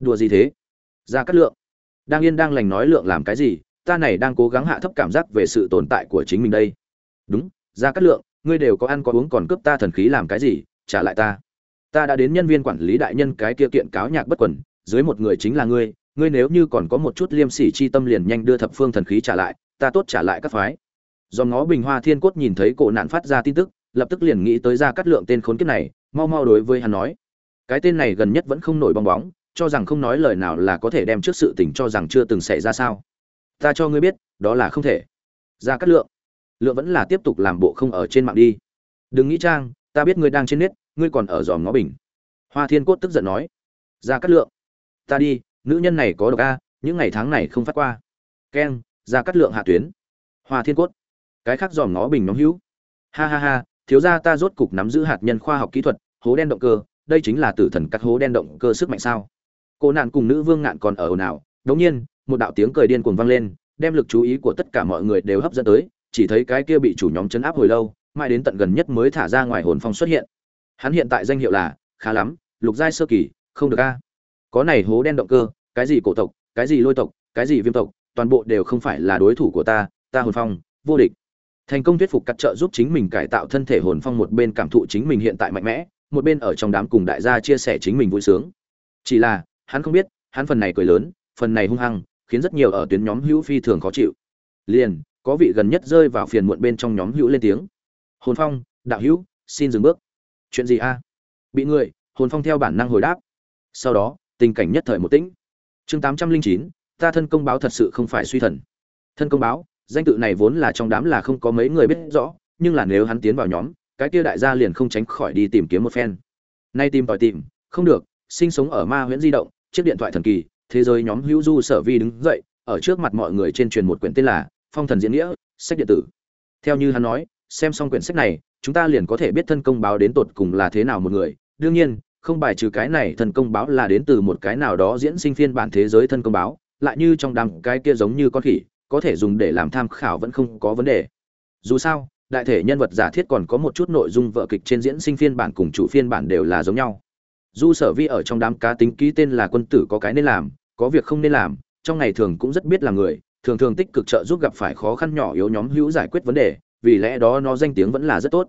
Đùa gì thế? Ra cát lượng, đang yên đang lành nói lượng làm cái gì? Ta này đang cố gắng hạ thấp cảm giác về sự tồn tại của chính mình đây. Đúng ra cát lượng, ngươi đều có ăn có uống còn cướp ta thần khí làm cái gì? Trả lại ta. Ta đã đến nhân viên quản lý đại nhân cái kia kiện cáo nhạc bất quẩn dưới một người chính là ngươi. Ngươi nếu như còn có một chút liêm sỉ chi tâm liền nhanh đưa thập phương thần khí trả lại, ta tốt trả lại các phái do ngó bình hoa thiên cốt nhìn thấy cổ nạn phát ra tin tức, lập tức liền nghĩ tới ra cắt lượng tên khốn kiếp này, mau mau đối với hắn nói. Cái tên này gần nhất vẫn không nổi bong bóng, cho rằng không nói lời nào là có thể đem trước sự tình cho rằng chưa từng xảy ra sao. Ta cho ngươi biết, đó là không thể. Ra cắt lượng. Lượng vẫn là tiếp tục làm bộ không ở trên mạng đi. Đừng nghĩ trang, ta biết ngươi đang trên nết ngươi còn ở dòm ngó bình. Hoa thiên cốt tức giận nói. Ra cắt lượng. Ta đi, nữ nhân này có độc a, những ngày tháng này không phát qua. Keng, ra cắt lượng hạ tuyến. Hoa thiên cốt cái khác dòm ngó bình nóng hữu. Ha ha ha, thiếu gia ta rốt cục nắm giữ hạt nhân khoa học kỹ thuật, hố đen động cơ, đây chính là tử thần cắt hố đen động cơ sức mạnh sao? Cô nạn cùng nữ vương ngạn còn ở ồn ào, đống nhiên, một đạo tiếng cười điên cuồng vang lên, đem lực chú ý của tất cả mọi người đều hấp dẫn tới, chỉ thấy cái kia bị chủ nhóm chấn áp hồi lâu, mãi đến tận gần nhất mới thả ra ngoài hồn phong xuất hiện. Hắn hiện tại danh hiệu là, khá lắm, lục giai sơ kỳ, không được a. Có này hố đen động cơ, cái gì cổ tộc, cái gì lôi tộc, cái gì viêm tộc, toàn bộ đều không phải là đối thủ của ta ta hồn phong, vô địch thành công thuyết phục cắt trợ giúp chính mình cải tạo thân thể hồn phong một bên cảm thụ chính mình hiện tại mạnh mẽ, một bên ở trong đám cùng đại gia chia sẻ chính mình vui sướng. Chỉ là, hắn không biết, hắn phần này cười lớn, phần này hung hăng, khiến rất nhiều ở tuyến nhóm hữu phi thường khó chịu. Liền, có vị gần nhất rơi vào phiền muộn bên trong nhóm hữu lên tiếng. Hồn phong, đạo hữu, xin dừng bước. Chuyện gì a? Bị người, hồn phong theo bản năng hồi đáp. Sau đó, tình cảnh nhất thời một tĩnh. Chương tám trăm linh chín, ta thân công báo thật sự không phải suy thần. Thân công báo danh tự này vốn là trong đám là không có mấy người biết rõ, nhưng là nếu hắn tiến vào nhóm, cái kia đại gia liền không tránh khỏi đi tìm kiếm một phen. Nay tìm tòi tìm, không được, sinh sống ở ma huyễn di động, chiếc điện thoại thần kỳ, thế giới nhóm hữu du sở vi đứng dậy, ở trước mặt mọi người trên truyền một quyển tên là phong thần diễn nghĩa, sách điện tử. Theo như hắn nói, xem xong quyển sách này, chúng ta liền có thể biết thân công báo đến tột cùng là thế nào một người. Đương nhiên, không bài trừ cái này thân công báo là đến từ một cái nào đó diễn sinh phiên bản thế giới thân công báo, lại như trong đám cái kia giống như con khỉ có thể dùng để làm tham khảo vẫn không có vấn đề. Dù sao, đại thể nhân vật giả thiết còn có một chút nội dung vợ kịch trên diễn sinh phiên bản cùng chủ phiên bản đều là giống nhau. Du sở vi ở trong đám cá tính ký tên là quân tử có cái nên làm, có việc không nên làm, trong ngày thường cũng rất biết là người, thường thường tích cực trợ giúp gặp phải khó khăn nhỏ yếu nhóm hữu giải quyết vấn đề, vì lẽ đó nó danh tiếng vẫn là rất tốt.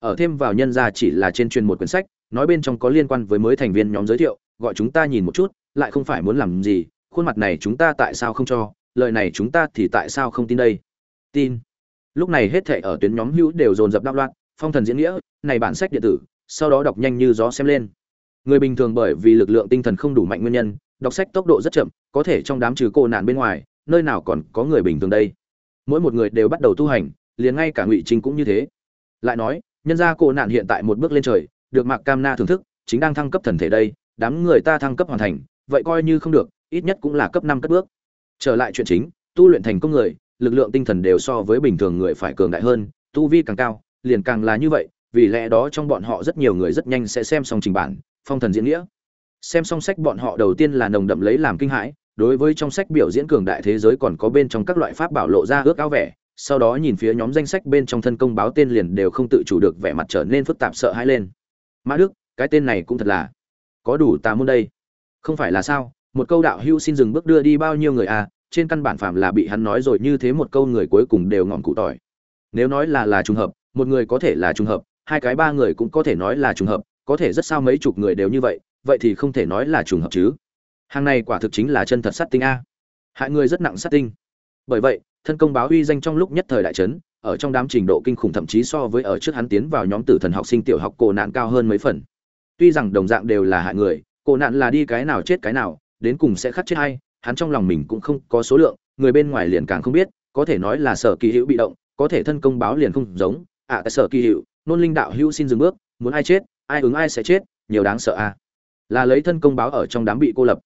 Ở thêm vào nhân ra chỉ là trên truyền một quyển sách, nói bên trong có liên quan với mới thành viên nhóm giới thiệu, gọi chúng ta nhìn một chút, lại không phải muốn làm gì, khuôn mặt này chúng ta tại sao không cho? Lời này chúng ta thì tại sao không tin đây? Tin. Lúc này hết thệ ở tuyến nhóm hữu đều dồn dập đáp loạn, phong thần diễn nghĩa, này bản sách điện tử, sau đó đọc nhanh như gió xem lên. Người bình thường bởi vì lực lượng tinh thần không đủ mạnh nguyên nhân, đọc sách tốc độ rất chậm, có thể trong đám trừ cô nạn bên ngoài, nơi nào còn có người bình thường đây? Mỗi một người đều bắt đầu tu hành, liền ngay cả ngụy trinh cũng như thế. Lại nói, nhân gia cô nạn hiện tại một bước lên trời, được mạc cam na thưởng thức, chính đang thăng cấp thần thể đây, đám người ta thăng cấp hoàn thành, vậy coi như không được, ít nhất cũng là cấp năm cất bước trở lại chuyện chính, tu luyện thành công người, lực lượng tinh thần đều so với bình thường người phải cường đại hơn, tu vi càng cao, liền càng là như vậy, vì lẽ đó trong bọn họ rất nhiều người rất nhanh sẽ xem xong trình bản, phong thần diễn nghĩa. Xem xong sách bọn họ đầu tiên là nồng đậm lấy làm kinh hãi, đối với trong sách biểu diễn cường đại thế giới còn có bên trong các loại pháp bảo lộ ra ước ao vẻ, sau đó nhìn phía nhóm danh sách bên trong thân công báo tên liền đều không tự chủ được vẻ mặt trở nên phức tạp sợ hãi lên. Mã đức, cái tên này cũng thật là có đủ tà môn đây. Không phải là sao? Một câu đạo hữu xin dừng bước đưa đi bao nhiêu người à trên căn bản phạm là bị hắn nói rồi như thế một câu người cuối cùng đều ngọn cụ tỏi. Nếu nói là là trùng hợp, một người có thể là trùng hợp, hai cái ba người cũng có thể nói là trùng hợp, có thể rất sao mấy chục người đều như vậy vậy thì không thể nói là trùng hợp chứ. Hàng này quả thực chính là chân thật sát tinh a. Hại người rất nặng sát tinh. Bởi vậy, thân công báo uy danh trong lúc nhất thời đại trấn ở trong đám trình độ kinh khủng thậm chí so với ở trước hắn tiến vào nhóm tử thần học sinh tiểu học cổ nạn cao hơn mấy phần. Tuy rằng đồng dạng đều là hại người, cổ nạn là đi cái nào chết cái nào đến cùng sẽ khắc chết hay hắn trong lòng mình cũng không có số lượng người bên ngoài liền càng không biết có thể nói là sở kỳ hữu bị động có thể thân công báo liền không giống. Ạ à, sở kỳ hữu nôn linh đạo hữu xin dừng bước muốn ai chết ai ứng ai sẽ chết nhiều đáng sợ a à. là lấy thân công báo ở trong đám bị cô lập.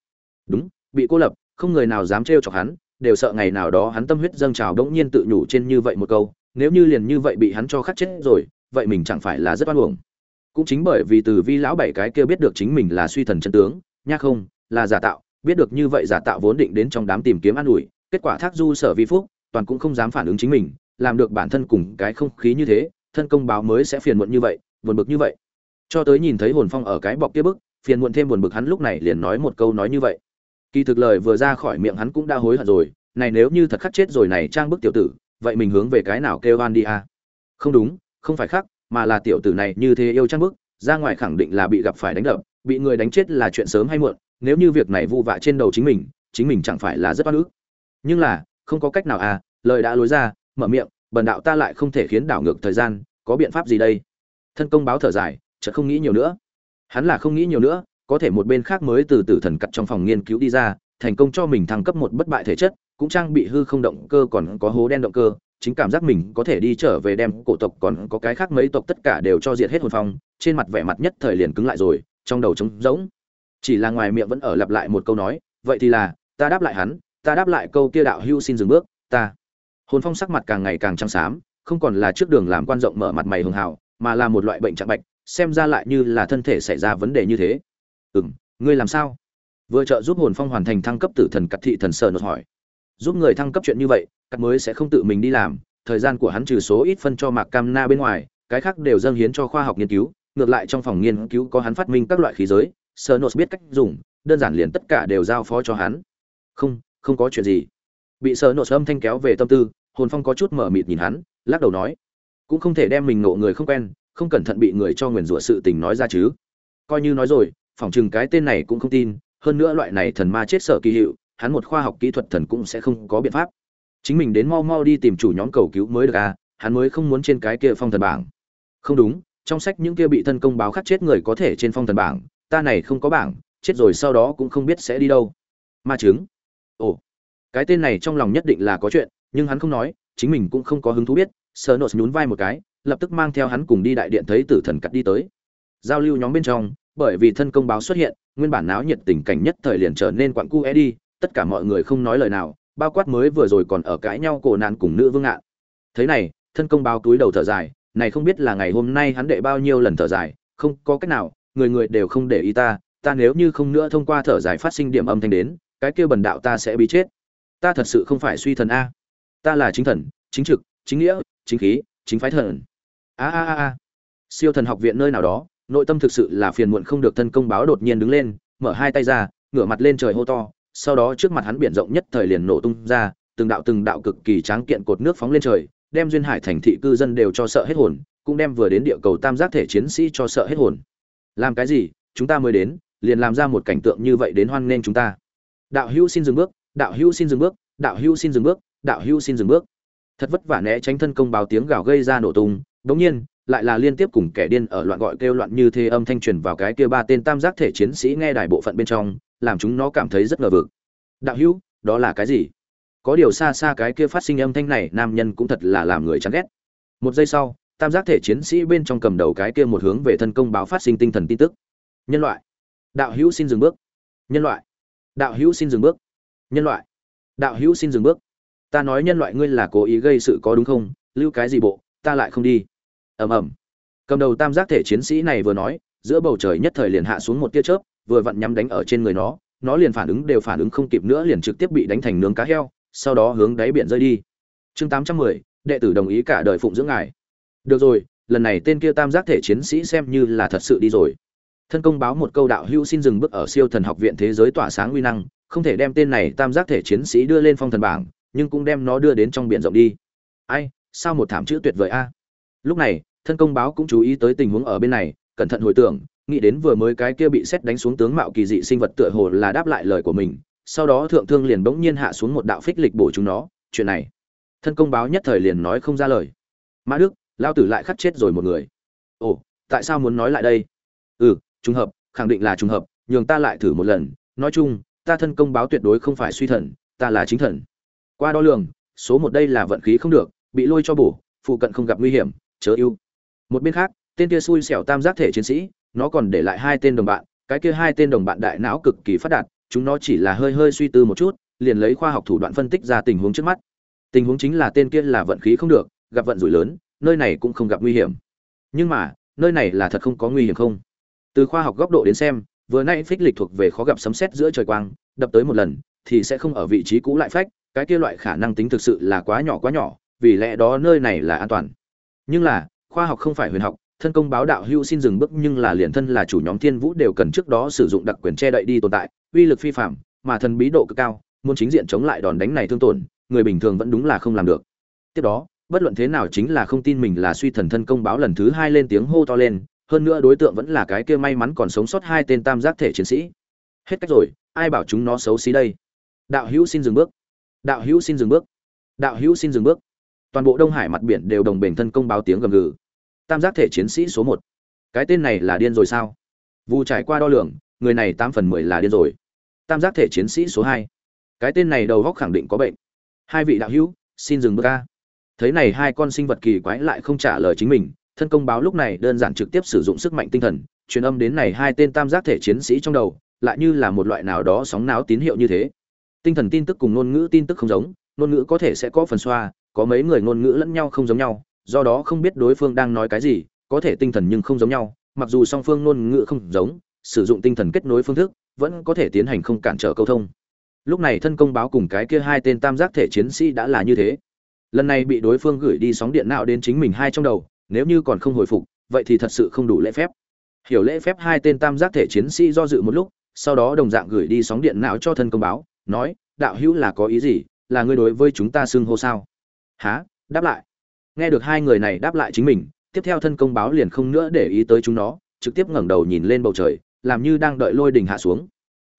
Đúng bị cô lập không người nào dám trêu chọc hắn đều sợ ngày nào đó hắn tâm huyết dâng trào đống nhiên tự nhủ trên như vậy một câu nếu như liền như vậy bị hắn cho khắc chết rồi vậy mình chẳng phải là rất oan uổng. Cũng chính bởi vì từ vi lão bảy cái kia biết được chính mình là suy thần chân tướng nha không là giả tạo biết được như vậy giả tạo vốn định đến trong đám tìm kiếm an ủi, kết quả thác du sở vi phúc, toàn cũng không dám phản ứng chính mình, làm được bản thân cùng cái không khí như thế, thân công báo mới sẽ phiền muộn như vậy, buồn bực như vậy cho tới nhìn thấy hồn phong ở cái bọc kia bức, phiền muộn thêm buồn bực hắn lúc này liền nói một câu nói như vậy kỳ thực lời vừa ra khỏi miệng hắn cũng đã hối hận rồi, này nếu như thật khắc chết rồi này trang bức tiểu tử, vậy mình hướng về cái nào kêu oan đi à? không đúng, không phải khắc, mà là tiểu tử này như thế yêu trang bức, ra ngoài khẳng định là bị gặp phải đánh đập, bị người đánh chết là chuyện sớm hay muộn nếu như việc này vu vạ trên đầu chính mình chính mình chẳng phải là rất oan ức. Nhưng là, không có cách nào à lời đã lối ra, mở miệng, bần đạo ta lại không thể khiến đảo ngược thời gian, có biện pháp gì đây? Thân công báo thở dài, chợt không nghĩ nhiều nữa. Hắn là không nghĩ nhiều nữa, có thể một bên khác mới từ tử thần cặt trong phòng nghiên cứu đi ra, thành công cho mình thăng cấp một bất bại thể chất, cũng trang bị hư không động cơ còn có hố đen động cơ, chính cảm giác mình có thể đi trở về đem cổ tộc còn có cái khác mấy tộc tất cả đều cho diệt hết hồn phong, trên mặt vẻ mặt nhất thời liền cứng lại rồi, trong đầu trống rỗng chỉ là ngoài miệng vẫn ở lặp lại một câu nói, vậy thì là, ta đáp lại hắn, ta đáp lại câu kia đạo hưu xin dừng bước, ta. Hồn phong sắc mặt càng ngày càng trắng xám, không còn là trước đường làm quan rộng mở mặt mày hường hào, mà là một loại bệnh trạng bạch, xem ra lại như là thân thể xảy ra vấn đề như thế. Ừ m ngươi làm sao? Vừa trợ giúp hồn phong hoàn thành thăng cấp tử thần cắt thị thần sợ nột hỏi. Giúp người thăng cấp chuyện như vậy, cắt mới sẽ không tự mình đi làm, thời gian của hắn trừ số ít phân cho mạc cam na bên ngoài, cái khác đều dâng hiến cho khoa học nghiên cứu, ngược lại trong phòng nghiên cứu có hắn phát minh các loại khí giới sơ nốt biết cách dùng, đơn giản liền tất cả đều giao phó cho hắn. Không không có chuyện gì. Bị sơ nốt âm thanh kéo về tâm tư, hồn phong có chút mở mịt nhìn hắn, lắc đầu nói, cũng không thể đem mình nộ người không quen, không cẩn thận bị người cho nguyền rủa sự tình nói ra chứ. Coi như nói rồi, phỏng chừng cái tên này cũng không tin, hơn nữa loại này thần ma chết sợ kỳ hiệu, hắn một khoa học kỹ thuật thần cũng sẽ không có biện pháp. Chính mình đến mau mau đi tìm chủ nhóm cầu cứu mới được à hắn mới không muốn trên cái kia phong thần bảng. Không đúng, trong sách những kia bị thân công báo khắc chết người có thể trên phong thần bảng ta này không có bảng, chết rồi sau đó cũng không biết sẽ đi đâu. Ma chứng ồ, cái tên này trong lòng nhất định là có chuyện, nhưng hắn không nói, chính mình cũng không có hứng thú biết sơ nốt nhún vai một cái, lập tức mang theo hắn cùng đi đại điện thấy tử thần cắt đi tới. Giao lưu nhóm bên trong, bởi vì thân công báo xuất hiện, nguyên bản náo nhiệt tình cảnh nhất thời liền trở nên quặn cu e đi, tất cả mọi người không nói lời nào, bao quát mới vừa rồi còn ở cãi nhau cổ nạn cùng nữ vương ngạn thế này, thân công báo túi đầu thở dài, này không biết là ngày hôm nay hắn đệ bao nhiêu lần thở dài, không có cách nào người người đều không để ý ta ta nếu như không nữa thông qua thở dài phát sinh điểm âm thanh đến cái kia bần đạo ta sẽ bị chết. Ta thật sự không phải suy thần a. Ta là chính thần chính trực chính nghĩa chính khí chính phái thần. A a a a, siêu thần học viện nơi nào đó nội tâm thực sự là phiền muộn không được thân công báo đột nhiên đứng lên mở hai tay ra ngửa mặt lên trời hô to sau đó trước mặt hắn biển rộng nhất thời liền nổ tung ra từng đạo từng đạo cực kỳ tráng kiện cột nước phóng lên trời đem duyên hải thành thị cư dân đều cho sợ hết hồn cũng đem vừa đến địa cầu tam giác thể chiến sĩ cho sợ hết hồn làm cái gì? Chúng ta mới đến, liền làm ra một cảnh tượng như vậy đến hoan nghênh chúng ta. Đạo hữu xin dừng bước, đạo hữu xin dừng bước, đạo hữu xin dừng bước, đạo hữu xin dừng bước. Thật vất vả né tránh thân công báo tiếng gào gây ra nổ tung. Đống nhiên, lại là liên tiếp cùng kẻ điên ở loạn gọi kêu loạn như thế âm thanh truyền vào cái kia ba tên tam giác thể chiến sĩ nghe đài bộ phận bên trong, làm chúng nó cảm thấy rất ngờ vực. Đạo hữu, đó là cái gì? Có điều xa xa cái kia phát sinh âm thanh này, nam nhân cũng thật là làm người chán ghét. Một giây sau tam giác thể chiến sĩ bên trong cầm đầu cái kia một hướng về thân công báo phát sinh tinh thần tin tức. Nhân loại. Đạo hữu xin dừng bước. Nhân loại. Đạo hữu xin dừng bước. Nhân loại. Đạo hữu xin dừng bước. Ta nói nhân loại ngươi là cố ý gây sự có đúng không? Lưu cái gì bộ? Ta lại không đi. Ầm ầm. Cầm đầu tam giác thể chiến sĩ này vừa nói, giữa bầu trời nhất thời liền hạ xuống một tia chớp, vừa vặn nhắm đánh ở trên người nó nó liền phản ứng đều phản ứng không kịp nữa liền trực tiếp bị đánh thành nướng cá heo, sau đó hướng đáy biển rơi đi. Chương tám trăm mười, đệ tử đồng ý cả đời phụng dưỡng ngài được rồi, lần này tên kia tam giác thể chiến sĩ xem như là thật sự đi rồi. Thân công báo một câu đạo hữu xin dừng bước ở siêu thần học viện thế giới tỏa sáng uy năng, không thể đem tên này tam giác thể chiến sĩ đưa lên phong thần bảng, nhưng cũng đem nó đưa đến trong biển rộng đi. Ai, sao một thảm chữ tuyệt vời a? Lúc này, thân công báo cũng chú ý tới tình huống ở bên này, cẩn thận hồi tưởng, nghĩ đến vừa mới cái kia bị xét đánh xuống tướng mạo kỳ dị sinh vật tựa hồ là đáp lại lời của mình, sau đó thượng thương liền bỗng nhiên hạ xuống một đạo phích lịch bổ chúng nó, chuyện này. Thân công báo nhất thời liền nói không ra lời. Mã đức lao tử lại khắc chết rồi một người. Ồ, tại sao muốn nói lại đây? Ừ trùng hợp, khẳng định là trùng hợp, nhường ta lại thử một lần. Nói chung, ta thân công báo tuyệt đối không phải suy thần, ta là chính thần. Qua đo lường, số một đây là vận khí không được, bị lôi cho bổ, phụ cận không gặp nguy hiểm, chớ ưu. Một bên khác, tên kia xui xẻo tam giác thể chiến sĩ, nó còn để lại hai tên đồng bạn, cái kia hai tên đồng bạn đại não cực kỳ phát đạt, chúng nó chỉ là hơi hơi suy tư một chút, liền lấy khoa học thủ đoạn phân tích ra tình huống trước mắt. Tình huống chính là tên kia là vận khí không được, gặp vận rủi lớn nơi này cũng không gặp nguy hiểm. Nhưng mà, nơi này là thật không có nguy hiểm không? Từ khoa học góc độ đến xem, vừa nay phích lịch thuộc về khó gặp sấm sét giữa trời quang, đập tới một lần, thì sẽ không ở vị trí cũ lại phách, cái kia loại khả năng tính thực sự là quá nhỏ quá nhỏ, vì lẽ đó nơi này là an toàn. Nhưng là, khoa học không phải huyền học, thân công báo đạo hưu xin dừng bước nhưng là liền thân là chủ nhóm thiên vũ đều cần trước đó sử dụng đặc quyền che đậy đi tồn tại, uy lực phi phạm, mà thần bí độ cực cao, muốn chính diện chống lại đòn đánh này thương tổn, người bình thường vẫn đúng là không làm được. Tiếp đó bất luận thế nào chính là không tin mình là suy thần thân công báo lần thứ hai lên tiếng hô to lên, hơn nữa đối tượng vẫn là cái kia may mắn còn sống sót hai tên tam giác thể chiến sĩ. Hết cách rồi, ai bảo chúng nó xấu xí đây? Đạo hữu xin dừng bước. Đạo hữu xin dừng bước. Đạo hữu xin dừng bước. Toàn bộ đông hải mặt biển đều đồng bền thân công báo tiếng gầm gừ. Tam giác thể chiến sĩ số một. Cái tên này là điên rồi sao? Vụ trải qua đo lường, người này tám phần mười là điên rồi. Tam giác thể chiến sĩ số hai. Cái tên này đầu góc khẳng định có bệnh. Hai vị đạo hữu, xin dừng bước ca thấy này hai con sinh vật kỳ quái lại không trả lời chính mình, thân công báo lúc này đơn giản trực tiếp sử dụng sức mạnh tinh thần, truyền âm đến này hai tên tam giác thể chiến sĩ trong đầu, lại như là một loại nào đó sóng náo tín hiệu như thế. Tinh thần tin tức cùng ngôn ngữ tin tức không giống, ngôn ngữ có thể sẽ có phần xoa, có mấy người ngôn ngữ lẫn nhau không giống nhau, do đó không biết đối phương đang nói cái gì, có thể tinh thần nhưng không giống nhau, mặc dù song phương ngôn ngữ không giống, sử dụng tinh thần kết nối phương thức, vẫn có thể tiến hành không cản trở câu thông. Lúc này thân công báo cùng cái kia hai tên tam giác thể chiến sĩ đã là như thế lần này bị đối phương gửi đi sóng điện não đến chính mình hai trong đầu, nếu như còn không hồi phục, vậy thì thật sự không đủ lễ phép. Hiểu lễ phép hai tên tam giác thể chiến sĩ do dự một lúc, sau đó đồng dạng gửi đi sóng điện não cho thân công báo, nói, đạo hữu là có ý gì? Là ngươi đối với chúng ta xưng hô sao? Há đáp lại. Nghe được hai người này đáp lại chính mình, tiếp theo thân công báo liền không nữa để ý tới chúng nó, trực tiếp ngẩng đầu nhìn lên bầu trời, làm như đang đợi lôi đình hạ xuống.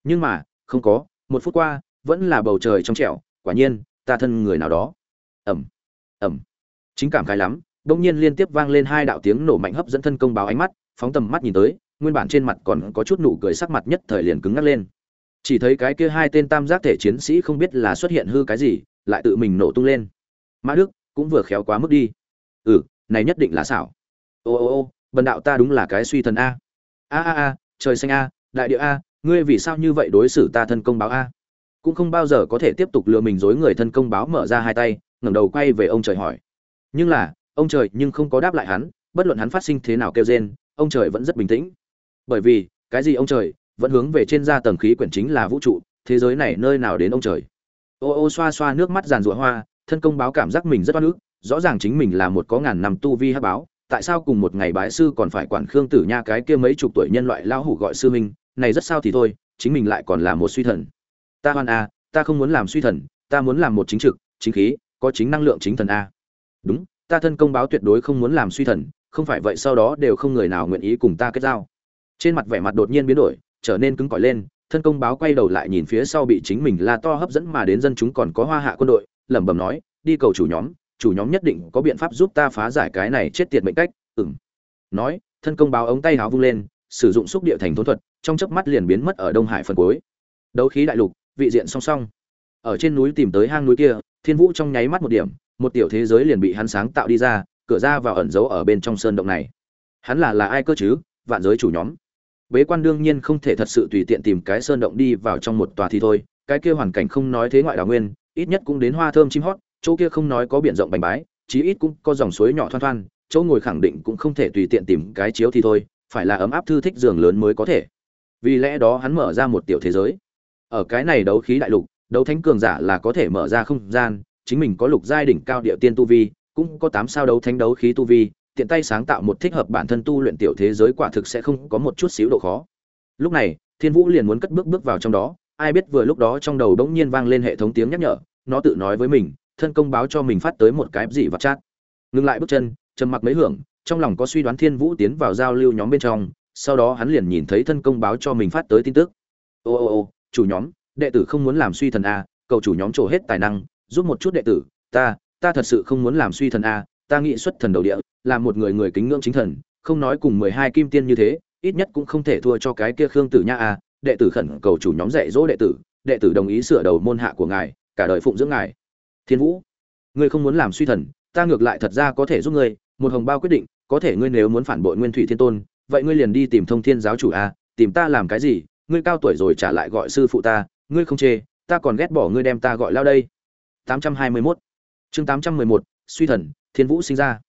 Nhưng mà, không có, một phút qua, vẫn là bầu trời trong trẻo, quả nhiên, ta thân người nào đó ẩm. Ẩm. Chính cảm khai lắm đông nhiên liên tiếp vang lên hai đạo tiếng nổ mạnh hấp dẫn thân công báo ánh mắt, phóng tầm mắt nhìn tới, nguyên bản trên mặt còn có chút nụ cười sắc mặt nhất thời liền cứng ngắc lên. Chỉ thấy cái kia hai tên tam giác thể chiến sĩ không biết là xuất hiện hư cái gì, lại tự mình nổ tung lên. Mã đức cũng vừa khéo quá mức đi. Ừ này nhất định là xảo. Ô ô ô, bần đạo ta đúng là cái suy thần a. A a a, trời xanh a, đại địa a, ngươi vì sao như vậy đối xử ta thân công báo a? Cũng không bao giờ có thể tiếp tục lừa mình dối người thân công báo mở ra hai tay ngẩng đầu quay về ông trời hỏi. Nhưng là, ông trời nhưng không có đáp lại hắn, bất luận hắn phát sinh thế nào kêu rên, ông trời vẫn rất bình tĩnh. Bởi vì, cái gì ông trời, vẫn hướng về trên da tầng khí quyển chính là vũ trụ, thế giới này nơi nào đến ông trời? Ô ô xoa xoa nước mắt giàn rụa hoa, thân công báo cảm giác mình rất oan ức, rõ ràng chính mình là một có ngàn năm tu vi hắc báo tại sao cùng một ngày bái sư còn phải quản khương tử nha cái kia mấy chục tuổi nhân loại lao hủ gọi sư minh này rất sao thì thôi, chính mình lại còn là một suy thần. Ta hoan a ta không muốn làm suy thần, ta muốn làm một chính trực, chính khí có chính năng lượng chính thần a. Đúng, ta thân công báo tuyệt đối không muốn làm suy thần, không phải vậy sau đó đều không người nào nguyện ý cùng ta kết giao. Trên mặt vẻ mặt đột nhiên biến đổi, trở nên cứng cỏi lên, thân công báo quay đầu lại nhìn phía sau bị chính mình la to hấp dẫn mà đến dân chúng còn có hoa hạ quân đội, lẩm bẩm nói, đi cầu chủ nhóm chủ nhóm nhất định có biện pháp giúp ta phá giải cái này chết tiệt mệnh cách. Ừng nói, thân công báo ống tay háo vung lên, sử dụng xúc địa thành thốn thuật, trong chớp mắt liền biến mất ở đông hải phần cuối. Đấu khí đại lục, vị diện song song. Ở trên núi tìm tới hang núi kia thiên vũ trong nháy mắt một điểm, một tiểu thế giới liền bị hắn sáng tạo đi ra, cửa ra vào ẩn giấu ở bên trong sơn động này. Hắn là là ai cơ chứ? Vạn giới chủ nhóm. Bế quan đương nhiên không thể thật sự tùy tiện tìm cái sơn động đi vào trong một tòa thì thôi, cái kia hoàn cảnh không nói thế ngoại đào nguyên, ít nhất cũng đến hoa thơm chim hót, chỗ kia không nói có biển rộng bành bái, chí ít cũng có dòng suối nhỏ thoăn thoăn chỗ ngồi khẳng định cũng không thể tùy tiện tìm cái chiếu thì thôi, phải là ấm áp thư thích giường lớn mới có thể. Vì lẽ đó hắn mở ra một tiểu thế giới. Ở cái này đấu khí đại lục đấu thánh cường giả là có thể mở ra không gian, chính mình có lục giai đỉnh cao địa tiên tu vi, cũng có tám sao đấu thánh đấu khí tu vi, tiện tay sáng tạo một thích hợp bản thân tu luyện tiểu thế giới quả thực sẽ không có một chút xíu độ khó. Lúc này, thiên vũ liền muốn cất bước bước vào trong đó, ai biết vừa lúc đó trong đầu đống nhiên vang lên hệ thống tiếng nhắc nhở, nó tự nói với mình, thân công báo cho mình phát tới một cái gì và chát. ngừng lại bước chân, trầm mặc mấy hưởng, trong lòng có suy đoán thiên vũ tiến vào giao lưu nhóm bên trong, sau đó hắn liền nhìn thấy thân công báo cho mình phát tới tin tức. Ô ô ô, chủ nhóm đệ tử không muốn làm suy thần a, cầu chủ nhóm trổ hết tài năng, giúp một chút đệ tử, ta ta thật sự không muốn làm suy thần a, ta nghĩ xuất thần đầu địa, là một người người kính ngưỡng chính thần, không nói cùng mười hai kim tiên như thế, ít nhất cũng không thể thua cho cái kia khương tử nha a, đệ tử khẩn cầu chủ nhóm dạy dỗ đệ tử đệ tử đồng ý sửa đầu môn hạ của ngài, cả đời phụng dưỡng ngài. Thiên vũ, ngươi không muốn làm suy thần, ta ngược lại thật ra có thể giúp ngươi, một hồng bao quyết định, có thể ngươi nếu muốn phản bội nguyên thủy thiên tôn, vậy ngươi liền đi tìm thông thiên giáo chủ a, tìm ta làm cái gì, ngươi cao tuổi rồi trả lại gọi sư phụ ta ngươi không chê, ta còn ghét bỏ ngươi đem ta gọi lao đây. 821 chương 811 suy thần, thiên vũ sinh ra.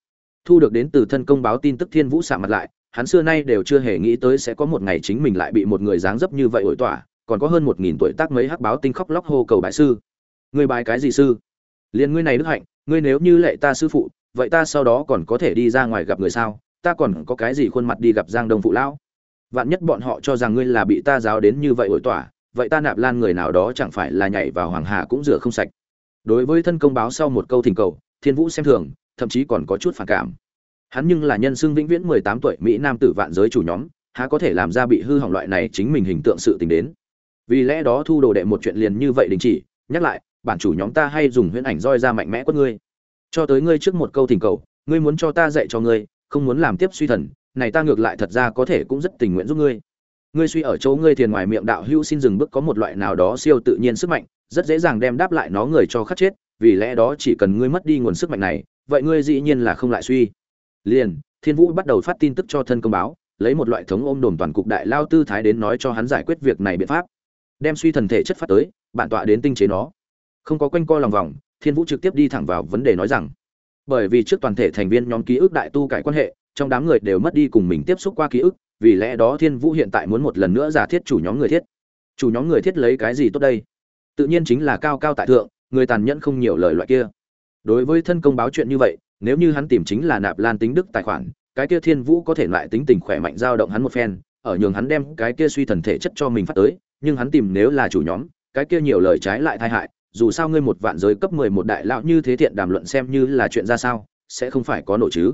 Thu được đến từ thân công báo tin tức thiên vũ sạm mặt lại, hắn xưa nay đều chưa hề nghĩ tới sẽ có một ngày chính mình lại bị một người dáng dấp như vậy ổi tỏa, còn có hơn một nghìn tuổi tác mấy hắc báo tinh khóc lóc hô cầu bại sư. Ngươi bài cái gì sư? Liên ngươi này đức hạnh, ngươi nếu như lệ ta sư phụ, vậy ta sau đó còn có thể đi ra ngoài gặp người sao? Ta còn có cái gì khuôn mặt đi gặp giang đông phụ lão? Vạn nhất bọn họ cho rằng ngươi là bị ta giáo đến như vậy ổi tỏa vậy ta nạp lan người nào đó chẳng phải là nhảy vào hoàng hà cũng rửa không sạch. Đối với thân công báo sau một câu thỉnh cầu, thiên vũ xem thường, thậm chí còn có chút phản cảm. Hắn nhưng là nhân xưng vĩnh viễn mười tám tuổi mỹ nam tử vạn giới chủ nhóm, há có thể làm ra bị hư hỏng loại này chính mình hình tượng sự tình đến. Vì lẽ đó thu đồ đệ một chuyện liền như vậy đình chỉ, nhắc lại, bản chủ nhóm ta hay dùng huyễn ảnh roi ra mạnh mẽ quất ngươi. Cho tới ngươi trước một câu thỉnh cầu, ngươi muốn cho ta dạy cho ngươi, không muốn làm tiếp suy thần, này ta ngược lại thật ra có thể cũng rất tình nguyện giúp ngươi ngươi suy ở chỗ ngươi thiền ngoài miệng đạo hữu xin dừng bước có một loại nào đó siêu tự nhiên sức mạnh, rất dễ dàng đem đáp lại nó người cho khắc chết, vì lẽ đó chỉ cần ngươi mất đi nguồn sức mạnh này, vậy ngươi dĩ nhiên là không lại suy. Liền, thiên vũ bắt đầu phát tin tức cho thân công báo, lấy một loại thống ôm đồm toàn cục đại lao tư thái đến nói cho hắn giải quyết việc này biện pháp. Đem suy thần thể chất phát tới, bản tọa đến tinh chế nó. Không có quanh co lòng vòng, thiên vũ trực tiếp đi thẳng vào vấn đề nói rằng, bởi vì trước toàn thể thành viên nhóm ký ức đại tu cải quan hệ, trong đám người đều mất đi cùng mình tiếp xúc qua ký ức vì lẽ đó thiên vũ hiện tại muốn một lần nữa giả thiết chủ nhóm người thiết. Chủ nhóm người thiết lấy cái gì tốt đây? Tự nhiên chính là cao cao tại thượng, người tàn nhẫn không nhiều lời loại kia. Đối với thân công báo chuyện như vậy, nếu như hắn tìm chính là nạp lan tính đức tài khoản, cái kia thiên vũ có thể lại tính tình khỏe mạnh giao động hắn một phen, ở nhường hắn đem cái kia suy thần thể chất cho mình phát tới, nhưng hắn tìm nếu là chủ nhóm, cái kia nhiều lời trái lại tai hại, dù sao ngươi một vạn giới cấp mười một đại lão như thế thiện đàm luận xem như là chuyện ra sao, sẽ không phải có nổ chứ.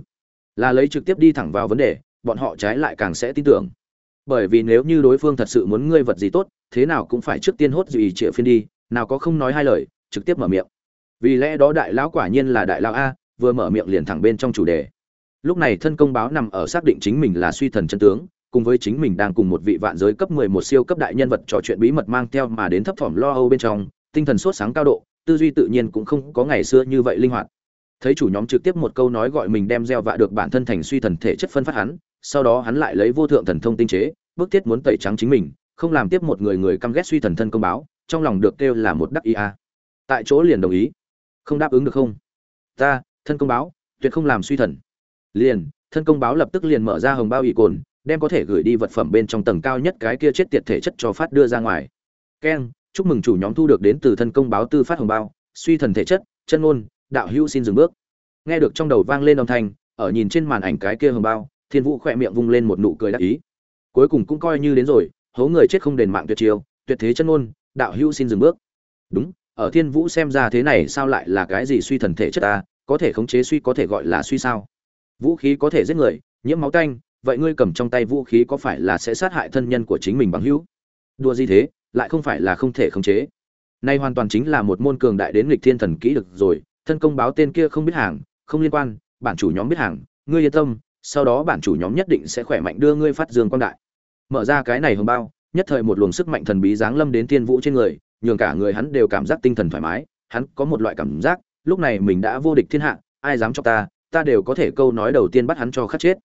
Là lấy trực tiếp đi thẳng vào vấn đề bọn họ trái lại càng sẽ tin tưởng. Bởi vì nếu như đối phương thật sự muốn ngươi vật gì tốt, thế nào cũng phải trước tiên hốt dù ý triệu phiên đi, nào có không nói hai lời, trực tiếp mở miệng. Vì lẽ đó đại lão quả nhiên là đại lão a, vừa mở miệng liền thẳng bên trong chủ đề. Lúc này thân công báo nằm ở xác định chính mình là suy thần chân tướng, cùng với chính mình đang cùng một vị vạn giới cấp 11 siêu cấp đại nhân vật trò chuyện bí mật mang theo mà đến thấp phẩm lo âu bên trong, tinh thần sốt sáng cao độ, tư duy tự nhiên cũng không có ngày xưa như vậy linh hoạt. Thấy chủ nhóm trực tiếp một câu nói gọi mình đem gieo vạ được bản thân thành suy thần thể chất phân phát hắn sau đó hắn lại lấy vô thượng thần thông tinh chế bước thiết muốn tẩy trắng chính mình, không làm tiếp một người người căm ghét suy thần thân công báo, trong lòng được kêu là một đắc ý a. Tại chỗ liền đồng ý. Không đáp ứng được không? Ta, thân công báo, tuyệt không làm suy thần. Liền, thân công báo lập tức liền mở ra hồng bao ủy cồn, đem có thể gửi đi vật phẩm bên trong tầng cao nhất cái kia chết tiệt thể chất cho phát đưa ra ngoài. Keng chúc mừng chủ nhóm thu được đến từ thân công báo tư phát hồng bao, suy thần thể chất, chân ngôn, đạo hữu xin dừng bước. Nghe được trong đầu vang lên âm thanh, ở nhìn trên màn ảnh cái kia hồng bao thiên vũ khỏe miệng vung lên một nụ cười đắc ý. Cuối cùng cũng coi như đến rồi, hố người chết không đền mạng tuyệt chiêu, tuyệt thế chân ngôn, đạo hữu xin dừng bước. Đúng, ở thiên vũ xem ra thế này sao lại là cái gì suy thần thể chất ta, có thể khống chế suy có thể gọi là suy sao? Vũ khí có thể giết người, nhiễm máu tanh, vậy ngươi cầm trong tay vũ khí có phải là sẽ sát hại thân nhân của chính mình bằng hữu? Đua gì thế, lại không phải là không thể khống chế. Nay hoàn toàn chính là một môn cường đại đến nghịch thiên thần kỹ được rồi, thân công báo tên kia không biết hàng, không liên quan, bản chủ nhóm biết hàng, ngươi yên tâm sau đó bản chủ nhóm nhất định sẽ khỏe mạnh đưa ngươi phát dương quang đại. Mở ra cái này hồng bao, nhất thời một luồng sức mạnh thần bí giáng lâm đến thiên vũ trên người, nhường cả người hắn đều cảm giác tinh thần thoải mái, hắn có một loại cảm giác, lúc này mình đã vô địch thiên hạ, ai dám cho ta ta đều có thể câu nói đầu tiên bắt hắn cho khắc chết.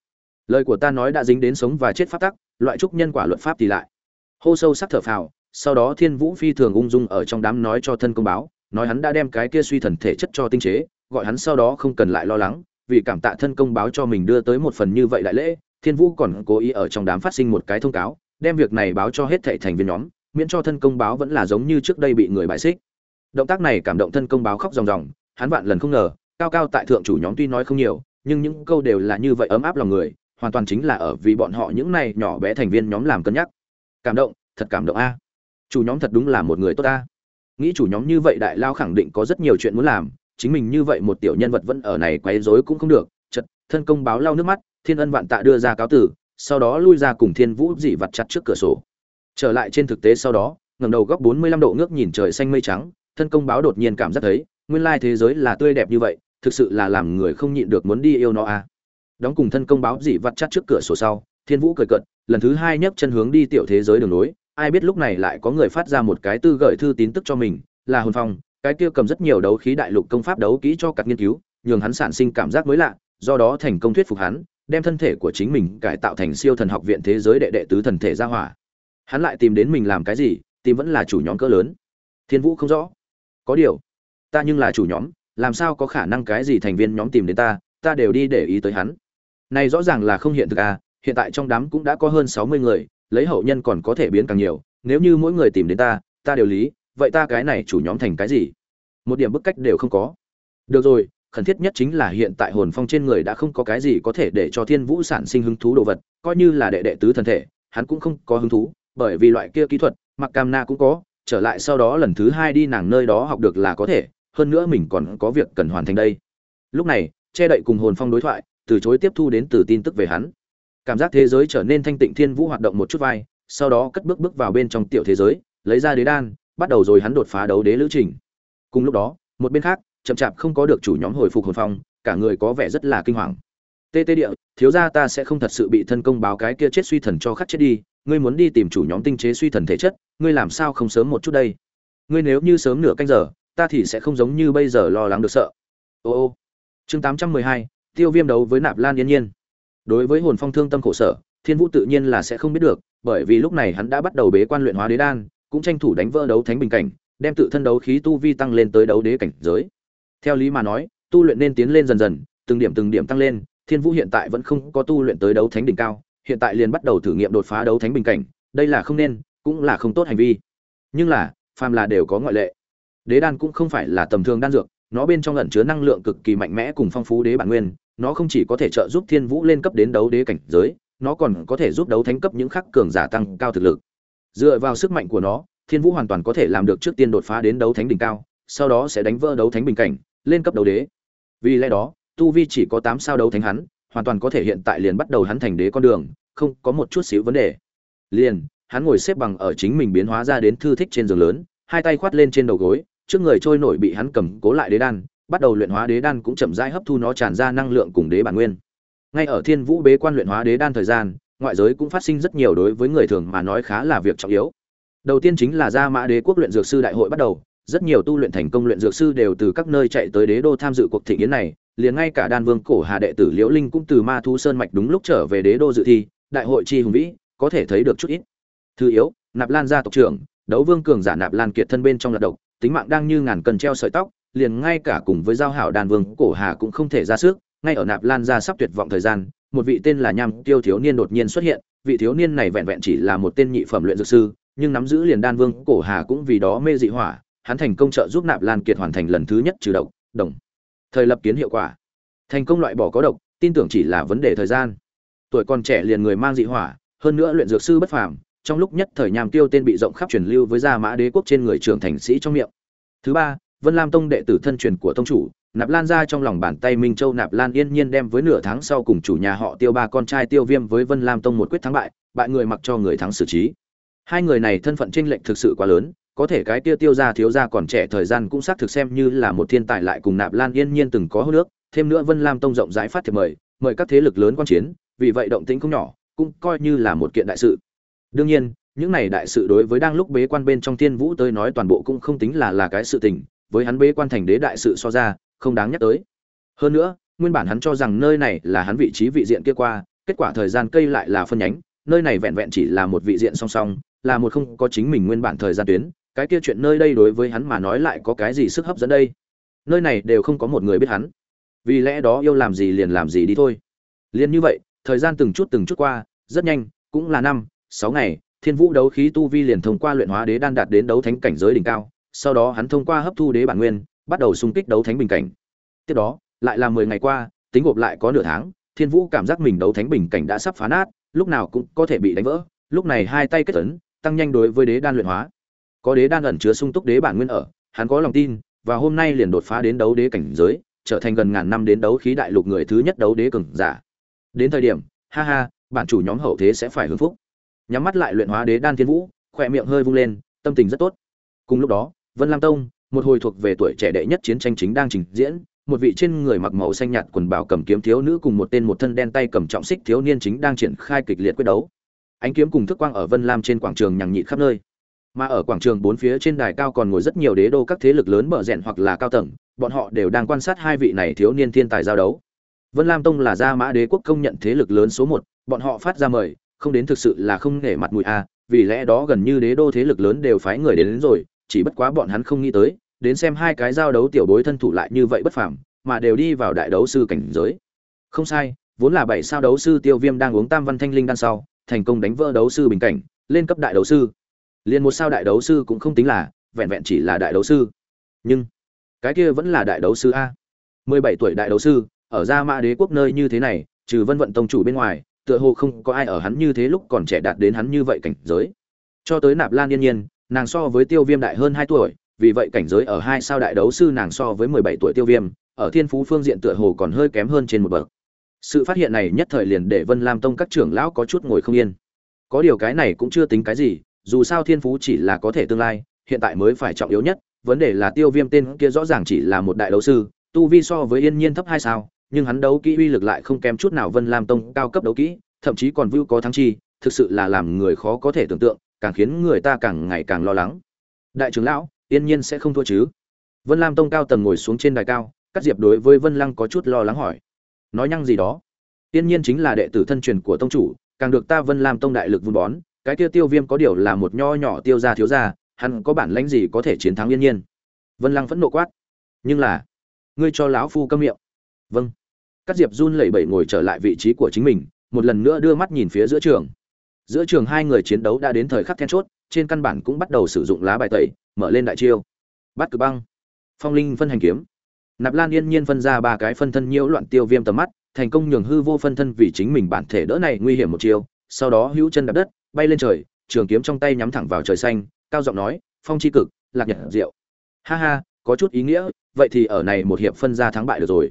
Lời của ta nói đã dính đến sống và chết pháp tắc, loại trúc nhân quả luật pháp thì lại. Hô sâu sắc thở phào, sau đó thiên vũ phi thường ung dung ở trong đám nói cho thân công báo, nói hắn đã đem cái kia suy thần thể chất cho tinh chế, gọi hắn sau đó không cần lại lo lắng vì cảm tạ thân công báo cho mình đưa tới một phần như vậy đại lễ, thiên vũ còn cố ý ở trong đám phát sinh một cái thông cáo, đem việc này báo cho hết thảy thành viên nhóm, miễn cho thân công báo vẫn là giống như trước đây bị người bại xích. Động tác này cảm động thân công báo khóc ròng ròng, hắn vạn lần không ngờ, cao cao tại thượng chủ nhóm tuy nói không nhiều, nhưng những câu đều là như vậy ấm áp lòng người, hoàn toàn chính là ở vì bọn họ những này nhỏ bé thành viên nhóm làm cân nhắc. Cảm động, thật cảm động a. Chủ nhóm thật đúng là một người tốt ta nghĩ chủ nhóm như vậy đại lao khẳng định có rất nhiều chuyện muốn làm chính mình như vậy một tiểu nhân vật vẫn ở này quấy rối cũng không được. Chật, thân công báo lau nước mắt, thiên ân vạn tạ đưa ra cáo tử, sau đó lui ra cùng thiên vũ dị vặt chặt trước cửa sổ. Trở lại trên thực tế sau đó, ngẩng đầu góc 45 độ ngước nhìn trời xanh mây trắng, thân công báo đột nhiên cảm giác thấy, nguyên lai thế giới là tươi đẹp như vậy, thực sự là làm người không nhịn được muốn đi yêu nó à. Đóng cùng thân công báo dị vặt chặt trước cửa sổ sau, thiên vũ cười cợt, lần thứ hai nhấc chân hướng đi tiểu thế giới đường nối. Ai biết lúc này lại có người phát ra một cái tư gửi thư tín tức cho mình, là hồn phong cái kia cầm rất nhiều đấu khí đại lục công pháp đấu kỹ cho các nghiên cứu, nhường hắn sản sinh cảm giác mới lạ, do đó thành công thuyết phục hắn, đem thân thể của chính mình cải tạo thành siêu thần học viện thế giới đệ đệ tứ thần thể ra hỏa. Hắn lại tìm đến mình làm cái gì, tìm vẫn là chủ nhóm cỡ lớn. Thiên vũ không rõ. Có điều, ta nhưng là chủ nhóm, làm sao có khả năng cái gì thành viên nhóm tìm đến ta ta đều đi để ý tới hắn. Này rõ ràng là không hiện thực à hiện tại trong đám cũng đã có hơn sáu mươi người, lấy hậu nhân còn có thể biến càng nhiều, nếu như mỗi người tìm đến ta ta đều lý vậy ta cái này chủ nhóm thành cái gì? Một điểm bức cách đều không có. Được rồi, khẩn thiết nhất chính là hiện tại hồn phong trên người đã không có cái gì có thể để cho thiên vũ sản sinh hứng thú đồ vật, coi như là đệ đệ tứ thần thể, hắn cũng không có hứng thú, bởi vì loại kia kỹ thuật, mặc cam na cũng có, trở lại sau đó lần thứ hai đi nàng nơi đó học được là có thể, hơn nữa mình còn có việc cần hoàn thành đây. Lúc này, che đậy cùng hồn phong đối thoại, từ chối tiếp thu đến từ tin tức về hắn. Cảm giác thế giới trở nên thanh tịnh thiên vũ hoạt động một chút vai, sau đó cất bước bước vào bên trong tiểu thế giới, lấy ra đế đan bắt đầu rồi hắn đột phá đấu đế lữ trình. Cùng lúc đó, một bên khác, chậm chạp không có được chủ nhóm hồi phục hồn phong, cả người có vẻ rất là kinh hoàng. Tê tê địa, thiếu ra ta sẽ không thật sự bị thân công báo cái kia chết suy thần cho khắc chết đi, ngươi muốn đi tìm chủ nhóm tinh chế suy thần thể chất, ngươi làm sao không sớm một chút đây? Ngươi nếu như sớm nửa canh giờ, ta thì sẽ không giống như bây giờ lo lắng được sợ. Ô ô. Chương tám trăm mười hai, tiêu viêm đấu với nạp lan yên nhiên. Đối với hồn phong thương tâm khổ sở, thiên vũ tự nhiên là sẽ không biết được, bởi vì lúc này hắn đã bắt đầu bế quan luyện hóa đế đan cũng tranh thủ đánh vỡ đấu thánh bình cảnh, đem tự thân đấu khí tu vi tăng lên tới đấu đế cảnh giới. Theo lý mà nói, tu luyện nên tiến lên dần dần, từng điểm từng điểm tăng lên, thiên vũ hiện tại vẫn không có tu luyện tới đấu thánh đỉnh cao, hiện tại liền bắt đầu thử nghiệm đột phá đấu thánh bình cảnh, đây là không nên, cũng là không tốt hành vi. Nhưng là, phàm là đều có ngoại lệ. Đế đan cũng không phải là tầm thường đan dược, nó bên trong ẩn chứa năng lượng cực kỳ mạnh mẽ cùng phong phú đế bản nguyên, nó không chỉ có thể trợ giúp thiên vũ lên cấp đến đấu đế cảnh giới, nó còn có thể giúp đấu thánh cấp những khắc cường giả tăng cao thực lực dựa vào sức mạnh của nó, thiên vũ hoàn toàn có thể làm được trước tiên đột phá đến đấu thánh đỉnh cao, sau đó sẽ đánh vỡ đấu thánh bình cảnh, lên cấp đấu đế. Vì lẽ đó, tu vi chỉ có tám sao đấu thánh hắn, hoàn toàn có thể hiện tại liền bắt đầu hắn thành đế con đường, không có một chút xíu vấn đề. Liền, hắn ngồi xếp bằng ở chính mình biến hóa ra đến thư thích trên giường lớn, hai tay khoát lên trên đầu gối, trước người trôi nổi bị hắn cầm cố lại đế đan, bắt đầu luyện hóa đế đan cũng chậm rãi hấp thu nó tràn ra năng lượng cùng đế bản nguyên. Ngay ở thiên vũ bế quan luyện hóa đế đan thời gian ngoại giới cũng phát sinh rất nhiều đối với người thường mà nói khá là việc trọng yếu. Đầu tiên chính là gia mã đế quốc luyện dược sư đại hội bắt đầu, rất nhiều tu luyện thành công luyện dược sư đều từ các nơi chạy tới đế đô tham dự cuộc thị yến này, liền ngay cả đan vương cổ hà đệ tử liễu linh cũng từ ma thu sơn mạch đúng lúc trở về đế đô dự thi, đại hội chi hùng vĩ, có thể thấy được chút ít. Thứ yếu, nạp lan gia tộc trưởng, đấu vương cường giả nạp lan kiệt thân bên trong là độc, tính mạng đang như ngàn cần treo sợi tóc, liền ngay cả cùng với giao hảo đan vương cổ hà cũng không thể ra sức, ngay ở nạp lan gia sắp tuyệt vọng thời gian một vị tên là nham tiêu thiếu niên đột nhiên xuất hiện, vị thiếu niên này vẹn vẹn chỉ là một tên nhị phẩm luyện dược sư, nhưng nắm giữ liền đan vương cổ hà cũng vì đó mê dị hỏa, hắn thành công trợ giúp nạp lan kiệt hoàn thành lần thứ nhất trừ độc, đồng. Thời lập kiến hiệu quả. Thành công loại bỏ có độc, tin tưởng chỉ là vấn đề thời gian. Tuổi còn trẻ liền người mang dị hỏa, hơn nữa luyện dược sư bất phàm, trong lúc nhất thời nham tiêu tên bị rộng khắp truyền lưu với gia mã đế quốc trên người trưởng thành sĩ trong miệng. Thứ ba, vân lam tông đệ tử thân truyền của tông chủ nạp lan ra trong lòng bàn tay minh châu nạp lan yên nhiên đem với nửa tháng sau cùng chủ nhà họ tiêu ba con trai tiêu viêm với vân lam tông một quyết thắng bại bại người mặc cho người thắng xử trí. Hai người này thân phận tranh lệch thực sự quá lớn, có thể cái tiêu tiêu ra thiếu ra còn trẻ thời gian cũng xác thực xem như là một thiên tài lại cùng nạp lan yên nhiên từng có hô nước, thêm nữa vân lam tông rộng rãi phát thiệp mời mời các thế lực lớn quan chiến, vì vậy động tĩnh không nhỏ, cũng coi như là một kiện đại sự. Đương nhiên, những này đại sự đối với đang lúc bế quan bên trong thiên vũ tới nói toàn bộ cũng không tính là là cái sự tình, với hắn bế quan thành đế đại sự so ra không đáng nhắc tới. Hơn nữa, nguyên bản hắn cho rằng nơi này là hắn vị trí vị diện kia qua, kết quả thời gian cây lại là phân nhánh, nơi này vẹn vẹn chỉ là một vị diện song song, là một không có chính mình nguyên bản thời gian tuyến. Cái kia chuyện nơi đây đối với hắn mà nói lại có cái gì sức hấp dẫn đây? Nơi này đều không có một người biết hắn. Vì lẽ đó yêu làm gì liền làm gì đi thôi. Liền như vậy, thời gian từng chút từng chút qua, rất nhanh, cũng là năm, sáu ngày, thiên vũ đấu khí tu vi liền thông qua luyện hóa đế đan đạt đến đấu thánh cảnh giới đỉnh cao, sau đó hắn thông qua hấp thu đế bản nguyên bắt đầu xung kích đấu thánh bình cảnh. Tiếp đó, lại là mười ngày qua, tính gộp lại có nửa tháng, thiên vũ cảm giác mình đấu thánh bình cảnh đã sắp phá nát, lúc nào cũng có thể bị đánh vỡ. Lúc này hai tay kết tấn tăng nhanh đối với đế đan luyện hóa. Có đế đan ẩn chứa sung túc đế bản nguyên ở, hắn có lòng tin, và hôm nay liền đột phá đến đấu đế cảnh giới, trở thành gần ngàn năm đến đấu khí đại lục người thứ nhất đấu đế cường giả. Đến thời điểm, ha ha, bản chủ nhóm hậu thế sẽ phải hưởng phúc. Nhắm mắt lại luyện hóa đế đan thiên vũ, khỏe miệng hơi vung lên, tâm tình rất tốt. Cùng lúc đó, vân lam tông một hồi thuộc về tuổi trẻ đệ nhất chiến tranh chính đang trình diễn một vị trên người mặc màu xanh nhạt quần bào cầm kiếm thiếu nữ cùng một tên một thân đen tay cầm trọng xích thiếu niên chính đang triển khai kịch liệt quyết đấu. Ánh kiếm cùng thức quang ở vân lam trên quảng trường nhằng nhị khắp nơi. Mà ở quảng trường bốn phía trên đài cao còn ngồi rất nhiều đế đô các thế lực lớn bờ rẽn hoặc là cao tầng bọn họ đều đang quan sát hai vị này thiếu niên thiên tài giao đấu. Vân lam tông là gia mã đế quốc công nhận thế lực lớn số một bọn họ phát ra mời không đến thực sự là không nể mặt mũi a vì lẽ đó gần như đế đô thế lực lớn đều phái người đến, đến rồi chỉ bất quá bọn hắn không nghĩ tới, đến xem hai cái giao đấu tiểu bối thân thủ lại như vậy bất phàm, mà đều đi vào đại đấu sư cảnh giới. Không sai, vốn là bảy sao đấu sư tiêu viêm đang uống tam văn thanh linh đan sau, thành công đánh vỡ đấu sư bình cảnh, lên cấp đại đấu sư. Liền một sao đại đấu sư cũng không tính là, vẹn vẹn chỉ là đại đấu sư. Nhưng, cái kia vẫn là đại đấu sư a. Mười bảy tuổi đại đấu sư, ở gia mã đế quốc nơi như thế này, trừ vân vận tông chủ bên ngoài, tựa hồ không có ai ở hắn như thế lúc còn trẻ đạt đến hắn như vậy cảnh giới. Cho tới nạp lan yên nhiên nàng so với tiêu viêm đại hơn hai tuổi, vì vậy cảnh giới ở hai sao đại đấu sư nàng so với mười bảy tuổi tiêu viêm, ở thiên phú phương diện tựa hồ còn hơi kém hơn trên một bậc. Sự phát hiện này nhất thời liền để vân lam tông các trưởng lão có chút ngồi không yên. Có điều cái này cũng chưa tính cái gì, dù sao thiên phú chỉ là có thể tương lai, hiện tại mới phải trọng yếu nhất, vấn đề là tiêu viêm tên kia rõ ràng chỉ là một đại đấu sư, tu vi so với yên nhiên thấp hai sao, nhưng hắn đấu kỹ uy lực lại không kém chút nào vân lam tông cao cấp đấu kỹ, thậm chí còn vưu có thắng chi, thực sự là làm người khó có thể tưởng tượng càng khiến người ta càng ngày càng lo lắng. Đại trưởng lão, yên nhiên sẽ không thua chứ? Vân lam tông cao tầng ngồi xuống trên đài cao các diệp đối với vân lăng có chút lo lắng hỏi. Nói nhăng gì đó? Yên nhiên chính là đệ tử thân truyền của tông chủ, càng được ta vân lam tông đại lực vun bón, cái kia tiêu viêm có điều là một nho nhỏ tiêu gia thiếu gia, hắn có bản lãnh gì có thể chiến thắng yên nhiên? Vân lăng phẫn nộ quát. Nhưng là, ngươi cho lão phu câm miệng. Vâng. Các diệp run lẩy bẩy ngồi trở lại vị trí của chính mình, một lần nữa đưa mắt nhìn phía giữa trường giữa trường hai người chiến đấu đã đến thời khắc then chốt, trên căn bản cũng bắt đầu sử dụng lá bài tẩy, mở lên đại chiêu. Bắt cử băng. Phong linh phân hành kiếm. Nạp lan yên nhiên phân ra ba cái phân thân nhiễu loạn tiêu viêm tầm mắt, thành công nhường hư vô phân thân vì chính mình bản thể đỡ này nguy hiểm một chiêu, sau đó hữu chân đạp đất, bay lên trời, trường kiếm trong tay nhắm thẳng vào trời xanh, cao giọng nói, phong chi cực, lạc nhật diệu. Ha ha, có chút ý nghĩa, vậy thì ở này một hiệp phân ra thắng bại được rồi.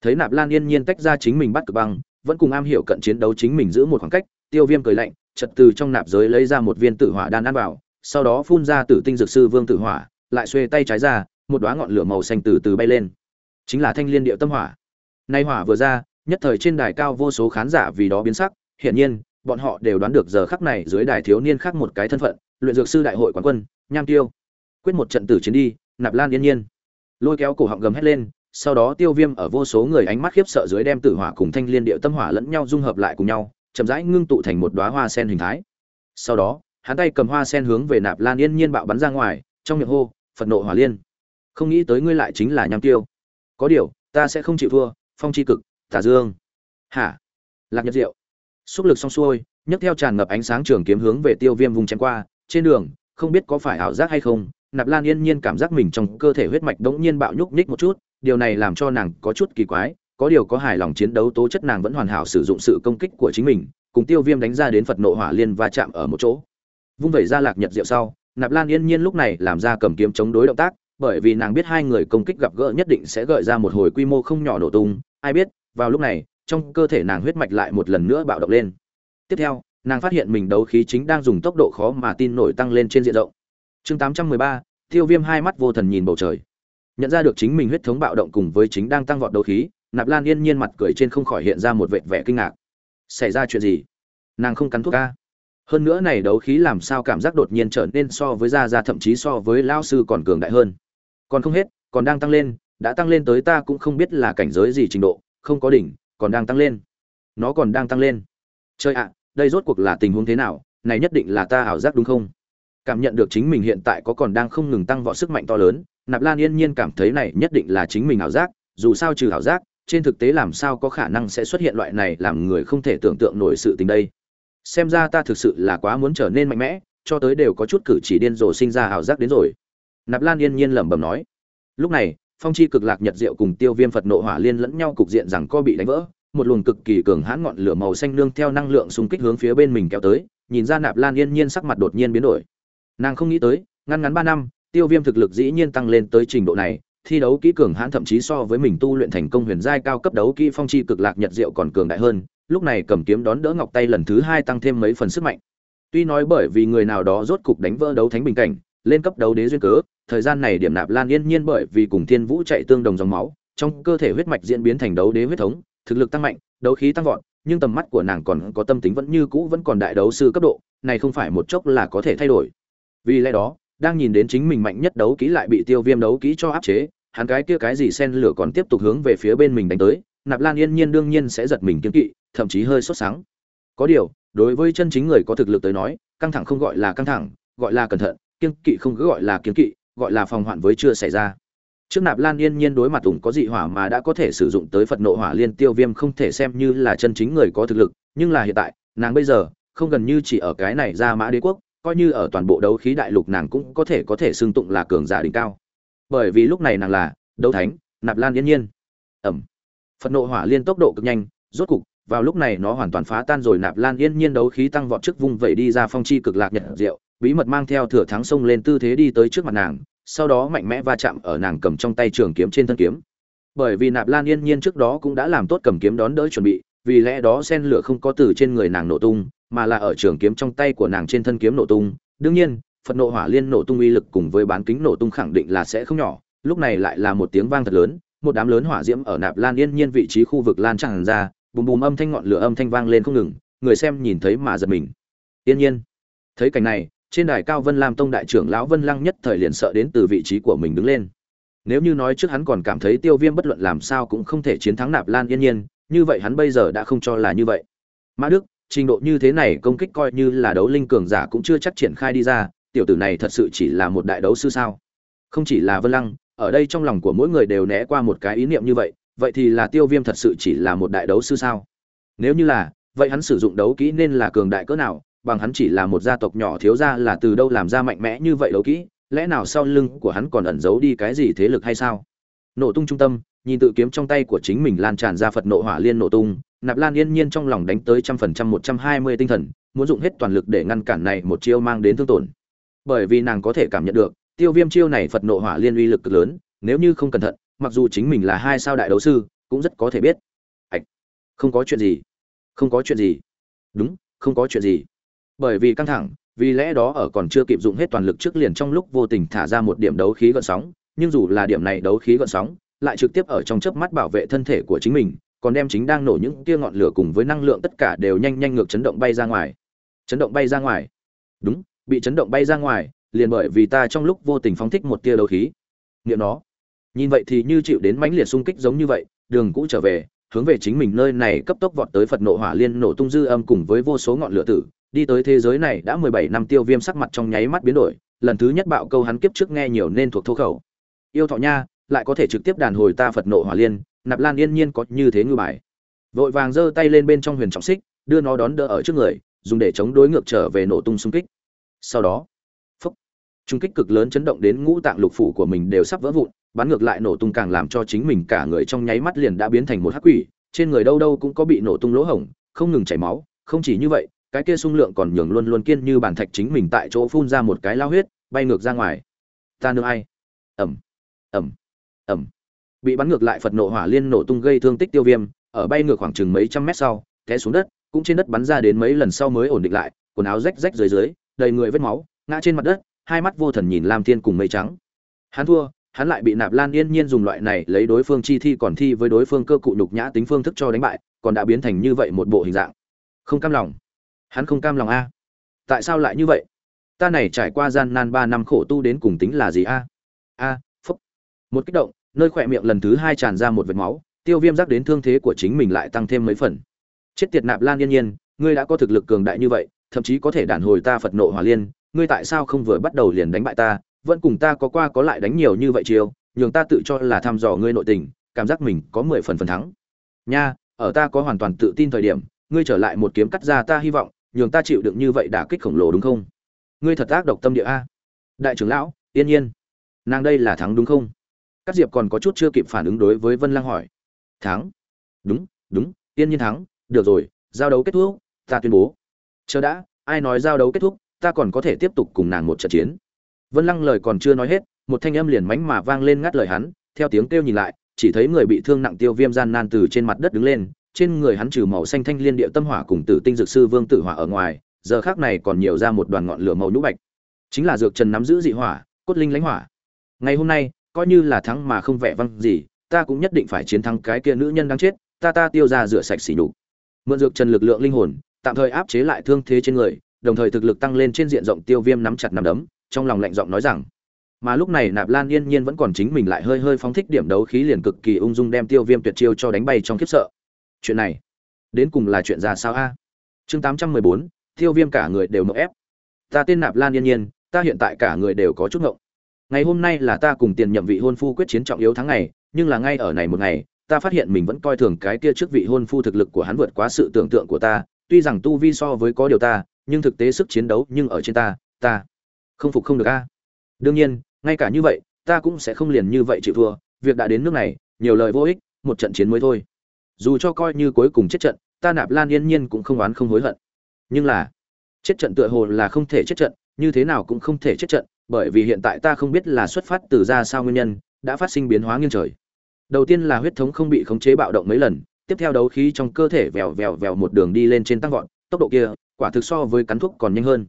Thấy nạp lan yên nhiên tách ra chính mình bắt cực băng, vẫn cùng am hiểu cận chiến đấu chính mình giữ một khoảng cách, tiêu viêm cười lạnh chật từ trong nạp giới lấy ra một viên tử hỏa đan ăn vào, sau đó phun ra tử tinh dược sư vương tử hỏa, lại xuê tay trái ra, một đoá ngọn lửa màu xanh từ từ bay lên. Chính là thanh liên điệu tâm hỏa. Nay hỏa vừa ra, nhất thời trên đài cao vô số khán giả vì đó biến sắc, hiển nhiên, bọn họ đều đoán được giờ khắc này dưới đài thiếu niên khác một cái thân phận, luyện dược sư đại hội quán quân, nham tiêu. Quyết một trận tử chiến đi, nạp lan yên nhiên. Lôi kéo cổ họng gầm hét lên, sau đó tiêu viêm ở vô số người ánh mắt khiếp sợ dưới đem tử hỏa cùng thanh liên điệu tâm hỏa lẫn nhau dung hợp lại cùng nhau chậm rãi ngưng tụ thành một đóa hoa sen hình thái. Sau đó, hắn tay cầm hoa sen hướng về nạp lan yên nhiên bạo bắn ra ngoài, trong miệng hô, phật nộ hỏa liên, không nghĩ tới ngươi lại chính là nham tiêu. Có điều, ta sẽ không chịu thua, phong chi cực tả dương. Hả? Lạc nhật diệu. Xúc lực xong xuôi, nhấc theo tràn ngập ánh sáng trường kiếm hướng về tiêu viêm vùng chém qua, trên đường, không biết có phải ảo giác hay không, nạp lan yên nhiên cảm giác mình trong cơ thể huyết mạch đống nhiên bạo nhúc nhích một chút, điều này làm cho nàng có chút kỳ quái có điều có hài lòng chiến đấu tố chất nàng vẫn hoàn hảo sử dụng sự công kích của chính mình cùng tiêu viêm đánh ra đến phật nộ hỏa liên va chạm ở một chỗ. Vung vẩy ra lạc nhật diệu sau nạp lan yên nhiên lúc này làm ra cầm kiếm chống đối động tác bởi vì nàng biết hai người công kích gặp gỡ nhất định sẽ gợi ra một hồi quy mô không nhỏ nổ tung ai biết vào lúc này trong cơ thể nàng huyết mạch lại một lần nữa bạo động lên. Tiếp theo nàng phát hiện mình đấu khí chính đang dùng tốc độ khó mà tin nổi tăng lên trên diện rộng. Chương 813, tiêu viêm hai mắt vô thần nhìn bầu trời. Nhận ra được chính mình huyết thống bạo động cùng với chính đang tăng vọt đấu khí nạp lan yên nhiên mặt cười trên không khỏi hiện ra một vệt vẻ kinh ngạc. Xảy ra chuyện gì? Nàng không cắn thuốc ca. Hơn nữa này đấu khí làm sao cảm giác đột nhiên trở nên so với gia gia thậm chí so với lao sư còn cường đại hơn. Còn không hết, còn đang tăng lên, đã tăng lên tới ta cũng không biết là cảnh giới gì trình độ, không có đỉnh, còn đang tăng lên. Nó còn đang tăng lên. Chơi ạ, đây rốt cuộc là tình huống thế nào? Này nhất định là ta ảo giác đúng không? Cảm nhận được chính mình hiện tại có còn đang không ngừng tăng võ sức mạnh to lớn, nạp lan yên nhiên cảm thấy này nhất định là chính mình ảo giác, dù sao trừ ảo giác trên thực tế làm sao có khả năng sẽ xuất hiện loại này làm người không thể tưởng tượng nổi sự tình đây? Xem ra ta thực sự là quá muốn trở nên mạnh mẽ, cho tới đều có chút cử chỉ điên rồ sinh ra ảo giác đến rồi. Nạp lan yên nhiên lẩm bẩm nói. Lúc này, phong chi cực lạc nhật diệu cùng tiêu viêm phật nộ hỏa liên lẫn nhau cục diện rằng co bị đánh vỡ, một luồng cực kỳ cường hãn ngọn lửa màu xanh nương theo năng lượng xung kích hướng phía bên mình kéo tới, nhìn ra nạp lan yên nhiên sắc mặt đột nhiên biến đổi. Nàng không nghĩ tới ngăn ngắn ba năm, tiêu viêm thực lực dĩ nhiên tăng lên tới trình độ này thi đấu kỹ cường hãn thậm chí so với mình tu luyện thành công huyền giai cao cấp đấu kỹ phong chi cực lạc nhật diệu còn cường đại hơn, lúc này cầm kiếm đón đỡ ngọc tay lần thứ hai tăng thêm mấy phần sức mạnh. Tuy nói bởi vì người nào đó rốt cục đánh vỡ đấu thánh bình cảnh, lên cấp đấu đế duyên cớ, thời gian này điểm nạp lan yên nhiên bởi vì cùng thiên vũ chạy tương đồng dòng máu, trong cơ thể huyết mạch diễn biến thành đấu đế huyết thống, thực lực tăng mạnh, đấu khí tăng vọt, nhưng tầm mắt của nàng còn có tâm tính vẫn như cũ vẫn còn đại đấu sư cấp độ, này không phải một chốc là có thể thay đổi. Vì lẽ đó, đang nhìn đến chính mình mạnh nhất đấu kỹ lại bị tiêu viêm đấu kỹ cho áp chế hắn cái kia cái gì sen lửa còn tiếp tục hướng về phía bên mình đánh tới, nạp lan yên nhiên đương nhiên sẽ giật mình kiếm kỵ, thậm chí hơi sốt sáng có điều, đối với chân chính người có thực lực tới nói, căng thẳng không gọi là căng thẳng, gọi là cẩn thận, kiên kỵ không cứ gọi là kiếm kỵ, gọi là phòng hoạn với chưa xảy ra. Trước nạp lan yên nhiên đối mặt ủng có dị hỏa mà đã có thể sử dụng tới phật nộ hỏa liên tiêu viêm không thể xem như là chân chính người có thực lực, nhưng là hiện tại, nàng bây giờ, không gần như chỉ ở cái này ra mã đế quốc, coi như ở toàn bộ đấu khí đại lục nàng cũng có thể có thể xưng tụng là cường giả đỉnh cao bởi vì lúc này nàng là đấu thánh, nạp lan yên nhiên. Ẩm. Phật nộ hỏa liên tốc độ cực nhanh, rốt cục, vào lúc này nó hoàn toàn phá tan rồi nạp lan yên nhiên đấu khí tăng vọt trước vung vẩy đi ra phong chi cực lạc nhật diệu, bí mật mang theo thừa thắng sông lên tư thế đi tới trước mặt nàng, sau đó mạnh mẽ va chạm ở nàng cầm trong tay trường kiếm trên thân kiếm. Bởi vì nạp lan yên nhiên trước đó cũng đã làm tốt cầm kiếm đón đỡ chuẩn bị, vì lẽ đó sen lửa không có từ trên người nàng nổ tung, mà là ở trường kiếm trong tay của nàng trên thân kiếm nổ tung. Đương nhiên phật nộ hỏa liên nổ tung uy lực cùng với bán kính nổ tung khẳng định là sẽ không nhỏ, lúc này lại là một tiếng vang thật lớn, một đám lớn hỏa diễm ở nạp lan yên nhiên vị trí khu vực lan tràn ra, bùm bùm âm thanh ngọn lửa âm thanh vang lên không ngừng, người xem nhìn thấy mà giật mình. Yên nhiên, thấy cảnh này, trên đài cao vân lam tông đại trưởng lão vân lăng nhất thời liền sợ đến từ vị trí của mình đứng lên. Nếu như nói trước hắn còn cảm thấy tiêu viêm bất luận làm sao cũng không thể chiến thắng nạp lan yên nhiên, như vậy hắn bây giờ đã không cho là như vậy. Mã đức, trình độ như thế này công kích coi như là đấu linh cường giả cũng chưa chắc triển khai đi ra tiểu tử này thật sự chỉ là một đại đấu sư sao? Không chỉ là vân lăng, ở đây trong lòng của mỗi người đều né qua một cái ý niệm như vậy vậy thì là tiêu viêm thật sự chỉ là một đại đấu sư sao? Nếu như là, vậy hắn sử dụng đấu kỹ nên là cường đại cỡ nào? Bằng hắn chỉ là một gia tộc nhỏ thiếu ra là từ đâu làm ra mạnh mẽ như vậy đấu kỹ? Lẽ nào sau lưng của hắn còn ẩn giấu đi cái gì thế lực hay sao? Nổ tung trung tâm, nhìn tự kiếm trong tay của chính mình lan tràn ra phật nộ hỏa liên nổ tung, nạp lan yên nhiên trong lòng đánh tới trăm phần trăm một trăm hai mươi tinh thần, muốn dùng hết toàn lực để ngăn cản này một chiêu mang đến thương tổn bởi vì nàng có thể cảm nhận được, tiêu viêm chiêu này phật nộ hỏa liên uy lực cực lớn, nếu như không cẩn thận, mặc dù chính mình là hai sao đại đấu sư, cũng rất có thể biết. Ạch, không có chuyện gì, không có chuyện gì. Đúng, không có chuyện gì. Bởi vì căng thẳng, vì lẽ đó ở còn chưa kịp dụng hết toàn lực trước liền trong lúc vô tình thả ra một điểm đấu khí gợn sóng, nhưng dù là điểm này đấu khí gợn sóng, lại trực tiếp ở trong chớp mắt bảo vệ thân thể của chính mình, còn đem chính đang nổ những tia ngọn lửa cùng với năng lượng tất cả đều nhanh nhanh ngược chấn động bay ra ngoài. Chấn động bay ra ngoài. Đúng bị chấn động bay ra ngoài, liền bởi vì ta trong lúc vô tình phóng thích một tia đấu khí. Niệm nó. Nhìn vậy thì như chịu đến mãnh liệt xung kích giống như vậy, đường cũ trở về, hướng về chính mình nơi này cấp tốc vọt tới phật nộ hỏa liên nổ tung dư âm cùng với vô số ngọn lửa tử, đi tới thế giới này đã mười bảy năm tiêu viêm sắc mặt trong nháy mắt biến đổi, lần thứ nhất bạo câu hắn kiếp trước nghe nhiều nên thuộc thô khẩu. Yêu thọ nha, lại có thể trực tiếp đàn hồi ta phật nộ hỏa liên, nạp lan yên nhiên có như thế ngư bài. Vội vàng giơ tay lên bên trong huyền trọng xích, đưa nó đón đỡ ở trước người, dùng để chống đối ngược trở về nổ tung xung kích sau đó, phúc, trung kích cực lớn chấn động đến ngũ tạng lục phủ của mình đều sắp vỡ vụn, bắn ngược lại nổ tung càng làm cho chính mình cả người trong nháy mắt liền đã biến thành một hắc quỷ, trên người đâu đâu cũng có bị nổ tung lỗ hổng, không ngừng chảy máu, không chỉ như vậy, cái kia sung lượng còn nhường luôn luôn kiên như bản thạch chính mình tại chỗ phun ra một cái lao huyết, bay ngược ra ngoài. Ta nương ai? Ẩm ẩm ẩm bị bắn ngược lại phật nộ hỏa liên nổ tung gây thương tích tiêu viêm, ở bay ngược khoảng chừng mấy trăm mét sau, té xuống đất, cũng trên đất bắn ra đến mấy lần sau mới ổn định lại, quần áo rách rách dưới dưới đầy người vết máu, ngã trên mặt đất, hai mắt vô thần nhìn lam thiên cùng mây trắng. Hắn thua, hắn lại bị nạp lan yên nhiên dùng loại này lấy đối phương chi thi còn thi với đối phương cơ cụ nhục nhã tính phương thức cho đánh bại, còn đã biến thành như vậy một bộ hình dạng. Không cam lòng. Hắn không cam lòng a. Tại sao lại như vậy? Ta này trải qua gian nan ba năm khổ tu đến cùng tính là gì a? A, phúc. Một kích động, nơi khỏe miệng lần thứ hai tràn ra một vệt máu, tiêu viêm giác đến thương thế của chính mình lại tăng thêm mấy phần. Chết tiệt nạp lan yên nhiên, ngươi đã có thực lực cường đại như vậy thậm chí có thể đản hồi ta phật nộ hỏa liên, ngươi tại sao không vừa bắt đầu liền đánh bại ta, vẫn cùng ta có qua có lại đánh nhiều như vậy chiêu, nhường ta tự cho là thăm dò ngươi nội tình, cảm giác mình có mười phần phần thắng. Nha, ở ta có hoàn toàn tự tin thời điểm, ngươi trở lại một kiếm cắt ra ta hy vọng, nhường ta chịu đựng như vậy đả kích khổng lồ đúng không? Ngươi thật ác độc tâm địa a. Đại trưởng lão, yên nhiên. Nàng đây là thắng đúng không? Các diệp còn có chút chưa kịp phản ứng đối với vân lang hỏi. Thắng. Đúng đúng, yên nhiên thắng. Được rồi, giao đấu kết thúc, ta tuyên bố chờ đã, ai nói giao đấu kết thúc, ta còn có thể tiếp tục cùng nàng một trận chiến. Vân lăng lời còn chưa nói hết, một thanh âm liền mánh mà vang lên ngắt lời hắn, theo tiếng kêu nhìn lại, chỉ thấy người bị thương nặng tiêu viêm gian nan từ trên mặt đất đứng lên, trên người hắn trừ màu xanh thanh liên địa tâm hỏa cùng tử tinh dược sư vương tử hỏa ở ngoài, giờ khác này còn nhiều ra một đoàn ngọn lửa màu nhũ bạch. Chính là dược trần nắm giữ dị hỏa, cốt linh lãnh hỏa. Ngày hôm nay, coi như là thắng mà không vẻ văng gì, ta cũng nhất định phải chiến thắng cái kia nữ nhân đáng chết, ta ta tiêu ra rửa sạch xỉ nhục. Mượn dược trần lực lượng linh hồn tạm thời áp chế lại thương thế trên người, đồng thời thực lực tăng lên trên diện rộng tiêu viêm nắm chặt nắm đấm, trong lòng lạnh giọng nói rằng, mà lúc này nạp lan yên nhiên vẫn còn chính mình lại hơi hơi phóng thích điểm đấu khí liền cực kỳ ung dung đem tiêu viêm tuyệt chiêu cho đánh bay trong khiếp sợ. Chuyện này, đến cùng là chuyện ra sao a? Chương tám trăm mười bốn, tiêu viêm cả người đều mậu ép. Ta tên nạp lan yên nhiên, ta hiện tại cả người đều có chút ngộng ngày hôm nay là ta cùng tiền nhậm vị hôn phu quyết chiến trọng yếu tháng ngày, nhưng là ngay ở này một ngày, ta phát hiện mình vẫn coi thường cái kia trước vị hôn phu thực lực của hắn vượt quá sự tưởng tượng của ta tuy rằng tu vi so với có điều ta, nhưng thực tế sức chiến đấu nhưng ở trên ta ta không phục không được a. Đương nhiên, ngay cả như vậy, ta cũng sẽ không liền như vậy chịu thua, việc đã đến nước này, nhiều lời vô ích, một trận chiến mới thôi. Dù cho coi như cuối cùng chết trận, ta nạp lan yên nhiên cũng không oán không hối hận. Nhưng là, chết trận tựa hồ là không thể chết trận, như thế nào cũng không thể chết trận, bởi vì hiện tại ta không biết là xuất phát từ ra sao nguyên nhân, đã phát sinh biến hóa nghiêng trời. Đầu tiên là huyết thống không bị khống chế bạo động mấy lần tiếp theo đấu khí trong cơ thể vèo vèo vèo một đường đi lên trên tăng vọt, tốc độ kia, quả thực so với cắn thuốc còn nhanh hơn.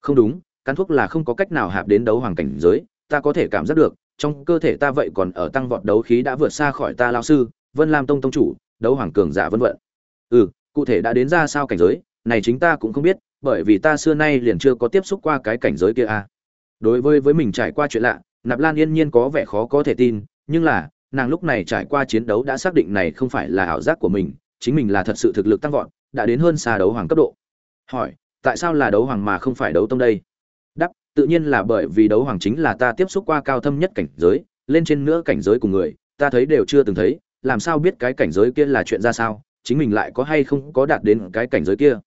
Không đúng, cắn thuốc là không có cách nào hạp đến đấu hoàng cảnh giới, ta có thể cảm giác được, trong cơ thể ta vậy còn ở tăng vọt đấu khí đã vượt xa khỏi ta lão sư, vân lam tông tông chủ, đấu hoàng cường giả vân vận. Ừ cụ thể đã đến ra sao cảnh giới, này chính ta cũng không biết, bởi vì ta xưa nay liền chưa có tiếp xúc qua cái cảnh giới kia a đối với với mình trải qua chuyện lạ, nạp lan yên nhiên có vẻ khó có thể tin, nhưng là nàng lúc này trải qua chiến đấu đã xác định này không phải là ảo giác của mình, chính mình là thật sự thực lực tăng vọt, đã đến hơn xa đấu hoàng cấp độ. Hỏi, tại sao là đấu hoàng mà không phải đấu tông đây? Đắp tự nhiên là bởi vì đấu hoàng chính là ta tiếp xúc qua cao thâm nhất cảnh giới, lên trên nữa cảnh giới của người, ta thấy đều chưa từng thấy, làm sao biết cái cảnh giới kia là chuyện ra sao, chính mình lại có hay không có đạt đến cái cảnh giới kia?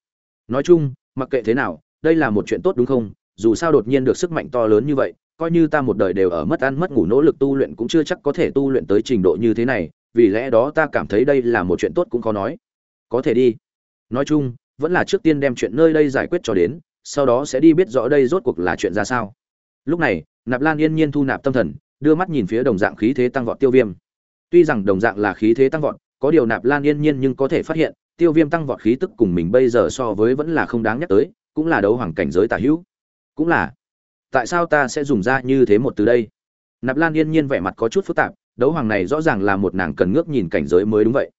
Nói chung, mặc kệ thế nào, đây là một chuyện tốt đúng không? Dù sao đột nhiên được sức mạnh to lớn như vậy coi như ta một đời đều ở mất ăn mất ngủ nỗ lực tu luyện cũng chưa chắc có thể tu luyện tới trình độ như thế này, vì lẽ đó ta cảm thấy đây là một chuyện tốt cũng khó nói. Có thể đi. Nói chung, vẫn là trước tiên đem chuyện nơi đây giải quyết cho đến, sau đó sẽ đi biết rõ đây rốt cuộc là chuyện ra sao. Lúc này, nạp lan yên nhiên thu nạp tâm thần, đưa mắt nhìn phía đồng dạng khí thế tăng vọt tiêu viêm. Tuy rằng đồng dạng là khí thế tăng vọt, có điều nạp lan yên nhiên nhưng có thể phát hiện, tiêu viêm tăng vọt khí tức cùng mình bây giờ so với vẫn là không đáng nhắc tới, cũng là đấu hoàng cảnh giới tả hữu. Cũng là tại sao ta sẽ dùng ra như thế một từ đây? Nạp lan yên nhiên vẻ mặt có chút phức tạp, đấu hoàng này rõ ràng là một nàng cần ngước nhìn cảnh giới mới đúng vậy.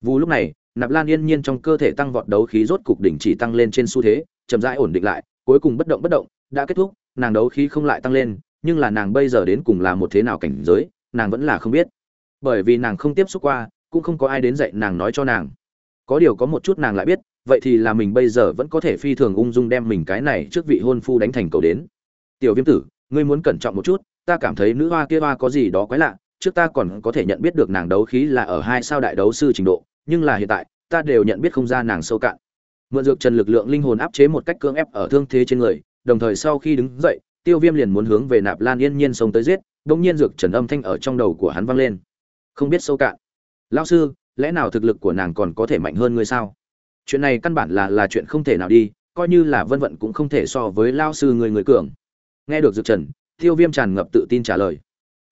Vù lúc này, nạp lan yên nhiên trong cơ thể tăng vọt đấu khí rốt cục đỉnh chỉ tăng lên trên xu thế, chậm rãi ổn định lại, cuối cùng bất động bất động, đã kết thúc, nàng đấu khí không lại tăng lên, nhưng là nàng bây giờ đến cùng là một thế nào cảnh giới, nàng vẫn là không biết. Bởi vì nàng không tiếp xúc qua, cũng không có ai đến dạy nàng nói cho nàng. Có điều có một chút nàng lại biết, vậy thì là mình bây giờ vẫn có thể phi thường ung dung đem mình cái này trước vị hôn phu đánh thành cầu đến tiểu viêm tử, ngươi muốn cẩn trọng một chút, ta cảm thấy nữ hoa kia hoa có gì đó quái lạ, trước ta còn có thể nhận biết được nàng đấu khí là ở hai sao đại đấu sư trình độ, nhưng là hiện tại, ta đều nhận biết không ra nàng sâu cạn. Mượn dược trần lực lượng linh hồn áp chế một cách cưỡng ép ở thương thế trên người, đồng thời sau khi đứng dậy, tiêu viêm liền muốn hướng về nạp lan yên nhiên sống tới giết đ nhiên dược trần âm thanh ở trong đầu của hắn vang lên. Không biết sâu cạn. Lao sư, lẽ nào thực lực của nàng còn có thể mạnh hơn ngươi sao? Chuyện này căn bản là là chuyện không thể nào đi, coi như là vân vận cũng không thể so với lao sư người người cường nghe được dược trần, tiêu viêm tràn ngập tự tin trả lời.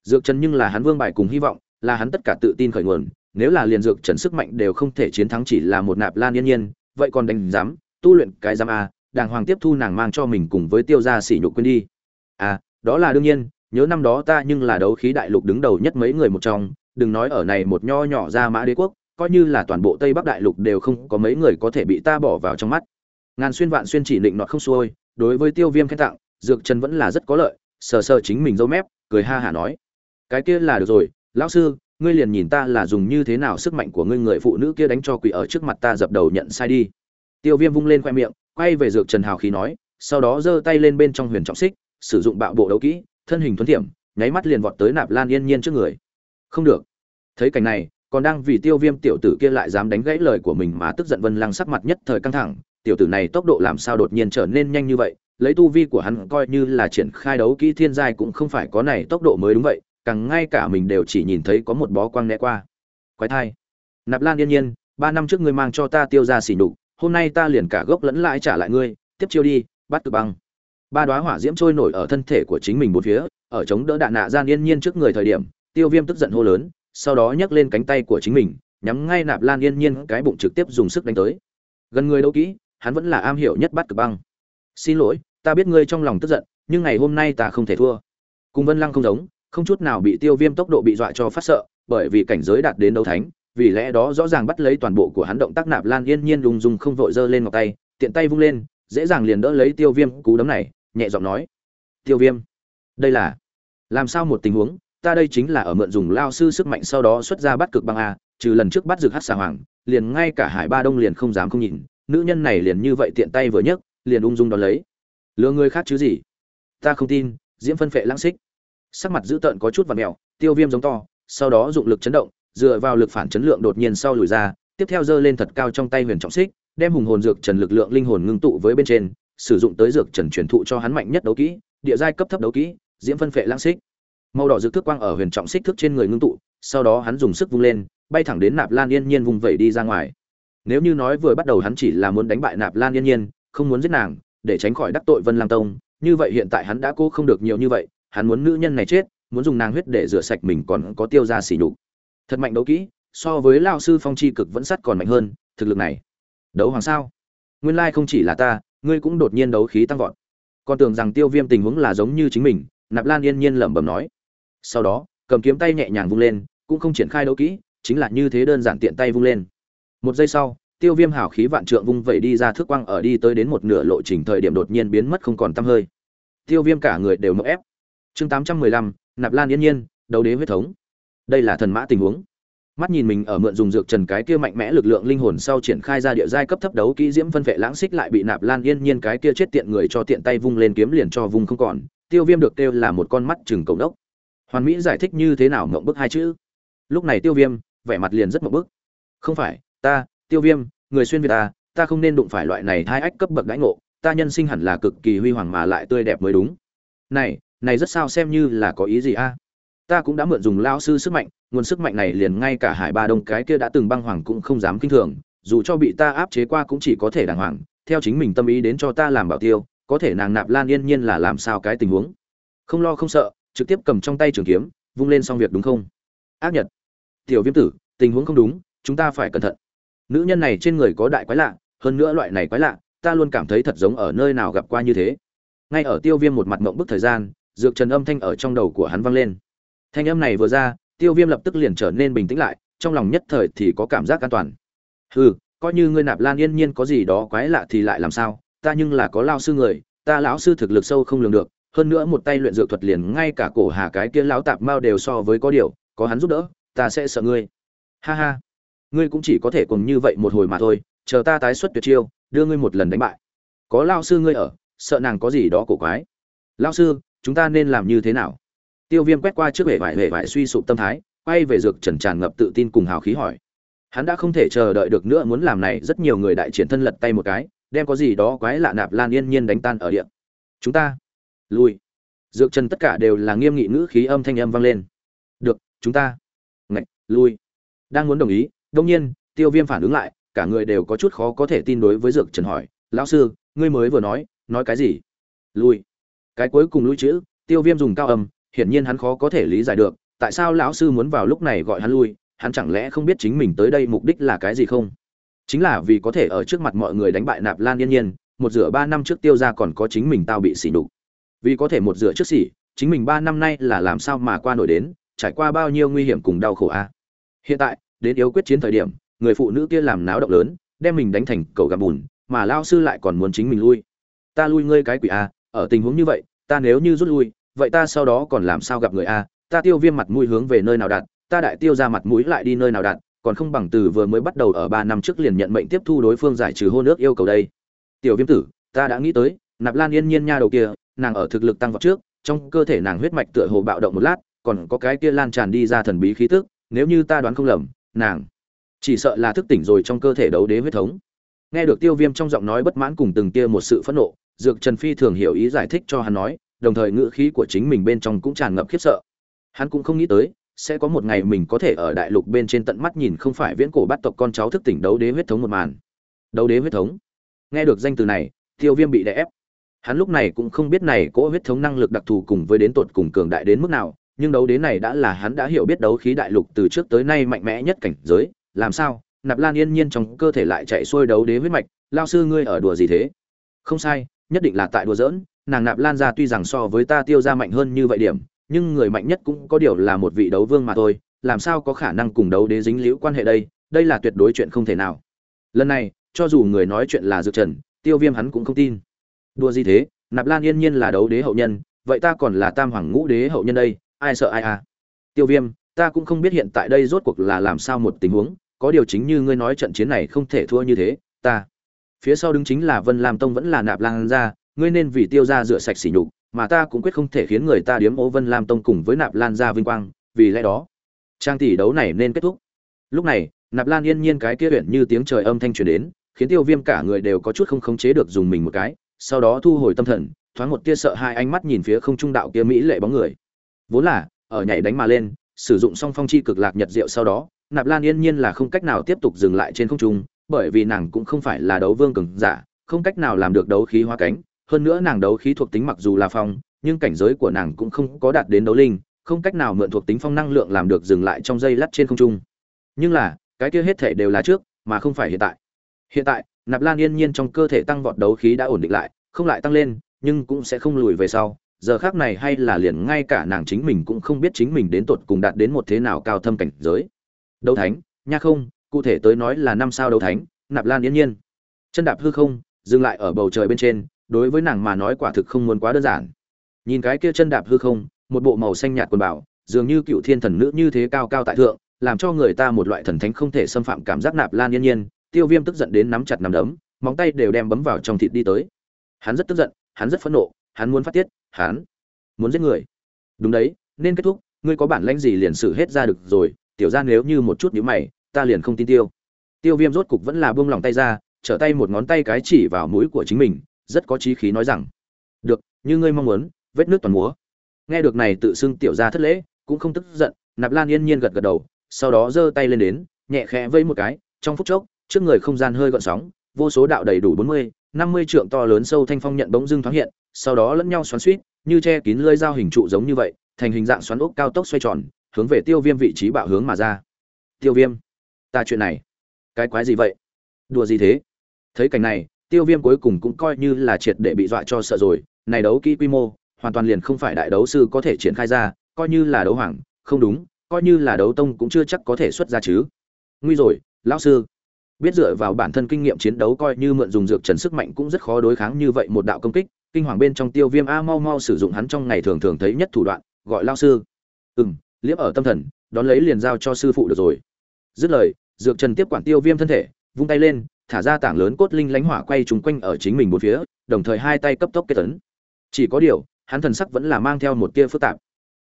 Dược trần nhưng là hắn vương bài cùng hy vọng, là hắn tất cả tự tin khởi nguồn, nếu là liền dược trần sức mạnh đều không thể chiến thắng chỉ là một nạp lan yên nhiên, vậy còn đánh giám, tu luyện cái giám a, đàng hoàng tiếp thu nàng mang cho mình cùng với tiêu gia sỉ nhục quên đi. À đó là đương nhiên, nhớ năm đó ta nhưng là đấu khí đại lục đứng đầu nhất mấy người một trong, đừng nói ở này một nho nhỏ ra mã đế quốc, coi như là toàn bộ tây bắc đại lục đều không có mấy người có thể bị ta bỏ vào trong mắt. Ngàn xuyên vạn xuyên chỉ định nọ không xuôi, đối với tiêu viêm khen tặng dược trần vẫn là rất có lợi, sờ sờ chính mình dâu mép, cười ha hả nói. Cái kia là được rồi, lão sư, ngươi liền nhìn ta là dùng như thế nào sức mạnh của ngươi người phụ nữ kia đánh cho quỷ ở trước mặt ta dập đầu nhận sai đi. Tiêu viêm vung lên khoe miệng, quay về dược trần hào khí nói, sau đó giơ tay lên bên trong huyền trọng xích, sử dụng bạo bộ đấu kỹ, thân hình thuấn thiểm, nháy mắt liền vọt tới nạp lan yên nhiên trước người. Không được. Thấy cảnh này, còn đang vì tiêu viêm tiểu tử kia lại dám đánh gãy lời của mình mà tức giận vân lăng sắc mặt nhất thời căng thẳng, tiểu tử này tốc độ làm sao đột nhiên trở nên nhanh như vậy lấy tu vi của hắn coi như là triển khai đấu kỹ thiên giai cũng không phải có này tốc độ mới đúng vậy, càng ngay cả mình đều chỉ nhìn thấy có một bó quang né qua. Quái thai. Nạp lan yên nhiên, ba năm trước ngươi mang cho ta tiêu ra xỉ nhục, hôm nay ta liền cả gốc lẫn lãi trả lại ngươi, tiếp chiêu đi, bắt cực băng. Ba đoá hỏa diễm trôi nổi ở thân thể của chính mình bốn phía, ở chống đỡ đạn nạ gian yên nhiên trước người thời điểm, tiêu viêm tức giận hô lớn, sau đó nhấc lên cánh tay của chính mình, nhắm ngay nạp lan yên nhiên cái bụng trực tiếp dùng sức đánh tới. Gần người đâu kỹ, hắn vẫn là am hiểu nhất bắt cực băng xin lỗi, ta biết ngươi trong lòng tức giận, nhưng ngày hôm nay ta không thể thua. Cùng vân lăng không giống, không chút nào bị tiêu viêm tốc độ bị dọa cho phát sợ, bởi vì cảnh giới đạt đến đấu thánh, vì lẽ đó rõ ràng bắt lấy toàn bộ của hắn động tác nạp lan yên nhiên lùng dùng không vội giơ lên ngọc tay, tiện tay vung lên, dễ dàng liền đỡ lấy tiêu viêm cú đấm này, nhẹ giọng nói, tiêu viêm, đây là, làm sao một tình huống, ta đây chính là ở mượn dùng lao sư sức mạnh sau đó xuất ra bắt cực băng a, trừ lần trước bắt rực hát xà hoàng, liền ngay cả hải ba đông liền không dám không nhìn, nữ nhân này liền như vậy tiện tay vừa nhấc liền ung dung đón lấy. Lừa người khác chứ gì? Ta không tin, diễm phân phệ lãng xích. Sắc mặt dữ tợn có chút và mèo, tiêu viêm giống to, sau đó dụng lực chấn động, dựa vào lực phản chấn lượng đột nhiên sau lùi ra, tiếp theo giơ lên thật cao trong tay huyền trọng xích, đem hùng hồn dược trần lực lượng linh hồn ngưng tụ với bên trên, sử dụng tới dược trần truyền thụ cho hắn mạnh nhất đấu kỹ, địa giai cấp thấp đấu kỹ, diễm phân phệ lãng xích. Màu đỏ dược thước quang ở huyền trọng xích thức trên người ngưng tụ, sau đó hắn dùng sức vung lên, bay thẳng đến nạp lan yên nhiên vùng vẩy đi ra ngoài. Nếu như nói vừa bắt đầu hắn chỉ là muốn đánh bại nạp lan yên nhiên không muốn giết nàng, để tránh khỏi đắc tội vân lam tông. Như vậy hiện tại hắn đã cố không được nhiều như vậy, hắn muốn nữ nhân này chết, muốn dùng nàng huyết để rửa sạch mình còn có tiêu ra xỉ nhục. Thật mạnh đấu kỹ, so với lao sư phong chi cực vẫn sắt còn mạnh hơn, thực lực này. Đấu hoàng sao? Nguyên lai không chỉ là ta, ngươi cũng đột nhiên đấu khí tăng vọt. Còn tưởng rằng tiêu viêm tình huống là giống như chính mình, nạp lan yên nhiên lẩm bẩm nói. Sau đó, cầm kiếm tay nhẹ nhàng vung lên, cũng không triển khai đấu kỹ, chính là như thế đơn giản tiện tay vung lên. Một giây sau tiêu viêm hào khí vạn trượng vung vẩy đi ra thước quang ở đi tới đến một nửa lộ trình thời điểm đột nhiên biến mất không còn tăm hơi. Tiêu viêm cả người đều mậu ép. Chương tám trăm mười lăm, nạp lan yên nhiên, đấu đế huyết thống. Đây là thần mã tình huống. Mắt nhìn mình ở mượn dùng dược trần cái kia mạnh mẽ lực lượng linh hồn sau triển khai ra địa giai cấp thấp đấu kỹ diễm phân vệ lãng xích lại bị nạp lan yên nhiên cái kia chết tiện người cho tiện tay vung lên kiếm liền cho vung không còn. Tiêu viêm được kêu là một con mắt chừng cầu đốc. Hoàn mỹ giải thích như thế nào mộng bức hai chữ? Lúc này tiêu viêm, vẻ mặt liền rất mộng bức. Không phải, ta tiêu viêm, người xuyên việt ta ta không nên đụng phải loại này hai ách cấp bậc đãi ngộ, ta nhân sinh hẳn là cực kỳ huy hoàng mà lại tươi đẹp mới đúng. Này này rất sao xem như là có ý gì a? Ta cũng đã mượn dùng lao sư sức mạnh, nguồn sức mạnh này liền ngay cả hải ba đông cái kia đã từng băng hoàng cũng không dám kinh thường, dù cho bị ta áp chế qua cũng chỉ có thể đàng hoàng, theo chính mình tâm ý đến cho ta làm bảo tiêu, có thể nàng nạp lan yên nhiên là làm sao cái tình huống? Không lo không sợ, trực tiếp cầm trong tay trường kiếm, vung lên xong việc đúng không? Ác nhật. Tiểu viêm tử, tình huống không đúng, chúng ta phải cẩn thận nữ nhân này trên người có đại quái lạ, hơn nữa loại này quái lạ, ta luôn cảm thấy thật giống ở nơi nào gặp qua như thế. Ngay ở tiêu viêm một mặt mộng bức thời gian, dược trần âm thanh ở trong đầu của hắn vang lên. Thanh âm này vừa ra, tiêu viêm lập tức liền trở nên bình tĩnh lại, trong lòng nhất thời thì có cảm giác an toàn. Hừ, coi như ngươi nạp lan yên nhiên có gì đó quái lạ thì lại làm sao, ta nhưng là có lao sư người, ta lão sư thực lực sâu không lường được, hơn nữa một tay luyện dược thuật liền ngay cả cổ hà cái kia lão tạp mao đều so với có điều, có hắn giúp đỡ, ta sẽ sợ ngươi. Ha ha ngươi cũng chỉ có thể cùng như vậy một hồi mà thôi, chờ ta tái xuất tuyệt chiêu, đưa ngươi một lần đánh bại. Có lao sư ngươi ở, sợ nàng có gì đó cổ quái. Lao sư, chúng ta nên làm như thế nào? Tiêu viêm quét qua trước hệ vải hệ vải suy sụp tâm thái, quay về dược trần tràn ngập tự tin cùng hào khí hỏi. Hắn đã không thể chờ đợi được nữa, muốn làm này, rất nhiều người đại triển thân lật tay một cái, đem có gì đó quái lạ nạp lan yên nhiên đánh tan ở điện chúng ta lui dược trần tất cả đều là nghiêm nghị ngữ khí âm thanh âm vang lên. Được, chúng ta, ngạch lui đang muốn đồng ý đông nhiên, tiêu viêm phản ứng lại, cả người đều có chút khó có thể tin đối với dược trần hỏi, lão sư, ngươi mới vừa nói nói cái gì? Lui. Cái cuối cùng lui chữ, tiêu viêm dùng cao âm, hiển nhiên hắn khó có thể lý giải được, tại sao lão sư muốn vào lúc này gọi hắn lui, hắn chẳng lẽ không biết chính mình tới đây mục đích là cái gì không? Chính là vì có thể ở trước mặt mọi người đánh bại nạp lan yên nhiên, một rửa ba năm trước tiêu ra còn có chính mình tao bị xỉ đục vì có thể một rửa trước xỉ chính mình ba năm nay là làm sao mà qua nổi đến, trải qua bao nhiêu nguy hiểm cùng đau khổ a? Hiện tại đến yếu quyết chiến thời điểm, người phụ nữ kia làm náo động lớn, đem mình đánh thành cầu gặp bùn, mà lao sư lại còn muốn chính mình lui. Ta lui ngươi cái quỷ a, ở tình huống như vậy, ta nếu như rút lui, vậy ta sau đó còn làm sao gặp người a? Ta tiêu viêm mặt mũi hướng về nơi nào đặt, ta đại tiêu ra mặt mũi lại đi nơi nào đặt, còn không bằng từ vừa mới bắt đầu ở ba năm trước liền nhận mệnh tiếp thu đối phương giải trừ hôn ước yêu cầu đây. Tiểu viêm tử, ta đã nghĩ tới, nạp lan yên nhiên nha đầu kia, nàng ở thực lực tăng vọt trước, trong cơ thể nàng huyết mạch tựa hồ bạo động một lát, còn có cái kia lan tràn đi ra thần bí khí tức, nếu như ta đoán không lầm nàng. Chỉ sợ là thức tỉnh rồi trong cơ thể đấu đế huyết thống. Nghe được tiêu viêm trong giọng nói bất mãn cùng từng tia một sự phẫn nộ, dược trần phi thường hiểu ý giải thích cho hắn nói, đồng thời ngữ khí của chính mình bên trong cũng tràn ngập khiếp sợ. Hắn cũng không nghĩ tới, sẽ có một ngày mình có thể ở đại lục bên trên tận mắt nhìn không phải viễn cổ bắt tộc con cháu thức tỉnh đấu đế huyết thống một màn. Đấu đế huyết thống? Nghe được danh từ này, tiêu viêm bị đè ép. Hắn lúc này cũng không biết này cỗ huyết thống năng lực đặc thù cùng với đến tột cùng cường đại đến mức nào nhưng đấu đế này đã là hắn đã hiểu biết đấu khí đại lục từ trước tới nay mạnh mẽ nhất cảnh giới, làm sao? Nạp lan yên nhiên trong cơ thể lại chạy xuôi đấu đế huyết mạch, lao sư ngươi ở đùa gì thế? Không sai, nhất định là tại đùa giỡn, nàng nạp lan ra tuy rằng so với ta tiêu ra mạnh hơn như vậy điểm, nhưng người mạnh nhất cũng có điều là một vị đấu vương mà thôi, làm sao có khả năng cùng đấu đế dính liễu quan hệ đây? Đây là tuyệt đối chuyện không thể nào. Lần này, cho dù người nói chuyện là dược trần, tiêu viêm hắn cũng không tin. Đùa gì thế? Nạp lan yên nhiên là đấu đế hậu nhân, vậy ta còn là tam hoàng ngũ đế hậu nhân đây ai sợ ai à? Tiêu viêm, ta cũng không biết hiện tại đây rốt cuộc là làm sao một tình huống, có điều chính như ngươi nói trận chiến này không thể thua như thế, ta. Phía sau đứng chính là vân lam tông vẫn là nạp lan ra ngươi nên vì tiêu ra rửa sạch sỉ nhục, mà ta cũng quyết không thể khiến người ta điếm ố vân lam tông cùng với nạp lan ra vinh quang, vì lẽ đó. Trang tỷ đấu này nên kết thúc. Lúc này, nạp lan yên nhiên cái kia huyện như tiếng trời âm thanh truyền đến, khiến tiêu viêm cả người đều có chút không khống chế được dùng mình một cái, sau đó thu hồi tâm thần, thoáng một tia sợ hai ánh mắt nhìn phía không trung đạo kia mỹ lệ bóng người vốn là, ở nhảy đánh mà lên, sử dụng song phong chi cực lạc nhật diệu sau đó, nạp lan yên nhiên là không cách nào tiếp tục dừng lại trên không trung, bởi vì nàng cũng không phải là đấu vương cường giả, không cách nào làm được đấu khí hóa cánh. Hơn nữa nàng đấu khí thuộc tính mặc dù là phong, nhưng cảnh giới của nàng cũng không có đạt đến đấu linh, không cách nào mượn thuộc tính phong năng lượng làm được dừng lại trong dây lắt trên không trung. Nhưng là, cái kia hết thể đều là trước, mà không phải hiện tại. Hiện tại, nạp lan yên nhiên trong cơ thể tăng vọt đấu khí đã ổn định lại, không lại tăng lên, nhưng cũng sẽ không lùi về sau giờ khác này hay là liền ngay cả nàng chính mình cũng không biết chính mình đến tột cùng đạt đến một thế nào cao thâm cảnh giới. Đấu thánh, nha không, cụ thể tới nói là năm sao đấu thánh, nạp lan yên nhiên. Chân đạp hư không, dừng lại ở bầu trời bên trên, đối với nàng mà nói quả thực không muốn quá đơn giản. Nhìn cái kia chân đạp hư không, một bộ màu xanh nhạt quần bảo, dường như cựu thiên thần nữ như thế cao cao tại thượng, làm cho người ta một loại thần thánh không thể xâm phạm cảm giác nạp lan yên nhiên. Tiêu viêm tức giận đến nắm chặt nắm đấm, móng tay đều đem bấm vào trong thịt đi tới. Hắn rất tức giận, hắn rất phẫn nộ hắn muốn phát tiết, hắn muốn giết người. Đúng đấy, nên kết thúc, ngươi có bản lãnh gì liền xử hết ra được rồi, tiểu ra nếu như một chút nhíu mày, ta liền không tin tiêu. Tiêu viêm rốt cục vẫn là buông lòng tay ra, trở tay một ngón tay cái chỉ vào mũi của chính mình, rất có chí khí nói rằng, được, như ngươi mong muốn, vết nước toàn múa. Nghe được này tự xưng tiểu ra thất lễ, cũng không tức giận, nạp lan yên nhiên gật gật đầu, sau đó giơ tay lên đến, nhẹ khẽ vây một cái, trong phút chốc, trước người không gian hơi gợn sóng, vô số đạo đầy đủ bốn mươi, năm mươi trượng to lớn sâu thanh phong nhận bỗng dưng thoáng hiện sau đó lẫn nhau xoắn suýt, như che kín lưỡi dao hình trụ giống như vậy, thành hình dạng xoắn ốc cao tốc xoay tròn, hướng về tiêu viêm vị trí bạo hướng mà ra. Tiêu viêm, ta chuyện này, cái quái gì vậy? Đùa gì thế? Thấy cảnh này, tiêu viêm cuối cùng cũng coi như là triệt để bị dọa cho sợ rồi, này đấu kỹ quy mô, hoàn toàn liền không phải đại đấu sư có thể triển khai ra, coi như là đấu hoàng, không đúng, coi như là đấu tông cũng chưa chắc có thể xuất ra chứ. Nguy rồi, lão sư. Biết dựa vào bản thân kinh nghiệm chiến đấu coi như mượn dùng dược trần sức mạnh cũng rất khó đối kháng như vậy một đạo công kích kinh hoàng bên trong tiêu viêm a mau mau sử dụng hắn trong ngày thường thường thấy nhất thủ đoạn, gọi lao sư. Ừ m liếp ở tâm thần, đón lấy liền giao cho sư phụ được rồi. Dứt lời, dược trần tiếp quản tiêu viêm thân thể, vung tay lên, thả ra tảng lớn cốt linh lánh hỏa quay trúng quanh ở chính mình một phía, đồng thời hai tay cấp tốc kết tấn chỉ có điều, hắn thần sắc vẫn là mang theo một tia phức tạp.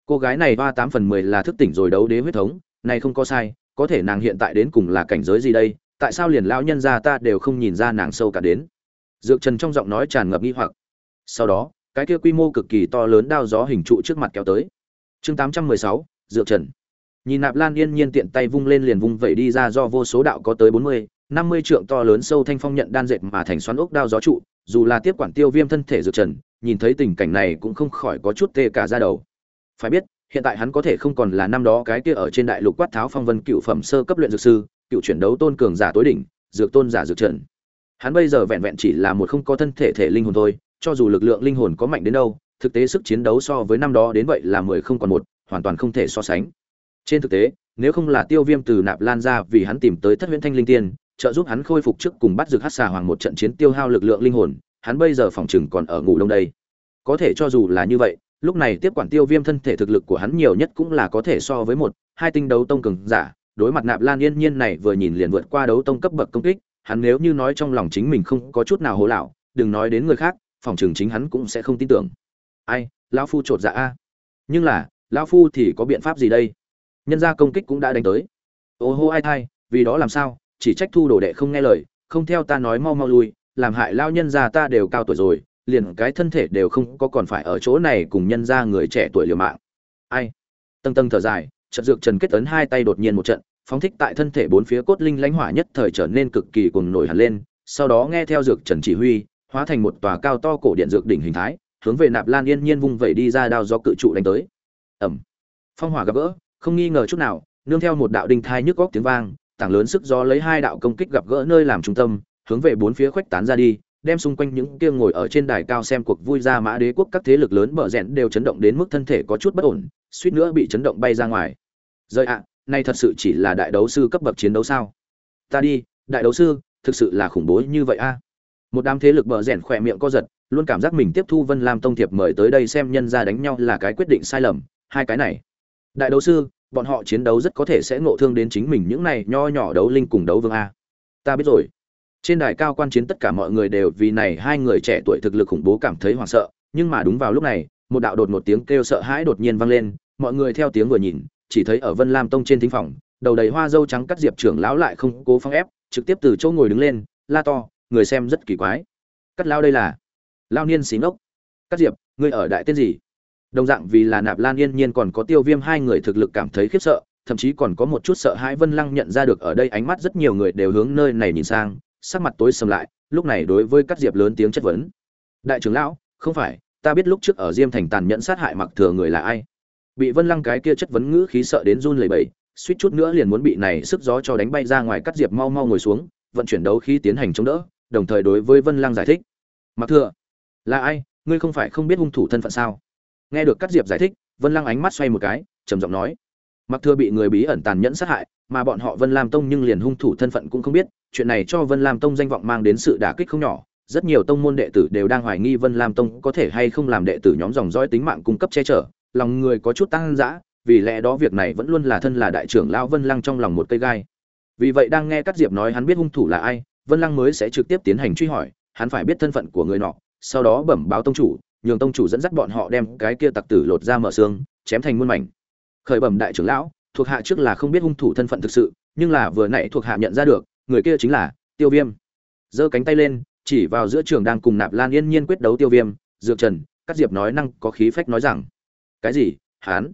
Cô gái này ba tám phần mười là thức tỉnh rồi đấu đế huyết thống, này không có sai, có thể nàng hiện tại đến cùng là cảnh giới gì đây, tại sao liền lão nhân gia ta đều không nhìn ra nàng sâu cả đến? Dược trần trong giọng nói tràn ngập nghi hoặc sau đó, cái kia quy mô cực kỳ to lớn đao gió hình trụ trước mặt kéo tới. Chương tám trăm mười sáu dược trần. Nhìn nạp lan yên nhiên tiện tay vung lên liền vung vẩy đi ra do vô số đạo có tới bốn mươi, năm mươi trượng to lớn sâu thanh phong nhận đan dệt mà thành xoắn ốc đao gió trụ, dù là tiếp quản tiêu viêm thân thể dược trần, nhìn thấy tình cảnh này cũng không khỏi có chút tê cả ra đầu. Phải biết, hiện tại hắn có thể không còn là năm đó cái kia ở trên đại lục quát tháo phong vân cựu phẩm sơ cấp luyện dược sư, cựu chuyển đấu tôn cường giả tối đỉnh, dược tôn giả dược trần. Hắn bây giờ vẹn vẹn chỉ là một không có thân thể thể linh hồn thôi cho dù lực lượng linh hồn có mạnh đến đâu, thực tế sức chiến đấu so với năm đó đến vậy là mười không còn một, hoàn toàn không thể so sánh. Trên thực tế, nếu không là tiêu viêm từ nạp lan ra vì hắn tìm tới thất huyễn thanh linh tiên, trợ giúp hắn khôi phục trước cùng bắt dược Hắc xà hoàng một trận chiến tiêu hao lực lượng linh hồn, hắn bây giờ phòng chừng còn ở ngủ đông đây. Có thể cho dù là như vậy, lúc này tiếp quản tiêu viêm thân thể thực lực của hắn nhiều nhất cũng là có thể so với một, hai tinh đấu tông cường giả, đối mặt nạp lan yên nhiên này vừa nhìn liền vượt qua đấu tông cấp bậc công kích, hắn nếu như nói trong lòng chính mình không có chút nào hồ lão đừng nói đến người khác phòng trường chính hắn cũng sẽ không tin tưởng. Ai, lão phu trột dạ a. Nhưng là, lão phu thì có biện pháp gì đây? Nhân gia công kích cũng đã đánh tới. Ô hô ai thai, vì đó làm sao? Chỉ trách thu đồ đệ không nghe lời, không theo ta nói mau mau lui, làm hại lao nhân gia ta đều cao tuổi rồi, liền cái thân thể đều không có còn phải ở chỗ này cùng nhân gia người trẻ tuổi liều mạng. Ai? Tầng tầng thở dài trận dược trần kết ấn hai tay đột nhiên một trận, phóng thích tại thân thể bốn phía cốt linh lãnh hỏa nhất thời trở nên cực kỳ cuồng nổi hẳn lên, sau đó nghe theo dược trần chỉ huy hóa thành một tòa cao to cổ điện dược đỉnh hình thái, hướng về nạp lan yên nhiên vung vẩy đi ra đao do cự trụ đánh tới. Ẩm phong hỏa gặp gỡ, không nghi ngờ chút nào, nương theo một đạo đinh thai nhức góc tiếng vang, tảng lớn sức gió lấy hai đạo công kích gặp gỡ nơi làm trung tâm, hướng về bốn phía khuếch tán ra đi, đem xung quanh những kia ngồi ở trên đài cao xem cuộc vui ra mã đế quốc các thế lực lớn mở rẽn đều chấn động đến mức thân thể có chút bất ổn, suýt nữa bị chấn động bay ra ngoài. Rời ạ, nay thật sự chỉ là đại đấu sư cấp bậc chiến đấu sao? Ta đi, đại đấu sư, thực sự là khủng bố như vậy a một đám thế lực bờ rèn khỏe miệng co giật, luôn cảm giác mình tiếp thu vân lam tông thiệp mời tới đây xem nhân ra đánh nhau là cái quyết định sai lầm, hai cái này. Đại đấu sư, bọn họ chiến đấu rất có thể sẽ ngộ thương đến chính mình những này nho nhỏ đấu linh cùng đấu vương a. Ta biết rồi. Trên đài cao quan chiến tất cả mọi người đều vì này hai người trẻ tuổi thực lực khủng bố cảm thấy hoảng sợ, nhưng mà đúng vào lúc này, một đạo đột một tiếng kêu sợ hãi đột nhiên vang lên, mọi người theo tiếng vừa nhìn, chỉ thấy ở vân lam tông trên thính phòng, đầu đầy hoa dâu trắng cắt diệp trưởng lão lại không cố phong ép, trực tiếp từ chỗ ngồi đứng lên, la to người xem rất kỳ quái. Cắt lao đây là? Lao niên xí ngốc. Cắt diệp, ngươi ở đại tên gì? Đồng dạng vì là nạp lan yên nhiên còn có tiêu viêm hai người thực lực cảm thấy khiếp sợ, thậm chí còn có một chút sợ hãi vân lăng nhận ra được ở đây ánh mắt rất nhiều người đều hướng nơi này nhìn sang, sắc mặt tối sầm lại, lúc này đối với cắt diệp lớn tiếng chất vấn. Đại trưởng lão, không phải, ta biết lúc trước ở diêm thành tàn nhẫn sát hại mặc thừa người là ai. Bị vân lăng cái kia chất vấn ngữ khí sợ đến run lẩy bẩy, suýt chút nữa liền muốn bị này sức gió cho đánh bay ra ngoài cắt diệp mau mau ngồi xuống, vận chuyển đấu khí tiến hành chống đỡ đồng thời đối với vân lăng giải thích. Mặc thừa là ai? Ngươi không phải không biết hung thủ thân phận sao? Nghe được cắt diệp giải thích vân lăng ánh mắt xoay một cái trầm giọng nói mặc thừa bị người bí ẩn tàn nhẫn sát hại mà bọn họ vân lam tông nhưng liền hung thủ thân phận cũng không biết chuyện này cho vân lam tông danh vọng mang đến sự đả kích không nhỏ. Rất nhiều tông môn đệ tử đều đang hoài nghi vân lam tông có thể hay không làm đệ tử nhóm dòng dõi tính mạng cung cấp che chở. Lòng người có chút tăng dã vì lẽ đó việc này vẫn luôn là thân là đại trưởng lão Vân Lăng trong lòng một cây gai. Vì vậy đang nghe Cát Diệp nói hắn biết hung thủ là ai, Vân Lăng mới sẽ trực tiếp tiến hành truy hỏi, hắn phải biết thân phận của người nọ, sau đó bẩm báo tông chủ, nhường tông chủ dẫn dắt bọn họ đem cái kia tặc tử lột ra mở xương, chém thành muôn mảnh. Khởi bẩm đại trưởng lão, thuộc hạ trước là không biết hung thủ thân phận thực sự, nhưng là vừa nãy thuộc hạ nhận ra được, người kia chính là Tiêu Viêm. Giơ cánh tay lên, chỉ vào giữa trường đang cùng Nạp Lan Yên Nhiên quyết đấu Tiêu Viêm, Dược Trần, Cát Diệp nói năng có khí phách nói rằng: "Cái gì? Hán?"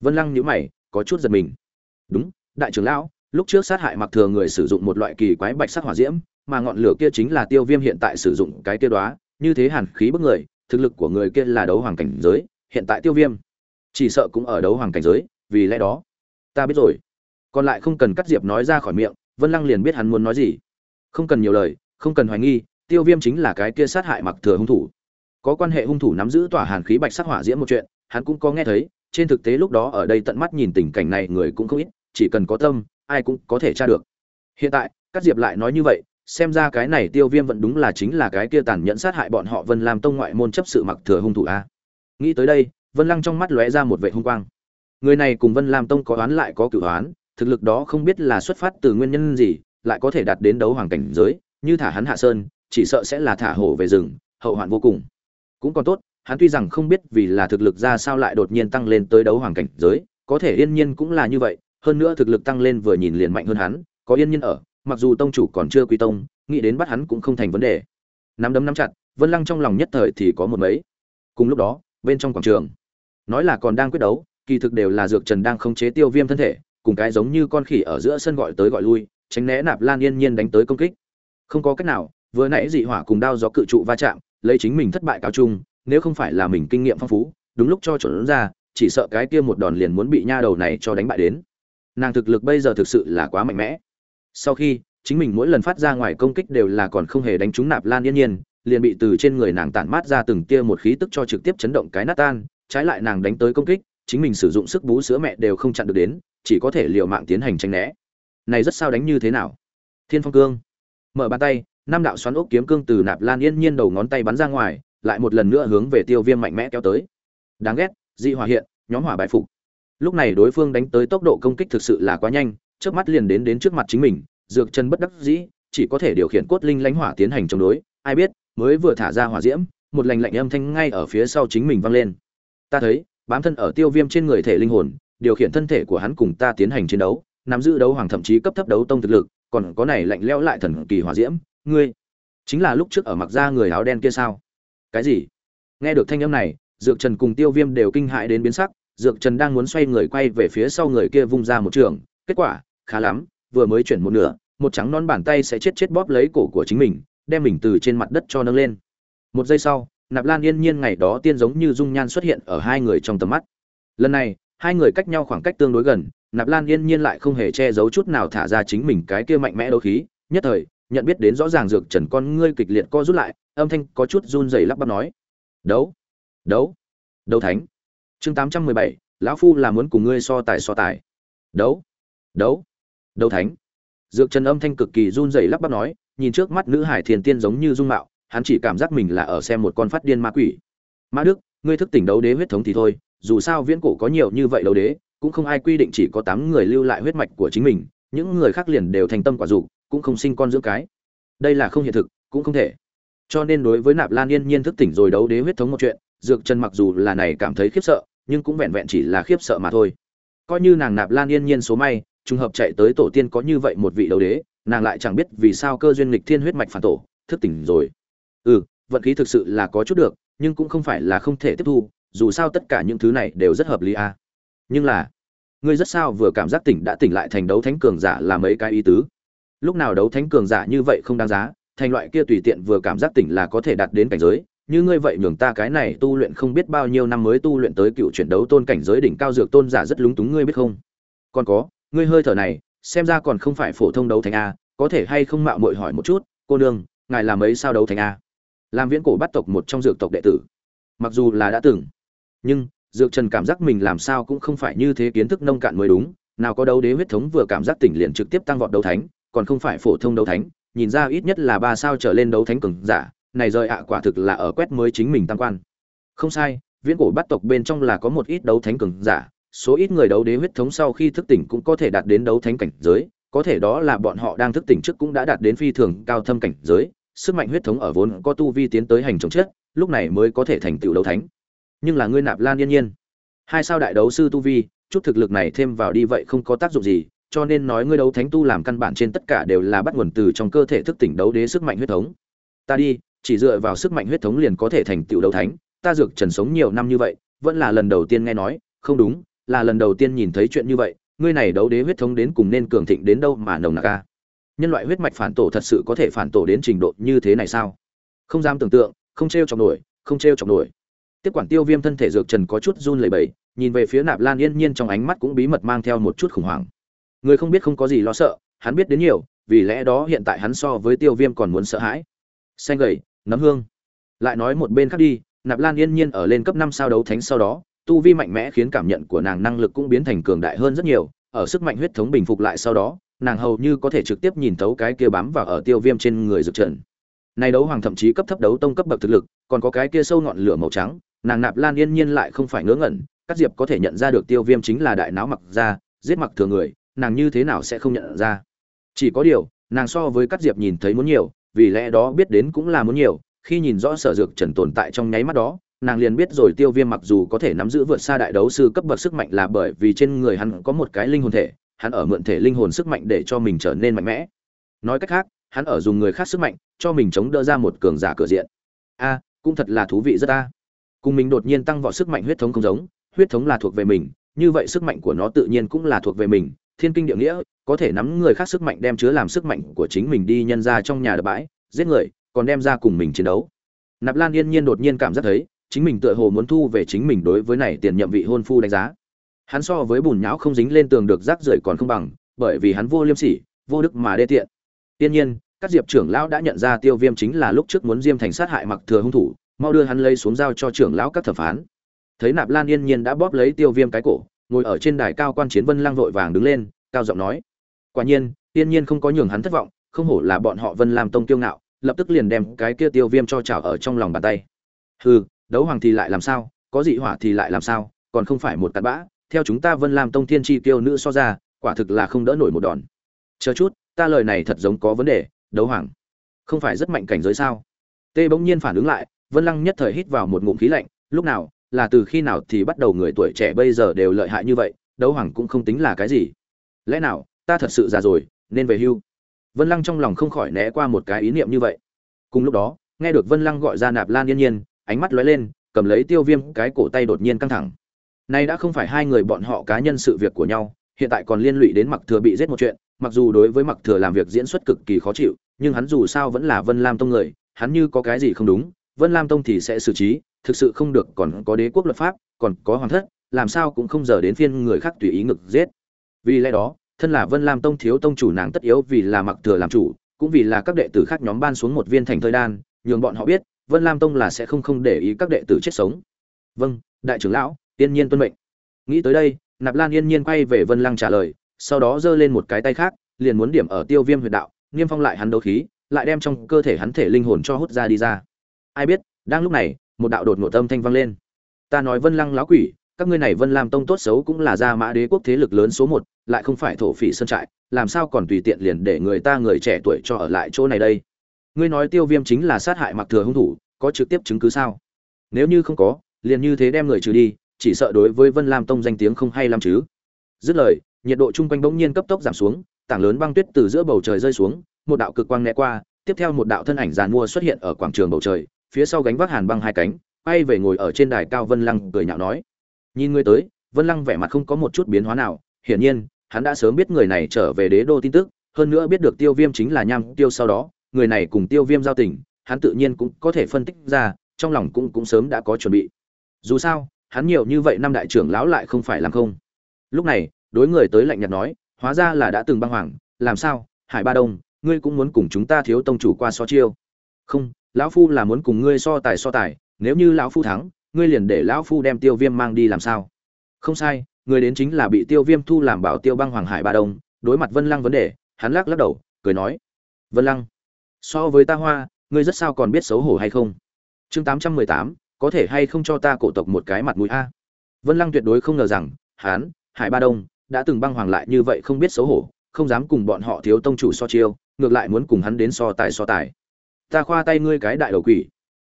Vân Lăng nhíu mày, có chút giật mình. "Đúng, đại trưởng lão, lúc trước sát hại mặc thừa người sử dụng một loại kỳ quái bạch sắc hỏa diễm, mà ngọn lửa kia chính là Tiêu Viêm hiện tại sử dụng cái kia đóa, như thế hàn khí bức người, thực lực của người kia là đấu hoàng cảnh giới, hiện tại Tiêu Viêm chỉ sợ cũng ở đấu hoàng cảnh giới, vì lẽ đó, ta biết rồi. Còn lại không cần cắt diệp nói ra khỏi miệng, Vân Lăng liền biết hắn muốn nói gì. Không cần nhiều lời, không cần hoài nghi, Tiêu Viêm chính là cái kia sát hại mặc thừa hung thủ. Có quan hệ hung thủ nắm giữ tỏa hàn khí bạch sắc hỏa diễm một chuyện, hắn cũng có nghe thấy, trên thực tế lúc đó ở đây tận mắt nhìn tình cảnh này người cũng không ít, chỉ cần có tâm, ai cũng có thể tra được. Hiện tại, cắt diệp lại nói như vậy, xem ra cái này tiêu viêm vẫn đúng là chính là cái kia tàn nhẫn sát hại bọn họ vân lam tông ngoại môn chấp sự mặc thừa hung thủ a. Nghĩ tới đây, vân lăng trong mắt lóe ra một vệ hung quang. Người này cùng vân lam tông có oán lại có cựu oán, thực lực đó không biết là xuất phát từ nguyên nhân gì, lại có thể đạt đến đấu hoàng cảnh giới, như thả hắn hạ sơn, chỉ sợ sẽ là thả hổ về rừng, hậu hoạn vô cùng. Cũng còn tốt, hắn tuy rằng không biết vì là thực lực ra sao lại đột nhiên tăng lên tới đấu hoàng cảnh giới, có thể yên nhiên cũng là như vậy, hơn nữa thực lực tăng lên vừa nhìn liền mạnh hơn hắn, có yên nhiên ở mặc dù tông chủ còn chưa quy tông, nghĩ đến bắt hắn cũng không thành vấn đề. Nắm đấm nắm chặt, vân lăng trong lòng nhất thời thì có một mấy. Cùng lúc đó, bên trong quảng trường, nói là còn đang quyết đấu, kỳ thực đều là dược trần đang khống chế tiêu viêm thân thể, cùng cái giống như con khỉ ở giữa sân gọi tới gọi lui, tránh né nạp lan yên nhiên đánh tới công kích. Không có cách nào, vừa nãy dị hỏa cùng đao gió cự trụ va chạm, lấy chính mình thất bại cao trung nếu không phải là mình kinh nghiệm phong phú, đúng lúc cho chuẩn ra, chỉ sợ cái kia một đòn liền muốn bị nha đầu này cho đánh bại đến. Nàng thực lực bây giờ thực sự là quá mạnh mẽ sau khi, chính mình mỗi lần phát ra ngoài công kích đều là còn không hề đánh trúng nạp lan yên nhiên, liền bị từ trên người nàng tản mát ra từng tia một khí tức cho trực tiếp chấn động cái nát tan, trái lại nàng đánh tới công kích, chính mình sử dụng sức bú sữa mẹ đều không chặn được đến, chỉ có thể liều mạng tiến hành tranh né. Này rất sao đánh như thế nào? Thiên phong cương. Mở bàn tay, năm đạo xoắn ốc kiếm cương từ nạp lan yên nhiên đầu ngón tay bắn ra ngoài, lại một lần nữa hướng về tiêu viêm mạnh mẽ kéo tới. Đáng ghét, dị hỏa hiện, nhóm hỏa bại phục. Lúc này đối phương đánh tới tốc độ công kích thực sự là quá nhanh trước mắt liền đến đến trước mặt chính mình, dược chân bất đắc dĩ, chỉ có thể điều khiển cốt linh lánh hỏa tiến hành chống đối, ai biết, mới vừa thả ra hỏa diễm, một lành lạnh âm thanh ngay ở phía sau chính mình vang lên. Ta thấy, bám thân ở tiêu viêm trên người thể linh hồn, điều khiển thân thể của hắn cùng ta tiến hành chiến đấu, nắm giữ đấu hoàng thậm chí cấp thấp đấu tông thực lực, còn có này lạnh lẽo lại thần kỳ hỏa diễm, ngươi, chính là lúc trước ở mặc ra người áo đen kia sao? Cái gì? Nghe được thanh âm này, dược trần cùng tiêu viêm đều kinh hãi đến biến sắc, dược trần đang muốn xoay người quay về phía sau người kia vung ra một trường, kết quả khá lắm, vừa mới chuyển một nửa, một trắng non bàn tay sẽ chết chết bóp lấy cổ của chính mình, đem mình từ trên mặt đất cho nâng lên. Một giây sau, nạp lan yên nhiên ngày đó tiên giống như dung nhan xuất hiện ở hai người trong tầm mắt. Lần này, hai người cách nhau khoảng cách tương đối gần, nạp lan yên nhiên lại không hề che giấu chút nào thả ra chính mình cái kia mạnh mẽ đấu khí, nhất thời, nhận biết đến rõ ràng dược trần con ngươi kịch liệt co rút lại, âm thanh có chút run rẩy lắp bắp nói. Đấu đấu đấu thánh. Chương tám trăm mười bảy, lão phu là muốn cùng ngươi so tài so tài. Đấu đấu đấu thánh. Dược trần âm thanh cực kỳ run rẩy lắp bắp nói, nhìn trước mắt nữ hải thiền tiên giống như dung mạo, hắn chỉ cảm giác mình là ở xem một con phát điên ma quỷ. Mã đức, ngươi thức tỉnh đấu đế huyết thống thì thôi, dù sao viễn cổ có nhiều như vậy đấu đế, cũng không ai quy định chỉ có tám người lưu lại huyết mạch của chính mình, những người khác liền đều thành tâm quả dục, cũng không sinh con dưỡng cái. Đây là không hiện thực, cũng không thể. Cho nên đối với nạp lan yên nhiên thức tỉnh rồi đấu đế huyết thống một chuyện, dược trần mặc dù là này cảm thấy khiếp sợ, nhưng cũng vẹn vẹn chỉ là khiếp sợ mà thôi. Coi như nàng nạp lan yên nhiên số may trùng hợp chạy tới tổ tiên có như vậy một vị đấu đế, nàng lại chẳng biết vì sao cơ duyên lịch thiên huyết mạch phản tổ, thức tỉnh rồi. Ừ vận khí thực sự là có chút được, nhưng cũng không phải là không thể tiếp thu, dù sao tất cả những thứ này đều rất hợp lý à. nhưng là, ngươi rất sao vừa cảm giác tỉnh đã tỉnh lại thành đấu thánh cường giả là mấy cái ý tứ? Lúc nào đấu thánh cường giả như vậy không đáng giá, thành loại kia tùy tiện vừa cảm giác tỉnh là có thể đạt đến cảnh giới, như ngươi vậy nhường ta cái này tu luyện không biết bao nhiêu năm mới tu luyện tới cựu chuyển đấu tôn cảnh giới đỉnh cao dược tôn giả rất lúng túng, ngươi biết không? Còn có ngươi hơi thở này, xem ra còn không phải phổ thông đấu thánh a, có thể hay không mạo muội hỏi một chút, cô nương, ngài làm ấy sao đấu thánh a? Làm viễn cổ bắt tộc một trong dược tộc đệ tử. Mặc dù là đã từng, nhưng, dược trần cảm giác mình làm sao cũng không phải như thế kiến thức nông cạn mới đúng, nào có đấu đế huyết thống vừa cảm giác tỉnh liền trực tiếp tăng vọt đấu thánh, còn không phải phổ thông đấu thánh, nhìn ra ít nhất là ba sao trở lên đấu thánh cường giả, này rời ạ, quả thực là ở quét mới chính mình tăng quan. Không sai, viễn cổ bắt tộc bên trong là có một ít đấu thánh cường giả số ít người đấu đế huyết thống sau khi thức tỉnh cũng có thể đạt đến đấu thánh cảnh giới, có thể đó là bọn họ đang thức tỉnh trước cũng đã đạt đến phi thường cao thâm cảnh giới, sức mạnh huyết thống ở vốn có tu vi tiến tới hành chống chết, lúc này mới có thể thành tựu đấu thánh. Nhưng là ngươi nạp lan yên nhiên. Hai sao đại đấu sư tu vi, chút thực lực này thêm vào đi vậy không có tác dụng gì, cho nên nói ngươi đấu thánh tu làm căn bản trên tất cả đều là bắt nguồn từ trong cơ thể thức tỉnh đấu đế sức mạnh huyết thống. Ta đi, chỉ dựa vào sức mạnh huyết thống liền có thể thành tựu đấu thánh, ta dược trần sống nhiều năm như vậy, vẫn là lần đầu tiên nghe nói, không đúng là lần đầu tiên nhìn thấy chuyện như vậy, ngươi này đấu đế huyết thống đến cùng nên cường thịnh đến đâu mà nồng nặc ca nhân loại huyết mạch phản tổ thật sự có thể phản tổ đến trình độ như thế này sao? Không dám tưởng tượng, không t r e o chọc nổi, không t r e o chọc nổi. Tiếp quản tiêu viêm thân thể dược trần có chút run lẩy bẩy, nhìn về phía nạp lan yên nhiên trong ánh mắt cũng bí mật mang theo một chút khủng hoảng. Người không biết không có gì lo sợ, hắn biết đến nhiều, vì lẽ đó hiện tại hắn so với tiêu viêm còn muốn sợ hãi. Xanh gầy, nấm hương. Lại nói một bên khác đi, nạp lan yên nhiên ở lên cấp năm sao đấu thánh sau đó tu vi mạnh mẽ khiến cảm nhận của nàng năng lực cũng biến thành cường đại hơn rất nhiều, ở sức mạnh huyết thống bình phục lại sau đó, nàng hầu như có thể trực tiếp nhìn thấu cái kia bám vào ở tiêu viêm trên người dược trận. Này đấu hoàng thậm chí cấp thấp đấu tông cấp bậc thực lực, còn có cái kia sâu ngọn lửa màu trắng, nàng nạp lan yên nhiên lại không phải ngớ ngẩn, các diệp có thể nhận ra được tiêu viêm chính là đại não mặc ra, giết mặc thường người, nàng như thế nào sẽ không nhận ra. Chỉ có điều, nàng so với các diệp nhìn thấy muốn nhiều, vì lẽ đó biết đến cũng là muốn nhiều, khi nhìn rõ sở dược trần tồn tại trong nháy mắt đó nàng liền biết rồi tiêu viêm mặc dù có thể nắm giữ vượt xa đại đấu sư cấp bậc sức mạnh là bởi vì trên người hắn có một cái linh hồn thể, hắn ở mượn thể linh hồn sức mạnh để cho mình trở nên mạnh mẽ. Nói cách khác, hắn ở dùng người khác sức mạnh, cho mình chống đỡ ra một cường giả cửa diện. A, cũng thật là thú vị rất a. Cùng mình đột nhiên tăng vọt sức mạnh huyết thống không giống, huyết thống là thuộc về mình, như vậy sức mạnh của nó tự nhiên cũng là thuộc về mình. Thiên kinh địa nghĩa, có thể nắm người khác sức mạnh đem chứa làm sức mạnh của chính mình đi nhân ra trong nhà đập bãi, giết người, còn đem ra cùng mình chiến đấu. Nạp lan yên nhiên đột nhiên cảm giác thấy chính mình tựa hồ muốn thu về chính mình đối với này tiền nhậm vị hôn phu đánh giá. Hắn so với bùn nhão không dính lên tường được rác rưởi còn không bằng, bởi vì hắn vô liêm sỉ, vô đức mà đê tiện. Tiên nhiên, các diệp trưởng lão đã nhận ra tiêu viêm chính là lúc trước muốn diêm thành sát hại mặc thừa hung thủ, mau đưa hắn lấy xuống giao cho trưởng lão các thẩm phán. Thấy nạp lan yên nhiên đã bóp lấy tiêu viêm cái cổ, ngồi ở trên đài cao quan chiến vân lang vội vàng đứng lên, cao giọng nói. Quả nhiên, yên nhiên không có nhường hắn thất vọng, không hổ là bọn họ vân làm tông kiêu ngạo, lập tức liền đem cái kia tiêu viêm cho chảo ở trong lòng bàn tay. Hừ đấu hoàng thì lại làm sao, có dị hỏa thì lại làm sao, còn không phải một tạt bã, theo chúng ta vân làm tông thiên tri tiêu nữ so ra, quả thực là không đỡ nổi một đòn. Chờ chút, ta lời này thật giống có vấn đề, đấu hoàng. Không phải rất mạnh cảnh giới sao? Tê bỗng nhiên phản ứng lại, vân lăng nhất thời hít vào một ngụm khí lạnh, lúc nào, là từ khi nào thì bắt đầu người tuổi trẻ bây giờ đều lợi hại như vậy, đấu hoàng cũng không tính là cái gì. Lẽ nào, ta thật sự già rồi, nên về hưu? Vân lăng trong lòng không khỏi né qua một cái ý niệm như vậy. Cùng lúc đó, nghe được vân lăng gọi ra nạp lan yên nhiên ánh mắt lóe lên, cầm lấy tiêu viêm, cái cổ tay đột nhiên căng thẳng. Nay đã không phải hai người bọn họ cá nhân sự việc của nhau, hiện tại còn liên lụy đến mặc thừa bị giết một chuyện, mặc dù đối với mặc thừa làm việc diễn xuất cực kỳ khó chịu, nhưng hắn dù sao vẫn là vân lam tông người, hắn như có cái gì không đúng, vân lam tông thì sẽ xử trí, thực sự không được, còn có đế quốc luật pháp, còn có hoàng thất, làm sao cũng không giờ đến phiên người khác tùy ý ngực giết. Vì lẽ đó, thân là vân lam tông thiếu tông chủ nàng tất yếu vì là mặc thừa làm chủ, cũng vì là các đệ tử khác nhóm ban xuống một viên thành thơi đan, nhường bọn họ biết vân lam tông là sẽ không không để ý các đệ tử chết sống. Vâng đại trưởng lão tiên nhiên tuân mệnh. Nghĩ tới đây, nạp lan yên nhiên quay về vân lăng trả lời, sau đó giơ lên một cái tay khác, liền muốn điểm ở tiêu viêm huyệt đạo, niêm phong lại hắn đấu khí, lại đem trong cơ thể hắn thể linh hồn cho hút ra đi ra. Ai biết, đang lúc này, một đạo đột ngột tâm thanh vang lên. Ta nói vân lăng lão quỷ, các ngươi này vân lam tông tốt xấu cũng là gia mã đế quốc thế lực lớn số một, lại không phải thổ phỉ sơn trại, làm sao còn tùy tiện liền để người ta người trẻ tuổi cho ở lại chỗ này đây? Ngươi nói tiêu viêm chính là sát hại mặc thừa hung thủ, có trực tiếp chứng cứ sao? Nếu như không có, liền như thế đem người trừ đi, chỉ sợ đối với vân lam tông danh tiếng không hay lắm chứ. Dứt lời, nhiệt độ chung quanh bỗng nhiên cấp tốc giảm xuống, tảng lớn băng tuyết từ giữa bầu trời rơi xuống, một đạo cực quang né qua, tiếp theo một đạo thân ảnh giàn mua xuất hiện ở quảng trường bầu trời, phía sau gánh vác hàn băng hai cánh bay về ngồi ở trên đài cao vân lăng cười nhạo nói, nhìn ngươi tới, vân lăng vẻ mặt không có một chút biến hóa nào, hiển nhiên, hắn đã sớm biết người này trở về đế đô tin tức, hơn nữa biết được tiêu viêm chính là nham tiêu sau đó người này cùng tiêu viêm giao tình, hắn tự nhiên cũng có thể phân tích ra, trong lòng cũng cũng sớm đã có chuẩn bị. Dù sao, hắn nhiều như vậy năm đại trưởng lão lại không phải làm không. Lúc này, đối người tới lạnh nhạt nói, hóa ra là đã từng băng hoàng, làm sao, hải ba đông, ngươi cũng muốn cùng chúng ta thiếu tông chủ qua so chiêu? Không, lão phu là muốn cùng ngươi so tài so tài, nếu như lão phu thắng, ngươi liền để lão phu đem tiêu viêm mang đi làm sao? Không sai, người đến chính là bị tiêu viêm thu làm bảo tiêu băng hoàng hải ba đông. Đối mặt vân lăng vấn đề, hắn lắc lắc đầu, cười nói, vân lăng so với ta hoa ngươi rất sao còn biết xấu hổ hay không? Chương tám trăm mười tám có thể hay không cho ta cổ tộc một cái mặt mũi a? Vân lăng tuyệt đối không ngờ rằng hán hải ba đông đã từng băng hoàng lại như vậy không biết xấu hổ không dám cùng bọn họ thiếu tông chủ so chiêu ngược lại muốn cùng hắn đến so tài so tài. Ta khoa tay ngươi cái đại đầu quỷ.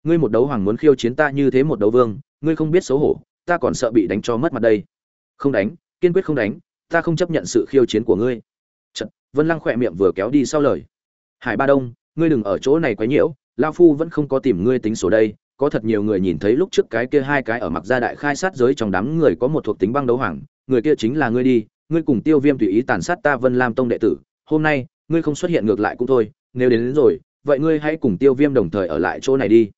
Ngươi một đấu hoàng muốn khiêu chiến ta như thế một đấu vương ngươi không biết xấu hổ ta còn sợ bị đánh cho mất mặt đây. Không đánh kiên quyết không đánh ta không chấp nhận sự khiêu chiến của ngươi. Chật, vân lăng khỏe miệng vừa kéo đi sau lời. Hải ba đông ngươi đừng ở chỗ này quấy nhiễu lao phu vẫn không có tìm ngươi tính số đây có thật nhiều người nhìn thấy lúc trước cái kia hai cái ở mặc gia đại khai sát giới trong đám người có một thuộc tính băng đấu hoàng người kia chính là ngươi đi ngươi cùng tiêu viêm tùy ý tàn sát ta vân lam tông đệ tử hôm nay ngươi không xuất hiện ngược lại cũng thôi nếu đến, đến rồi vậy ngươi hãy cùng tiêu viêm đồng thời ở lại chỗ này đi.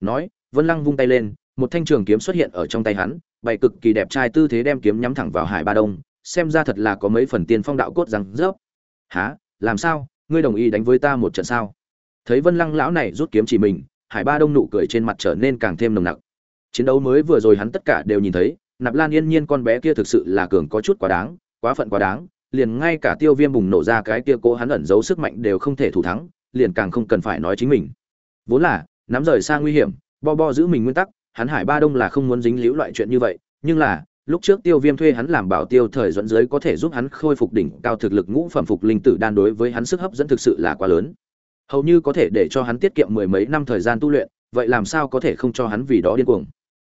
Nói vân lăng vung tay lên một thanh trường kiếm xuất hiện ở trong tay hắn bày cực kỳ đẹp trai tư thế đem kiếm nhắm thẳng vào hải ba đông xem ra thật là có mấy phần tiên phong đạo cốt rằng rớp. Há làm sao? Ngươi đồng ý đánh với ta một trận sao? Thấy vân lăng lão này rút kiếm chỉ mình, hải ba đông nụ cười trên mặt trở nên càng thêm nồng nặc. Chiến đấu mới vừa rồi hắn tất cả đều nhìn thấy, nạp lan yên nhiên con bé kia thực sự là cường có chút quá đáng, quá phận quá đáng, liền ngay cả tiêu viêm bùng nổ ra cái kia cố hắn ẩn giấu sức mạnh đều không thể thủ thắng, liền càng không cần phải nói chính mình. Vốn là, nắm rời xa nguy hiểm, bo bo giữ mình nguyên tắc, hắn hải ba đông là không muốn dính liễu loại chuyện như vậy, nhưng là, lúc trước tiêu viêm thuê hắn làm bảo tiêu thời dẫn dưới có thể giúp hắn khôi phục đỉnh cao thực lực ngũ phẩm phục linh tử đan đối với hắn sức hấp dẫn thực sự là quá lớn hầu như có thể để cho hắn tiết kiệm mười mấy năm thời gian tu luyện, vậy làm sao có thể không cho hắn vì đó điên cuồng?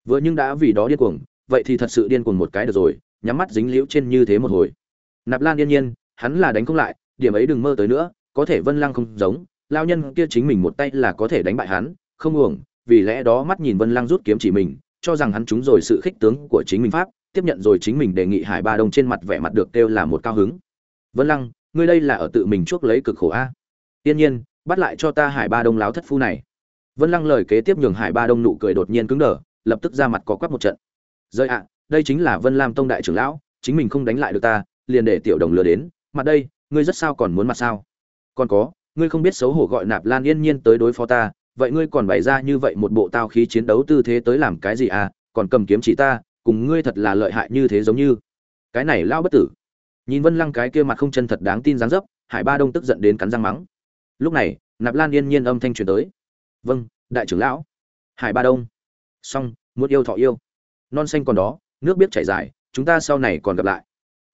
Vừa nhưng đã vì đó điên cuồng, vậy thì thật sự điên cuồng một cái được rồi, nhắm mắt dính liễu trên như thế một hồi. Nạp lan yên nhiên, hắn là đánh không lại, điểm ấy đừng mơ tới nữa, có thể vân lăng không giống lao nhân kia chính mình một tay là có thể đánh bại hắn, không uổng, vì lẽ đó mắt nhìn vân lăng rút kiếm chỉ mình, cho rằng hắn trúng rồi sự khích tướng của chính mình pháp, tiếp nhận rồi chính mình đề nghị hải ba đông trên mặt vẻ mặt được kêu là một cao hứng. Vân lăng, ngươi đây là ở tự mình chuốc lấy cực khổ a. Tiên nhiên bắt lại cho ta hải ba đông láo thất phu này. Vân lăng lời kế tiếp nhường hải ba đông nụ cười đột nhiên cứng đờ, lập tức ra mặt có quắc một trận. Rơi ạ, đây chính là vân lam tông đại trưởng lão, chính mình không đánh lại được ta, liền để tiểu đồng lừa đến, mặt đây, ngươi rất sao còn muốn mặt sao? Còn có, ngươi không biết xấu hổ gọi nạp lan yên nhiên tới đối phó ta, vậy ngươi còn bày ra như vậy một bộ tao khí chiến đấu tư thế tới làm cái gì à còn cầm kiếm chỉ ta, cùng ngươi thật là lợi hại như thế giống như. Cái này lao bất tử. Nhìn vân lăng cái kia mặt không chân thật đáng tin dáng dấp, hải ba đông tức giận đến cắn răng mắng lúc này, nạp lan yên nhiên âm thanh truyền tới. Vâng đại trưởng lão. Hải ba đông. Xong, muốn yêu thọ yêu. Non xanh còn đó, nước biết chảy dài, chúng ta sau này còn gặp lại.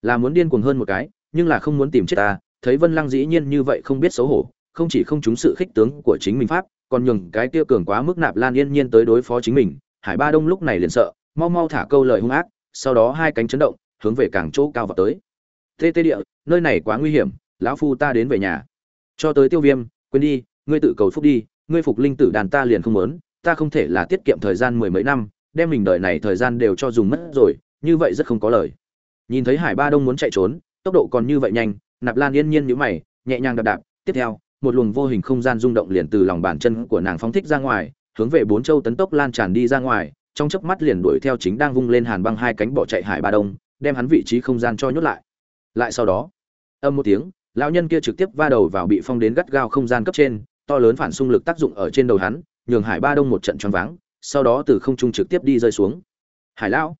Là muốn điên cuồng hơn một cái, nhưng là không muốn tìm chết ta. Thấy vân lăng dĩ nhiên như vậy không biết xấu hổ, không chỉ không trúng sự khích tướng của chính mình pháp, còn nhường cái kia cường quá mức nạp lan yên nhiên tới đối phó chính mình. Hải ba đông lúc này liền sợ, mau mau thả câu lời hung ác, sau đó hai cánh chấn động, hướng về càng chỗ cao vào tới. Tê tê địa, nơi này quá nguy hiểm, lão phu ta đến về nhà cho tới tiêu viêm, quên đi, ngươi tự cầu phúc đi, ngươi phục linh tử đàn ta liền không muốn, ta không thể là tiết kiệm thời gian mười mấy năm, đem mình đợi này thời gian đều cho dùng mất rồi, như vậy rất không có lời. Nhìn thấy hải ba đông muốn chạy trốn, tốc độ còn như vậy nhanh, nạp lan yên nhiên nhữ mày, nhẹ nhàng đạp đạp, tiếp theo, một luồng vô hình không gian rung động liền từ lòng bàn chân của nàng phóng thích ra ngoài, hướng về bốn châu tấn tốc lan tràn đi ra ngoài, trong chớp mắt liền đuổi theo chính đang vung lên hàn băng hai cánh bỏ chạy hải ba đông, đem hắn vị trí không gian cho nhốt lại. Lại sau đó âm một tiếng lão nhân kia trực tiếp va đầu vào bị phong đến gắt gao không gian cấp trên, to lớn phản xung lực tác dụng ở trên đầu hắn, nhường hải ba đông một trận choáng váng, sau đó từ không trung trực tiếp đi rơi xuống. Hải lão,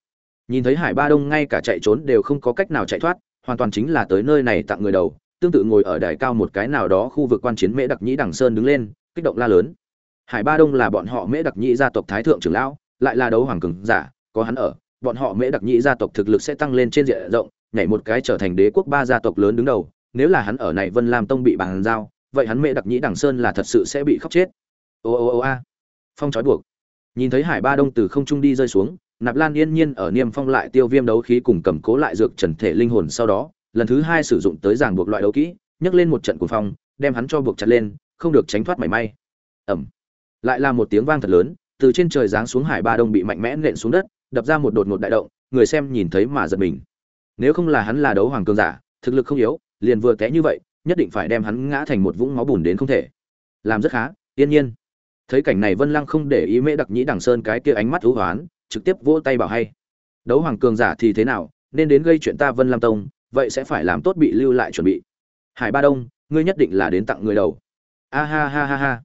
nhìn thấy hải ba đông ngay cả chạy trốn đều không có cách nào chạy thoát, hoàn toàn chính là tới nơi này tặng người đầu, tương tự ngồi ở đài cao một cái nào đó khu vực quan chiến mễ đặc nhĩ đằng sơn đứng lên, kích động la lớn. Hải ba đông là bọn họ mễ đặc nhĩ gia tộc thái thượng trưởng lão, lại là đấu hoàng cường giả, có hắn ở, bọn họ mễ đặc nhĩ gia tộc thực lực sẽ tăng lên trên diện rộng, nhảy một cái trở thành đế quốc ba gia tộc lớn đứng đầu nếu là hắn ở này vân lam tông bị bàn giao vậy hắn mẹ đặc nhĩ đằng sơn là thật sự sẽ bị khóc chết. Ô ô ô a. Phong trói buộc. Nhìn thấy hải ba đông từ không trung đi rơi xuống nạp lan yên nhiên ở niêm phong lại tiêu viêm đấu khí cùng cầm cố lại dược trần thể linh hồn sau đó lần thứ hai sử dụng tới giảng buộc loại đấu kỹ nhấc lên một trận cuồng phong đem hắn cho buộc chặt lên không được tránh thoát mảy may. Ầm, lại là một tiếng vang thật lớn từ trên trời giáng xuống hải ba đông bị mạnh mẽ nện xuống đất đập ra một đột ngột đại động người xem nhìn thấy mà giật mình. Nếu không là hắn là đấu hoàng cường giả thực lực không yếu liền vừa té như vậy, nhất định phải đem hắn ngã thành một vũng máu bùn đến không thể. Làm rất khá, yên nhiên. Thấy cảnh này vân lăng không để ý mễ đặc nhĩ đằng sơn cái kia ánh mắt thú hoán, trực tiếp vỗ tay bảo hay. Đấu hoàng cường giả thì thế nào, nên đến gây chuyện ta vân lam tông, vậy sẽ phải làm tốt bị lưu lại chuẩn bị. Hải ba đông, ngươi nhất định là đến tặng người đầu. A ha ha ha ha.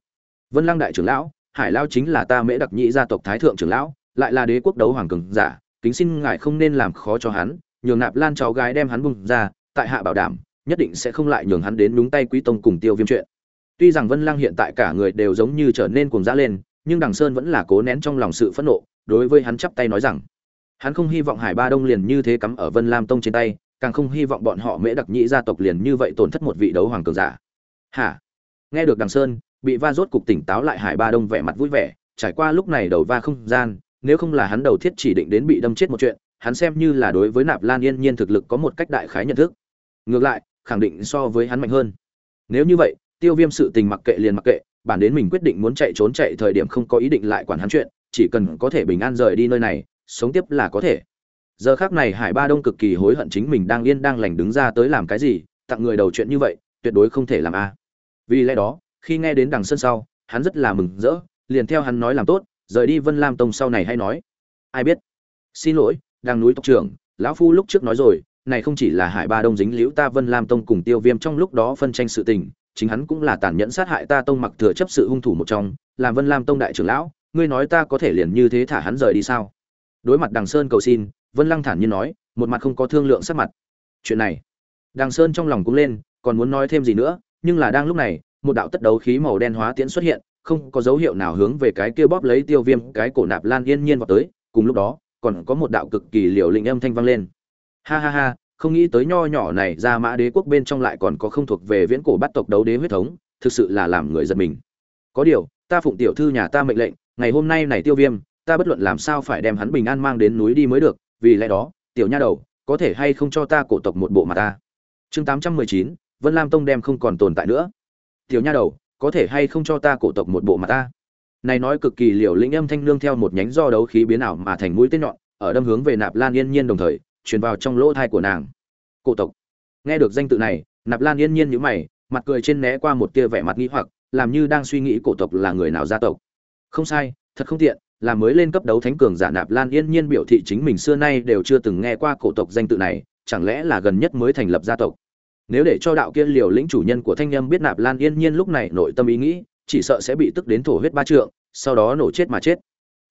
Vân lăng đại trưởng lão, hải lao chính là ta mễ đặc nhĩ gia tộc thái thượng trưởng lão, lại là đế quốc đấu hoàng cường giả, kính xin ngài không nên làm khó cho hắn, nhường nạp lan cháu gái đem hắn bung ra, tại hạ bảo đảm nhất định sẽ không lại nhường hắn đến đúng tay quý tông cùng tiêu viêm chuyện. Tuy rằng vân lăng hiện tại cả người đều giống như trở nên cuồng dã lên, nhưng đằng sơn vẫn là cố nén trong lòng sự phẫn nộ, đối với hắn chắp tay nói rằng, hắn không hy vọng hải ba đông liền như thế cắm ở vân lam tông trên tay, càng không hy vọng bọn họ mễ đặc nhĩ gia tộc liền như vậy tổn thất một vị đấu hoàng cường giả. Hả? Nghe được đằng sơn, bị va rốt cục tỉnh táo lại hải ba đông vẻ mặt vui vẻ, trải qua lúc này đầu va không gian, nếu không là hắn đầu thiết chỉ định đến bị đâm chết một chuyện, hắn xem như là đối với nạp lan yên nhiên thực lực có một cách đại khái nhận thức. Ngược lại khẳng định so với hắn mạnh hơn. Nếu như vậy, tiêu viêm sự tình mặc kệ liền mặc kệ, bản đến mình quyết định muốn chạy trốn chạy thời điểm không có ý định lại quản hắn chuyện, chỉ cần có thể bình an rời đi nơi này, sống tiếp là có thể. Giờ khác này hải ba đông cực kỳ hối hận chính mình đang yên đang lành đứng ra tới làm cái gì, tặng người đầu chuyện như vậy, tuyệt đối không thể làm a. Vì lẽ đó, khi nghe đến đằng sân sau, hắn rất là mừng rỡ, liền theo hắn nói làm tốt, rời đi vân lam tông sau này hay nói. Ai biết? Xin lỗi đang núi tộc trưởng, lão phu lúc trước nói rồi này không chỉ là hải ba đông dính liễu ta vân lam tông cùng tiêu viêm trong lúc đó phân tranh sự tình, chính hắn cũng là tàn nhẫn sát hại ta tông mặc thừa chấp sự hung thủ một trong làm vân lam tông đại trưởng lão, ngươi nói ta có thể liền như thế thả hắn rời đi sao? Đối mặt đằng sơn cầu xin, vân lăng thản nhiên nói, một mặt không có thương lượng sắc mặt. Chuyện này, đằng sơn trong lòng cũng lên, còn muốn nói thêm gì nữa, nhưng là đang lúc này, một đạo tất đấu khí màu đen hóa tiễn xuất hiện, không có dấu hiệu nào hướng về cái kia bóp lấy tiêu viêm, cái cổ nạp lan yên nhiên vào tới, cùng lúc đó, còn có một đạo cực kỳ liều lĩnh âm thanh vang lên ha ha ha, không nghĩ tới nho nhỏ này ra mã đế quốc bên trong lại còn có không thuộc về viễn cổ bắt tộc đấu đế huyết thống, thực sự là làm người giật mình. Có điều, ta phụng tiểu thư nhà ta mệnh lệnh, ngày hôm nay này tiêu viêm, ta bất luận làm sao phải đem hắn bình an mang đến núi đi mới được, vì lẽ đó, tiểu nha đầu, có thể hay không cho ta cổ tộc một bộ mà ta? Chương tám trăm mười chín, vân lam tông đem không còn tồn tại nữa. Tiểu nha đầu, có thể hay không cho ta cổ tộc một bộ mà ta? Này nói cực kỳ liều lĩnh âm thanh nương theo một nhánh do đấu khí biến ảo mà thành mũi tên nhọn, ở đâm hướng về nạp lan yên nhiên đồng thời truyền vào trong lỗ thai của nàng. Cổ tộc. Nghe được danh tự này, nạp lan yên nhiên nhíu mày, mặt cười trên né qua một tia vẻ mặt nghi hoặc, làm như đang suy nghĩ cổ tộc là người nào gia tộc. Không sai, thật không tiện, là mới lên cấp đấu thánh cường giả nạp lan yên nhiên biểu thị chính mình xưa nay đều chưa từng nghe qua cổ tộc danh tự này, chẳng lẽ là gần nhất mới thành lập gia tộc? Nếu để cho đạo kia liều lĩnh chủ nhân của thanh nhâm biết nạp lan yên nhiên lúc này nội tâm ý nghĩ, chỉ sợ sẽ bị tức đến thổ huyết ba trượng, sau đó nổ chết mà chết.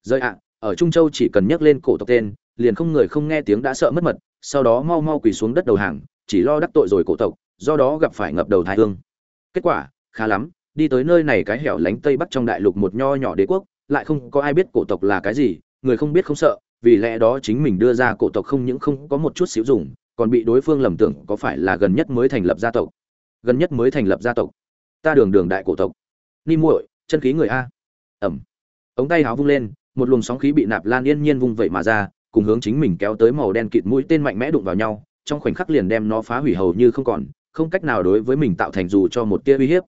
Rơi ạ, ở trung châu chỉ cần nhắc lên cổ tộc tên liền không người không nghe tiếng đã sợ mất mật, sau đó mau mau quỳ xuống đất đầu hàng, chỉ lo đắc tội rồi cổ tộc, do đó gặp phải ngập đầu thái hương. Kết quả, khá lắm, đi tới nơi này cái hẻo lánh tây bắc trong đại lục một nho nhỏ đế quốc, lại không có ai biết cổ tộc là cái gì, người không biết không sợ, vì lẽ đó chính mình đưa ra cổ tộc không những không có một chút xíu dùng, còn bị đối phương lầm tưởng có phải là gần nhất mới thành lập gia tộc. Gần nhất mới thành lập gia tộc. Ta đường đường đại cổ tộc. Ni muội, chân khí người a. Ẩm. Ống tay háo vung lên, một luồng sóng khí bị nạp lan yên nhiên vung vẩy mà ra cùng hướng chính mình kéo tới màu đen kịt mũi tên mạnh mẽ đụng vào nhau, trong khoảnh khắc liền đem nó phá hủy hầu như không còn, không cách nào đối với mình tạo thành dù cho một tia uy hiếp.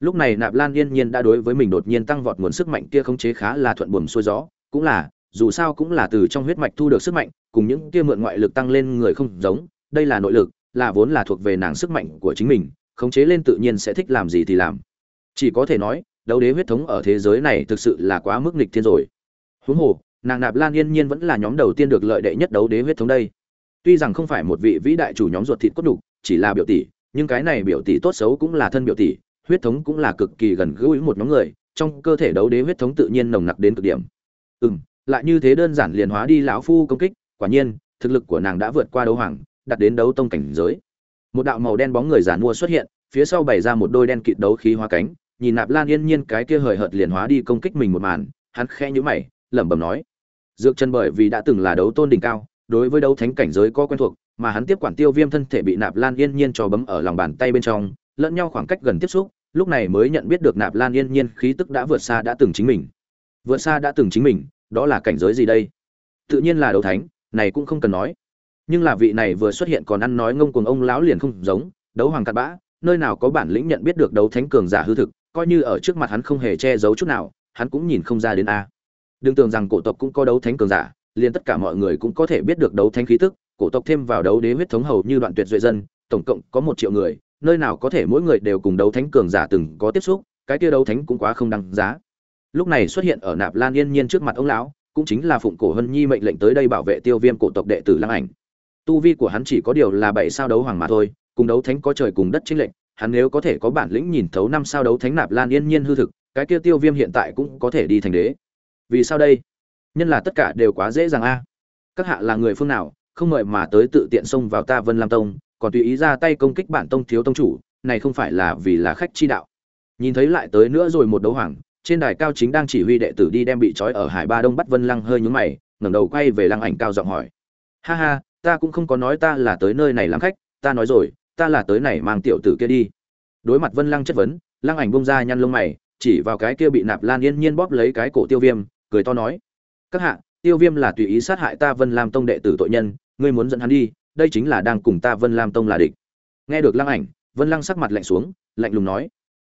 Lúc này nạp lan yên nhiên đã đối với mình đột nhiên tăng vọt nguồn sức mạnh kia khống chế khá là thuận buồm xuôi gió, cũng là, dù sao cũng là từ trong huyết mạch thu được sức mạnh, cùng những kia mượn ngoại lực tăng lên người không giống, đây là nội lực, là vốn là thuộc về nàng sức mạnh của chính mình, khống chế lên tự nhiên sẽ thích làm gì thì làm. Chỉ có thể nói, đấu đế huyết thống ở thế giới này thực sự là quá mức nghịch thiên rồi. Huống hồ nàng nạp lan yên nhiên vẫn là nhóm đầu tiên được lợi đệ nhất đấu đế huyết thống đây. Tuy rằng không phải một vị vĩ đại chủ nhóm ruột thịt cốt đục chỉ là biểu tỷ, nhưng cái này biểu tỷ tốt xấu cũng là thân biểu tỷ, huyết thống cũng là cực kỳ gần gũi một nhóm người, trong cơ thể đấu đế huyết thống tự nhiên nồng nặc đến cực điểm. Ừ m lại như thế đơn giản liền hóa đi lão phu công kích, quả nhiên, thực lực của nàng đã vượt qua đấu hoàng đặt đến đấu tông cảnh giới. Một đạo màu đen bóng người giản mua xuất hiện, phía sau bày ra một đôi đen kịt đấu khí hóa cánh, nhìn nạp lan yên nhiên cái kia hời hợt liền hóa đi công kích mình một màn, hắn khẽ nhíu mày, lẩm bẩm nói dược chân bởi vì đã từng là đấu tôn đỉnh cao, đối với đấu thánh cảnh giới có quen thuộc, mà hắn tiếp quản tiêu viêm thân thể bị nạp lan yên nhiên cho bấm ở lòng bàn tay bên trong, lẫn nhau khoảng cách gần tiếp xúc, lúc này mới nhận biết được nạp lan yên nhiên khí tức đã vượt xa đã từng chính mình. Vượt xa đã từng chính mình, đó là cảnh giới gì đây? Tự nhiên là đấu thánh, này cũng không cần nói. Nhưng là vị này vừa xuất hiện còn ăn nói ngông cuồng ông lão liền không giống, đấu hoàng cặn bã, nơi nào có bản lĩnh nhận biết được đấu thánh cường giả hư thực, coi như ở trước mặt hắn không hề che giấu chút nào, hắn cũng nhìn không ra đến a đừng tưởng rằng cổ tộc cũng có đấu thánh cường giả, liền tất cả mọi người cũng có thể biết được đấu thánh khí tức, cổ tộc thêm vào đấu đế huyết thống hầu như đoạn tuyệt duệ dân, tổng cộng có một triệu người, nơi nào có thể mỗi người đều cùng đấu thánh cường giả từng có tiếp xúc, cái kia đấu thánh cũng quá không đăng giá. Lúc này xuất hiện ở nạp lan yên nhiên trước mặt ông lão, cũng chính là phụng cổ hân nhi mệnh lệnh tới đây bảo vệ tiêu viêm cổ tộc đệ tử lăng ảnh. Tu vi của hắn chỉ có điều là bảy sao đấu hoàng mà thôi, cùng đấu thánh có trời cùng đất chính lệnh hắn nếu có thể có bản lĩnh nhìn thấu năm sao đấu thánh nạp lan yên nhiên hư thực, cái kia tiêu viêm hiện tại cũng có thể đi thành đế vì sao đây? Nhân là tất cả đều quá dễ dàng a. Các hạ là người phương nào, không mời mà tới tự tiện xông vào ta vân lam tông, còn tùy ý ra tay công kích bản tông thiếu tông chủ, này không phải là vì là khách chi đạo. Nhìn thấy lại tới nữa rồi một đấu hoàng, trên đài cao chính đang chỉ huy đệ tử đi đem bị trói ở hải ba đông bắt vân lăng hơi nhúng mày, ngẩng đầu quay về lăng ảnh cao giọng hỏi. Ha ha, ta cũng không có nói ta là tới nơi này làm khách, ta nói rồi, ta là tới này mang tiểu tử kia đi. Đối mặt vân lăng chất vấn, lăng ảnh bông ra nhăn lông mày, chỉ vào cái kia bị nạp lan yên nhiên bóp lấy cái cổ tiêu viêm cười to nói, các hạ, tiêu viêm là tùy ý sát hại ta vân lam tông đệ tử tội nhân, ngươi muốn dẫn hắn đi, đây chính là đang cùng ta vân lam tông là địch. Nghe được lăng ảnh, vân lăng sắc mặt lạnh xuống, lạnh lùng nói,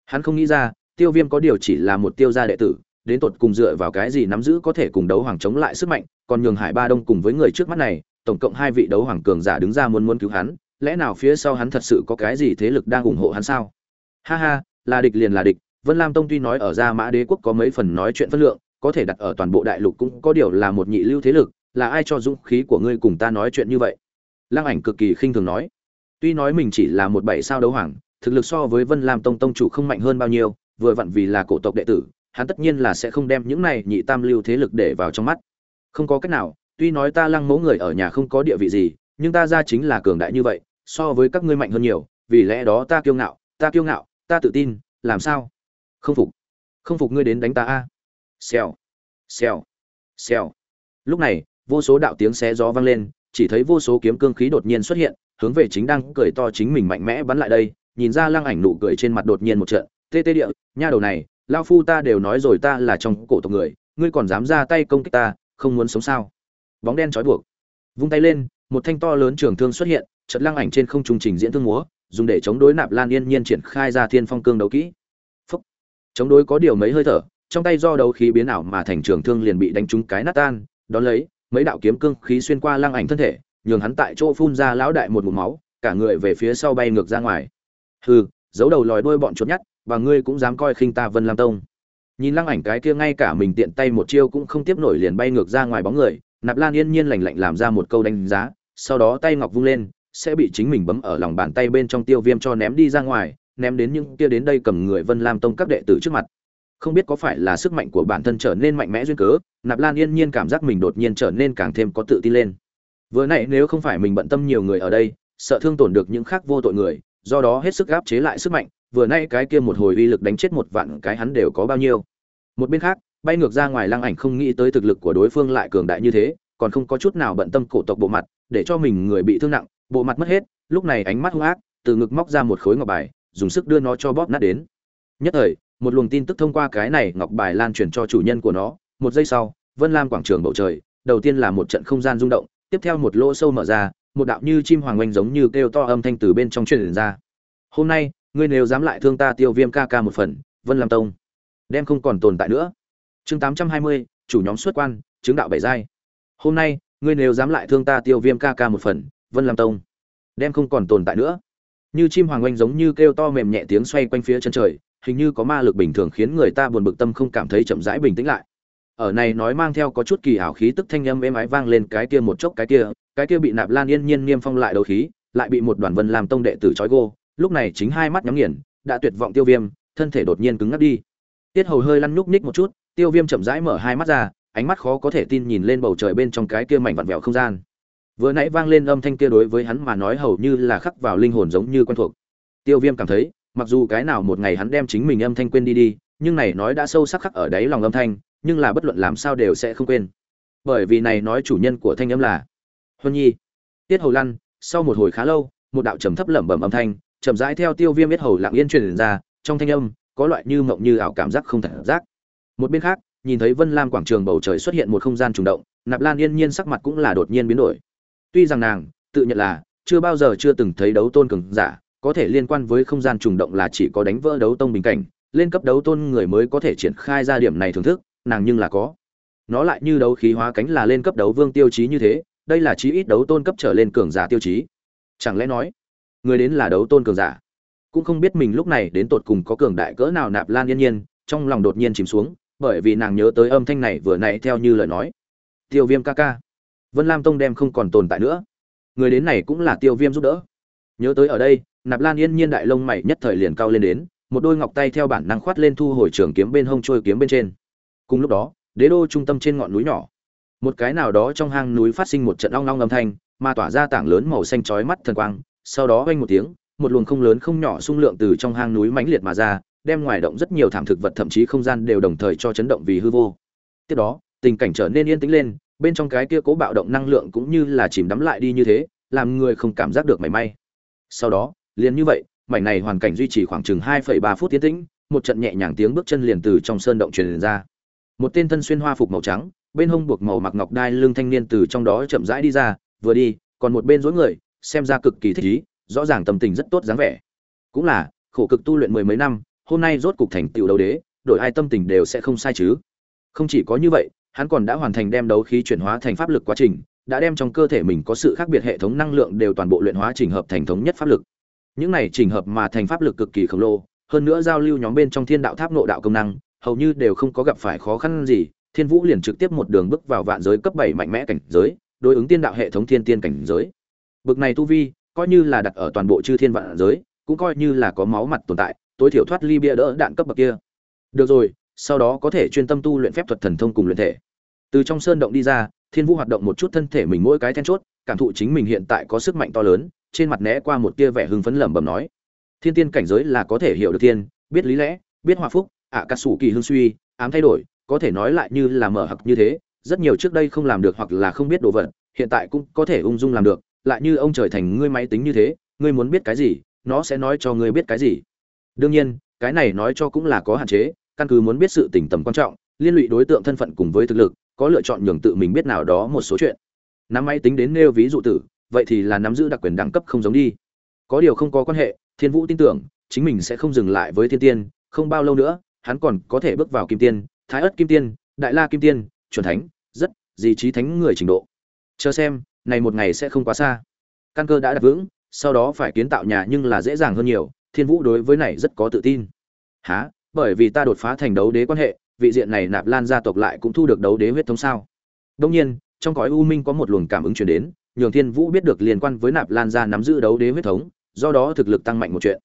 hắn không nghĩ ra, tiêu viêm có điều chỉ là một tiêu gia đệ tử, đến tột cùng dựa vào cái gì nắm giữ có thể cùng đấu hoàng chống lại sức mạnh, còn nhường hải ba đông cùng với người trước mắt này, tổng cộng hai vị đấu hoàng cường giả đứng ra muốn muốn cứu hắn, lẽ nào phía sau hắn thật sự có cái gì thế lực đang ủng hộ hắn sao? Ha ha, là địch liền là địch. Vân lam tông tuy nói ở gia mã đế quốc có mấy phần nói chuyện phân lượng có thể đặt ở toàn bộ đại lục cũng có điều là một nhị lưu thế lực, là ai cho dũng khí của ngươi cùng ta nói chuyện như vậy? Lăng ảnh cực kỳ khinh thường nói. Tuy nói mình chỉ là một bảy sao đấu hoàng, thực lực so với vân lam tông tông chủ không mạnh hơn bao nhiêu, vừa vặn vì là cổ tộc đệ tử, hắn tất nhiên là sẽ không đem những này nhị tam lưu thế lực để vào trong mắt. Không có cách nào, tuy nói ta lăng mẫu người ở nhà không có địa vị gì, nhưng ta ra chính là cường đại như vậy, so với các ngươi mạnh hơn nhiều, vì lẽ đó ta kiêu ngạo, ta kiêu ngạo, ta tự tin, làm sao? Không phục. Không phục ngươi đến đánh ta a xèo. Xèo. Xèo. Lúc này, vô số đạo tiếng xé gió vang lên, chỉ thấy vô số kiếm cương khí đột nhiên xuất hiện, hướng về chính đang cười to chính mình mạnh mẽ bắn lại đây, nhìn ra lăng ảnh nụ cười trên mặt đột nhiên một trận, tê tê địa, nha đầu này lao phu ta đều nói rồi ta là trong cổ tộc người, ngươi còn dám ra tay công kích ta, không muốn sống sao? Bóng đen trói buộc. Vung tay lên, một thanh to lớn trường thương xuất hiện trận lăng ảnh trên không trung trình diễn thương múa, dùng để chống đối nạp lan yên nhiên triển khai ra thiên phong cương đấu kỹ. Phúc. chống đối có điều mấy hơi thở trong tay do đấu khí biến ảo mà thành trường thương liền bị đánh trúng cái nát tan, đón lấy, mấy đạo kiếm cương khí xuyên qua lăng ảnh thân thể, nhường hắn tại chỗ phun ra lão đại một ngụm máu, cả người về phía sau bay ngược ra ngoài. Hừ, giấu đầu lòi đuôi bọn chuột nhắt, và ngươi cũng dám coi khinh ta vân lam tông. Nhìn lăng ảnh cái kia ngay cả mình tiện tay một chiêu cũng không tiếp nổi liền bay ngược ra ngoài bóng người, nạp lan yên nhiên lành lạnh làm ra một câu đánh giá, sau đó tay ngọc vung lên, sẽ bị chính mình bấm ở lòng bàn tay bên trong tiêu viêm cho ném đi ra ngoài, ném đến những kia đến đây cầm người vân lam tông các đệ tử trước mặt không biết có phải là sức mạnh của bản thân trở nên mạnh mẽ duyên cớ, nạp lan yên nhiên cảm giác mình đột nhiên trở nên càng thêm có tự tin lên. Vừa nãy nếu không phải mình bận tâm nhiều người ở đây, sợ thương tổn được những khác vô tội người, do đó hết sức gáp chế lại sức mạnh, vừa nay cái kia một hồi uy lực đánh chết một vạn cái hắn đều có bao nhiêu. Một bên khác, bay ngược ra ngoài lăng ảnh không nghĩ tới thực lực của đối phương lại cường đại như thế, còn không có chút nào bận tâm cổ tộc bộ mặt, để cho mình người bị thương nặng, bộ mặt mất hết, lúc này ánh mắt hung ác, từ ngực móc ra một khối ngọc bài, dùng sức đưa nó cho bóp nát đến. Nhất thời một luồng tin tức thông qua cái này ngọc bài lan truyền cho chủ nhân của nó. Một giây sau, vân lam quảng trường bầu trời, đầu tiên là một trận không gian rung động, tiếp theo một lỗ sâu mở ra, một đạo như chim hoàng oanh giống như kêu to âm thanh từ bên trong truyền ra. Hôm nay, ngươi nếu dám lại thương ta tiêu viêm ca ca một phần, vân lam tông, đem không còn tồn tại nữa. Chương tám trăm hai mươi, chủ nhóm xuất quan, chứng đạo bảy giai. Hôm nay, ngươi nếu dám lại thương ta tiêu viêm ca ca một phần, vân lam tông, đem không còn tồn tại nữa. Như chim hoàng oanh giống như kêu to mềm nhẹ tiếng xoay quanh phía chân trời hình như có ma lực bình thường khiến người ta buồn bực tâm không cảm thấy chậm rãi bình tĩnh lại. Ở này nói mang theo có chút kỳ ảo khí tức thanh âm êm ái vang lên cái kia một chốc cái kia cái kia bị nạp lan yên nhiên niêm phong lại đầu khí, lại bị một đoàn vân làm tông đệ tử trói gô, lúc này chính hai mắt nhắm nghiền, đã tuyệt vọng tiêu viêm, thân thể đột nhiên cứng ngắc đi. Tiết hầu hơi lăn nhúc nhích một chút, tiêu viêm chậm rãi mở hai mắt ra, ánh mắt khó có thể tin nhìn lên bầu trời bên trong cái kia mảnh vặn vẹo không gian. Vừa nãy vang lên âm thanh kia đối với hắn mà nói hầu như là khắc vào linh hồn giống như quen thuộc. Tiêu viêm cảm thấy mặc dù cái nào một ngày hắn đem chính mình âm thanh quên đi đi, nhưng này nói đã sâu sắc khắc ở đáy lòng âm thanh, nhưng là bất luận làm sao đều sẽ không quên. Bởi vì này nói chủ nhân của thanh âm là, huân nhi. Tiết hầu lăn, sau một hồi khá lâu, một đạo trầm thấp lẩm bẩm âm thanh, chậm rãi theo tiêu viêm biết hầu lặng yên truyền ra, trong thanh âm, có loại như mộng như ảo cảm giác không thật giác. Một bên khác, nhìn thấy vân lam quảng trường bầu trời xuất hiện một không gian trùng động, nạp lan yên nhiên sắc mặt cũng là đột nhiên biến đổi. Tuy rằng nàng, tự nhận là, chưa bao giờ chưa từng thấy đấu tôn cường giả có thể liên quan với không gian trùng động là chỉ có đánh vỡ đấu tông bình cảnh, lên cấp đấu tôn người mới có thể triển khai ra điểm này thưởng thức, nàng nhưng là có. Nó lại như đấu khí hóa cánh là lên cấp đấu vương tiêu chí như thế, đây là chí ít đấu tôn cấp trở lên cường giả tiêu chí. Chẳng lẽ nói, người đến là đấu tôn cường giả? Cũng không biết mình lúc này đến tột cùng có cường đại cỡ nào nạp lan yên nhiên, trong lòng đột nhiên chìm xuống, bởi vì nàng nhớ tới âm thanh này vừa nãy theo như lời nói. Tiêu viêm ca ca. Vân lam tông đem không còn tồn tại nữa. Người đến này cũng là tiêu viêm giúp đỡ. Nhớ tới ở đây nạp lan yên nhiên đại lông mày nhất thời liền cao lên đến, một đôi ngọc tay theo bản năng khoát lên thu hồi trường kiếm bên hông trôi kiếm bên trên. Cùng lúc đó, đế đô trung tâm trên ngọn núi nhỏ, một cái nào đó trong hang núi phát sinh một trận long long âm thanh, mà tỏa ra tảng lớn màu xanh chói mắt thần quang, sau đó vang một tiếng, một luồng không lớn không nhỏ xung lượng từ trong hang núi mãnh liệt mà ra, đem ngoài động rất nhiều thảm thực vật thậm chí không gian đều đồng thời cho chấn động vì hư vô. Tiếp đó, tình cảnh trở nên yên tĩnh lên, bên trong cái kia cố bạo động năng lượng cũng như là chìm đắm lại đi như thế, làm người không cảm giác được mảy may. Sau đó liền như vậy mảnh này hoàn cảnh duy trì khoảng chừng 2,3 phút tiến tĩnh một trận nhẹ nhàng tiếng bước chân liền từ trong sơn động truyền ra. Một tên thân xuyên hoa phục màu trắng bên hông buộc màu mặc ngọc đai lưng thanh niên từ trong đó chậm rãi đi ra vừa đi còn một bên dối người xem ra cực kỳ thích ý rõ ràng tâm tình rất tốt dáng vẻ. Cũng là khổ cực tu luyện mười mấy năm hôm nay rốt cục thành tựu đấu đế đổi ai tâm tình đều sẽ không sai chứ. Không chỉ có như vậy hắn còn đã hoàn thành đem đấu khí chuyển hóa thành pháp lực quá trình đã đem trong cơ thể mình có sự khác biệt hệ thống năng lượng đều toàn bộ luyện hóa trình hợp thành thống nhất pháp lực những này trình hợp mà thành pháp lực cực kỳ khổng lồ, hơn nữa giao lưu nhóm bên trong thiên đạo tháp nộ đạo công năng, hầu như đều không có gặp phải khó khăn gì, thiên vũ liền trực tiếp một đường bước vào vạn giới cấp bảy mạnh mẽ cảnh giới, đối ứng tiên đạo hệ thống thiên tiên cảnh giới. Bực này tu vi, coi như là đặt ở toàn bộ chư thiên vạn giới, cũng coi như là có máu mặt tồn tại, tối thiểu thoát ly bia đỡ đạn cấp bậc kia. Được rồi, sau đó có thể chuyên tâm tu luyện phép thuật thần thông cùng luyện thể. Từ trong sơn động đi ra, thiên vũ hoạt động một chút thân thể mình mỗi cái then chốt, cảm thụ chính mình hiện tại có sức mạnh to lớn trên mặt né qua một tia vẻ hưng phấn lẩm bẩm nói thiên tiên cảnh giới là có thể hiểu được thiên biết lý lẽ biết hòa phúc ạ à, cà sủ kỳ hương suy ám thay đổi có thể nói lại như là mở hặc như thế rất nhiều trước đây không làm được hoặc là không biết đồ vật hiện tại cũng có thể ung dung làm được lại như ông trời thành ngươi máy tính như thế ngươi muốn biết cái gì nó sẽ nói cho ngươi biết cái gì. Đương nhiên cái này nói cho cũng là có hạn chế căn cứ muốn biết sự tình tầm quan trọng liên lụy đối tượng thân phận cùng với thực lực có lựa chọn nhường tự mình biết nào đó một số chuyện. Nắm máy tính đến nêu ví dụ tử vậy thì là nắm giữ đặc quyền đẳng cấp không giống đi. Có điều không có quan hệ, thiên vũ tin tưởng, chính mình sẽ không dừng lại với thiên tiên, không bao lâu nữa, hắn còn có thể bước vào kim tiên, thái ất kim tiên, đại la kim tiên, chuẩn thánh, rất, gì trí thánh người trình độ. Chờ xem, này một ngày sẽ không quá xa. Căn cơ đã đặt vững, sau đó phải kiến tạo nhà nhưng là dễ dàng hơn nhiều, thiên vũ đối với này rất có tự tin. Há bởi vì ta đột phá thành đấu đế quan hệ, vị diện này nạp lan gia tộc lại cũng thu được đấu đế huyết thống sao? Đông nhiên, trong cõi u minh có một luồng cảm ứng truyền đến nhường thiên vũ biết được liên quan với nạp lan gia nắm giữ đấu đế huyết thống, do đó thực lực tăng mạnh một chuyện.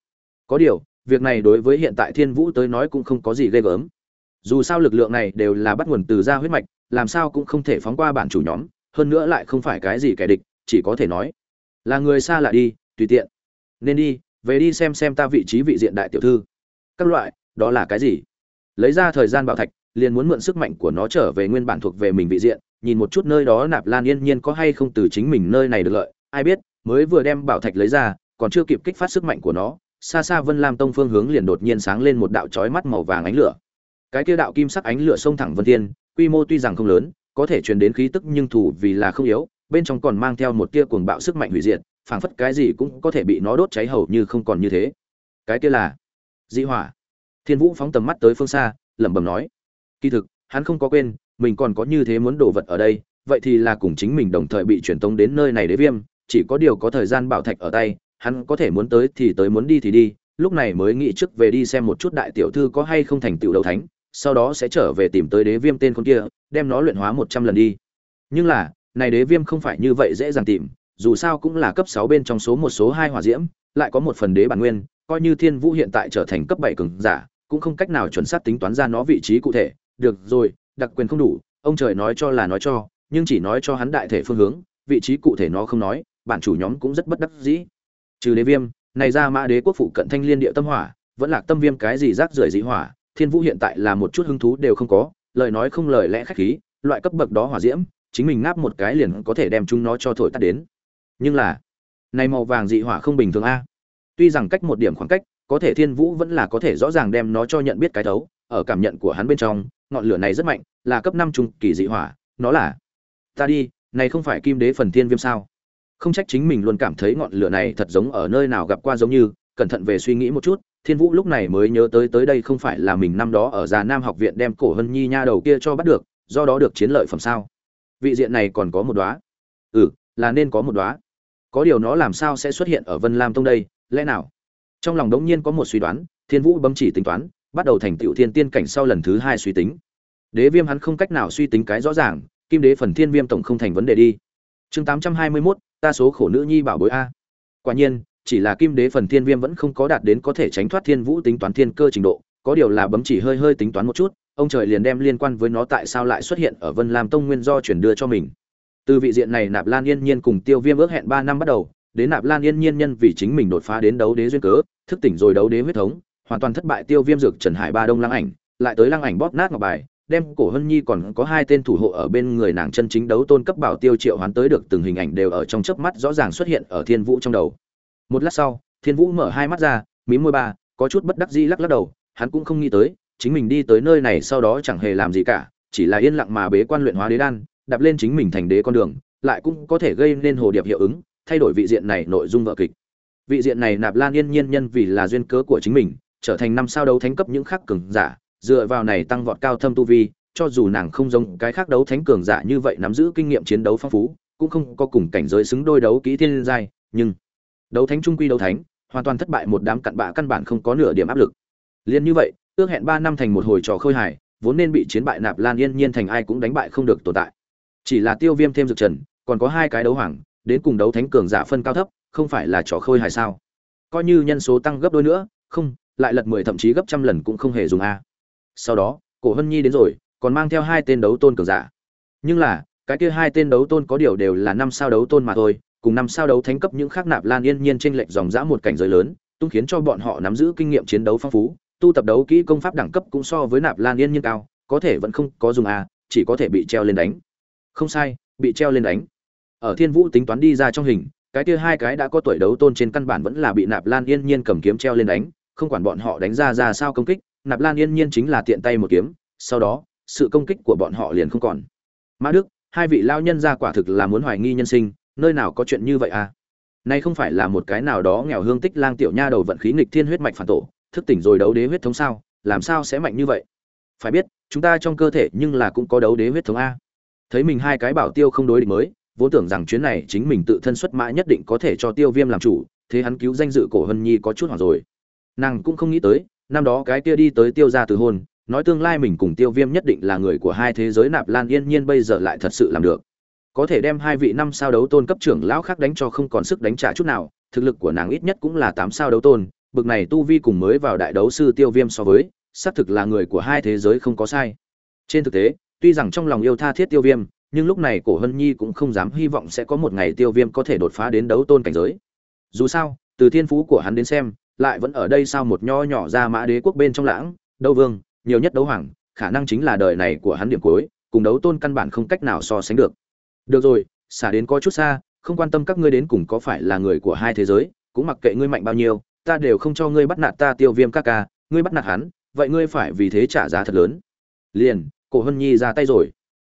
Có điều, việc này đối với hiện tại thiên vũ tới nói cũng không có gì ghê gớm. Dù sao lực lượng này đều là bắt nguồn từ gia huyết mạch, làm sao cũng không thể phóng qua bản chủ nhóm, hơn nữa lại không phải cái gì kẻ địch, chỉ có thể nói là người xa lạ đi, tùy tiện. Nên đi, về đi xem xem ta vị trí vị diện đại tiểu thư. Các loại, đó là cái gì? Lấy ra thời gian bảo thạch liền muốn mượn sức mạnh của nó trở về nguyên bản thuộc về mình vị diện, nhìn một chút nơi đó nạp lan yên nhiên có hay không từ chính mình nơi này được lợi. Ai biết, mới vừa đem bảo thạch lấy ra, còn chưa kịp kích phát sức mạnh của nó, xa xa vân lam tông phương hướng liền đột nhiên sáng lên một đạo chói mắt màu vàng ánh lửa. Cái kia đạo kim sắc ánh lửa xông thẳng vân thiên, quy mô tuy rằng không lớn, có thể truyền đến khí tức nhưng thủ vì là không yếu, bên trong còn mang theo một tia cuồng bạo sức mạnh hủy diệt, phảng phất cái gì cũng có thể bị nó đốt cháy hầu như không còn như thế. Cái kia là dị hỏa. Thiên vũ phóng tầm mắt tới phương xa, lẩm bẩm nói kỳ thực, hắn không có quên, mình còn có như thế muốn đồ vật ở đây, vậy thì là cùng chính mình đồng thời bị truyền tống đến nơi này đế viêm, chỉ có điều có thời gian bảo thạch ở tay, hắn có thể muốn tới thì tới muốn đi thì đi, lúc này mới nghĩ trước về đi xem một chút đại tiểu thư có hay không thành tựu đấu thánh, sau đó sẽ trở về tìm tới đế viêm tên con kia, đem nó luyện hóa một trăm lần đi. Nhưng là, này đế viêm không phải như vậy dễ dàng tìm, dù sao cũng là cấp sáu bên trong số một, số hai hỏa diễm, lại có một phần đế bản nguyên, coi như thiên vũ hiện tại trở thành cấp bảy cường giả, cũng không cách nào chuẩn xác tính toán ra nó vị trí cụ thể được rồi, đặc quyền không đủ, ông trời nói cho là nói cho, nhưng chỉ nói cho hắn đại thể phương hướng, vị trí cụ thể nó không nói, bản chủ nhóm cũng rất bất đắc dĩ. Trừ đế viêm, này ra mã đế quốc phụ cận thanh liên địa tâm hỏa, vẫn là tâm viêm cái gì rác rưởi dị hỏa, thiên vũ hiện tại là một chút hứng thú đều không có, lời nói không lời lẽ khách khí, loại cấp bậc đó hỏa diễm, chính mình ngáp một cái liền có thể đem chúng nó cho thổi tắt đến. Nhưng là, này màu vàng dị hỏa không bình thường a. Tuy rằng cách một điểm khoảng cách, có thể thiên vũ vẫn là có thể rõ ràng đem nó cho nhận biết cái thấu ở cảm nhận của hắn bên trong, ngọn lửa này rất mạnh, là cấp năm trung kỳ dị hỏa, nó là, ta đi, này không phải kim đế phần thiên viêm sao? Không trách chính mình luôn cảm thấy ngọn lửa này thật giống ở nơi nào gặp qua giống như, cẩn thận về suy nghĩ một chút, thiên vũ lúc này mới nhớ tới tới đây không phải là mình năm đó ở già nam học viện đem cổ hân nhi nha đầu kia cho bắt được, do đó được chiến lợi phẩm sao? Vị diện này còn có một đóa. Ừ là nên có một đóa. Có điều nó làm sao sẽ xuất hiện ở vân lam tông đây, lẽ nào? Trong lòng đống nhiên có một suy đoán, thiên vũ bấm chỉ tính toán bắt đầu thành tựu thiên tiên cảnh sau lần thứ hai suy tính. Đế viêm hắn không cách nào suy tính cái rõ ràng, kim đế phần thiên viêm tổng không thành vấn đề đi. Chương tám trăm hai mươi mốt, ta số khổ nữ nhi bảo bối a. Quả nhiên, chỉ là kim đế phần thiên viêm vẫn không có đạt đến có thể tránh thoát thiên vũ tính toán thiên cơ trình độ, có điều là bấm chỉ hơi hơi tính toán một chút, ông trời liền đem liên quan với nó tại sao lại xuất hiện ở vân lam tông nguyên do chuyển đưa cho mình. Từ vị diện này nạp lan yên nhiên cùng tiêu viêm ước hẹn ba năm bắt đầu, đến nạp lan yên nhiên nhân vì chính mình đột phá đến đấu đế duyên cớ, thức tỉnh rồi đấu đế huyết thống hoàn toàn thất bại tiêu viêm dược trần hải ba đông lăng ảnh, lại tới lăng ảnh bóp nát ngọc bài, đem cổ hân nhi còn có hai tên thủ hộ ở bên người nàng chân chính đấu tôn cấp bảo tiêu triệu hoán tới được từng hình ảnh đều ở trong chớp mắt rõ ràng xuất hiện ở thiên vũ trong đầu. Một lát sau, thiên vũ mở hai mắt ra mí môi ba, có chút bất đắc dĩ lắc lắc đầu, hắn cũng không nghĩ tới, chính mình đi tới nơi này sau đó chẳng hề làm gì cả, chỉ là yên lặng mà bế quan luyện hóa đế đan, đạp lên chính mình thành đế con đường, lại cũng có thể gây nên hồ điệp hiệu ứng, thay đổi vị diện này nội dung vợ kịch. Vị diện này nạp lan yên nhiên nhân vì là duyên cớ của chính mình trở thành năm sao đấu thánh cấp những khác cường giả, dựa vào này tăng vọt cao thâm tu vi, cho dù nàng không giống cái khác đấu thánh cường giả như vậy nắm giữ kinh nghiệm chiến đấu phong phú, cũng không có cùng cảnh giới xứng đôi đấu kỹ thiên giai, nhưng đấu thánh trung quy đấu thánh, hoàn toàn thất bại một đám cặn bạ căn bản không có nửa điểm áp lực. Liên như vậy, ước hẹn ba năm thành một hồi trò khơi hài, vốn nên bị chiến bại nạp lan yên nhiên thành ai cũng đánh bại không được tồn tại. Chỉ là tiêu viêm thêm dược trần, còn có hai cái đấu hoàng, đến cùng đấu thánh cường giả phân cao thấp, không phải là trò khơi hài sao? Coi như nhân số tăng gấp đôi nữa, không lại lật mười thậm chí gấp trăm lần cũng không hề dùng a. Sau đó, cổ hân nhi đến rồi, còn mang theo hai tên đấu tôn cường giả. Nhưng là, cái kia hai tên đấu tôn có điều đều là năm sao đấu tôn mà thôi, cùng năm sao đấu thánh cấp những khác nạp lan yên nhiên trên lệch dòng dã một cảnh giới lớn tung khiến cho bọn họ nắm giữ kinh nghiệm chiến đấu phong phú, tu tập đấu kỹ công pháp đẳng cấp cũng so với nạp lan yên nhiên cao, có thể vẫn không có dùng a, chỉ có thể bị treo lên đánh. Không sai, bị treo lên đánh. Ở thiên vũ tính toán đi ra trong hình, cái kia hai cái đã có tuổi đấu tôn trên căn bản vẫn là bị nạp lan yên nhiên cầm kiếm treo lên đánh không quản bọn họ đánh ra ra sao công kích, nạp lan yên nhiên chính là tiện tay một kiếm, sau đó, sự công kích của bọn họ liền không còn. Mã đức, hai vị lao nhân ra quả thực là muốn hoài nghi nhân sinh, nơi nào có chuyện như vậy à? Nay không phải là một cái nào đó nghèo hương tích lang tiểu nha đầu vận khí nghịch thiên huyết mạch phản tổ, thức tỉnh rồi đấu đế huyết thống sao, làm sao sẽ mạnh như vậy? Phải biết, chúng ta trong cơ thể nhưng là cũng có đấu đế huyết thống a. Thấy mình hai cái bảo tiêu không đối địch mới, vốn tưởng rằng chuyến này chính mình tự thân xuất mã nhất định có thể cho tiêu viêm làm chủ, thế hắn cứu danh dự cổ hân nhi có chút hoảng rồi nàng cũng không nghĩ tới, năm đó cái kia đi tới tiêu ra từ hôn, nói tương lai mình cùng tiêu viêm nhất định là người của hai thế giới nạp lan yên nhiên bây giờ lại thật sự làm được. Có thể đem hai vị năm sao đấu tôn cấp trưởng lão khác đánh cho không còn sức đánh trả chút nào, thực lực của nàng ít nhất cũng là tám sao đấu tôn, bực này tu vi cùng mới vào đại đấu sư tiêu viêm so với, xác thực là người của hai thế giới không có sai. Trên thực tế, tuy rằng trong lòng yêu tha thiết tiêu viêm, nhưng lúc này cổ hân nhi cũng không dám hy vọng sẽ có một ngày tiêu viêm có thể đột phá đến đấu tôn cảnh giới. Dù sao, từ thiên phú của hắn đến xem lại vẫn ở đây sao một nho nhỏ ra mã đế quốc bên trong lãng đâu vương, nhiều nhất đấu hoàng, khả năng chính là đời này của hắn điểm cuối, cùng đấu tôn căn bản không cách nào so sánh được. Được rồi, xả đến có chút xa, không quan tâm các ngươi đến cùng có phải là người của hai thế giới, cũng mặc kệ ngươi mạnh bao nhiêu, ta đều không cho ngươi bắt nạt ta tiêu viêm các ca, ngươi bắt nạt hắn, vậy ngươi phải vì thế trả giá thật lớn. Liền, cổ hân nhi ra tay rồi.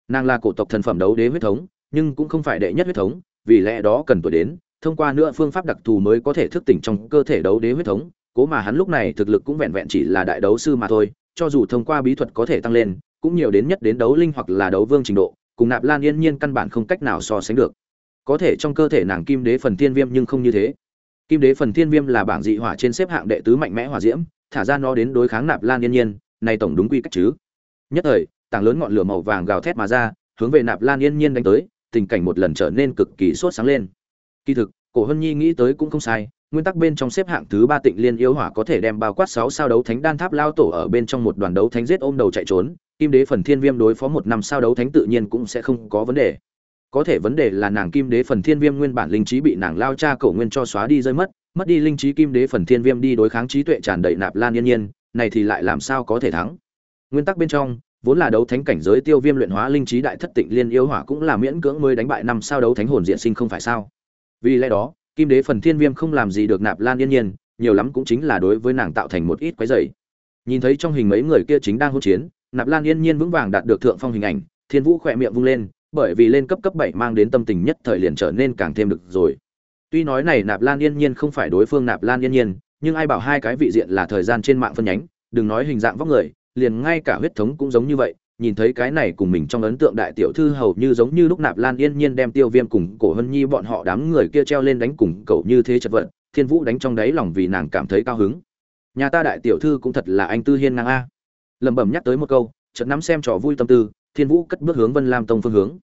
Nàng là cổ tộc thần phẩm đấu đế huyết thống, nhưng cũng không phải đệ nhất huyết thống, vì lẽ đó cần tuổi đến thông qua nữa phương pháp đặc thù mới có thể thức tỉnh trong cơ thể đấu đế huyết thống, cố mà hắn lúc này thực lực cũng vẹn vẹn chỉ là đại đấu sư mà thôi, cho dù thông qua bí thuật có thể tăng lên, cũng nhiều đến nhất đến đấu linh hoặc là đấu vương trình độ, cùng nạp lan yên nhiên căn bản không cách nào so sánh được. Có thể trong cơ thể nàng kim đế phần thiên viêm nhưng không như thế. Kim đế phần thiên viêm là bảng dị hỏa trên xếp hạng đệ tứ mạnh mẽ hỏa diễm, thả ra nó đến đối kháng nạp lan yên nhiên nay tổng đúng quy cách chứ. Nhất thời, tảng lớn ngọn lửa màu vàng gào thét mà ra, hướng về nạp lan yên nhiên đánh tới, tình cảnh một lần trở nên cực kỳ sốt sáng lên kỳ thực, cổ hân nhi nghĩ tới cũng không sai, nguyên tắc bên trong xếp hạng thứ ba tịnh liên yêu hỏa có thể đem bao quát sáu sao đấu thánh đan tháp lao tổ ở bên trong một đoàn đấu thánh giết ôm đầu chạy trốn, kim đế phần thiên viêm đối phó một năm sao đấu thánh tự nhiên cũng sẽ không có vấn đề. Có thể vấn đề là nàng kim đế phần thiên viêm nguyên bản linh trí bị nàng lao cha cổ nguyên cho xóa đi rơi mất mất đi linh trí kim đế phần thiên viêm đi đối kháng trí tuệ tràn đầy nạp lan yên nhiên, này thì lại làm sao có thể thắng? Nguyên tắc bên trong, vốn là đấu thánh cảnh giới tiêu viêm luyện hóa linh trí đại thất tịnh liên yêu hỏa cũng là miễn cưỡng mới đánh bại năm sao đấu thánh hồn diện sinh không phải sao? Vì lẽ đó, kim đế phần thiên viêm không làm gì được nạp lan yên nhiên, nhiều lắm cũng chính là đối với nàng tạo thành một ít quái dày nhìn thấy trong hình mấy người kia chính đang hỗn chiến, nạp lan yên nhiên vững vàng đạt được thượng phong hình ảnh, thiên vũ khỏe miệng vung lên, bởi vì lên cấp cấp bảy mang đến tâm tình nhất thời liền trở nên càng thêm được rồi. Tuy nói này nạp lan yên nhiên không phải đối phương nạp lan yên nhiên, nhưng ai bảo hai cái vị diện là thời gian trên mạng phân nhánh, đừng nói hình dạng vóc người, liền ngay cả huyết thống cũng giống như vậy nhìn thấy cái này cùng mình trong ấn tượng đại tiểu thư hầu như giống như lúc nạp lan yên nhiên đem tiêu viêm cùng cổ hân nhi bọn họ đám người kia treo lên đánh cùng cậu như thế chật vật, thiên vũ đánh trong đáy lòng vì nàng cảm thấy cao hứng. Nhà ta đại tiểu thư cũng thật là anh tư hiên ngang a. Lẩm bẩm nhắc tới một câu, chợt nắm xem trò vui tâm tư, thiên vũ cất bước hướng vân lam tông phương hướng.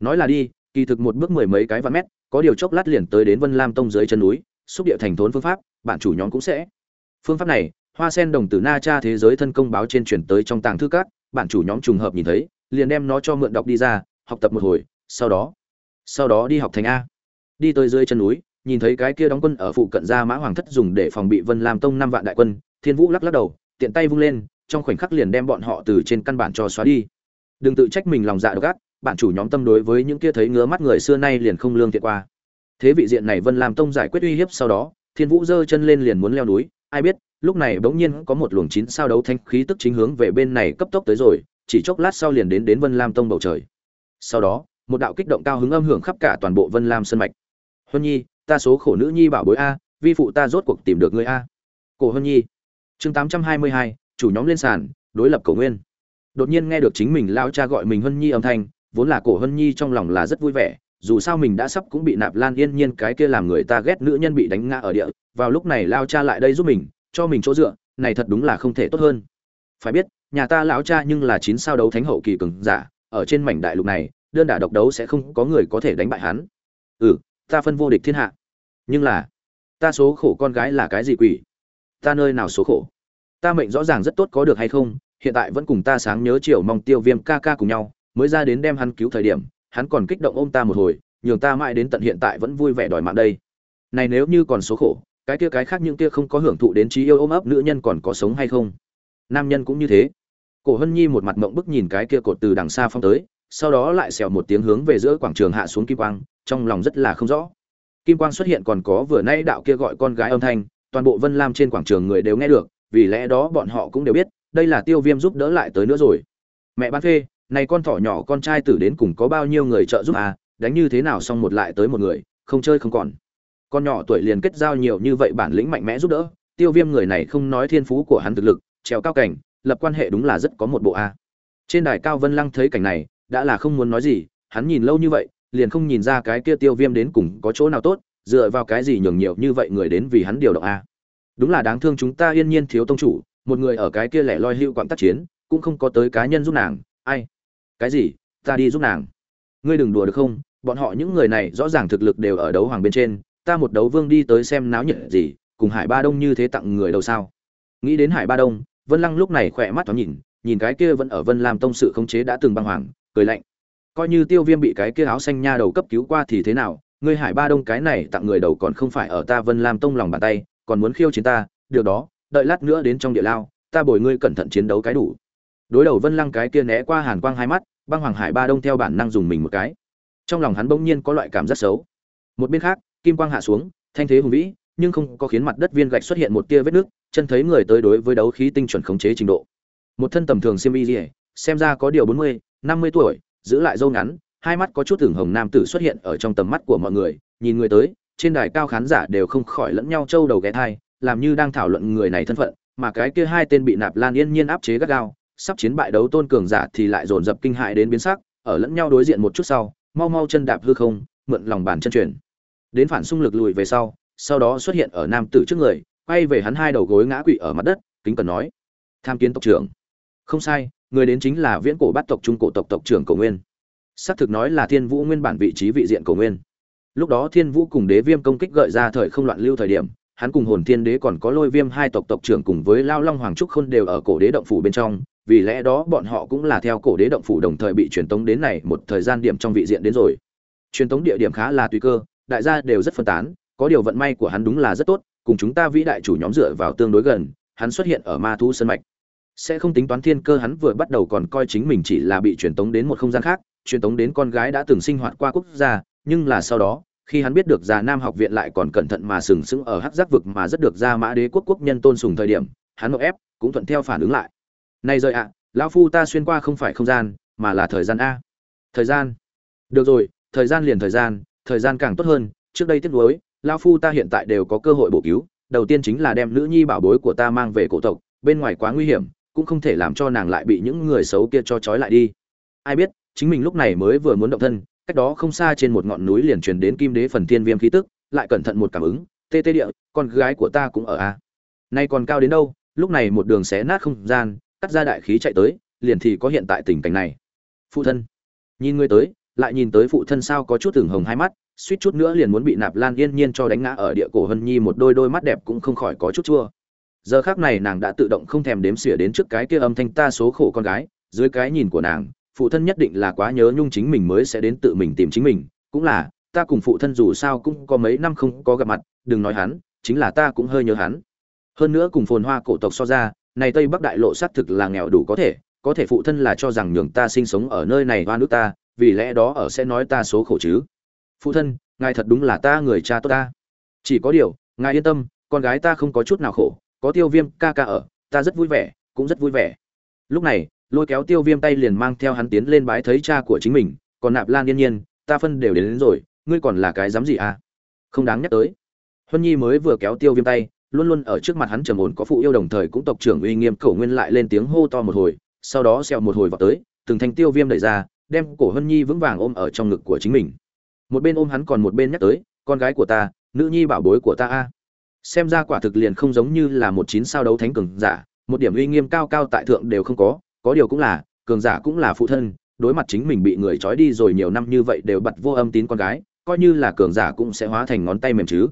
Nói là đi, kỳ thực một bước mười mấy cái vạn mét, có điều chốc lát liền tới đến vân lam tông dưới chân núi, xúc địa thành thốn phương pháp bản chủ nhóm cũng sẽ. Phương pháp này, hoa sen đồng tử na cha thế giới thân công báo trên chuyển tới trong tàng thư cát bản chủ nhóm trùng hợp nhìn thấy, liền đem nó cho mượn đọc đi ra, học tập một hồi, sau đó sau đó đi học thành a. Đi tới dưới chân núi, nhìn thấy cái kia đóng quân ở phụ cận ra mã hoàng thất dùng để phòng bị vân lam tông năm vạn đại quân, thiên vũ lắc lắc đầu, tiện tay vung lên, trong khoảnh khắc liền đem bọn họ từ trên căn bản cho xóa đi. Đừng tự trách mình lòng dạ độc ác bạn chủ nhóm tâm đối với những kia thấy ngứa mắt người xưa nay liền không lương thiện qua. Thế vị diện này vân làm tông giải quyết uy hiếp sau đó, thiên vũ giơ chân lên liền muốn leo núi, ai biết lúc này bỗng nhiên có một luồng chín sao đấu thanh khí tức chính hướng về bên này cấp tốc tới rồi, chỉ chốc lát sau liền đến đến vân lam tông bầu trời. Sau đó, một đạo kích động cao hứng âm hưởng khắp cả toàn bộ vân lam sân mạch. Huân nhi, ta số khổ nữ nhi bảo bối a, vi phụ ta rốt cuộc tìm được ngươi a. Cổ huân nhi. Chương tám trăm hai mươi hai, chủ nhóm lên sàn, đối lập cổ nguyên. Đột nhiên nghe được chính mình lao cha gọi mình huân nhi âm thanh, vốn là cổ Hân nhi trong lòng là rất vui vẻ, dù sao mình đã sắp cũng bị nạp lan yên nhiên cái kia làm người ta ghét nữ nhân bị đánh ngã ở địa, vào lúc này lao cha lại đây giúp mình cho mình chỗ dựa, này thật đúng là không thể tốt hơn. Phải biết, nhà ta lão cha nhưng là chín sao đấu thánh hậu kỳ cường giả, ở trên mảnh đại lục này, đơn đả độc đấu sẽ không có người có thể đánh bại hắn. Ừ ta phân vô địch thiên hạ. Nhưng là, ta số khổ con gái là cái gì quỷ? Ta nơi nào số khổ? Ta mệnh rõ ràng rất tốt có được hay không? Hiện tại vẫn cùng ta sáng nhớ chiều mong tiêu viêm ca ca cùng nhau, mới ra đến đem hắn cứu thời điểm, hắn còn kích động ôm ta một hồi, nhường ta mãi đến tận hiện tại vẫn vui vẻ đòi mạng đây. Này nếu như còn số khổ cái kia cái khác những kia không có hưởng thụ đến trí yêu ôm ấp nữ nhân còn có sống hay không? Nam nhân cũng như thế. Cổ hân nhi một mặt mộng bức nhìn cái kia cột từ đằng xa phong tới, sau đó lại xèo một tiếng hướng về giữa quảng trường hạ xuống kim quang, trong lòng rất là không rõ. Kim quang xuất hiện còn có vừa nay đạo kia gọi con gái âm thanh, toàn bộ vân lam trên quảng trường người đều nghe được, vì lẽ đó bọn họ cũng đều biết, đây là tiêu viêm giúp đỡ lại tới nữa rồi. Mẹ bán phê, này con thỏ nhỏ con trai tử đến cùng có bao nhiêu người trợ giúp à đánh như thế nào xong một lại tới một người, không chơi không còn con nhỏ tuổi liền kết giao nhiều như vậy bản lĩnh mạnh mẽ giúp đỡ, tiêu viêm người này không nói thiên phú của hắn thực lực, trèo cao cảnh, lập quan hệ đúng là rất có một bộ a. Trên đài cao vân lăng thấy cảnh này, đã là không muốn nói gì, hắn nhìn lâu như vậy, liền không nhìn ra cái kia tiêu viêm đến cùng có chỗ nào tốt, dựa vào cái gì nhường nhiều như vậy người đến vì hắn điều động a. Đúng là đáng thương chúng ta yên nhiên thiếu tông chủ, một người ở cái kia lẻ loi hữu quặng tác chiến, cũng không có tới cá nhân giúp nàng, ai? Cái gì? Ta đi giúp nàng. Ngươi đừng đùa được không? Bọn họ những người này rõ ràng thực lực đều ở đấu hoàng bên trên ta một đấu vương đi tới xem náo nhiệt gì, cùng hải ba đông như thế tặng người đầu sao? Nghĩ đến hải ba đông, vân lăng lúc này khỏe mắt thoáng nhìn nhìn cái kia vẫn ở vân làm tông sự khống chế đã từng băng hoàng, cười lạnh. Coi như tiêu viêm bị cái kia áo xanh nha đầu cấp cứu qua thì thế nào, ngươi hải ba đông cái này tặng người đầu còn không phải ở ta vân lam tông lòng bàn tay, còn muốn khiêu chiến ta, điều đó, đợi lát nữa đến trong địa lao, ta bồi ngươi cẩn thận chiến đấu cái đủ. Đối đầu vân lăng cái kia né qua hàn quang hai mắt, băng hoàng hải ba đông theo bản năng dùng mình một cái. Trong lòng hắn bỗng nhiên có loại cảm giác xấu. Một bên khác kim quang hạ xuống, thanh thế hùng vĩ, nhưng không có khiến mặt đất viên gạch xuất hiện một tia vết nước, chân thấy người tới đối với đấu khí tinh chuẩn khống chế trình độ một thân tầm thường xiêm y dỉa xem ra có điều bốn mươi, năm mươi tuổi, giữ lại râu ngắn, hai mắt có chút tưởng hồng nam tử xuất hiện ở trong tầm mắt của mọi người, nhìn người tới, trên đài cao khán giả đều không khỏi lẫn nhau trâu đầu ghé thai, làm như đang thảo luận người này thân phận, mà cái kia hai tên bị nạp lan yên nhiên áp chế gắt gao, sắp chiến bại đấu tôn cường giả thì lại dồn dập kinh hại đến biến sắc, ở lẫn nhau đối diện một chút sau, mau mau chân đạp hư không, mượn lòng bàn chân truyền đến phản xung lực lùi về sau sau đó xuất hiện ở nam tử trước người, quay về hắn hai đầu gối ngã quỵ ở mặt đất, kính cần nói, tham kiến tộc trưởng. Không sai, người đến chính là viễn cổ bát tộc trung cổ tộc tộc trưởng cổ nguyên. Xác thực nói là thiên vũ nguyên bản vị trí vị diện cổ nguyên. Lúc đó thiên vũ cùng đế viêm công kích gợi ra thời không loạn lưu thời điểm, hắn cùng hồn thiên đế còn có lôi viêm hai tộc tộc trưởng cùng với lao long hoàng trúc khôn đều ở cổ đế động phủ bên trong, vì lẽ đó bọn họ cũng là theo cổ đế động phủ đồng thời bị truyền tống đến này một thời gian điểm trong vị diện đến rồi. Truyền tống địa điểm khá là tùy cơ đại gia đều rất phân tán có điều vận may của hắn đúng là rất tốt cùng chúng ta vĩ đại chủ nhóm dựa vào tương đối gần hắn xuất hiện ở ma thu sân mạch. Sẽ không tính toán thiên cơ hắn vừa bắt đầu còn coi chính mình chỉ là bị truyền tống đến một không gian khác truyền tống đến con gái đã từng sinh hoạt qua quốc gia nhưng là sau đó khi hắn biết được già nam học viện lại còn cẩn thận mà sừng sững ở hắc giác vực mà rất được ra mã đế quốc quốc nhân tôn sùng thời điểm hắn nộp ép cũng thuận theo phản ứng lại. Này rời ạ à, lão phu ta xuyên qua không phải không gian mà là thời gian a. Thời gian. Được rồi thời gian liền thời gian thời gian càng tốt hơn, trước đây tiếc nuối, lão phu ta hiện tại đều có cơ hội bổ cứu, đầu tiên chính là đem nữ nhi bảo bối của ta mang về cổ tộc, bên ngoài quá nguy hiểm, cũng không thể làm cho nàng lại bị những người xấu kia cho trói lại đi. Ai biết, chính mình lúc này mới vừa muốn động thân, cách đó không xa trên một ngọn núi liền truyền đến kim đế phần thiên viêm khí tức, lại cẩn thận một cảm ứng, tê tê địa, con gái của ta cũng ở a. Nay còn cao đến đâu, lúc này một đường xé nát không gian, cắt ra đại khí chạy tới, liền thì có hiện tại tình cảnh này. Phụ thân, nhìn ngươi tới lại nhìn tới phụ thân sao có chút tưởng hồng hai mắt, suýt chút nữa liền muốn bị nạp lan yên nhiên cho đánh ngã ở địa cổ hân nhi một đôi đôi mắt đẹp cũng không khỏi có chút chua. Giờ khác này nàng đã tự động không thèm đếm xỉa đến trước cái kia âm thanh ta số khổ con gái, dưới cái nhìn của nàng, phụ thân nhất định là quá nhớ nhung chính mình mới sẽ đến tự mình tìm chính mình, cũng là, ta cùng phụ thân dù sao cũng có mấy năm không có gặp mặt, đừng nói hắn, chính là ta cũng hơi nhớ hắn. Hơn nữa cùng phồn hoa cổ tộc so ra, này tây bắc đại lộ xác thực là nghèo đủ có thể có thể phụ thân là cho rằng nhường ta sinh sống ở nơi này hoa nước ta vì lẽ đó ở sẽ nói ta số khổ chứ. Phụ thân ngài thật đúng là ta người cha tốt ta. Chỉ có điều ngài yên tâm con gái ta không có chút nào khổ có tiêu viêm ca ca ở ta rất vui vẻ cũng rất vui vẻ. Lúc này lôi kéo tiêu viêm tay liền mang theo hắn tiến lên bái thấy cha của chính mình còn nạp lan yên nhiên ta phân đều đến, đến rồi ngươi còn là cái dám gì à? Không đáng nhắc tới. Huân nhi mới vừa kéo tiêu viêm tay luôn luôn ở trước mặt hắn trầm ổn có phụ yêu đồng thời cũng tộc trưởng uy nghiêm cầu nguyên lại lên tiếng hô to một hồi sau đó xẹo một hồi vào tới từng thanh tiêu viêm đẩy ra đem cổ Hân nhi vững vàng ôm ở trong ngực của chính mình. Một bên ôm hắn còn một bên nhắc tới, con gái của ta, nữ nhi bảo bối của ta a. Xem ra quả thực liền không giống như là một chín sao đấu thánh cường giả, một điểm uy nghiêm cao cao tại thượng đều không có có điều cũng là, cường giả cũng là phụ thân, đối mặt chính mình bị người trói đi rồi nhiều năm như vậy đều bật vô âm tín con gái, coi như là cường giả cũng sẽ hóa thành ngón tay mềm chứ.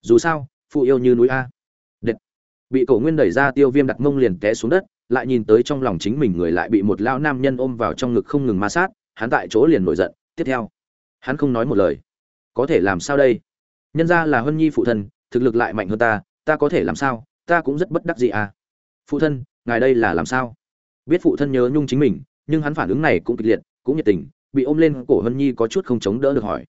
Dù sao, phụ yêu như núi a. Đệt. bị cổ nguyên đẩy ra, tiêu viêm đặt mông liền té xuống đất lại nhìn tới trong lòng chính mình người lại bị một lão nam nhân ôm vào trong ngực không ngừng ma sát, hắn tại chỗ liền nổi giận. Tiếp theo, hắn không nói một lời. Có thể làm sao đây? Nhân ra là huân nhi phụ thân, thực lực lại mạnh hơn ta ta có thể làm sao? Ta cũng rất bất đắc gì à. Phụ thân, ngài đây là làm sao? Biết phụ thân nhớ nhung chính mình, nhưng hắn phản ứng này cũng kịch liệt, cũng nhiệt tình, bị ôm lên cổ hân nhi có chút không chống đỡ được hỏi.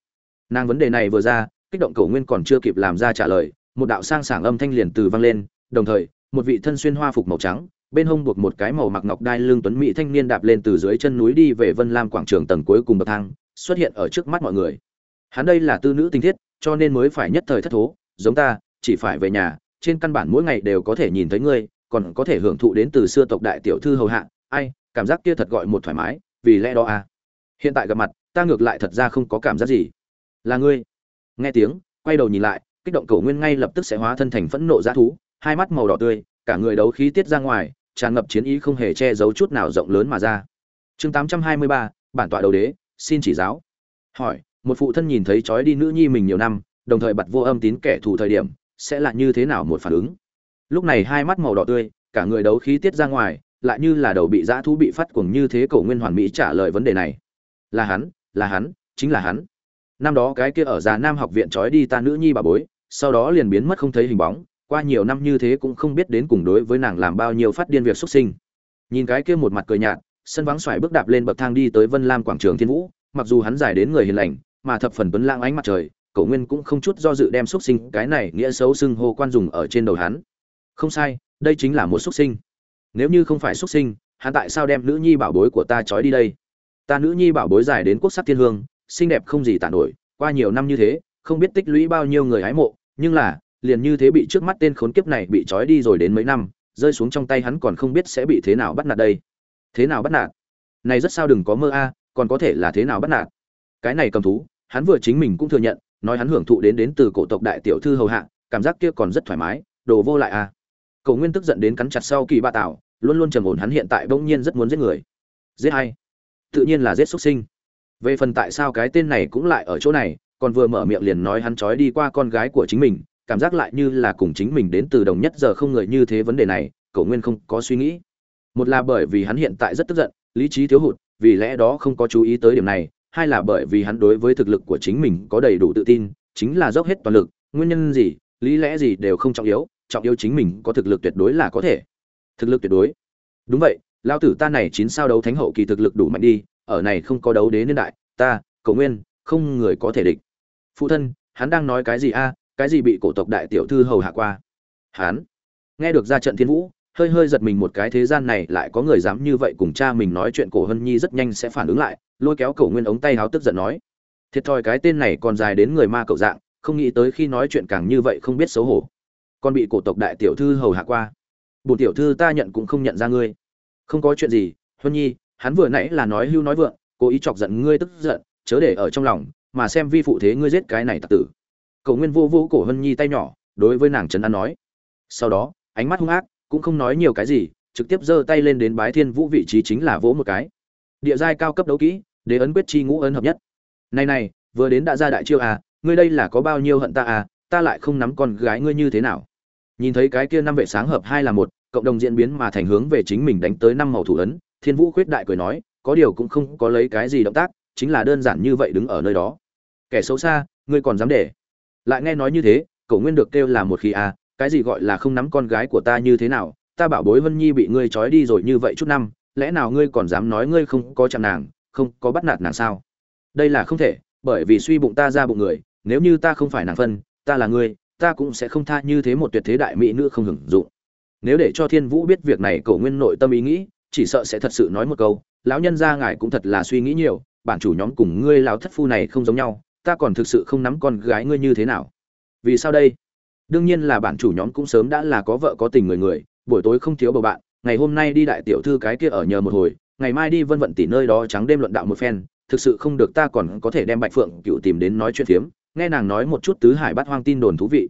Nàng vấn đề này vừa ra, kích động cổ nguyên còn chưa kịp làm ra trả lời, một đạo sang sảng âm thanh liền từ vang lên, đồng thời, một vị thân xuyên hoa phục màu trắng bên hông buộc một cái màu mặc ngọc đai lưng tuấn mỹ thanh niên đạp lên từ dưới chân núi đi về vân lam quảng trường tầng cuối cùng bậc thang, xuất hiện ở trước mắt mọi người. Hắn đây là tư nữ tinh thiết, cho nên mới phải nhất thời thất thố, giống ta, chỉ phải về nhà, trên căn bản mỗi ngày đều có thể nhìn thấy ngươi, còn có thể hưởng thụ đến từ xưa tộc đại tiểu thư hầu hạ, ai, cảm giác kia thật gọi một thoải mái, vì lẽ đó à. Hiện tại gặp mặt, ta ngược lại thật ra không có cảm giác gì. Là ngươi. Nghe tiếng, quay đầu nhìn lại, kích động cầu nguyên ngay lập tức sẽ hóa thân thành phẫn nộ dã thú, hai mắt màu đỏ tươi, cả người đấu khí tiết ra ngoài tràn ngập chiến ý không hề che giấu chút nào rộng lớn mà ra. Chương tám trăm hai mươi ba, bản tọa đầu đế, xin chỉ giáo. Hỏi, một phụ thân nhìn thấy trói đi nữ nhi mình nhiều năm, đồng thời bật vô âm tín kẻ thù thời điểm, sẽ là như thế nào một phản ứng? Lúc này hai mắt màu đỏ tươi, cả người đấu khí tiết ra ngoài, lại như là đầu bị dã thú bị phát cuồng như thế cổ nguyên hoàn mỹ trả lời vấn đề này. Là hắn là hắn, chính là hắn. Năm đó cái kia ở già nam học viện trói đi ta nữ nhi bà bối, sau đó liền biến mất không thấy hình bóng qua nhiều năm như thế cũng không biết đến cùng đối với nàng làm bao nhiêu phát điên việc xuất sinh. Nhìn cái kia một mặt cười nhạt, sân vắng xoài bước đạp lên bậc thang đi tới vân lam quảng trường thiên vũ, mặc dù hắn dài đến người hiền lành, mà thập phần tuấn lãng ánh mặt trời, cậu nguyên cũng không chút do dự đem xuất sinh cái này nghĩa xấu xưng hô quan dùng ở trên đầu hắn. Không sai, đây chính là một xuất sinh. Nếu như không phải xuất sinh, hắn tại sao đem nữ nhi bảo bối của ta trói đi đây? Ta nữ nhi bảo bối dài đến quốc sắc thiên hương, xinh đẹp không gì tả nổi, qua nhiều năm như thế, không biết tích lũy bao nhiêu người hái mộ, nhưng là liền như thế bị trước mắt tên khốn kiếp này bị trói đi rồi đến mấy năm, rơi xuống trong tay hắn còn không biết sẽ bị thế nào bắt nạt đây. Thế nào bắt nạt? Này rất sao đừng có mơ a à, còn có thể là thế nào bắt nạt? Cái này cầm thú, hắn vừa chính mình cũng thừa nhận, nói hắn hưởng thụ đến đến từ cổ tộc đại tiểu thư hầu hạ, cảm giác kia còn rất thoải mái, đồ vô lại a. À. Cậu nguyên tức giận đến cắn chặt sau kỳ ba tảo, luôn luôn trầm ổn hắn hiện tại bỗng nhiên rất muốn giết người. Giết hay tự nhiên là giết xuất sinh. Về phần tại sao cái tên này cũng lại ở chỗ này, còn vừa mở miệng liền nói hắn trói đi qua con gái của chính mình cảm giác lại như là cùng chính mình đến từ đồng nhất giờ không người như thế vấn đề này, cậu nguyên không có suy nghĩ. Một là bởi vì hắn hiện tại rất tức giận, lý trí thiếu hụt, vì lẽ đó không có chú ý tới điểm này, hai là bởi vì hắn đối với thực lực của chính mình có đầy đủ tự tin, chính là dốc hết toàn lực, nguyên nhân gì, lý lẽ gì đều không trọng yếu trọng yếu chính mình có thực lực tuyệt đối là có thể. Thực lực tuyệt đối. Đúng vậy lao tử ta này chín sao đấu thánh hậu kỳ thực lực đủ mạnh đi, ở này không có đấu đế niên đại, ta, cậu nguyên, không người có thể địch. Phụ thân, hắn đang nói cái gì a? Cái gì bị cổ tộc đại tiểu thư hầu hạ qua? Hán, nghe được ra trận thiên vũ hơi hơi giật mình một cái thế gian này lại có người dám như vậy cùng cha mình nói chuyện cổ hân nhi rất nhanh sẽ phản ứng lại lôi kéo cổ nguyên ống tay háo tức giận nói. Thiệt thòi cái tên này còn dài đến người ma cậu dạng không nghĩ tới khi nói chuyện càng như vậy không biết xấu hổ. Còn bị cổ tộc đại tiểu thư hầu hạ qua. Bùn tiểu thư ta nhận cũng không nhận ra ngươi. Không có chuyện gì huân nhi hắn vừa nãy là nói hưu nói vượng cố ý chọc giận ngươi tức giận chớ để ở trong lòng mà xem vi phụ thế ngươi giết cái này tặc tử cậu nguyên vô vô cổ hân nhi tay nhỏ, đối với nàng trấn an nói. Sau đó, ánh mắt hung ác, cũng không nói nhiều cái gì, trực tiếp giơ tay lên đến bái thiên vũ vị trí chính là vỗ một cái. Địa giai cao cấp đấu kỹ, đế ấn quyết chi ngũ ấn hợp nhất. Này này, vừa đến đã ra đại chiêu à ngươi đây là có bao nhiêu hận ta à ta lại không nắm con gái ngươi như thế nào. Nhìn thấy cái kia năm vệ sáng hợp hai là một, cộng đồng diễn biến mà thành hướng về chính mình đánh tới năm màu thủ ấn, thiên vũ khuyết đại cười nói, có điều cũng không có lấy cái gì động tác, chính là đơn giản như vậy đứng ở nơi đó. Kẻ xấu xa, ngươi còn dám để lại nghe nói như thế, cậu nguyên được kêu là một khi à cái gì gọi là không nắm con gái của ta như thế nào? Ta bảo bối vân nhi bị ngươi trói đi rồi như vậy chút năm, lẽ nào ngươi còn dám nói ngươi không có chạm nàng, không có bắt nạt nàng sao? Đây là không thể, bởi vì suy bụng ta ra bụng người, nếu như ta không phải nàng phân, ta là ngươi, ta cũng sẽ không tha như thế một tuyệt thế đại mỹ nữ không hưởng dụng. Nếu để cho thiên vũ biết việc này, cậu nguyên nội tâm ý nghĩ, chỉ sợ sẽ thật sự nói một câu, lão nhân gia ngài cũng thật là suy nghĩ nhiều, bản chủ nhóm cùng ngươi lão thất phu này không giống nhau ta còn thực sự không nắm con gái ngươi như thế nào. Vì sao đây? Đương nhiên là bản chủ nhóm cũng sớm đã là có vợ có tình người người, buổi tối không thiếu bầu bạn, ngày hôm nay đi đại tiểu thư cái kia ở nhờ một hồi, ngày mai đi vân vận tỷ nơi đó trắng đêm luận đạo một phen, thực sự không được ta còn có thể đem bạch phượng cựu tìm đến nói chuyện phiếm, nghe nàng nói một chút tứ hải bắt hoang tin đồn thú vị.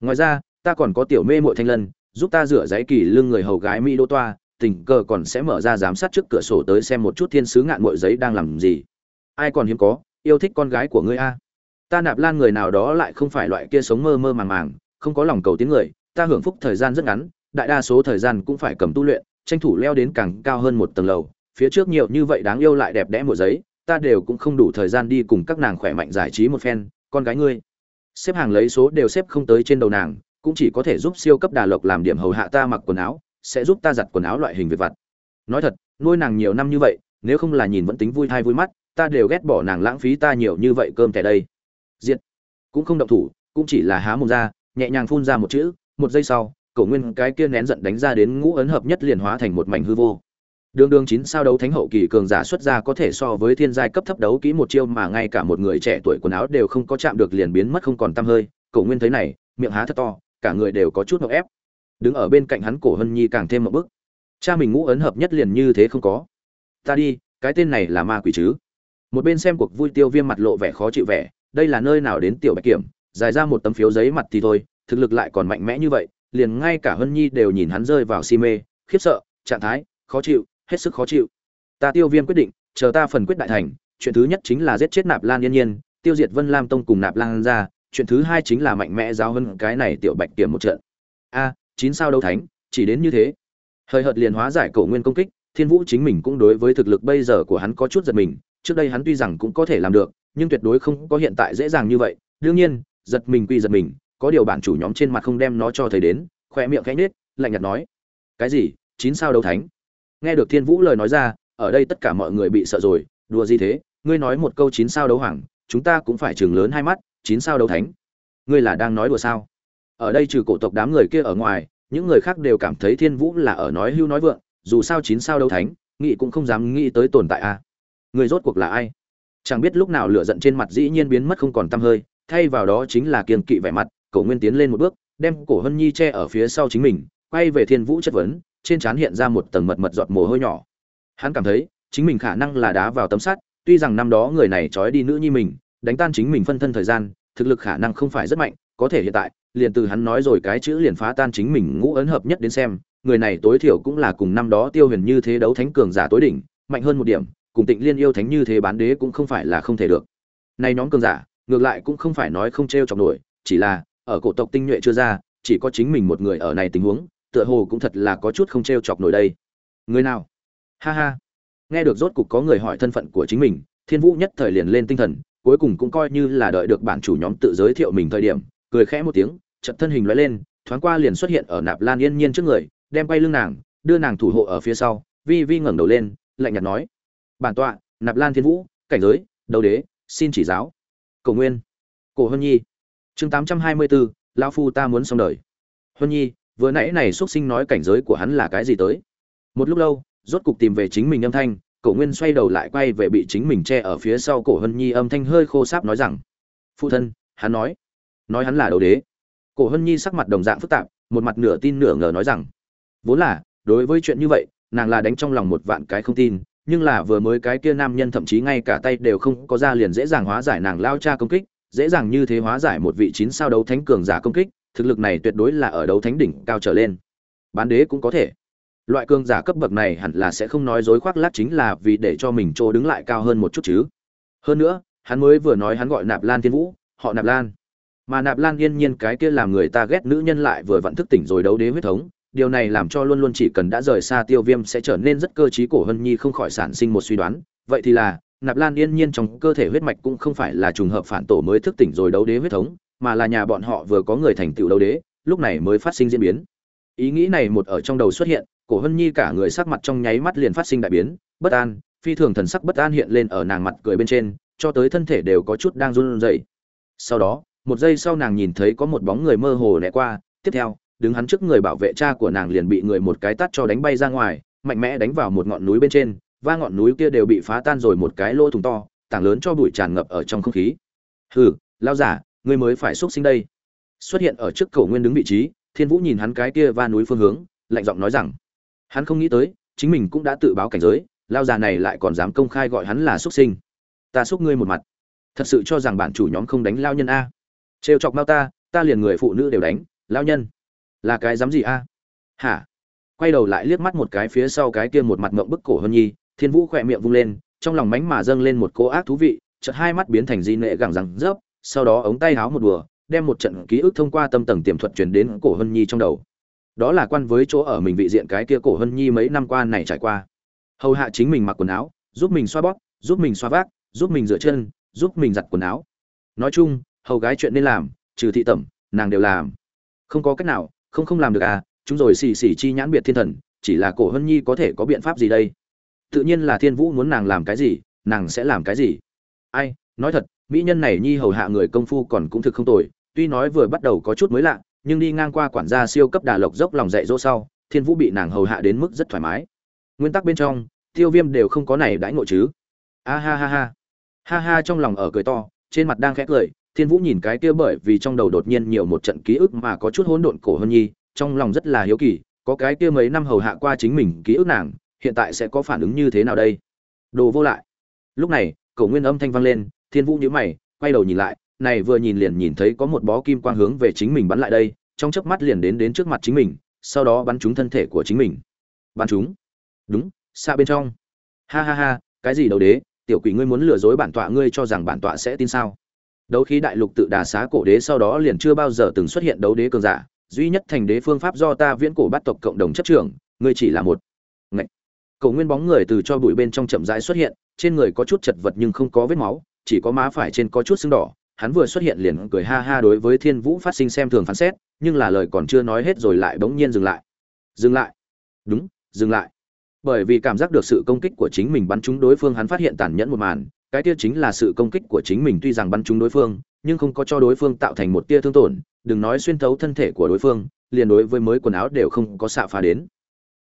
Ngoài ra, ta còn có tiểu mê mội thanh lân, giúp ta rửa giấy kỳ lưng người hầu gái mỹ đô toa, tình cờ còn sẽ mở ra giám sát trước cửa sổ tới xem một chút thiên sứ ngạn mội giấy đang làm gì. Ai còn hiếm có yêu thích con gái của ngươi a. Ta nạp lan người nào đó lại không phải loại kia sống mơ mơ màng màng, không có lòng cầu tiếng người, ta hưởng phúc thời gian rất ngắn, đại đa số thời gian cũng phải cầm tu luyện, tranh thủ leo đến càng cao hơn một tầng lầu, phía trước nhiều như vậy đáng yêu lại đẹp đẽ một giấy, ta đều cũng không đủ thời gian đi cùng các nàng khỏe mạnh giải trí một phen, con gái ngươi. Xếp hàng lấy số đều xếp không tới trên đầu nàng, cũng chỉ có thể giúp siêu cấp đà lộc làm điểm hầu hạ ta mặc quần áo, sẽ giúp ta giặt quần áo loại hình việc vặt. Nói thật, nuôi nàng nhiều năm như vậy nếu không là nhìn vẫn tính vui thai vui mắt, ta đều ghét bỏ nàng lãng phí ta nhiều như vậy cơm thẻ đây. Diệt. Cũng không động thủ, cũng chỉ là há mồm ra, nhẹ nhàng phun ra một chữ, một giây sau, cổ nguyên cái kia nén giận đánh ra đến ngũ ấn hợp nhất liền hóa thành một mảnh hư vô. Đường đường chín sao đấu thánh hậu kỳ cường giả xuất ra có thể so với thiên giai cấp thấp đấu kỹ một chiêu mà ngay cả một người trẻ tuổi quần áo đều không có chạm được liền biến mất không còn tăm hơi, cổ nguyên thấy này, miệng há thật to, cả người đều có chút ngọc ép. Đứng ở bên cạnh hắn cổ hân nhi càng thêm một bức cha mình ngũ ấn hợp nhất liền như thế không có ta đi, cái tên này là ma quỷ chứ? Một bên xem cuộc vui tiêu viêm mặt lộ vẻ khó chịu vẻ, đây là nơi nào đến tiểu bạch kiểm, dài ra một tấm phiếu giấy mặt thì thôi, thực lực lại còn mạnh mẽ như vậy, liền ngay cả hân nhi đều nhìn hắn rơi vào si mê, khiếp sợ, trạng thái, khó chịu, hết sức khó chịu. Ta tiêu viêm quyết định, chờ ta phần quyết đại thành, chuyện thứ nhất chính là giết chết nạp lan yên nhiên, tiêu diệt vân lam tông cùng nạp lan ra, chuyện thứ hai chính là mạnh mẽ giáo hơn cái này tiểu bạch kiểm một trận. A, chín sao đấu thánh, chỉ đến như thế. Hơi hợt liền hóa giải cổ nguyên công kích thiên vũ chính mình cũng đối với thực lực bây giờ của hắn có chút giật mình, trước đây hắn tuy rằng cũng có thể làm được, nhưng tuyệt đối không có hiện tại dễ dàng như vậy. Đương nhiên, giật mình quy giật mình, có điều bản chủ nhóm trên mặt không đem nó cho thấy đến khoe miệng khẽ nết lạnh nhạt nói, cái gì? Chín sao đấu thánh? Nghe được thiên vũ lời nói ra, ở đây tất cả mọi người bị sợ rồi, đùa gì thế? Ngươi nói một câu chín sao đấu hoàng, chúng ta cũng phải chừng lớn hai mắt, chín sao đấu thánh. Ngươi là đang nói đùa sao? Ở đây trừ cổ tộc đám người kia ở ngoài, những người khác đều cảm thấy thiên vũ là ở nói hưu nói vượng dù sao chín sao đấu thánh, nghị cũng không dám nghĩ tới tồn tại a. Người rốt cuộc là ai? Chẳng biết lúc nào lửa giận trên mặt dĩ nhiên biến mất không còn tăm hơi, thay vào đó chính là kiên kỵ vẻ mặt, cổ nguyên tiến lên một bước, đem cổ hân nhi che ở phía sau chính mình, quay về thiên vũ chất vấn, trên trán hiện ra một tầng mật mật giọt mồ hôi nhỏ. Hắn cảm thấy, chính mình khả năng là đá vào tấm sắt, tuy rằng năm đó người này trói đi nữ nhi mình, đánh tan chính mình phân thân thời gian, thực lực khả năng không phải rất mạnh, có thể hiện tại, liền từ hắn nói rồi cái chữ liền phá tan chính mình ngũ ấn hợp nhất đến xem người này tối thiểu cũng là cùng năm đó tiêu huyền như thế đấu thánh cường giả tối đỉnh, mạnh hơn một điểm, cùng tịnh liên yêu thánh như thế bán đế cũng không phải là không thể được. Nay nhóm cường giả, ngược lại cũng không phải nói không t r e o chọc nổi, chỉ là, ở cổ tộc tinh nhuệ chưa ra, chỉ có chính mình một người ở này tình huống, tựa hồ cũng thật là có chút không t r e o chọc nổi đây. Người nào? Ha ha. Nghe được rốt cục có người hỏi thân phận của chính mình, thiên vũ nhất thời liền lên tinh thần, cuối cùng cũng coi như là đợi được bản chủ nhóm tự giới thiệu mình thời điểm, cười khẽ một tiếng chật thân hình lóe lên, thoáng qua liền xuất hiện ở nạp lan yên nhiên trước người đem quay lưng nàng, đưa nàng thủ hộ ở phía sau, vi vi ngẩng đầu lên, lạnh nhạt nói, bản tọa, nạp lan thiên vũ, cảnh giới đầu đế, xin chỉ giáo. Cổ nguyên, cổ hân nhi. Chương tám trăm hai mươi bốn lao phu ta muốn xong đời. Hân nhi, vừa nãy này x sinh nói cảnh giới của hắn là cái gì tới? Một lúc lâu, rốt cục tìm về chính mình âm thanh, cổ nguyên xoay đầu lại quay về bị chính mình che ở phía sau cổ hân nhi âm thanh hơi khô sáp nói rằng, phụ thân, hắn nói nói hắn là đầu đế. Cổ hân nhi sắc mặt đồng dạng phức tạp, một mặt nửa tin nửa ngờ nói rằng vốn là, đối với chuyện như vậy, nàng là đánh trong lòng một vạn cái không tin, nhưng là vừa mới cái kia nam nhân thậm chí ngay cả tay đều không có ra liền dễ dàng hóa giải nàng lao cha công kích, dễ dàng như thế hóa giải một vị chín sao đấu thánh cường giả công kích, thực lực này tuyệt đối là ở đấu thánh đỉnh cao trở lên. Bán đế cũng có thể. Loại cường giả cấp bậc này hẳn là sẽ không nói dối khoác lát chính là vì để cho mình chỗ đứng lại cao hơn một chút chứ. Hơn nữa, hắn mới vừa nói hắn gọi nạp lan thiên vũ, họ nạp lan. Mà nạp lan yên nhiên cái kia làm người ta ghét nữ nhân lại vừa vặn thức tỉnh rồi đấu đế huyết thống điều này làm cho luôn luôn chỉ cần đã rời xa tiêu viêm sẽ trở nên rất cơ t r í cổ hân nhi không khỏi sản sinh một suy đoán. Vậy thì là, nạp lan yên nhiên trong cơ thể huyết mạch cũng không phải là trùng hợp phản tổ mới thức tỉnh rồi đấu đế huyết thống, mà là nhà bọn họ vừa có người thành tựu đấu đế, lúc này mới phát sinh diễn biến. Ý nghĩ này một ở trong đầu xuất hiện, cổ hân nhi cả người sắc mặt trong nháy mắt liền phát sinh đại biến, bất an, phi thường thần sắc bất an hiện lên ở nàng mặt cười bên trên, cho tới thân thể đều có chút đang run rẩy. Sau đó, một giây sau nàng nhìn thấy có một bóng người mơ hồ lẻ qua, tiếp theo đứng hắn trước người bảo vệ cha của nàng liền bị người một cái tát cho đánh bay ra ngoài, mạnh mẽ đánh vào một ngọn núi bên trên, và ngọn núi kia đều bị phá tan rồi một cái lỗ thủng to, tảng lớn cho bụi tràn ngập ở trong không khí. Hừ, lao giả, ngươi mới phải xuất sinh đây. Xuất hiện ở trước cổ nguyên đứng vị trí, thiên vũ nhìn hắn cái kia va núi phương hướng, lạnh giọng nói rằng, hắn không nghĩ tới, chính mình cũng đã tự báo cảnh giới, lao già này lại còn dám công khai gọi hắn là xuất sinh. Ta xúc ngươi một mặt. Thật sự cho rằng bản chủ nhóm không đánh lao nhân a. Trêu chọc mau ta ta liền người phụ nữ đều đánh, lao nhân là cái dám gì a? Hả? Quay đầu lại liếc mắt một cái phía sau cái kia một mặt ngậm bức cổ hơn nhi, thiên vũ khỏe miệng vung lên, trong lòng mánh mà dâng lên một cô ác thú vị, chợt hai mắt biến thành di nệ gẳng răng rớp, sau đó ống tay háo một đùa, đem một trận ký ức thông qua tâm tầng tiềm thuật truyền đến cổ hân nhi trong đầu. Đó là quan với chỗ ở mình vị diện cái kia cổ hân nhi mấy năm qua này trải qua. Hầu hạ chính mình mặc quần áo, giúp mình xoa bóp, giúp mình xoa vác, giúp mình rửa chân, giúp mình giặt quần áo. Nói chung, hầu gái chuyện nên làm, trừ thị tẩm, nàng đều làm. Không có cách nào không không làm được à chúng rồi xì xì chi nhãn biệt thiên thần, chỉ là cổ hân nhi có thể có biện pháp gì đây? Tự nhiên là thiên vũ muốn nàng làm cái gì, nàng sẽ làm cái gì? Ai, nói thật, mỹ nhân này nhi hầu hạ người công phu còn cũng thực không tồi, tuy nói vừa bắt đầu có chút mới lạ, nhưng đi ngang qua quản gia siêu cấp đà lộc dốc lòng dạy dỗ sau, thiên vũ bị nàng hầu hạ đến mức rất thoải mái. Nguyên tắc bên trong, tiêu viêm đều không có này đãi ngộ chứ. A ha ha ha. Ha ha trong lòng ở cười to, trên mặt đang khẽ cười thiên vũ nhìn cái kia bởi vì trong đầu đột nhiên nhiều một trận ký ức mà có chút hỗn độn cổ hơn nhi, trong lòng rất là hiếu kỳ, có cái kia mấy năm hầu hạ qua chính mình ký ức nàng, hiện tại sẽ có phản ứng như thế nào đây? Đồ vô lại. Lúc này, cổ nguyên âm thanh vang lên, thiên vũ nhíu mày, quay đầu nhìn lại, này vừa nhìn liền nhìn thấy có một bó kim quang hướng về chính mình bắn lại đây, trong chớp mắt liền đến đến trước mặt chính mình, sau đó bắn trúng thân thể của chính mình. Bắn trúng. Đúng, xa bên trong. Ha ha ha, cái gì đầu đế? Tiểu quỷ ngươi muốn lừa dối bản tọa ngươi cho rằng bản tọa sẽ tin sao? Đấu khí đại lục tự đà xá cổ đế sau đó liền chưa bao giờ từng xuất hiện đấu đế cường giả. Duy nhất thành đế phương pháp do ta viễn cổ bắt tộc cộng đồng chất trưởng, ngươi chỉ là một Ngậy. cầu nguyên bóng người từ cho bụi bên trong chậm rãi xuất hiện, trên người có chút chật vật nhưng không có vết máu, chỉ có má phải trên có chút sưng đỏ. Hắn vừa xuất hiện liền cười ha ha đối với thiên vũ phát sinh xem thường phán xét, nhưng là lời còn chưa nói hết rồi lại bỗng nhiên dừng lại. Dừng lại. Đúng, dừng lại. Bởi vì cảm giác được sự công kích của chính mình bắn trúng đối phương, hắn phát hiện tàn nhẫn một màn cái kia chính là sự công kích của chính mình tuy rằng bắn trúng đối phương, nhưng không có cho đối phương tạo thành một tia thương tổn, đừng nói xuyên thấu thân thể của đối phương, liền đối với mới quần áo đều không có xạ phá đến.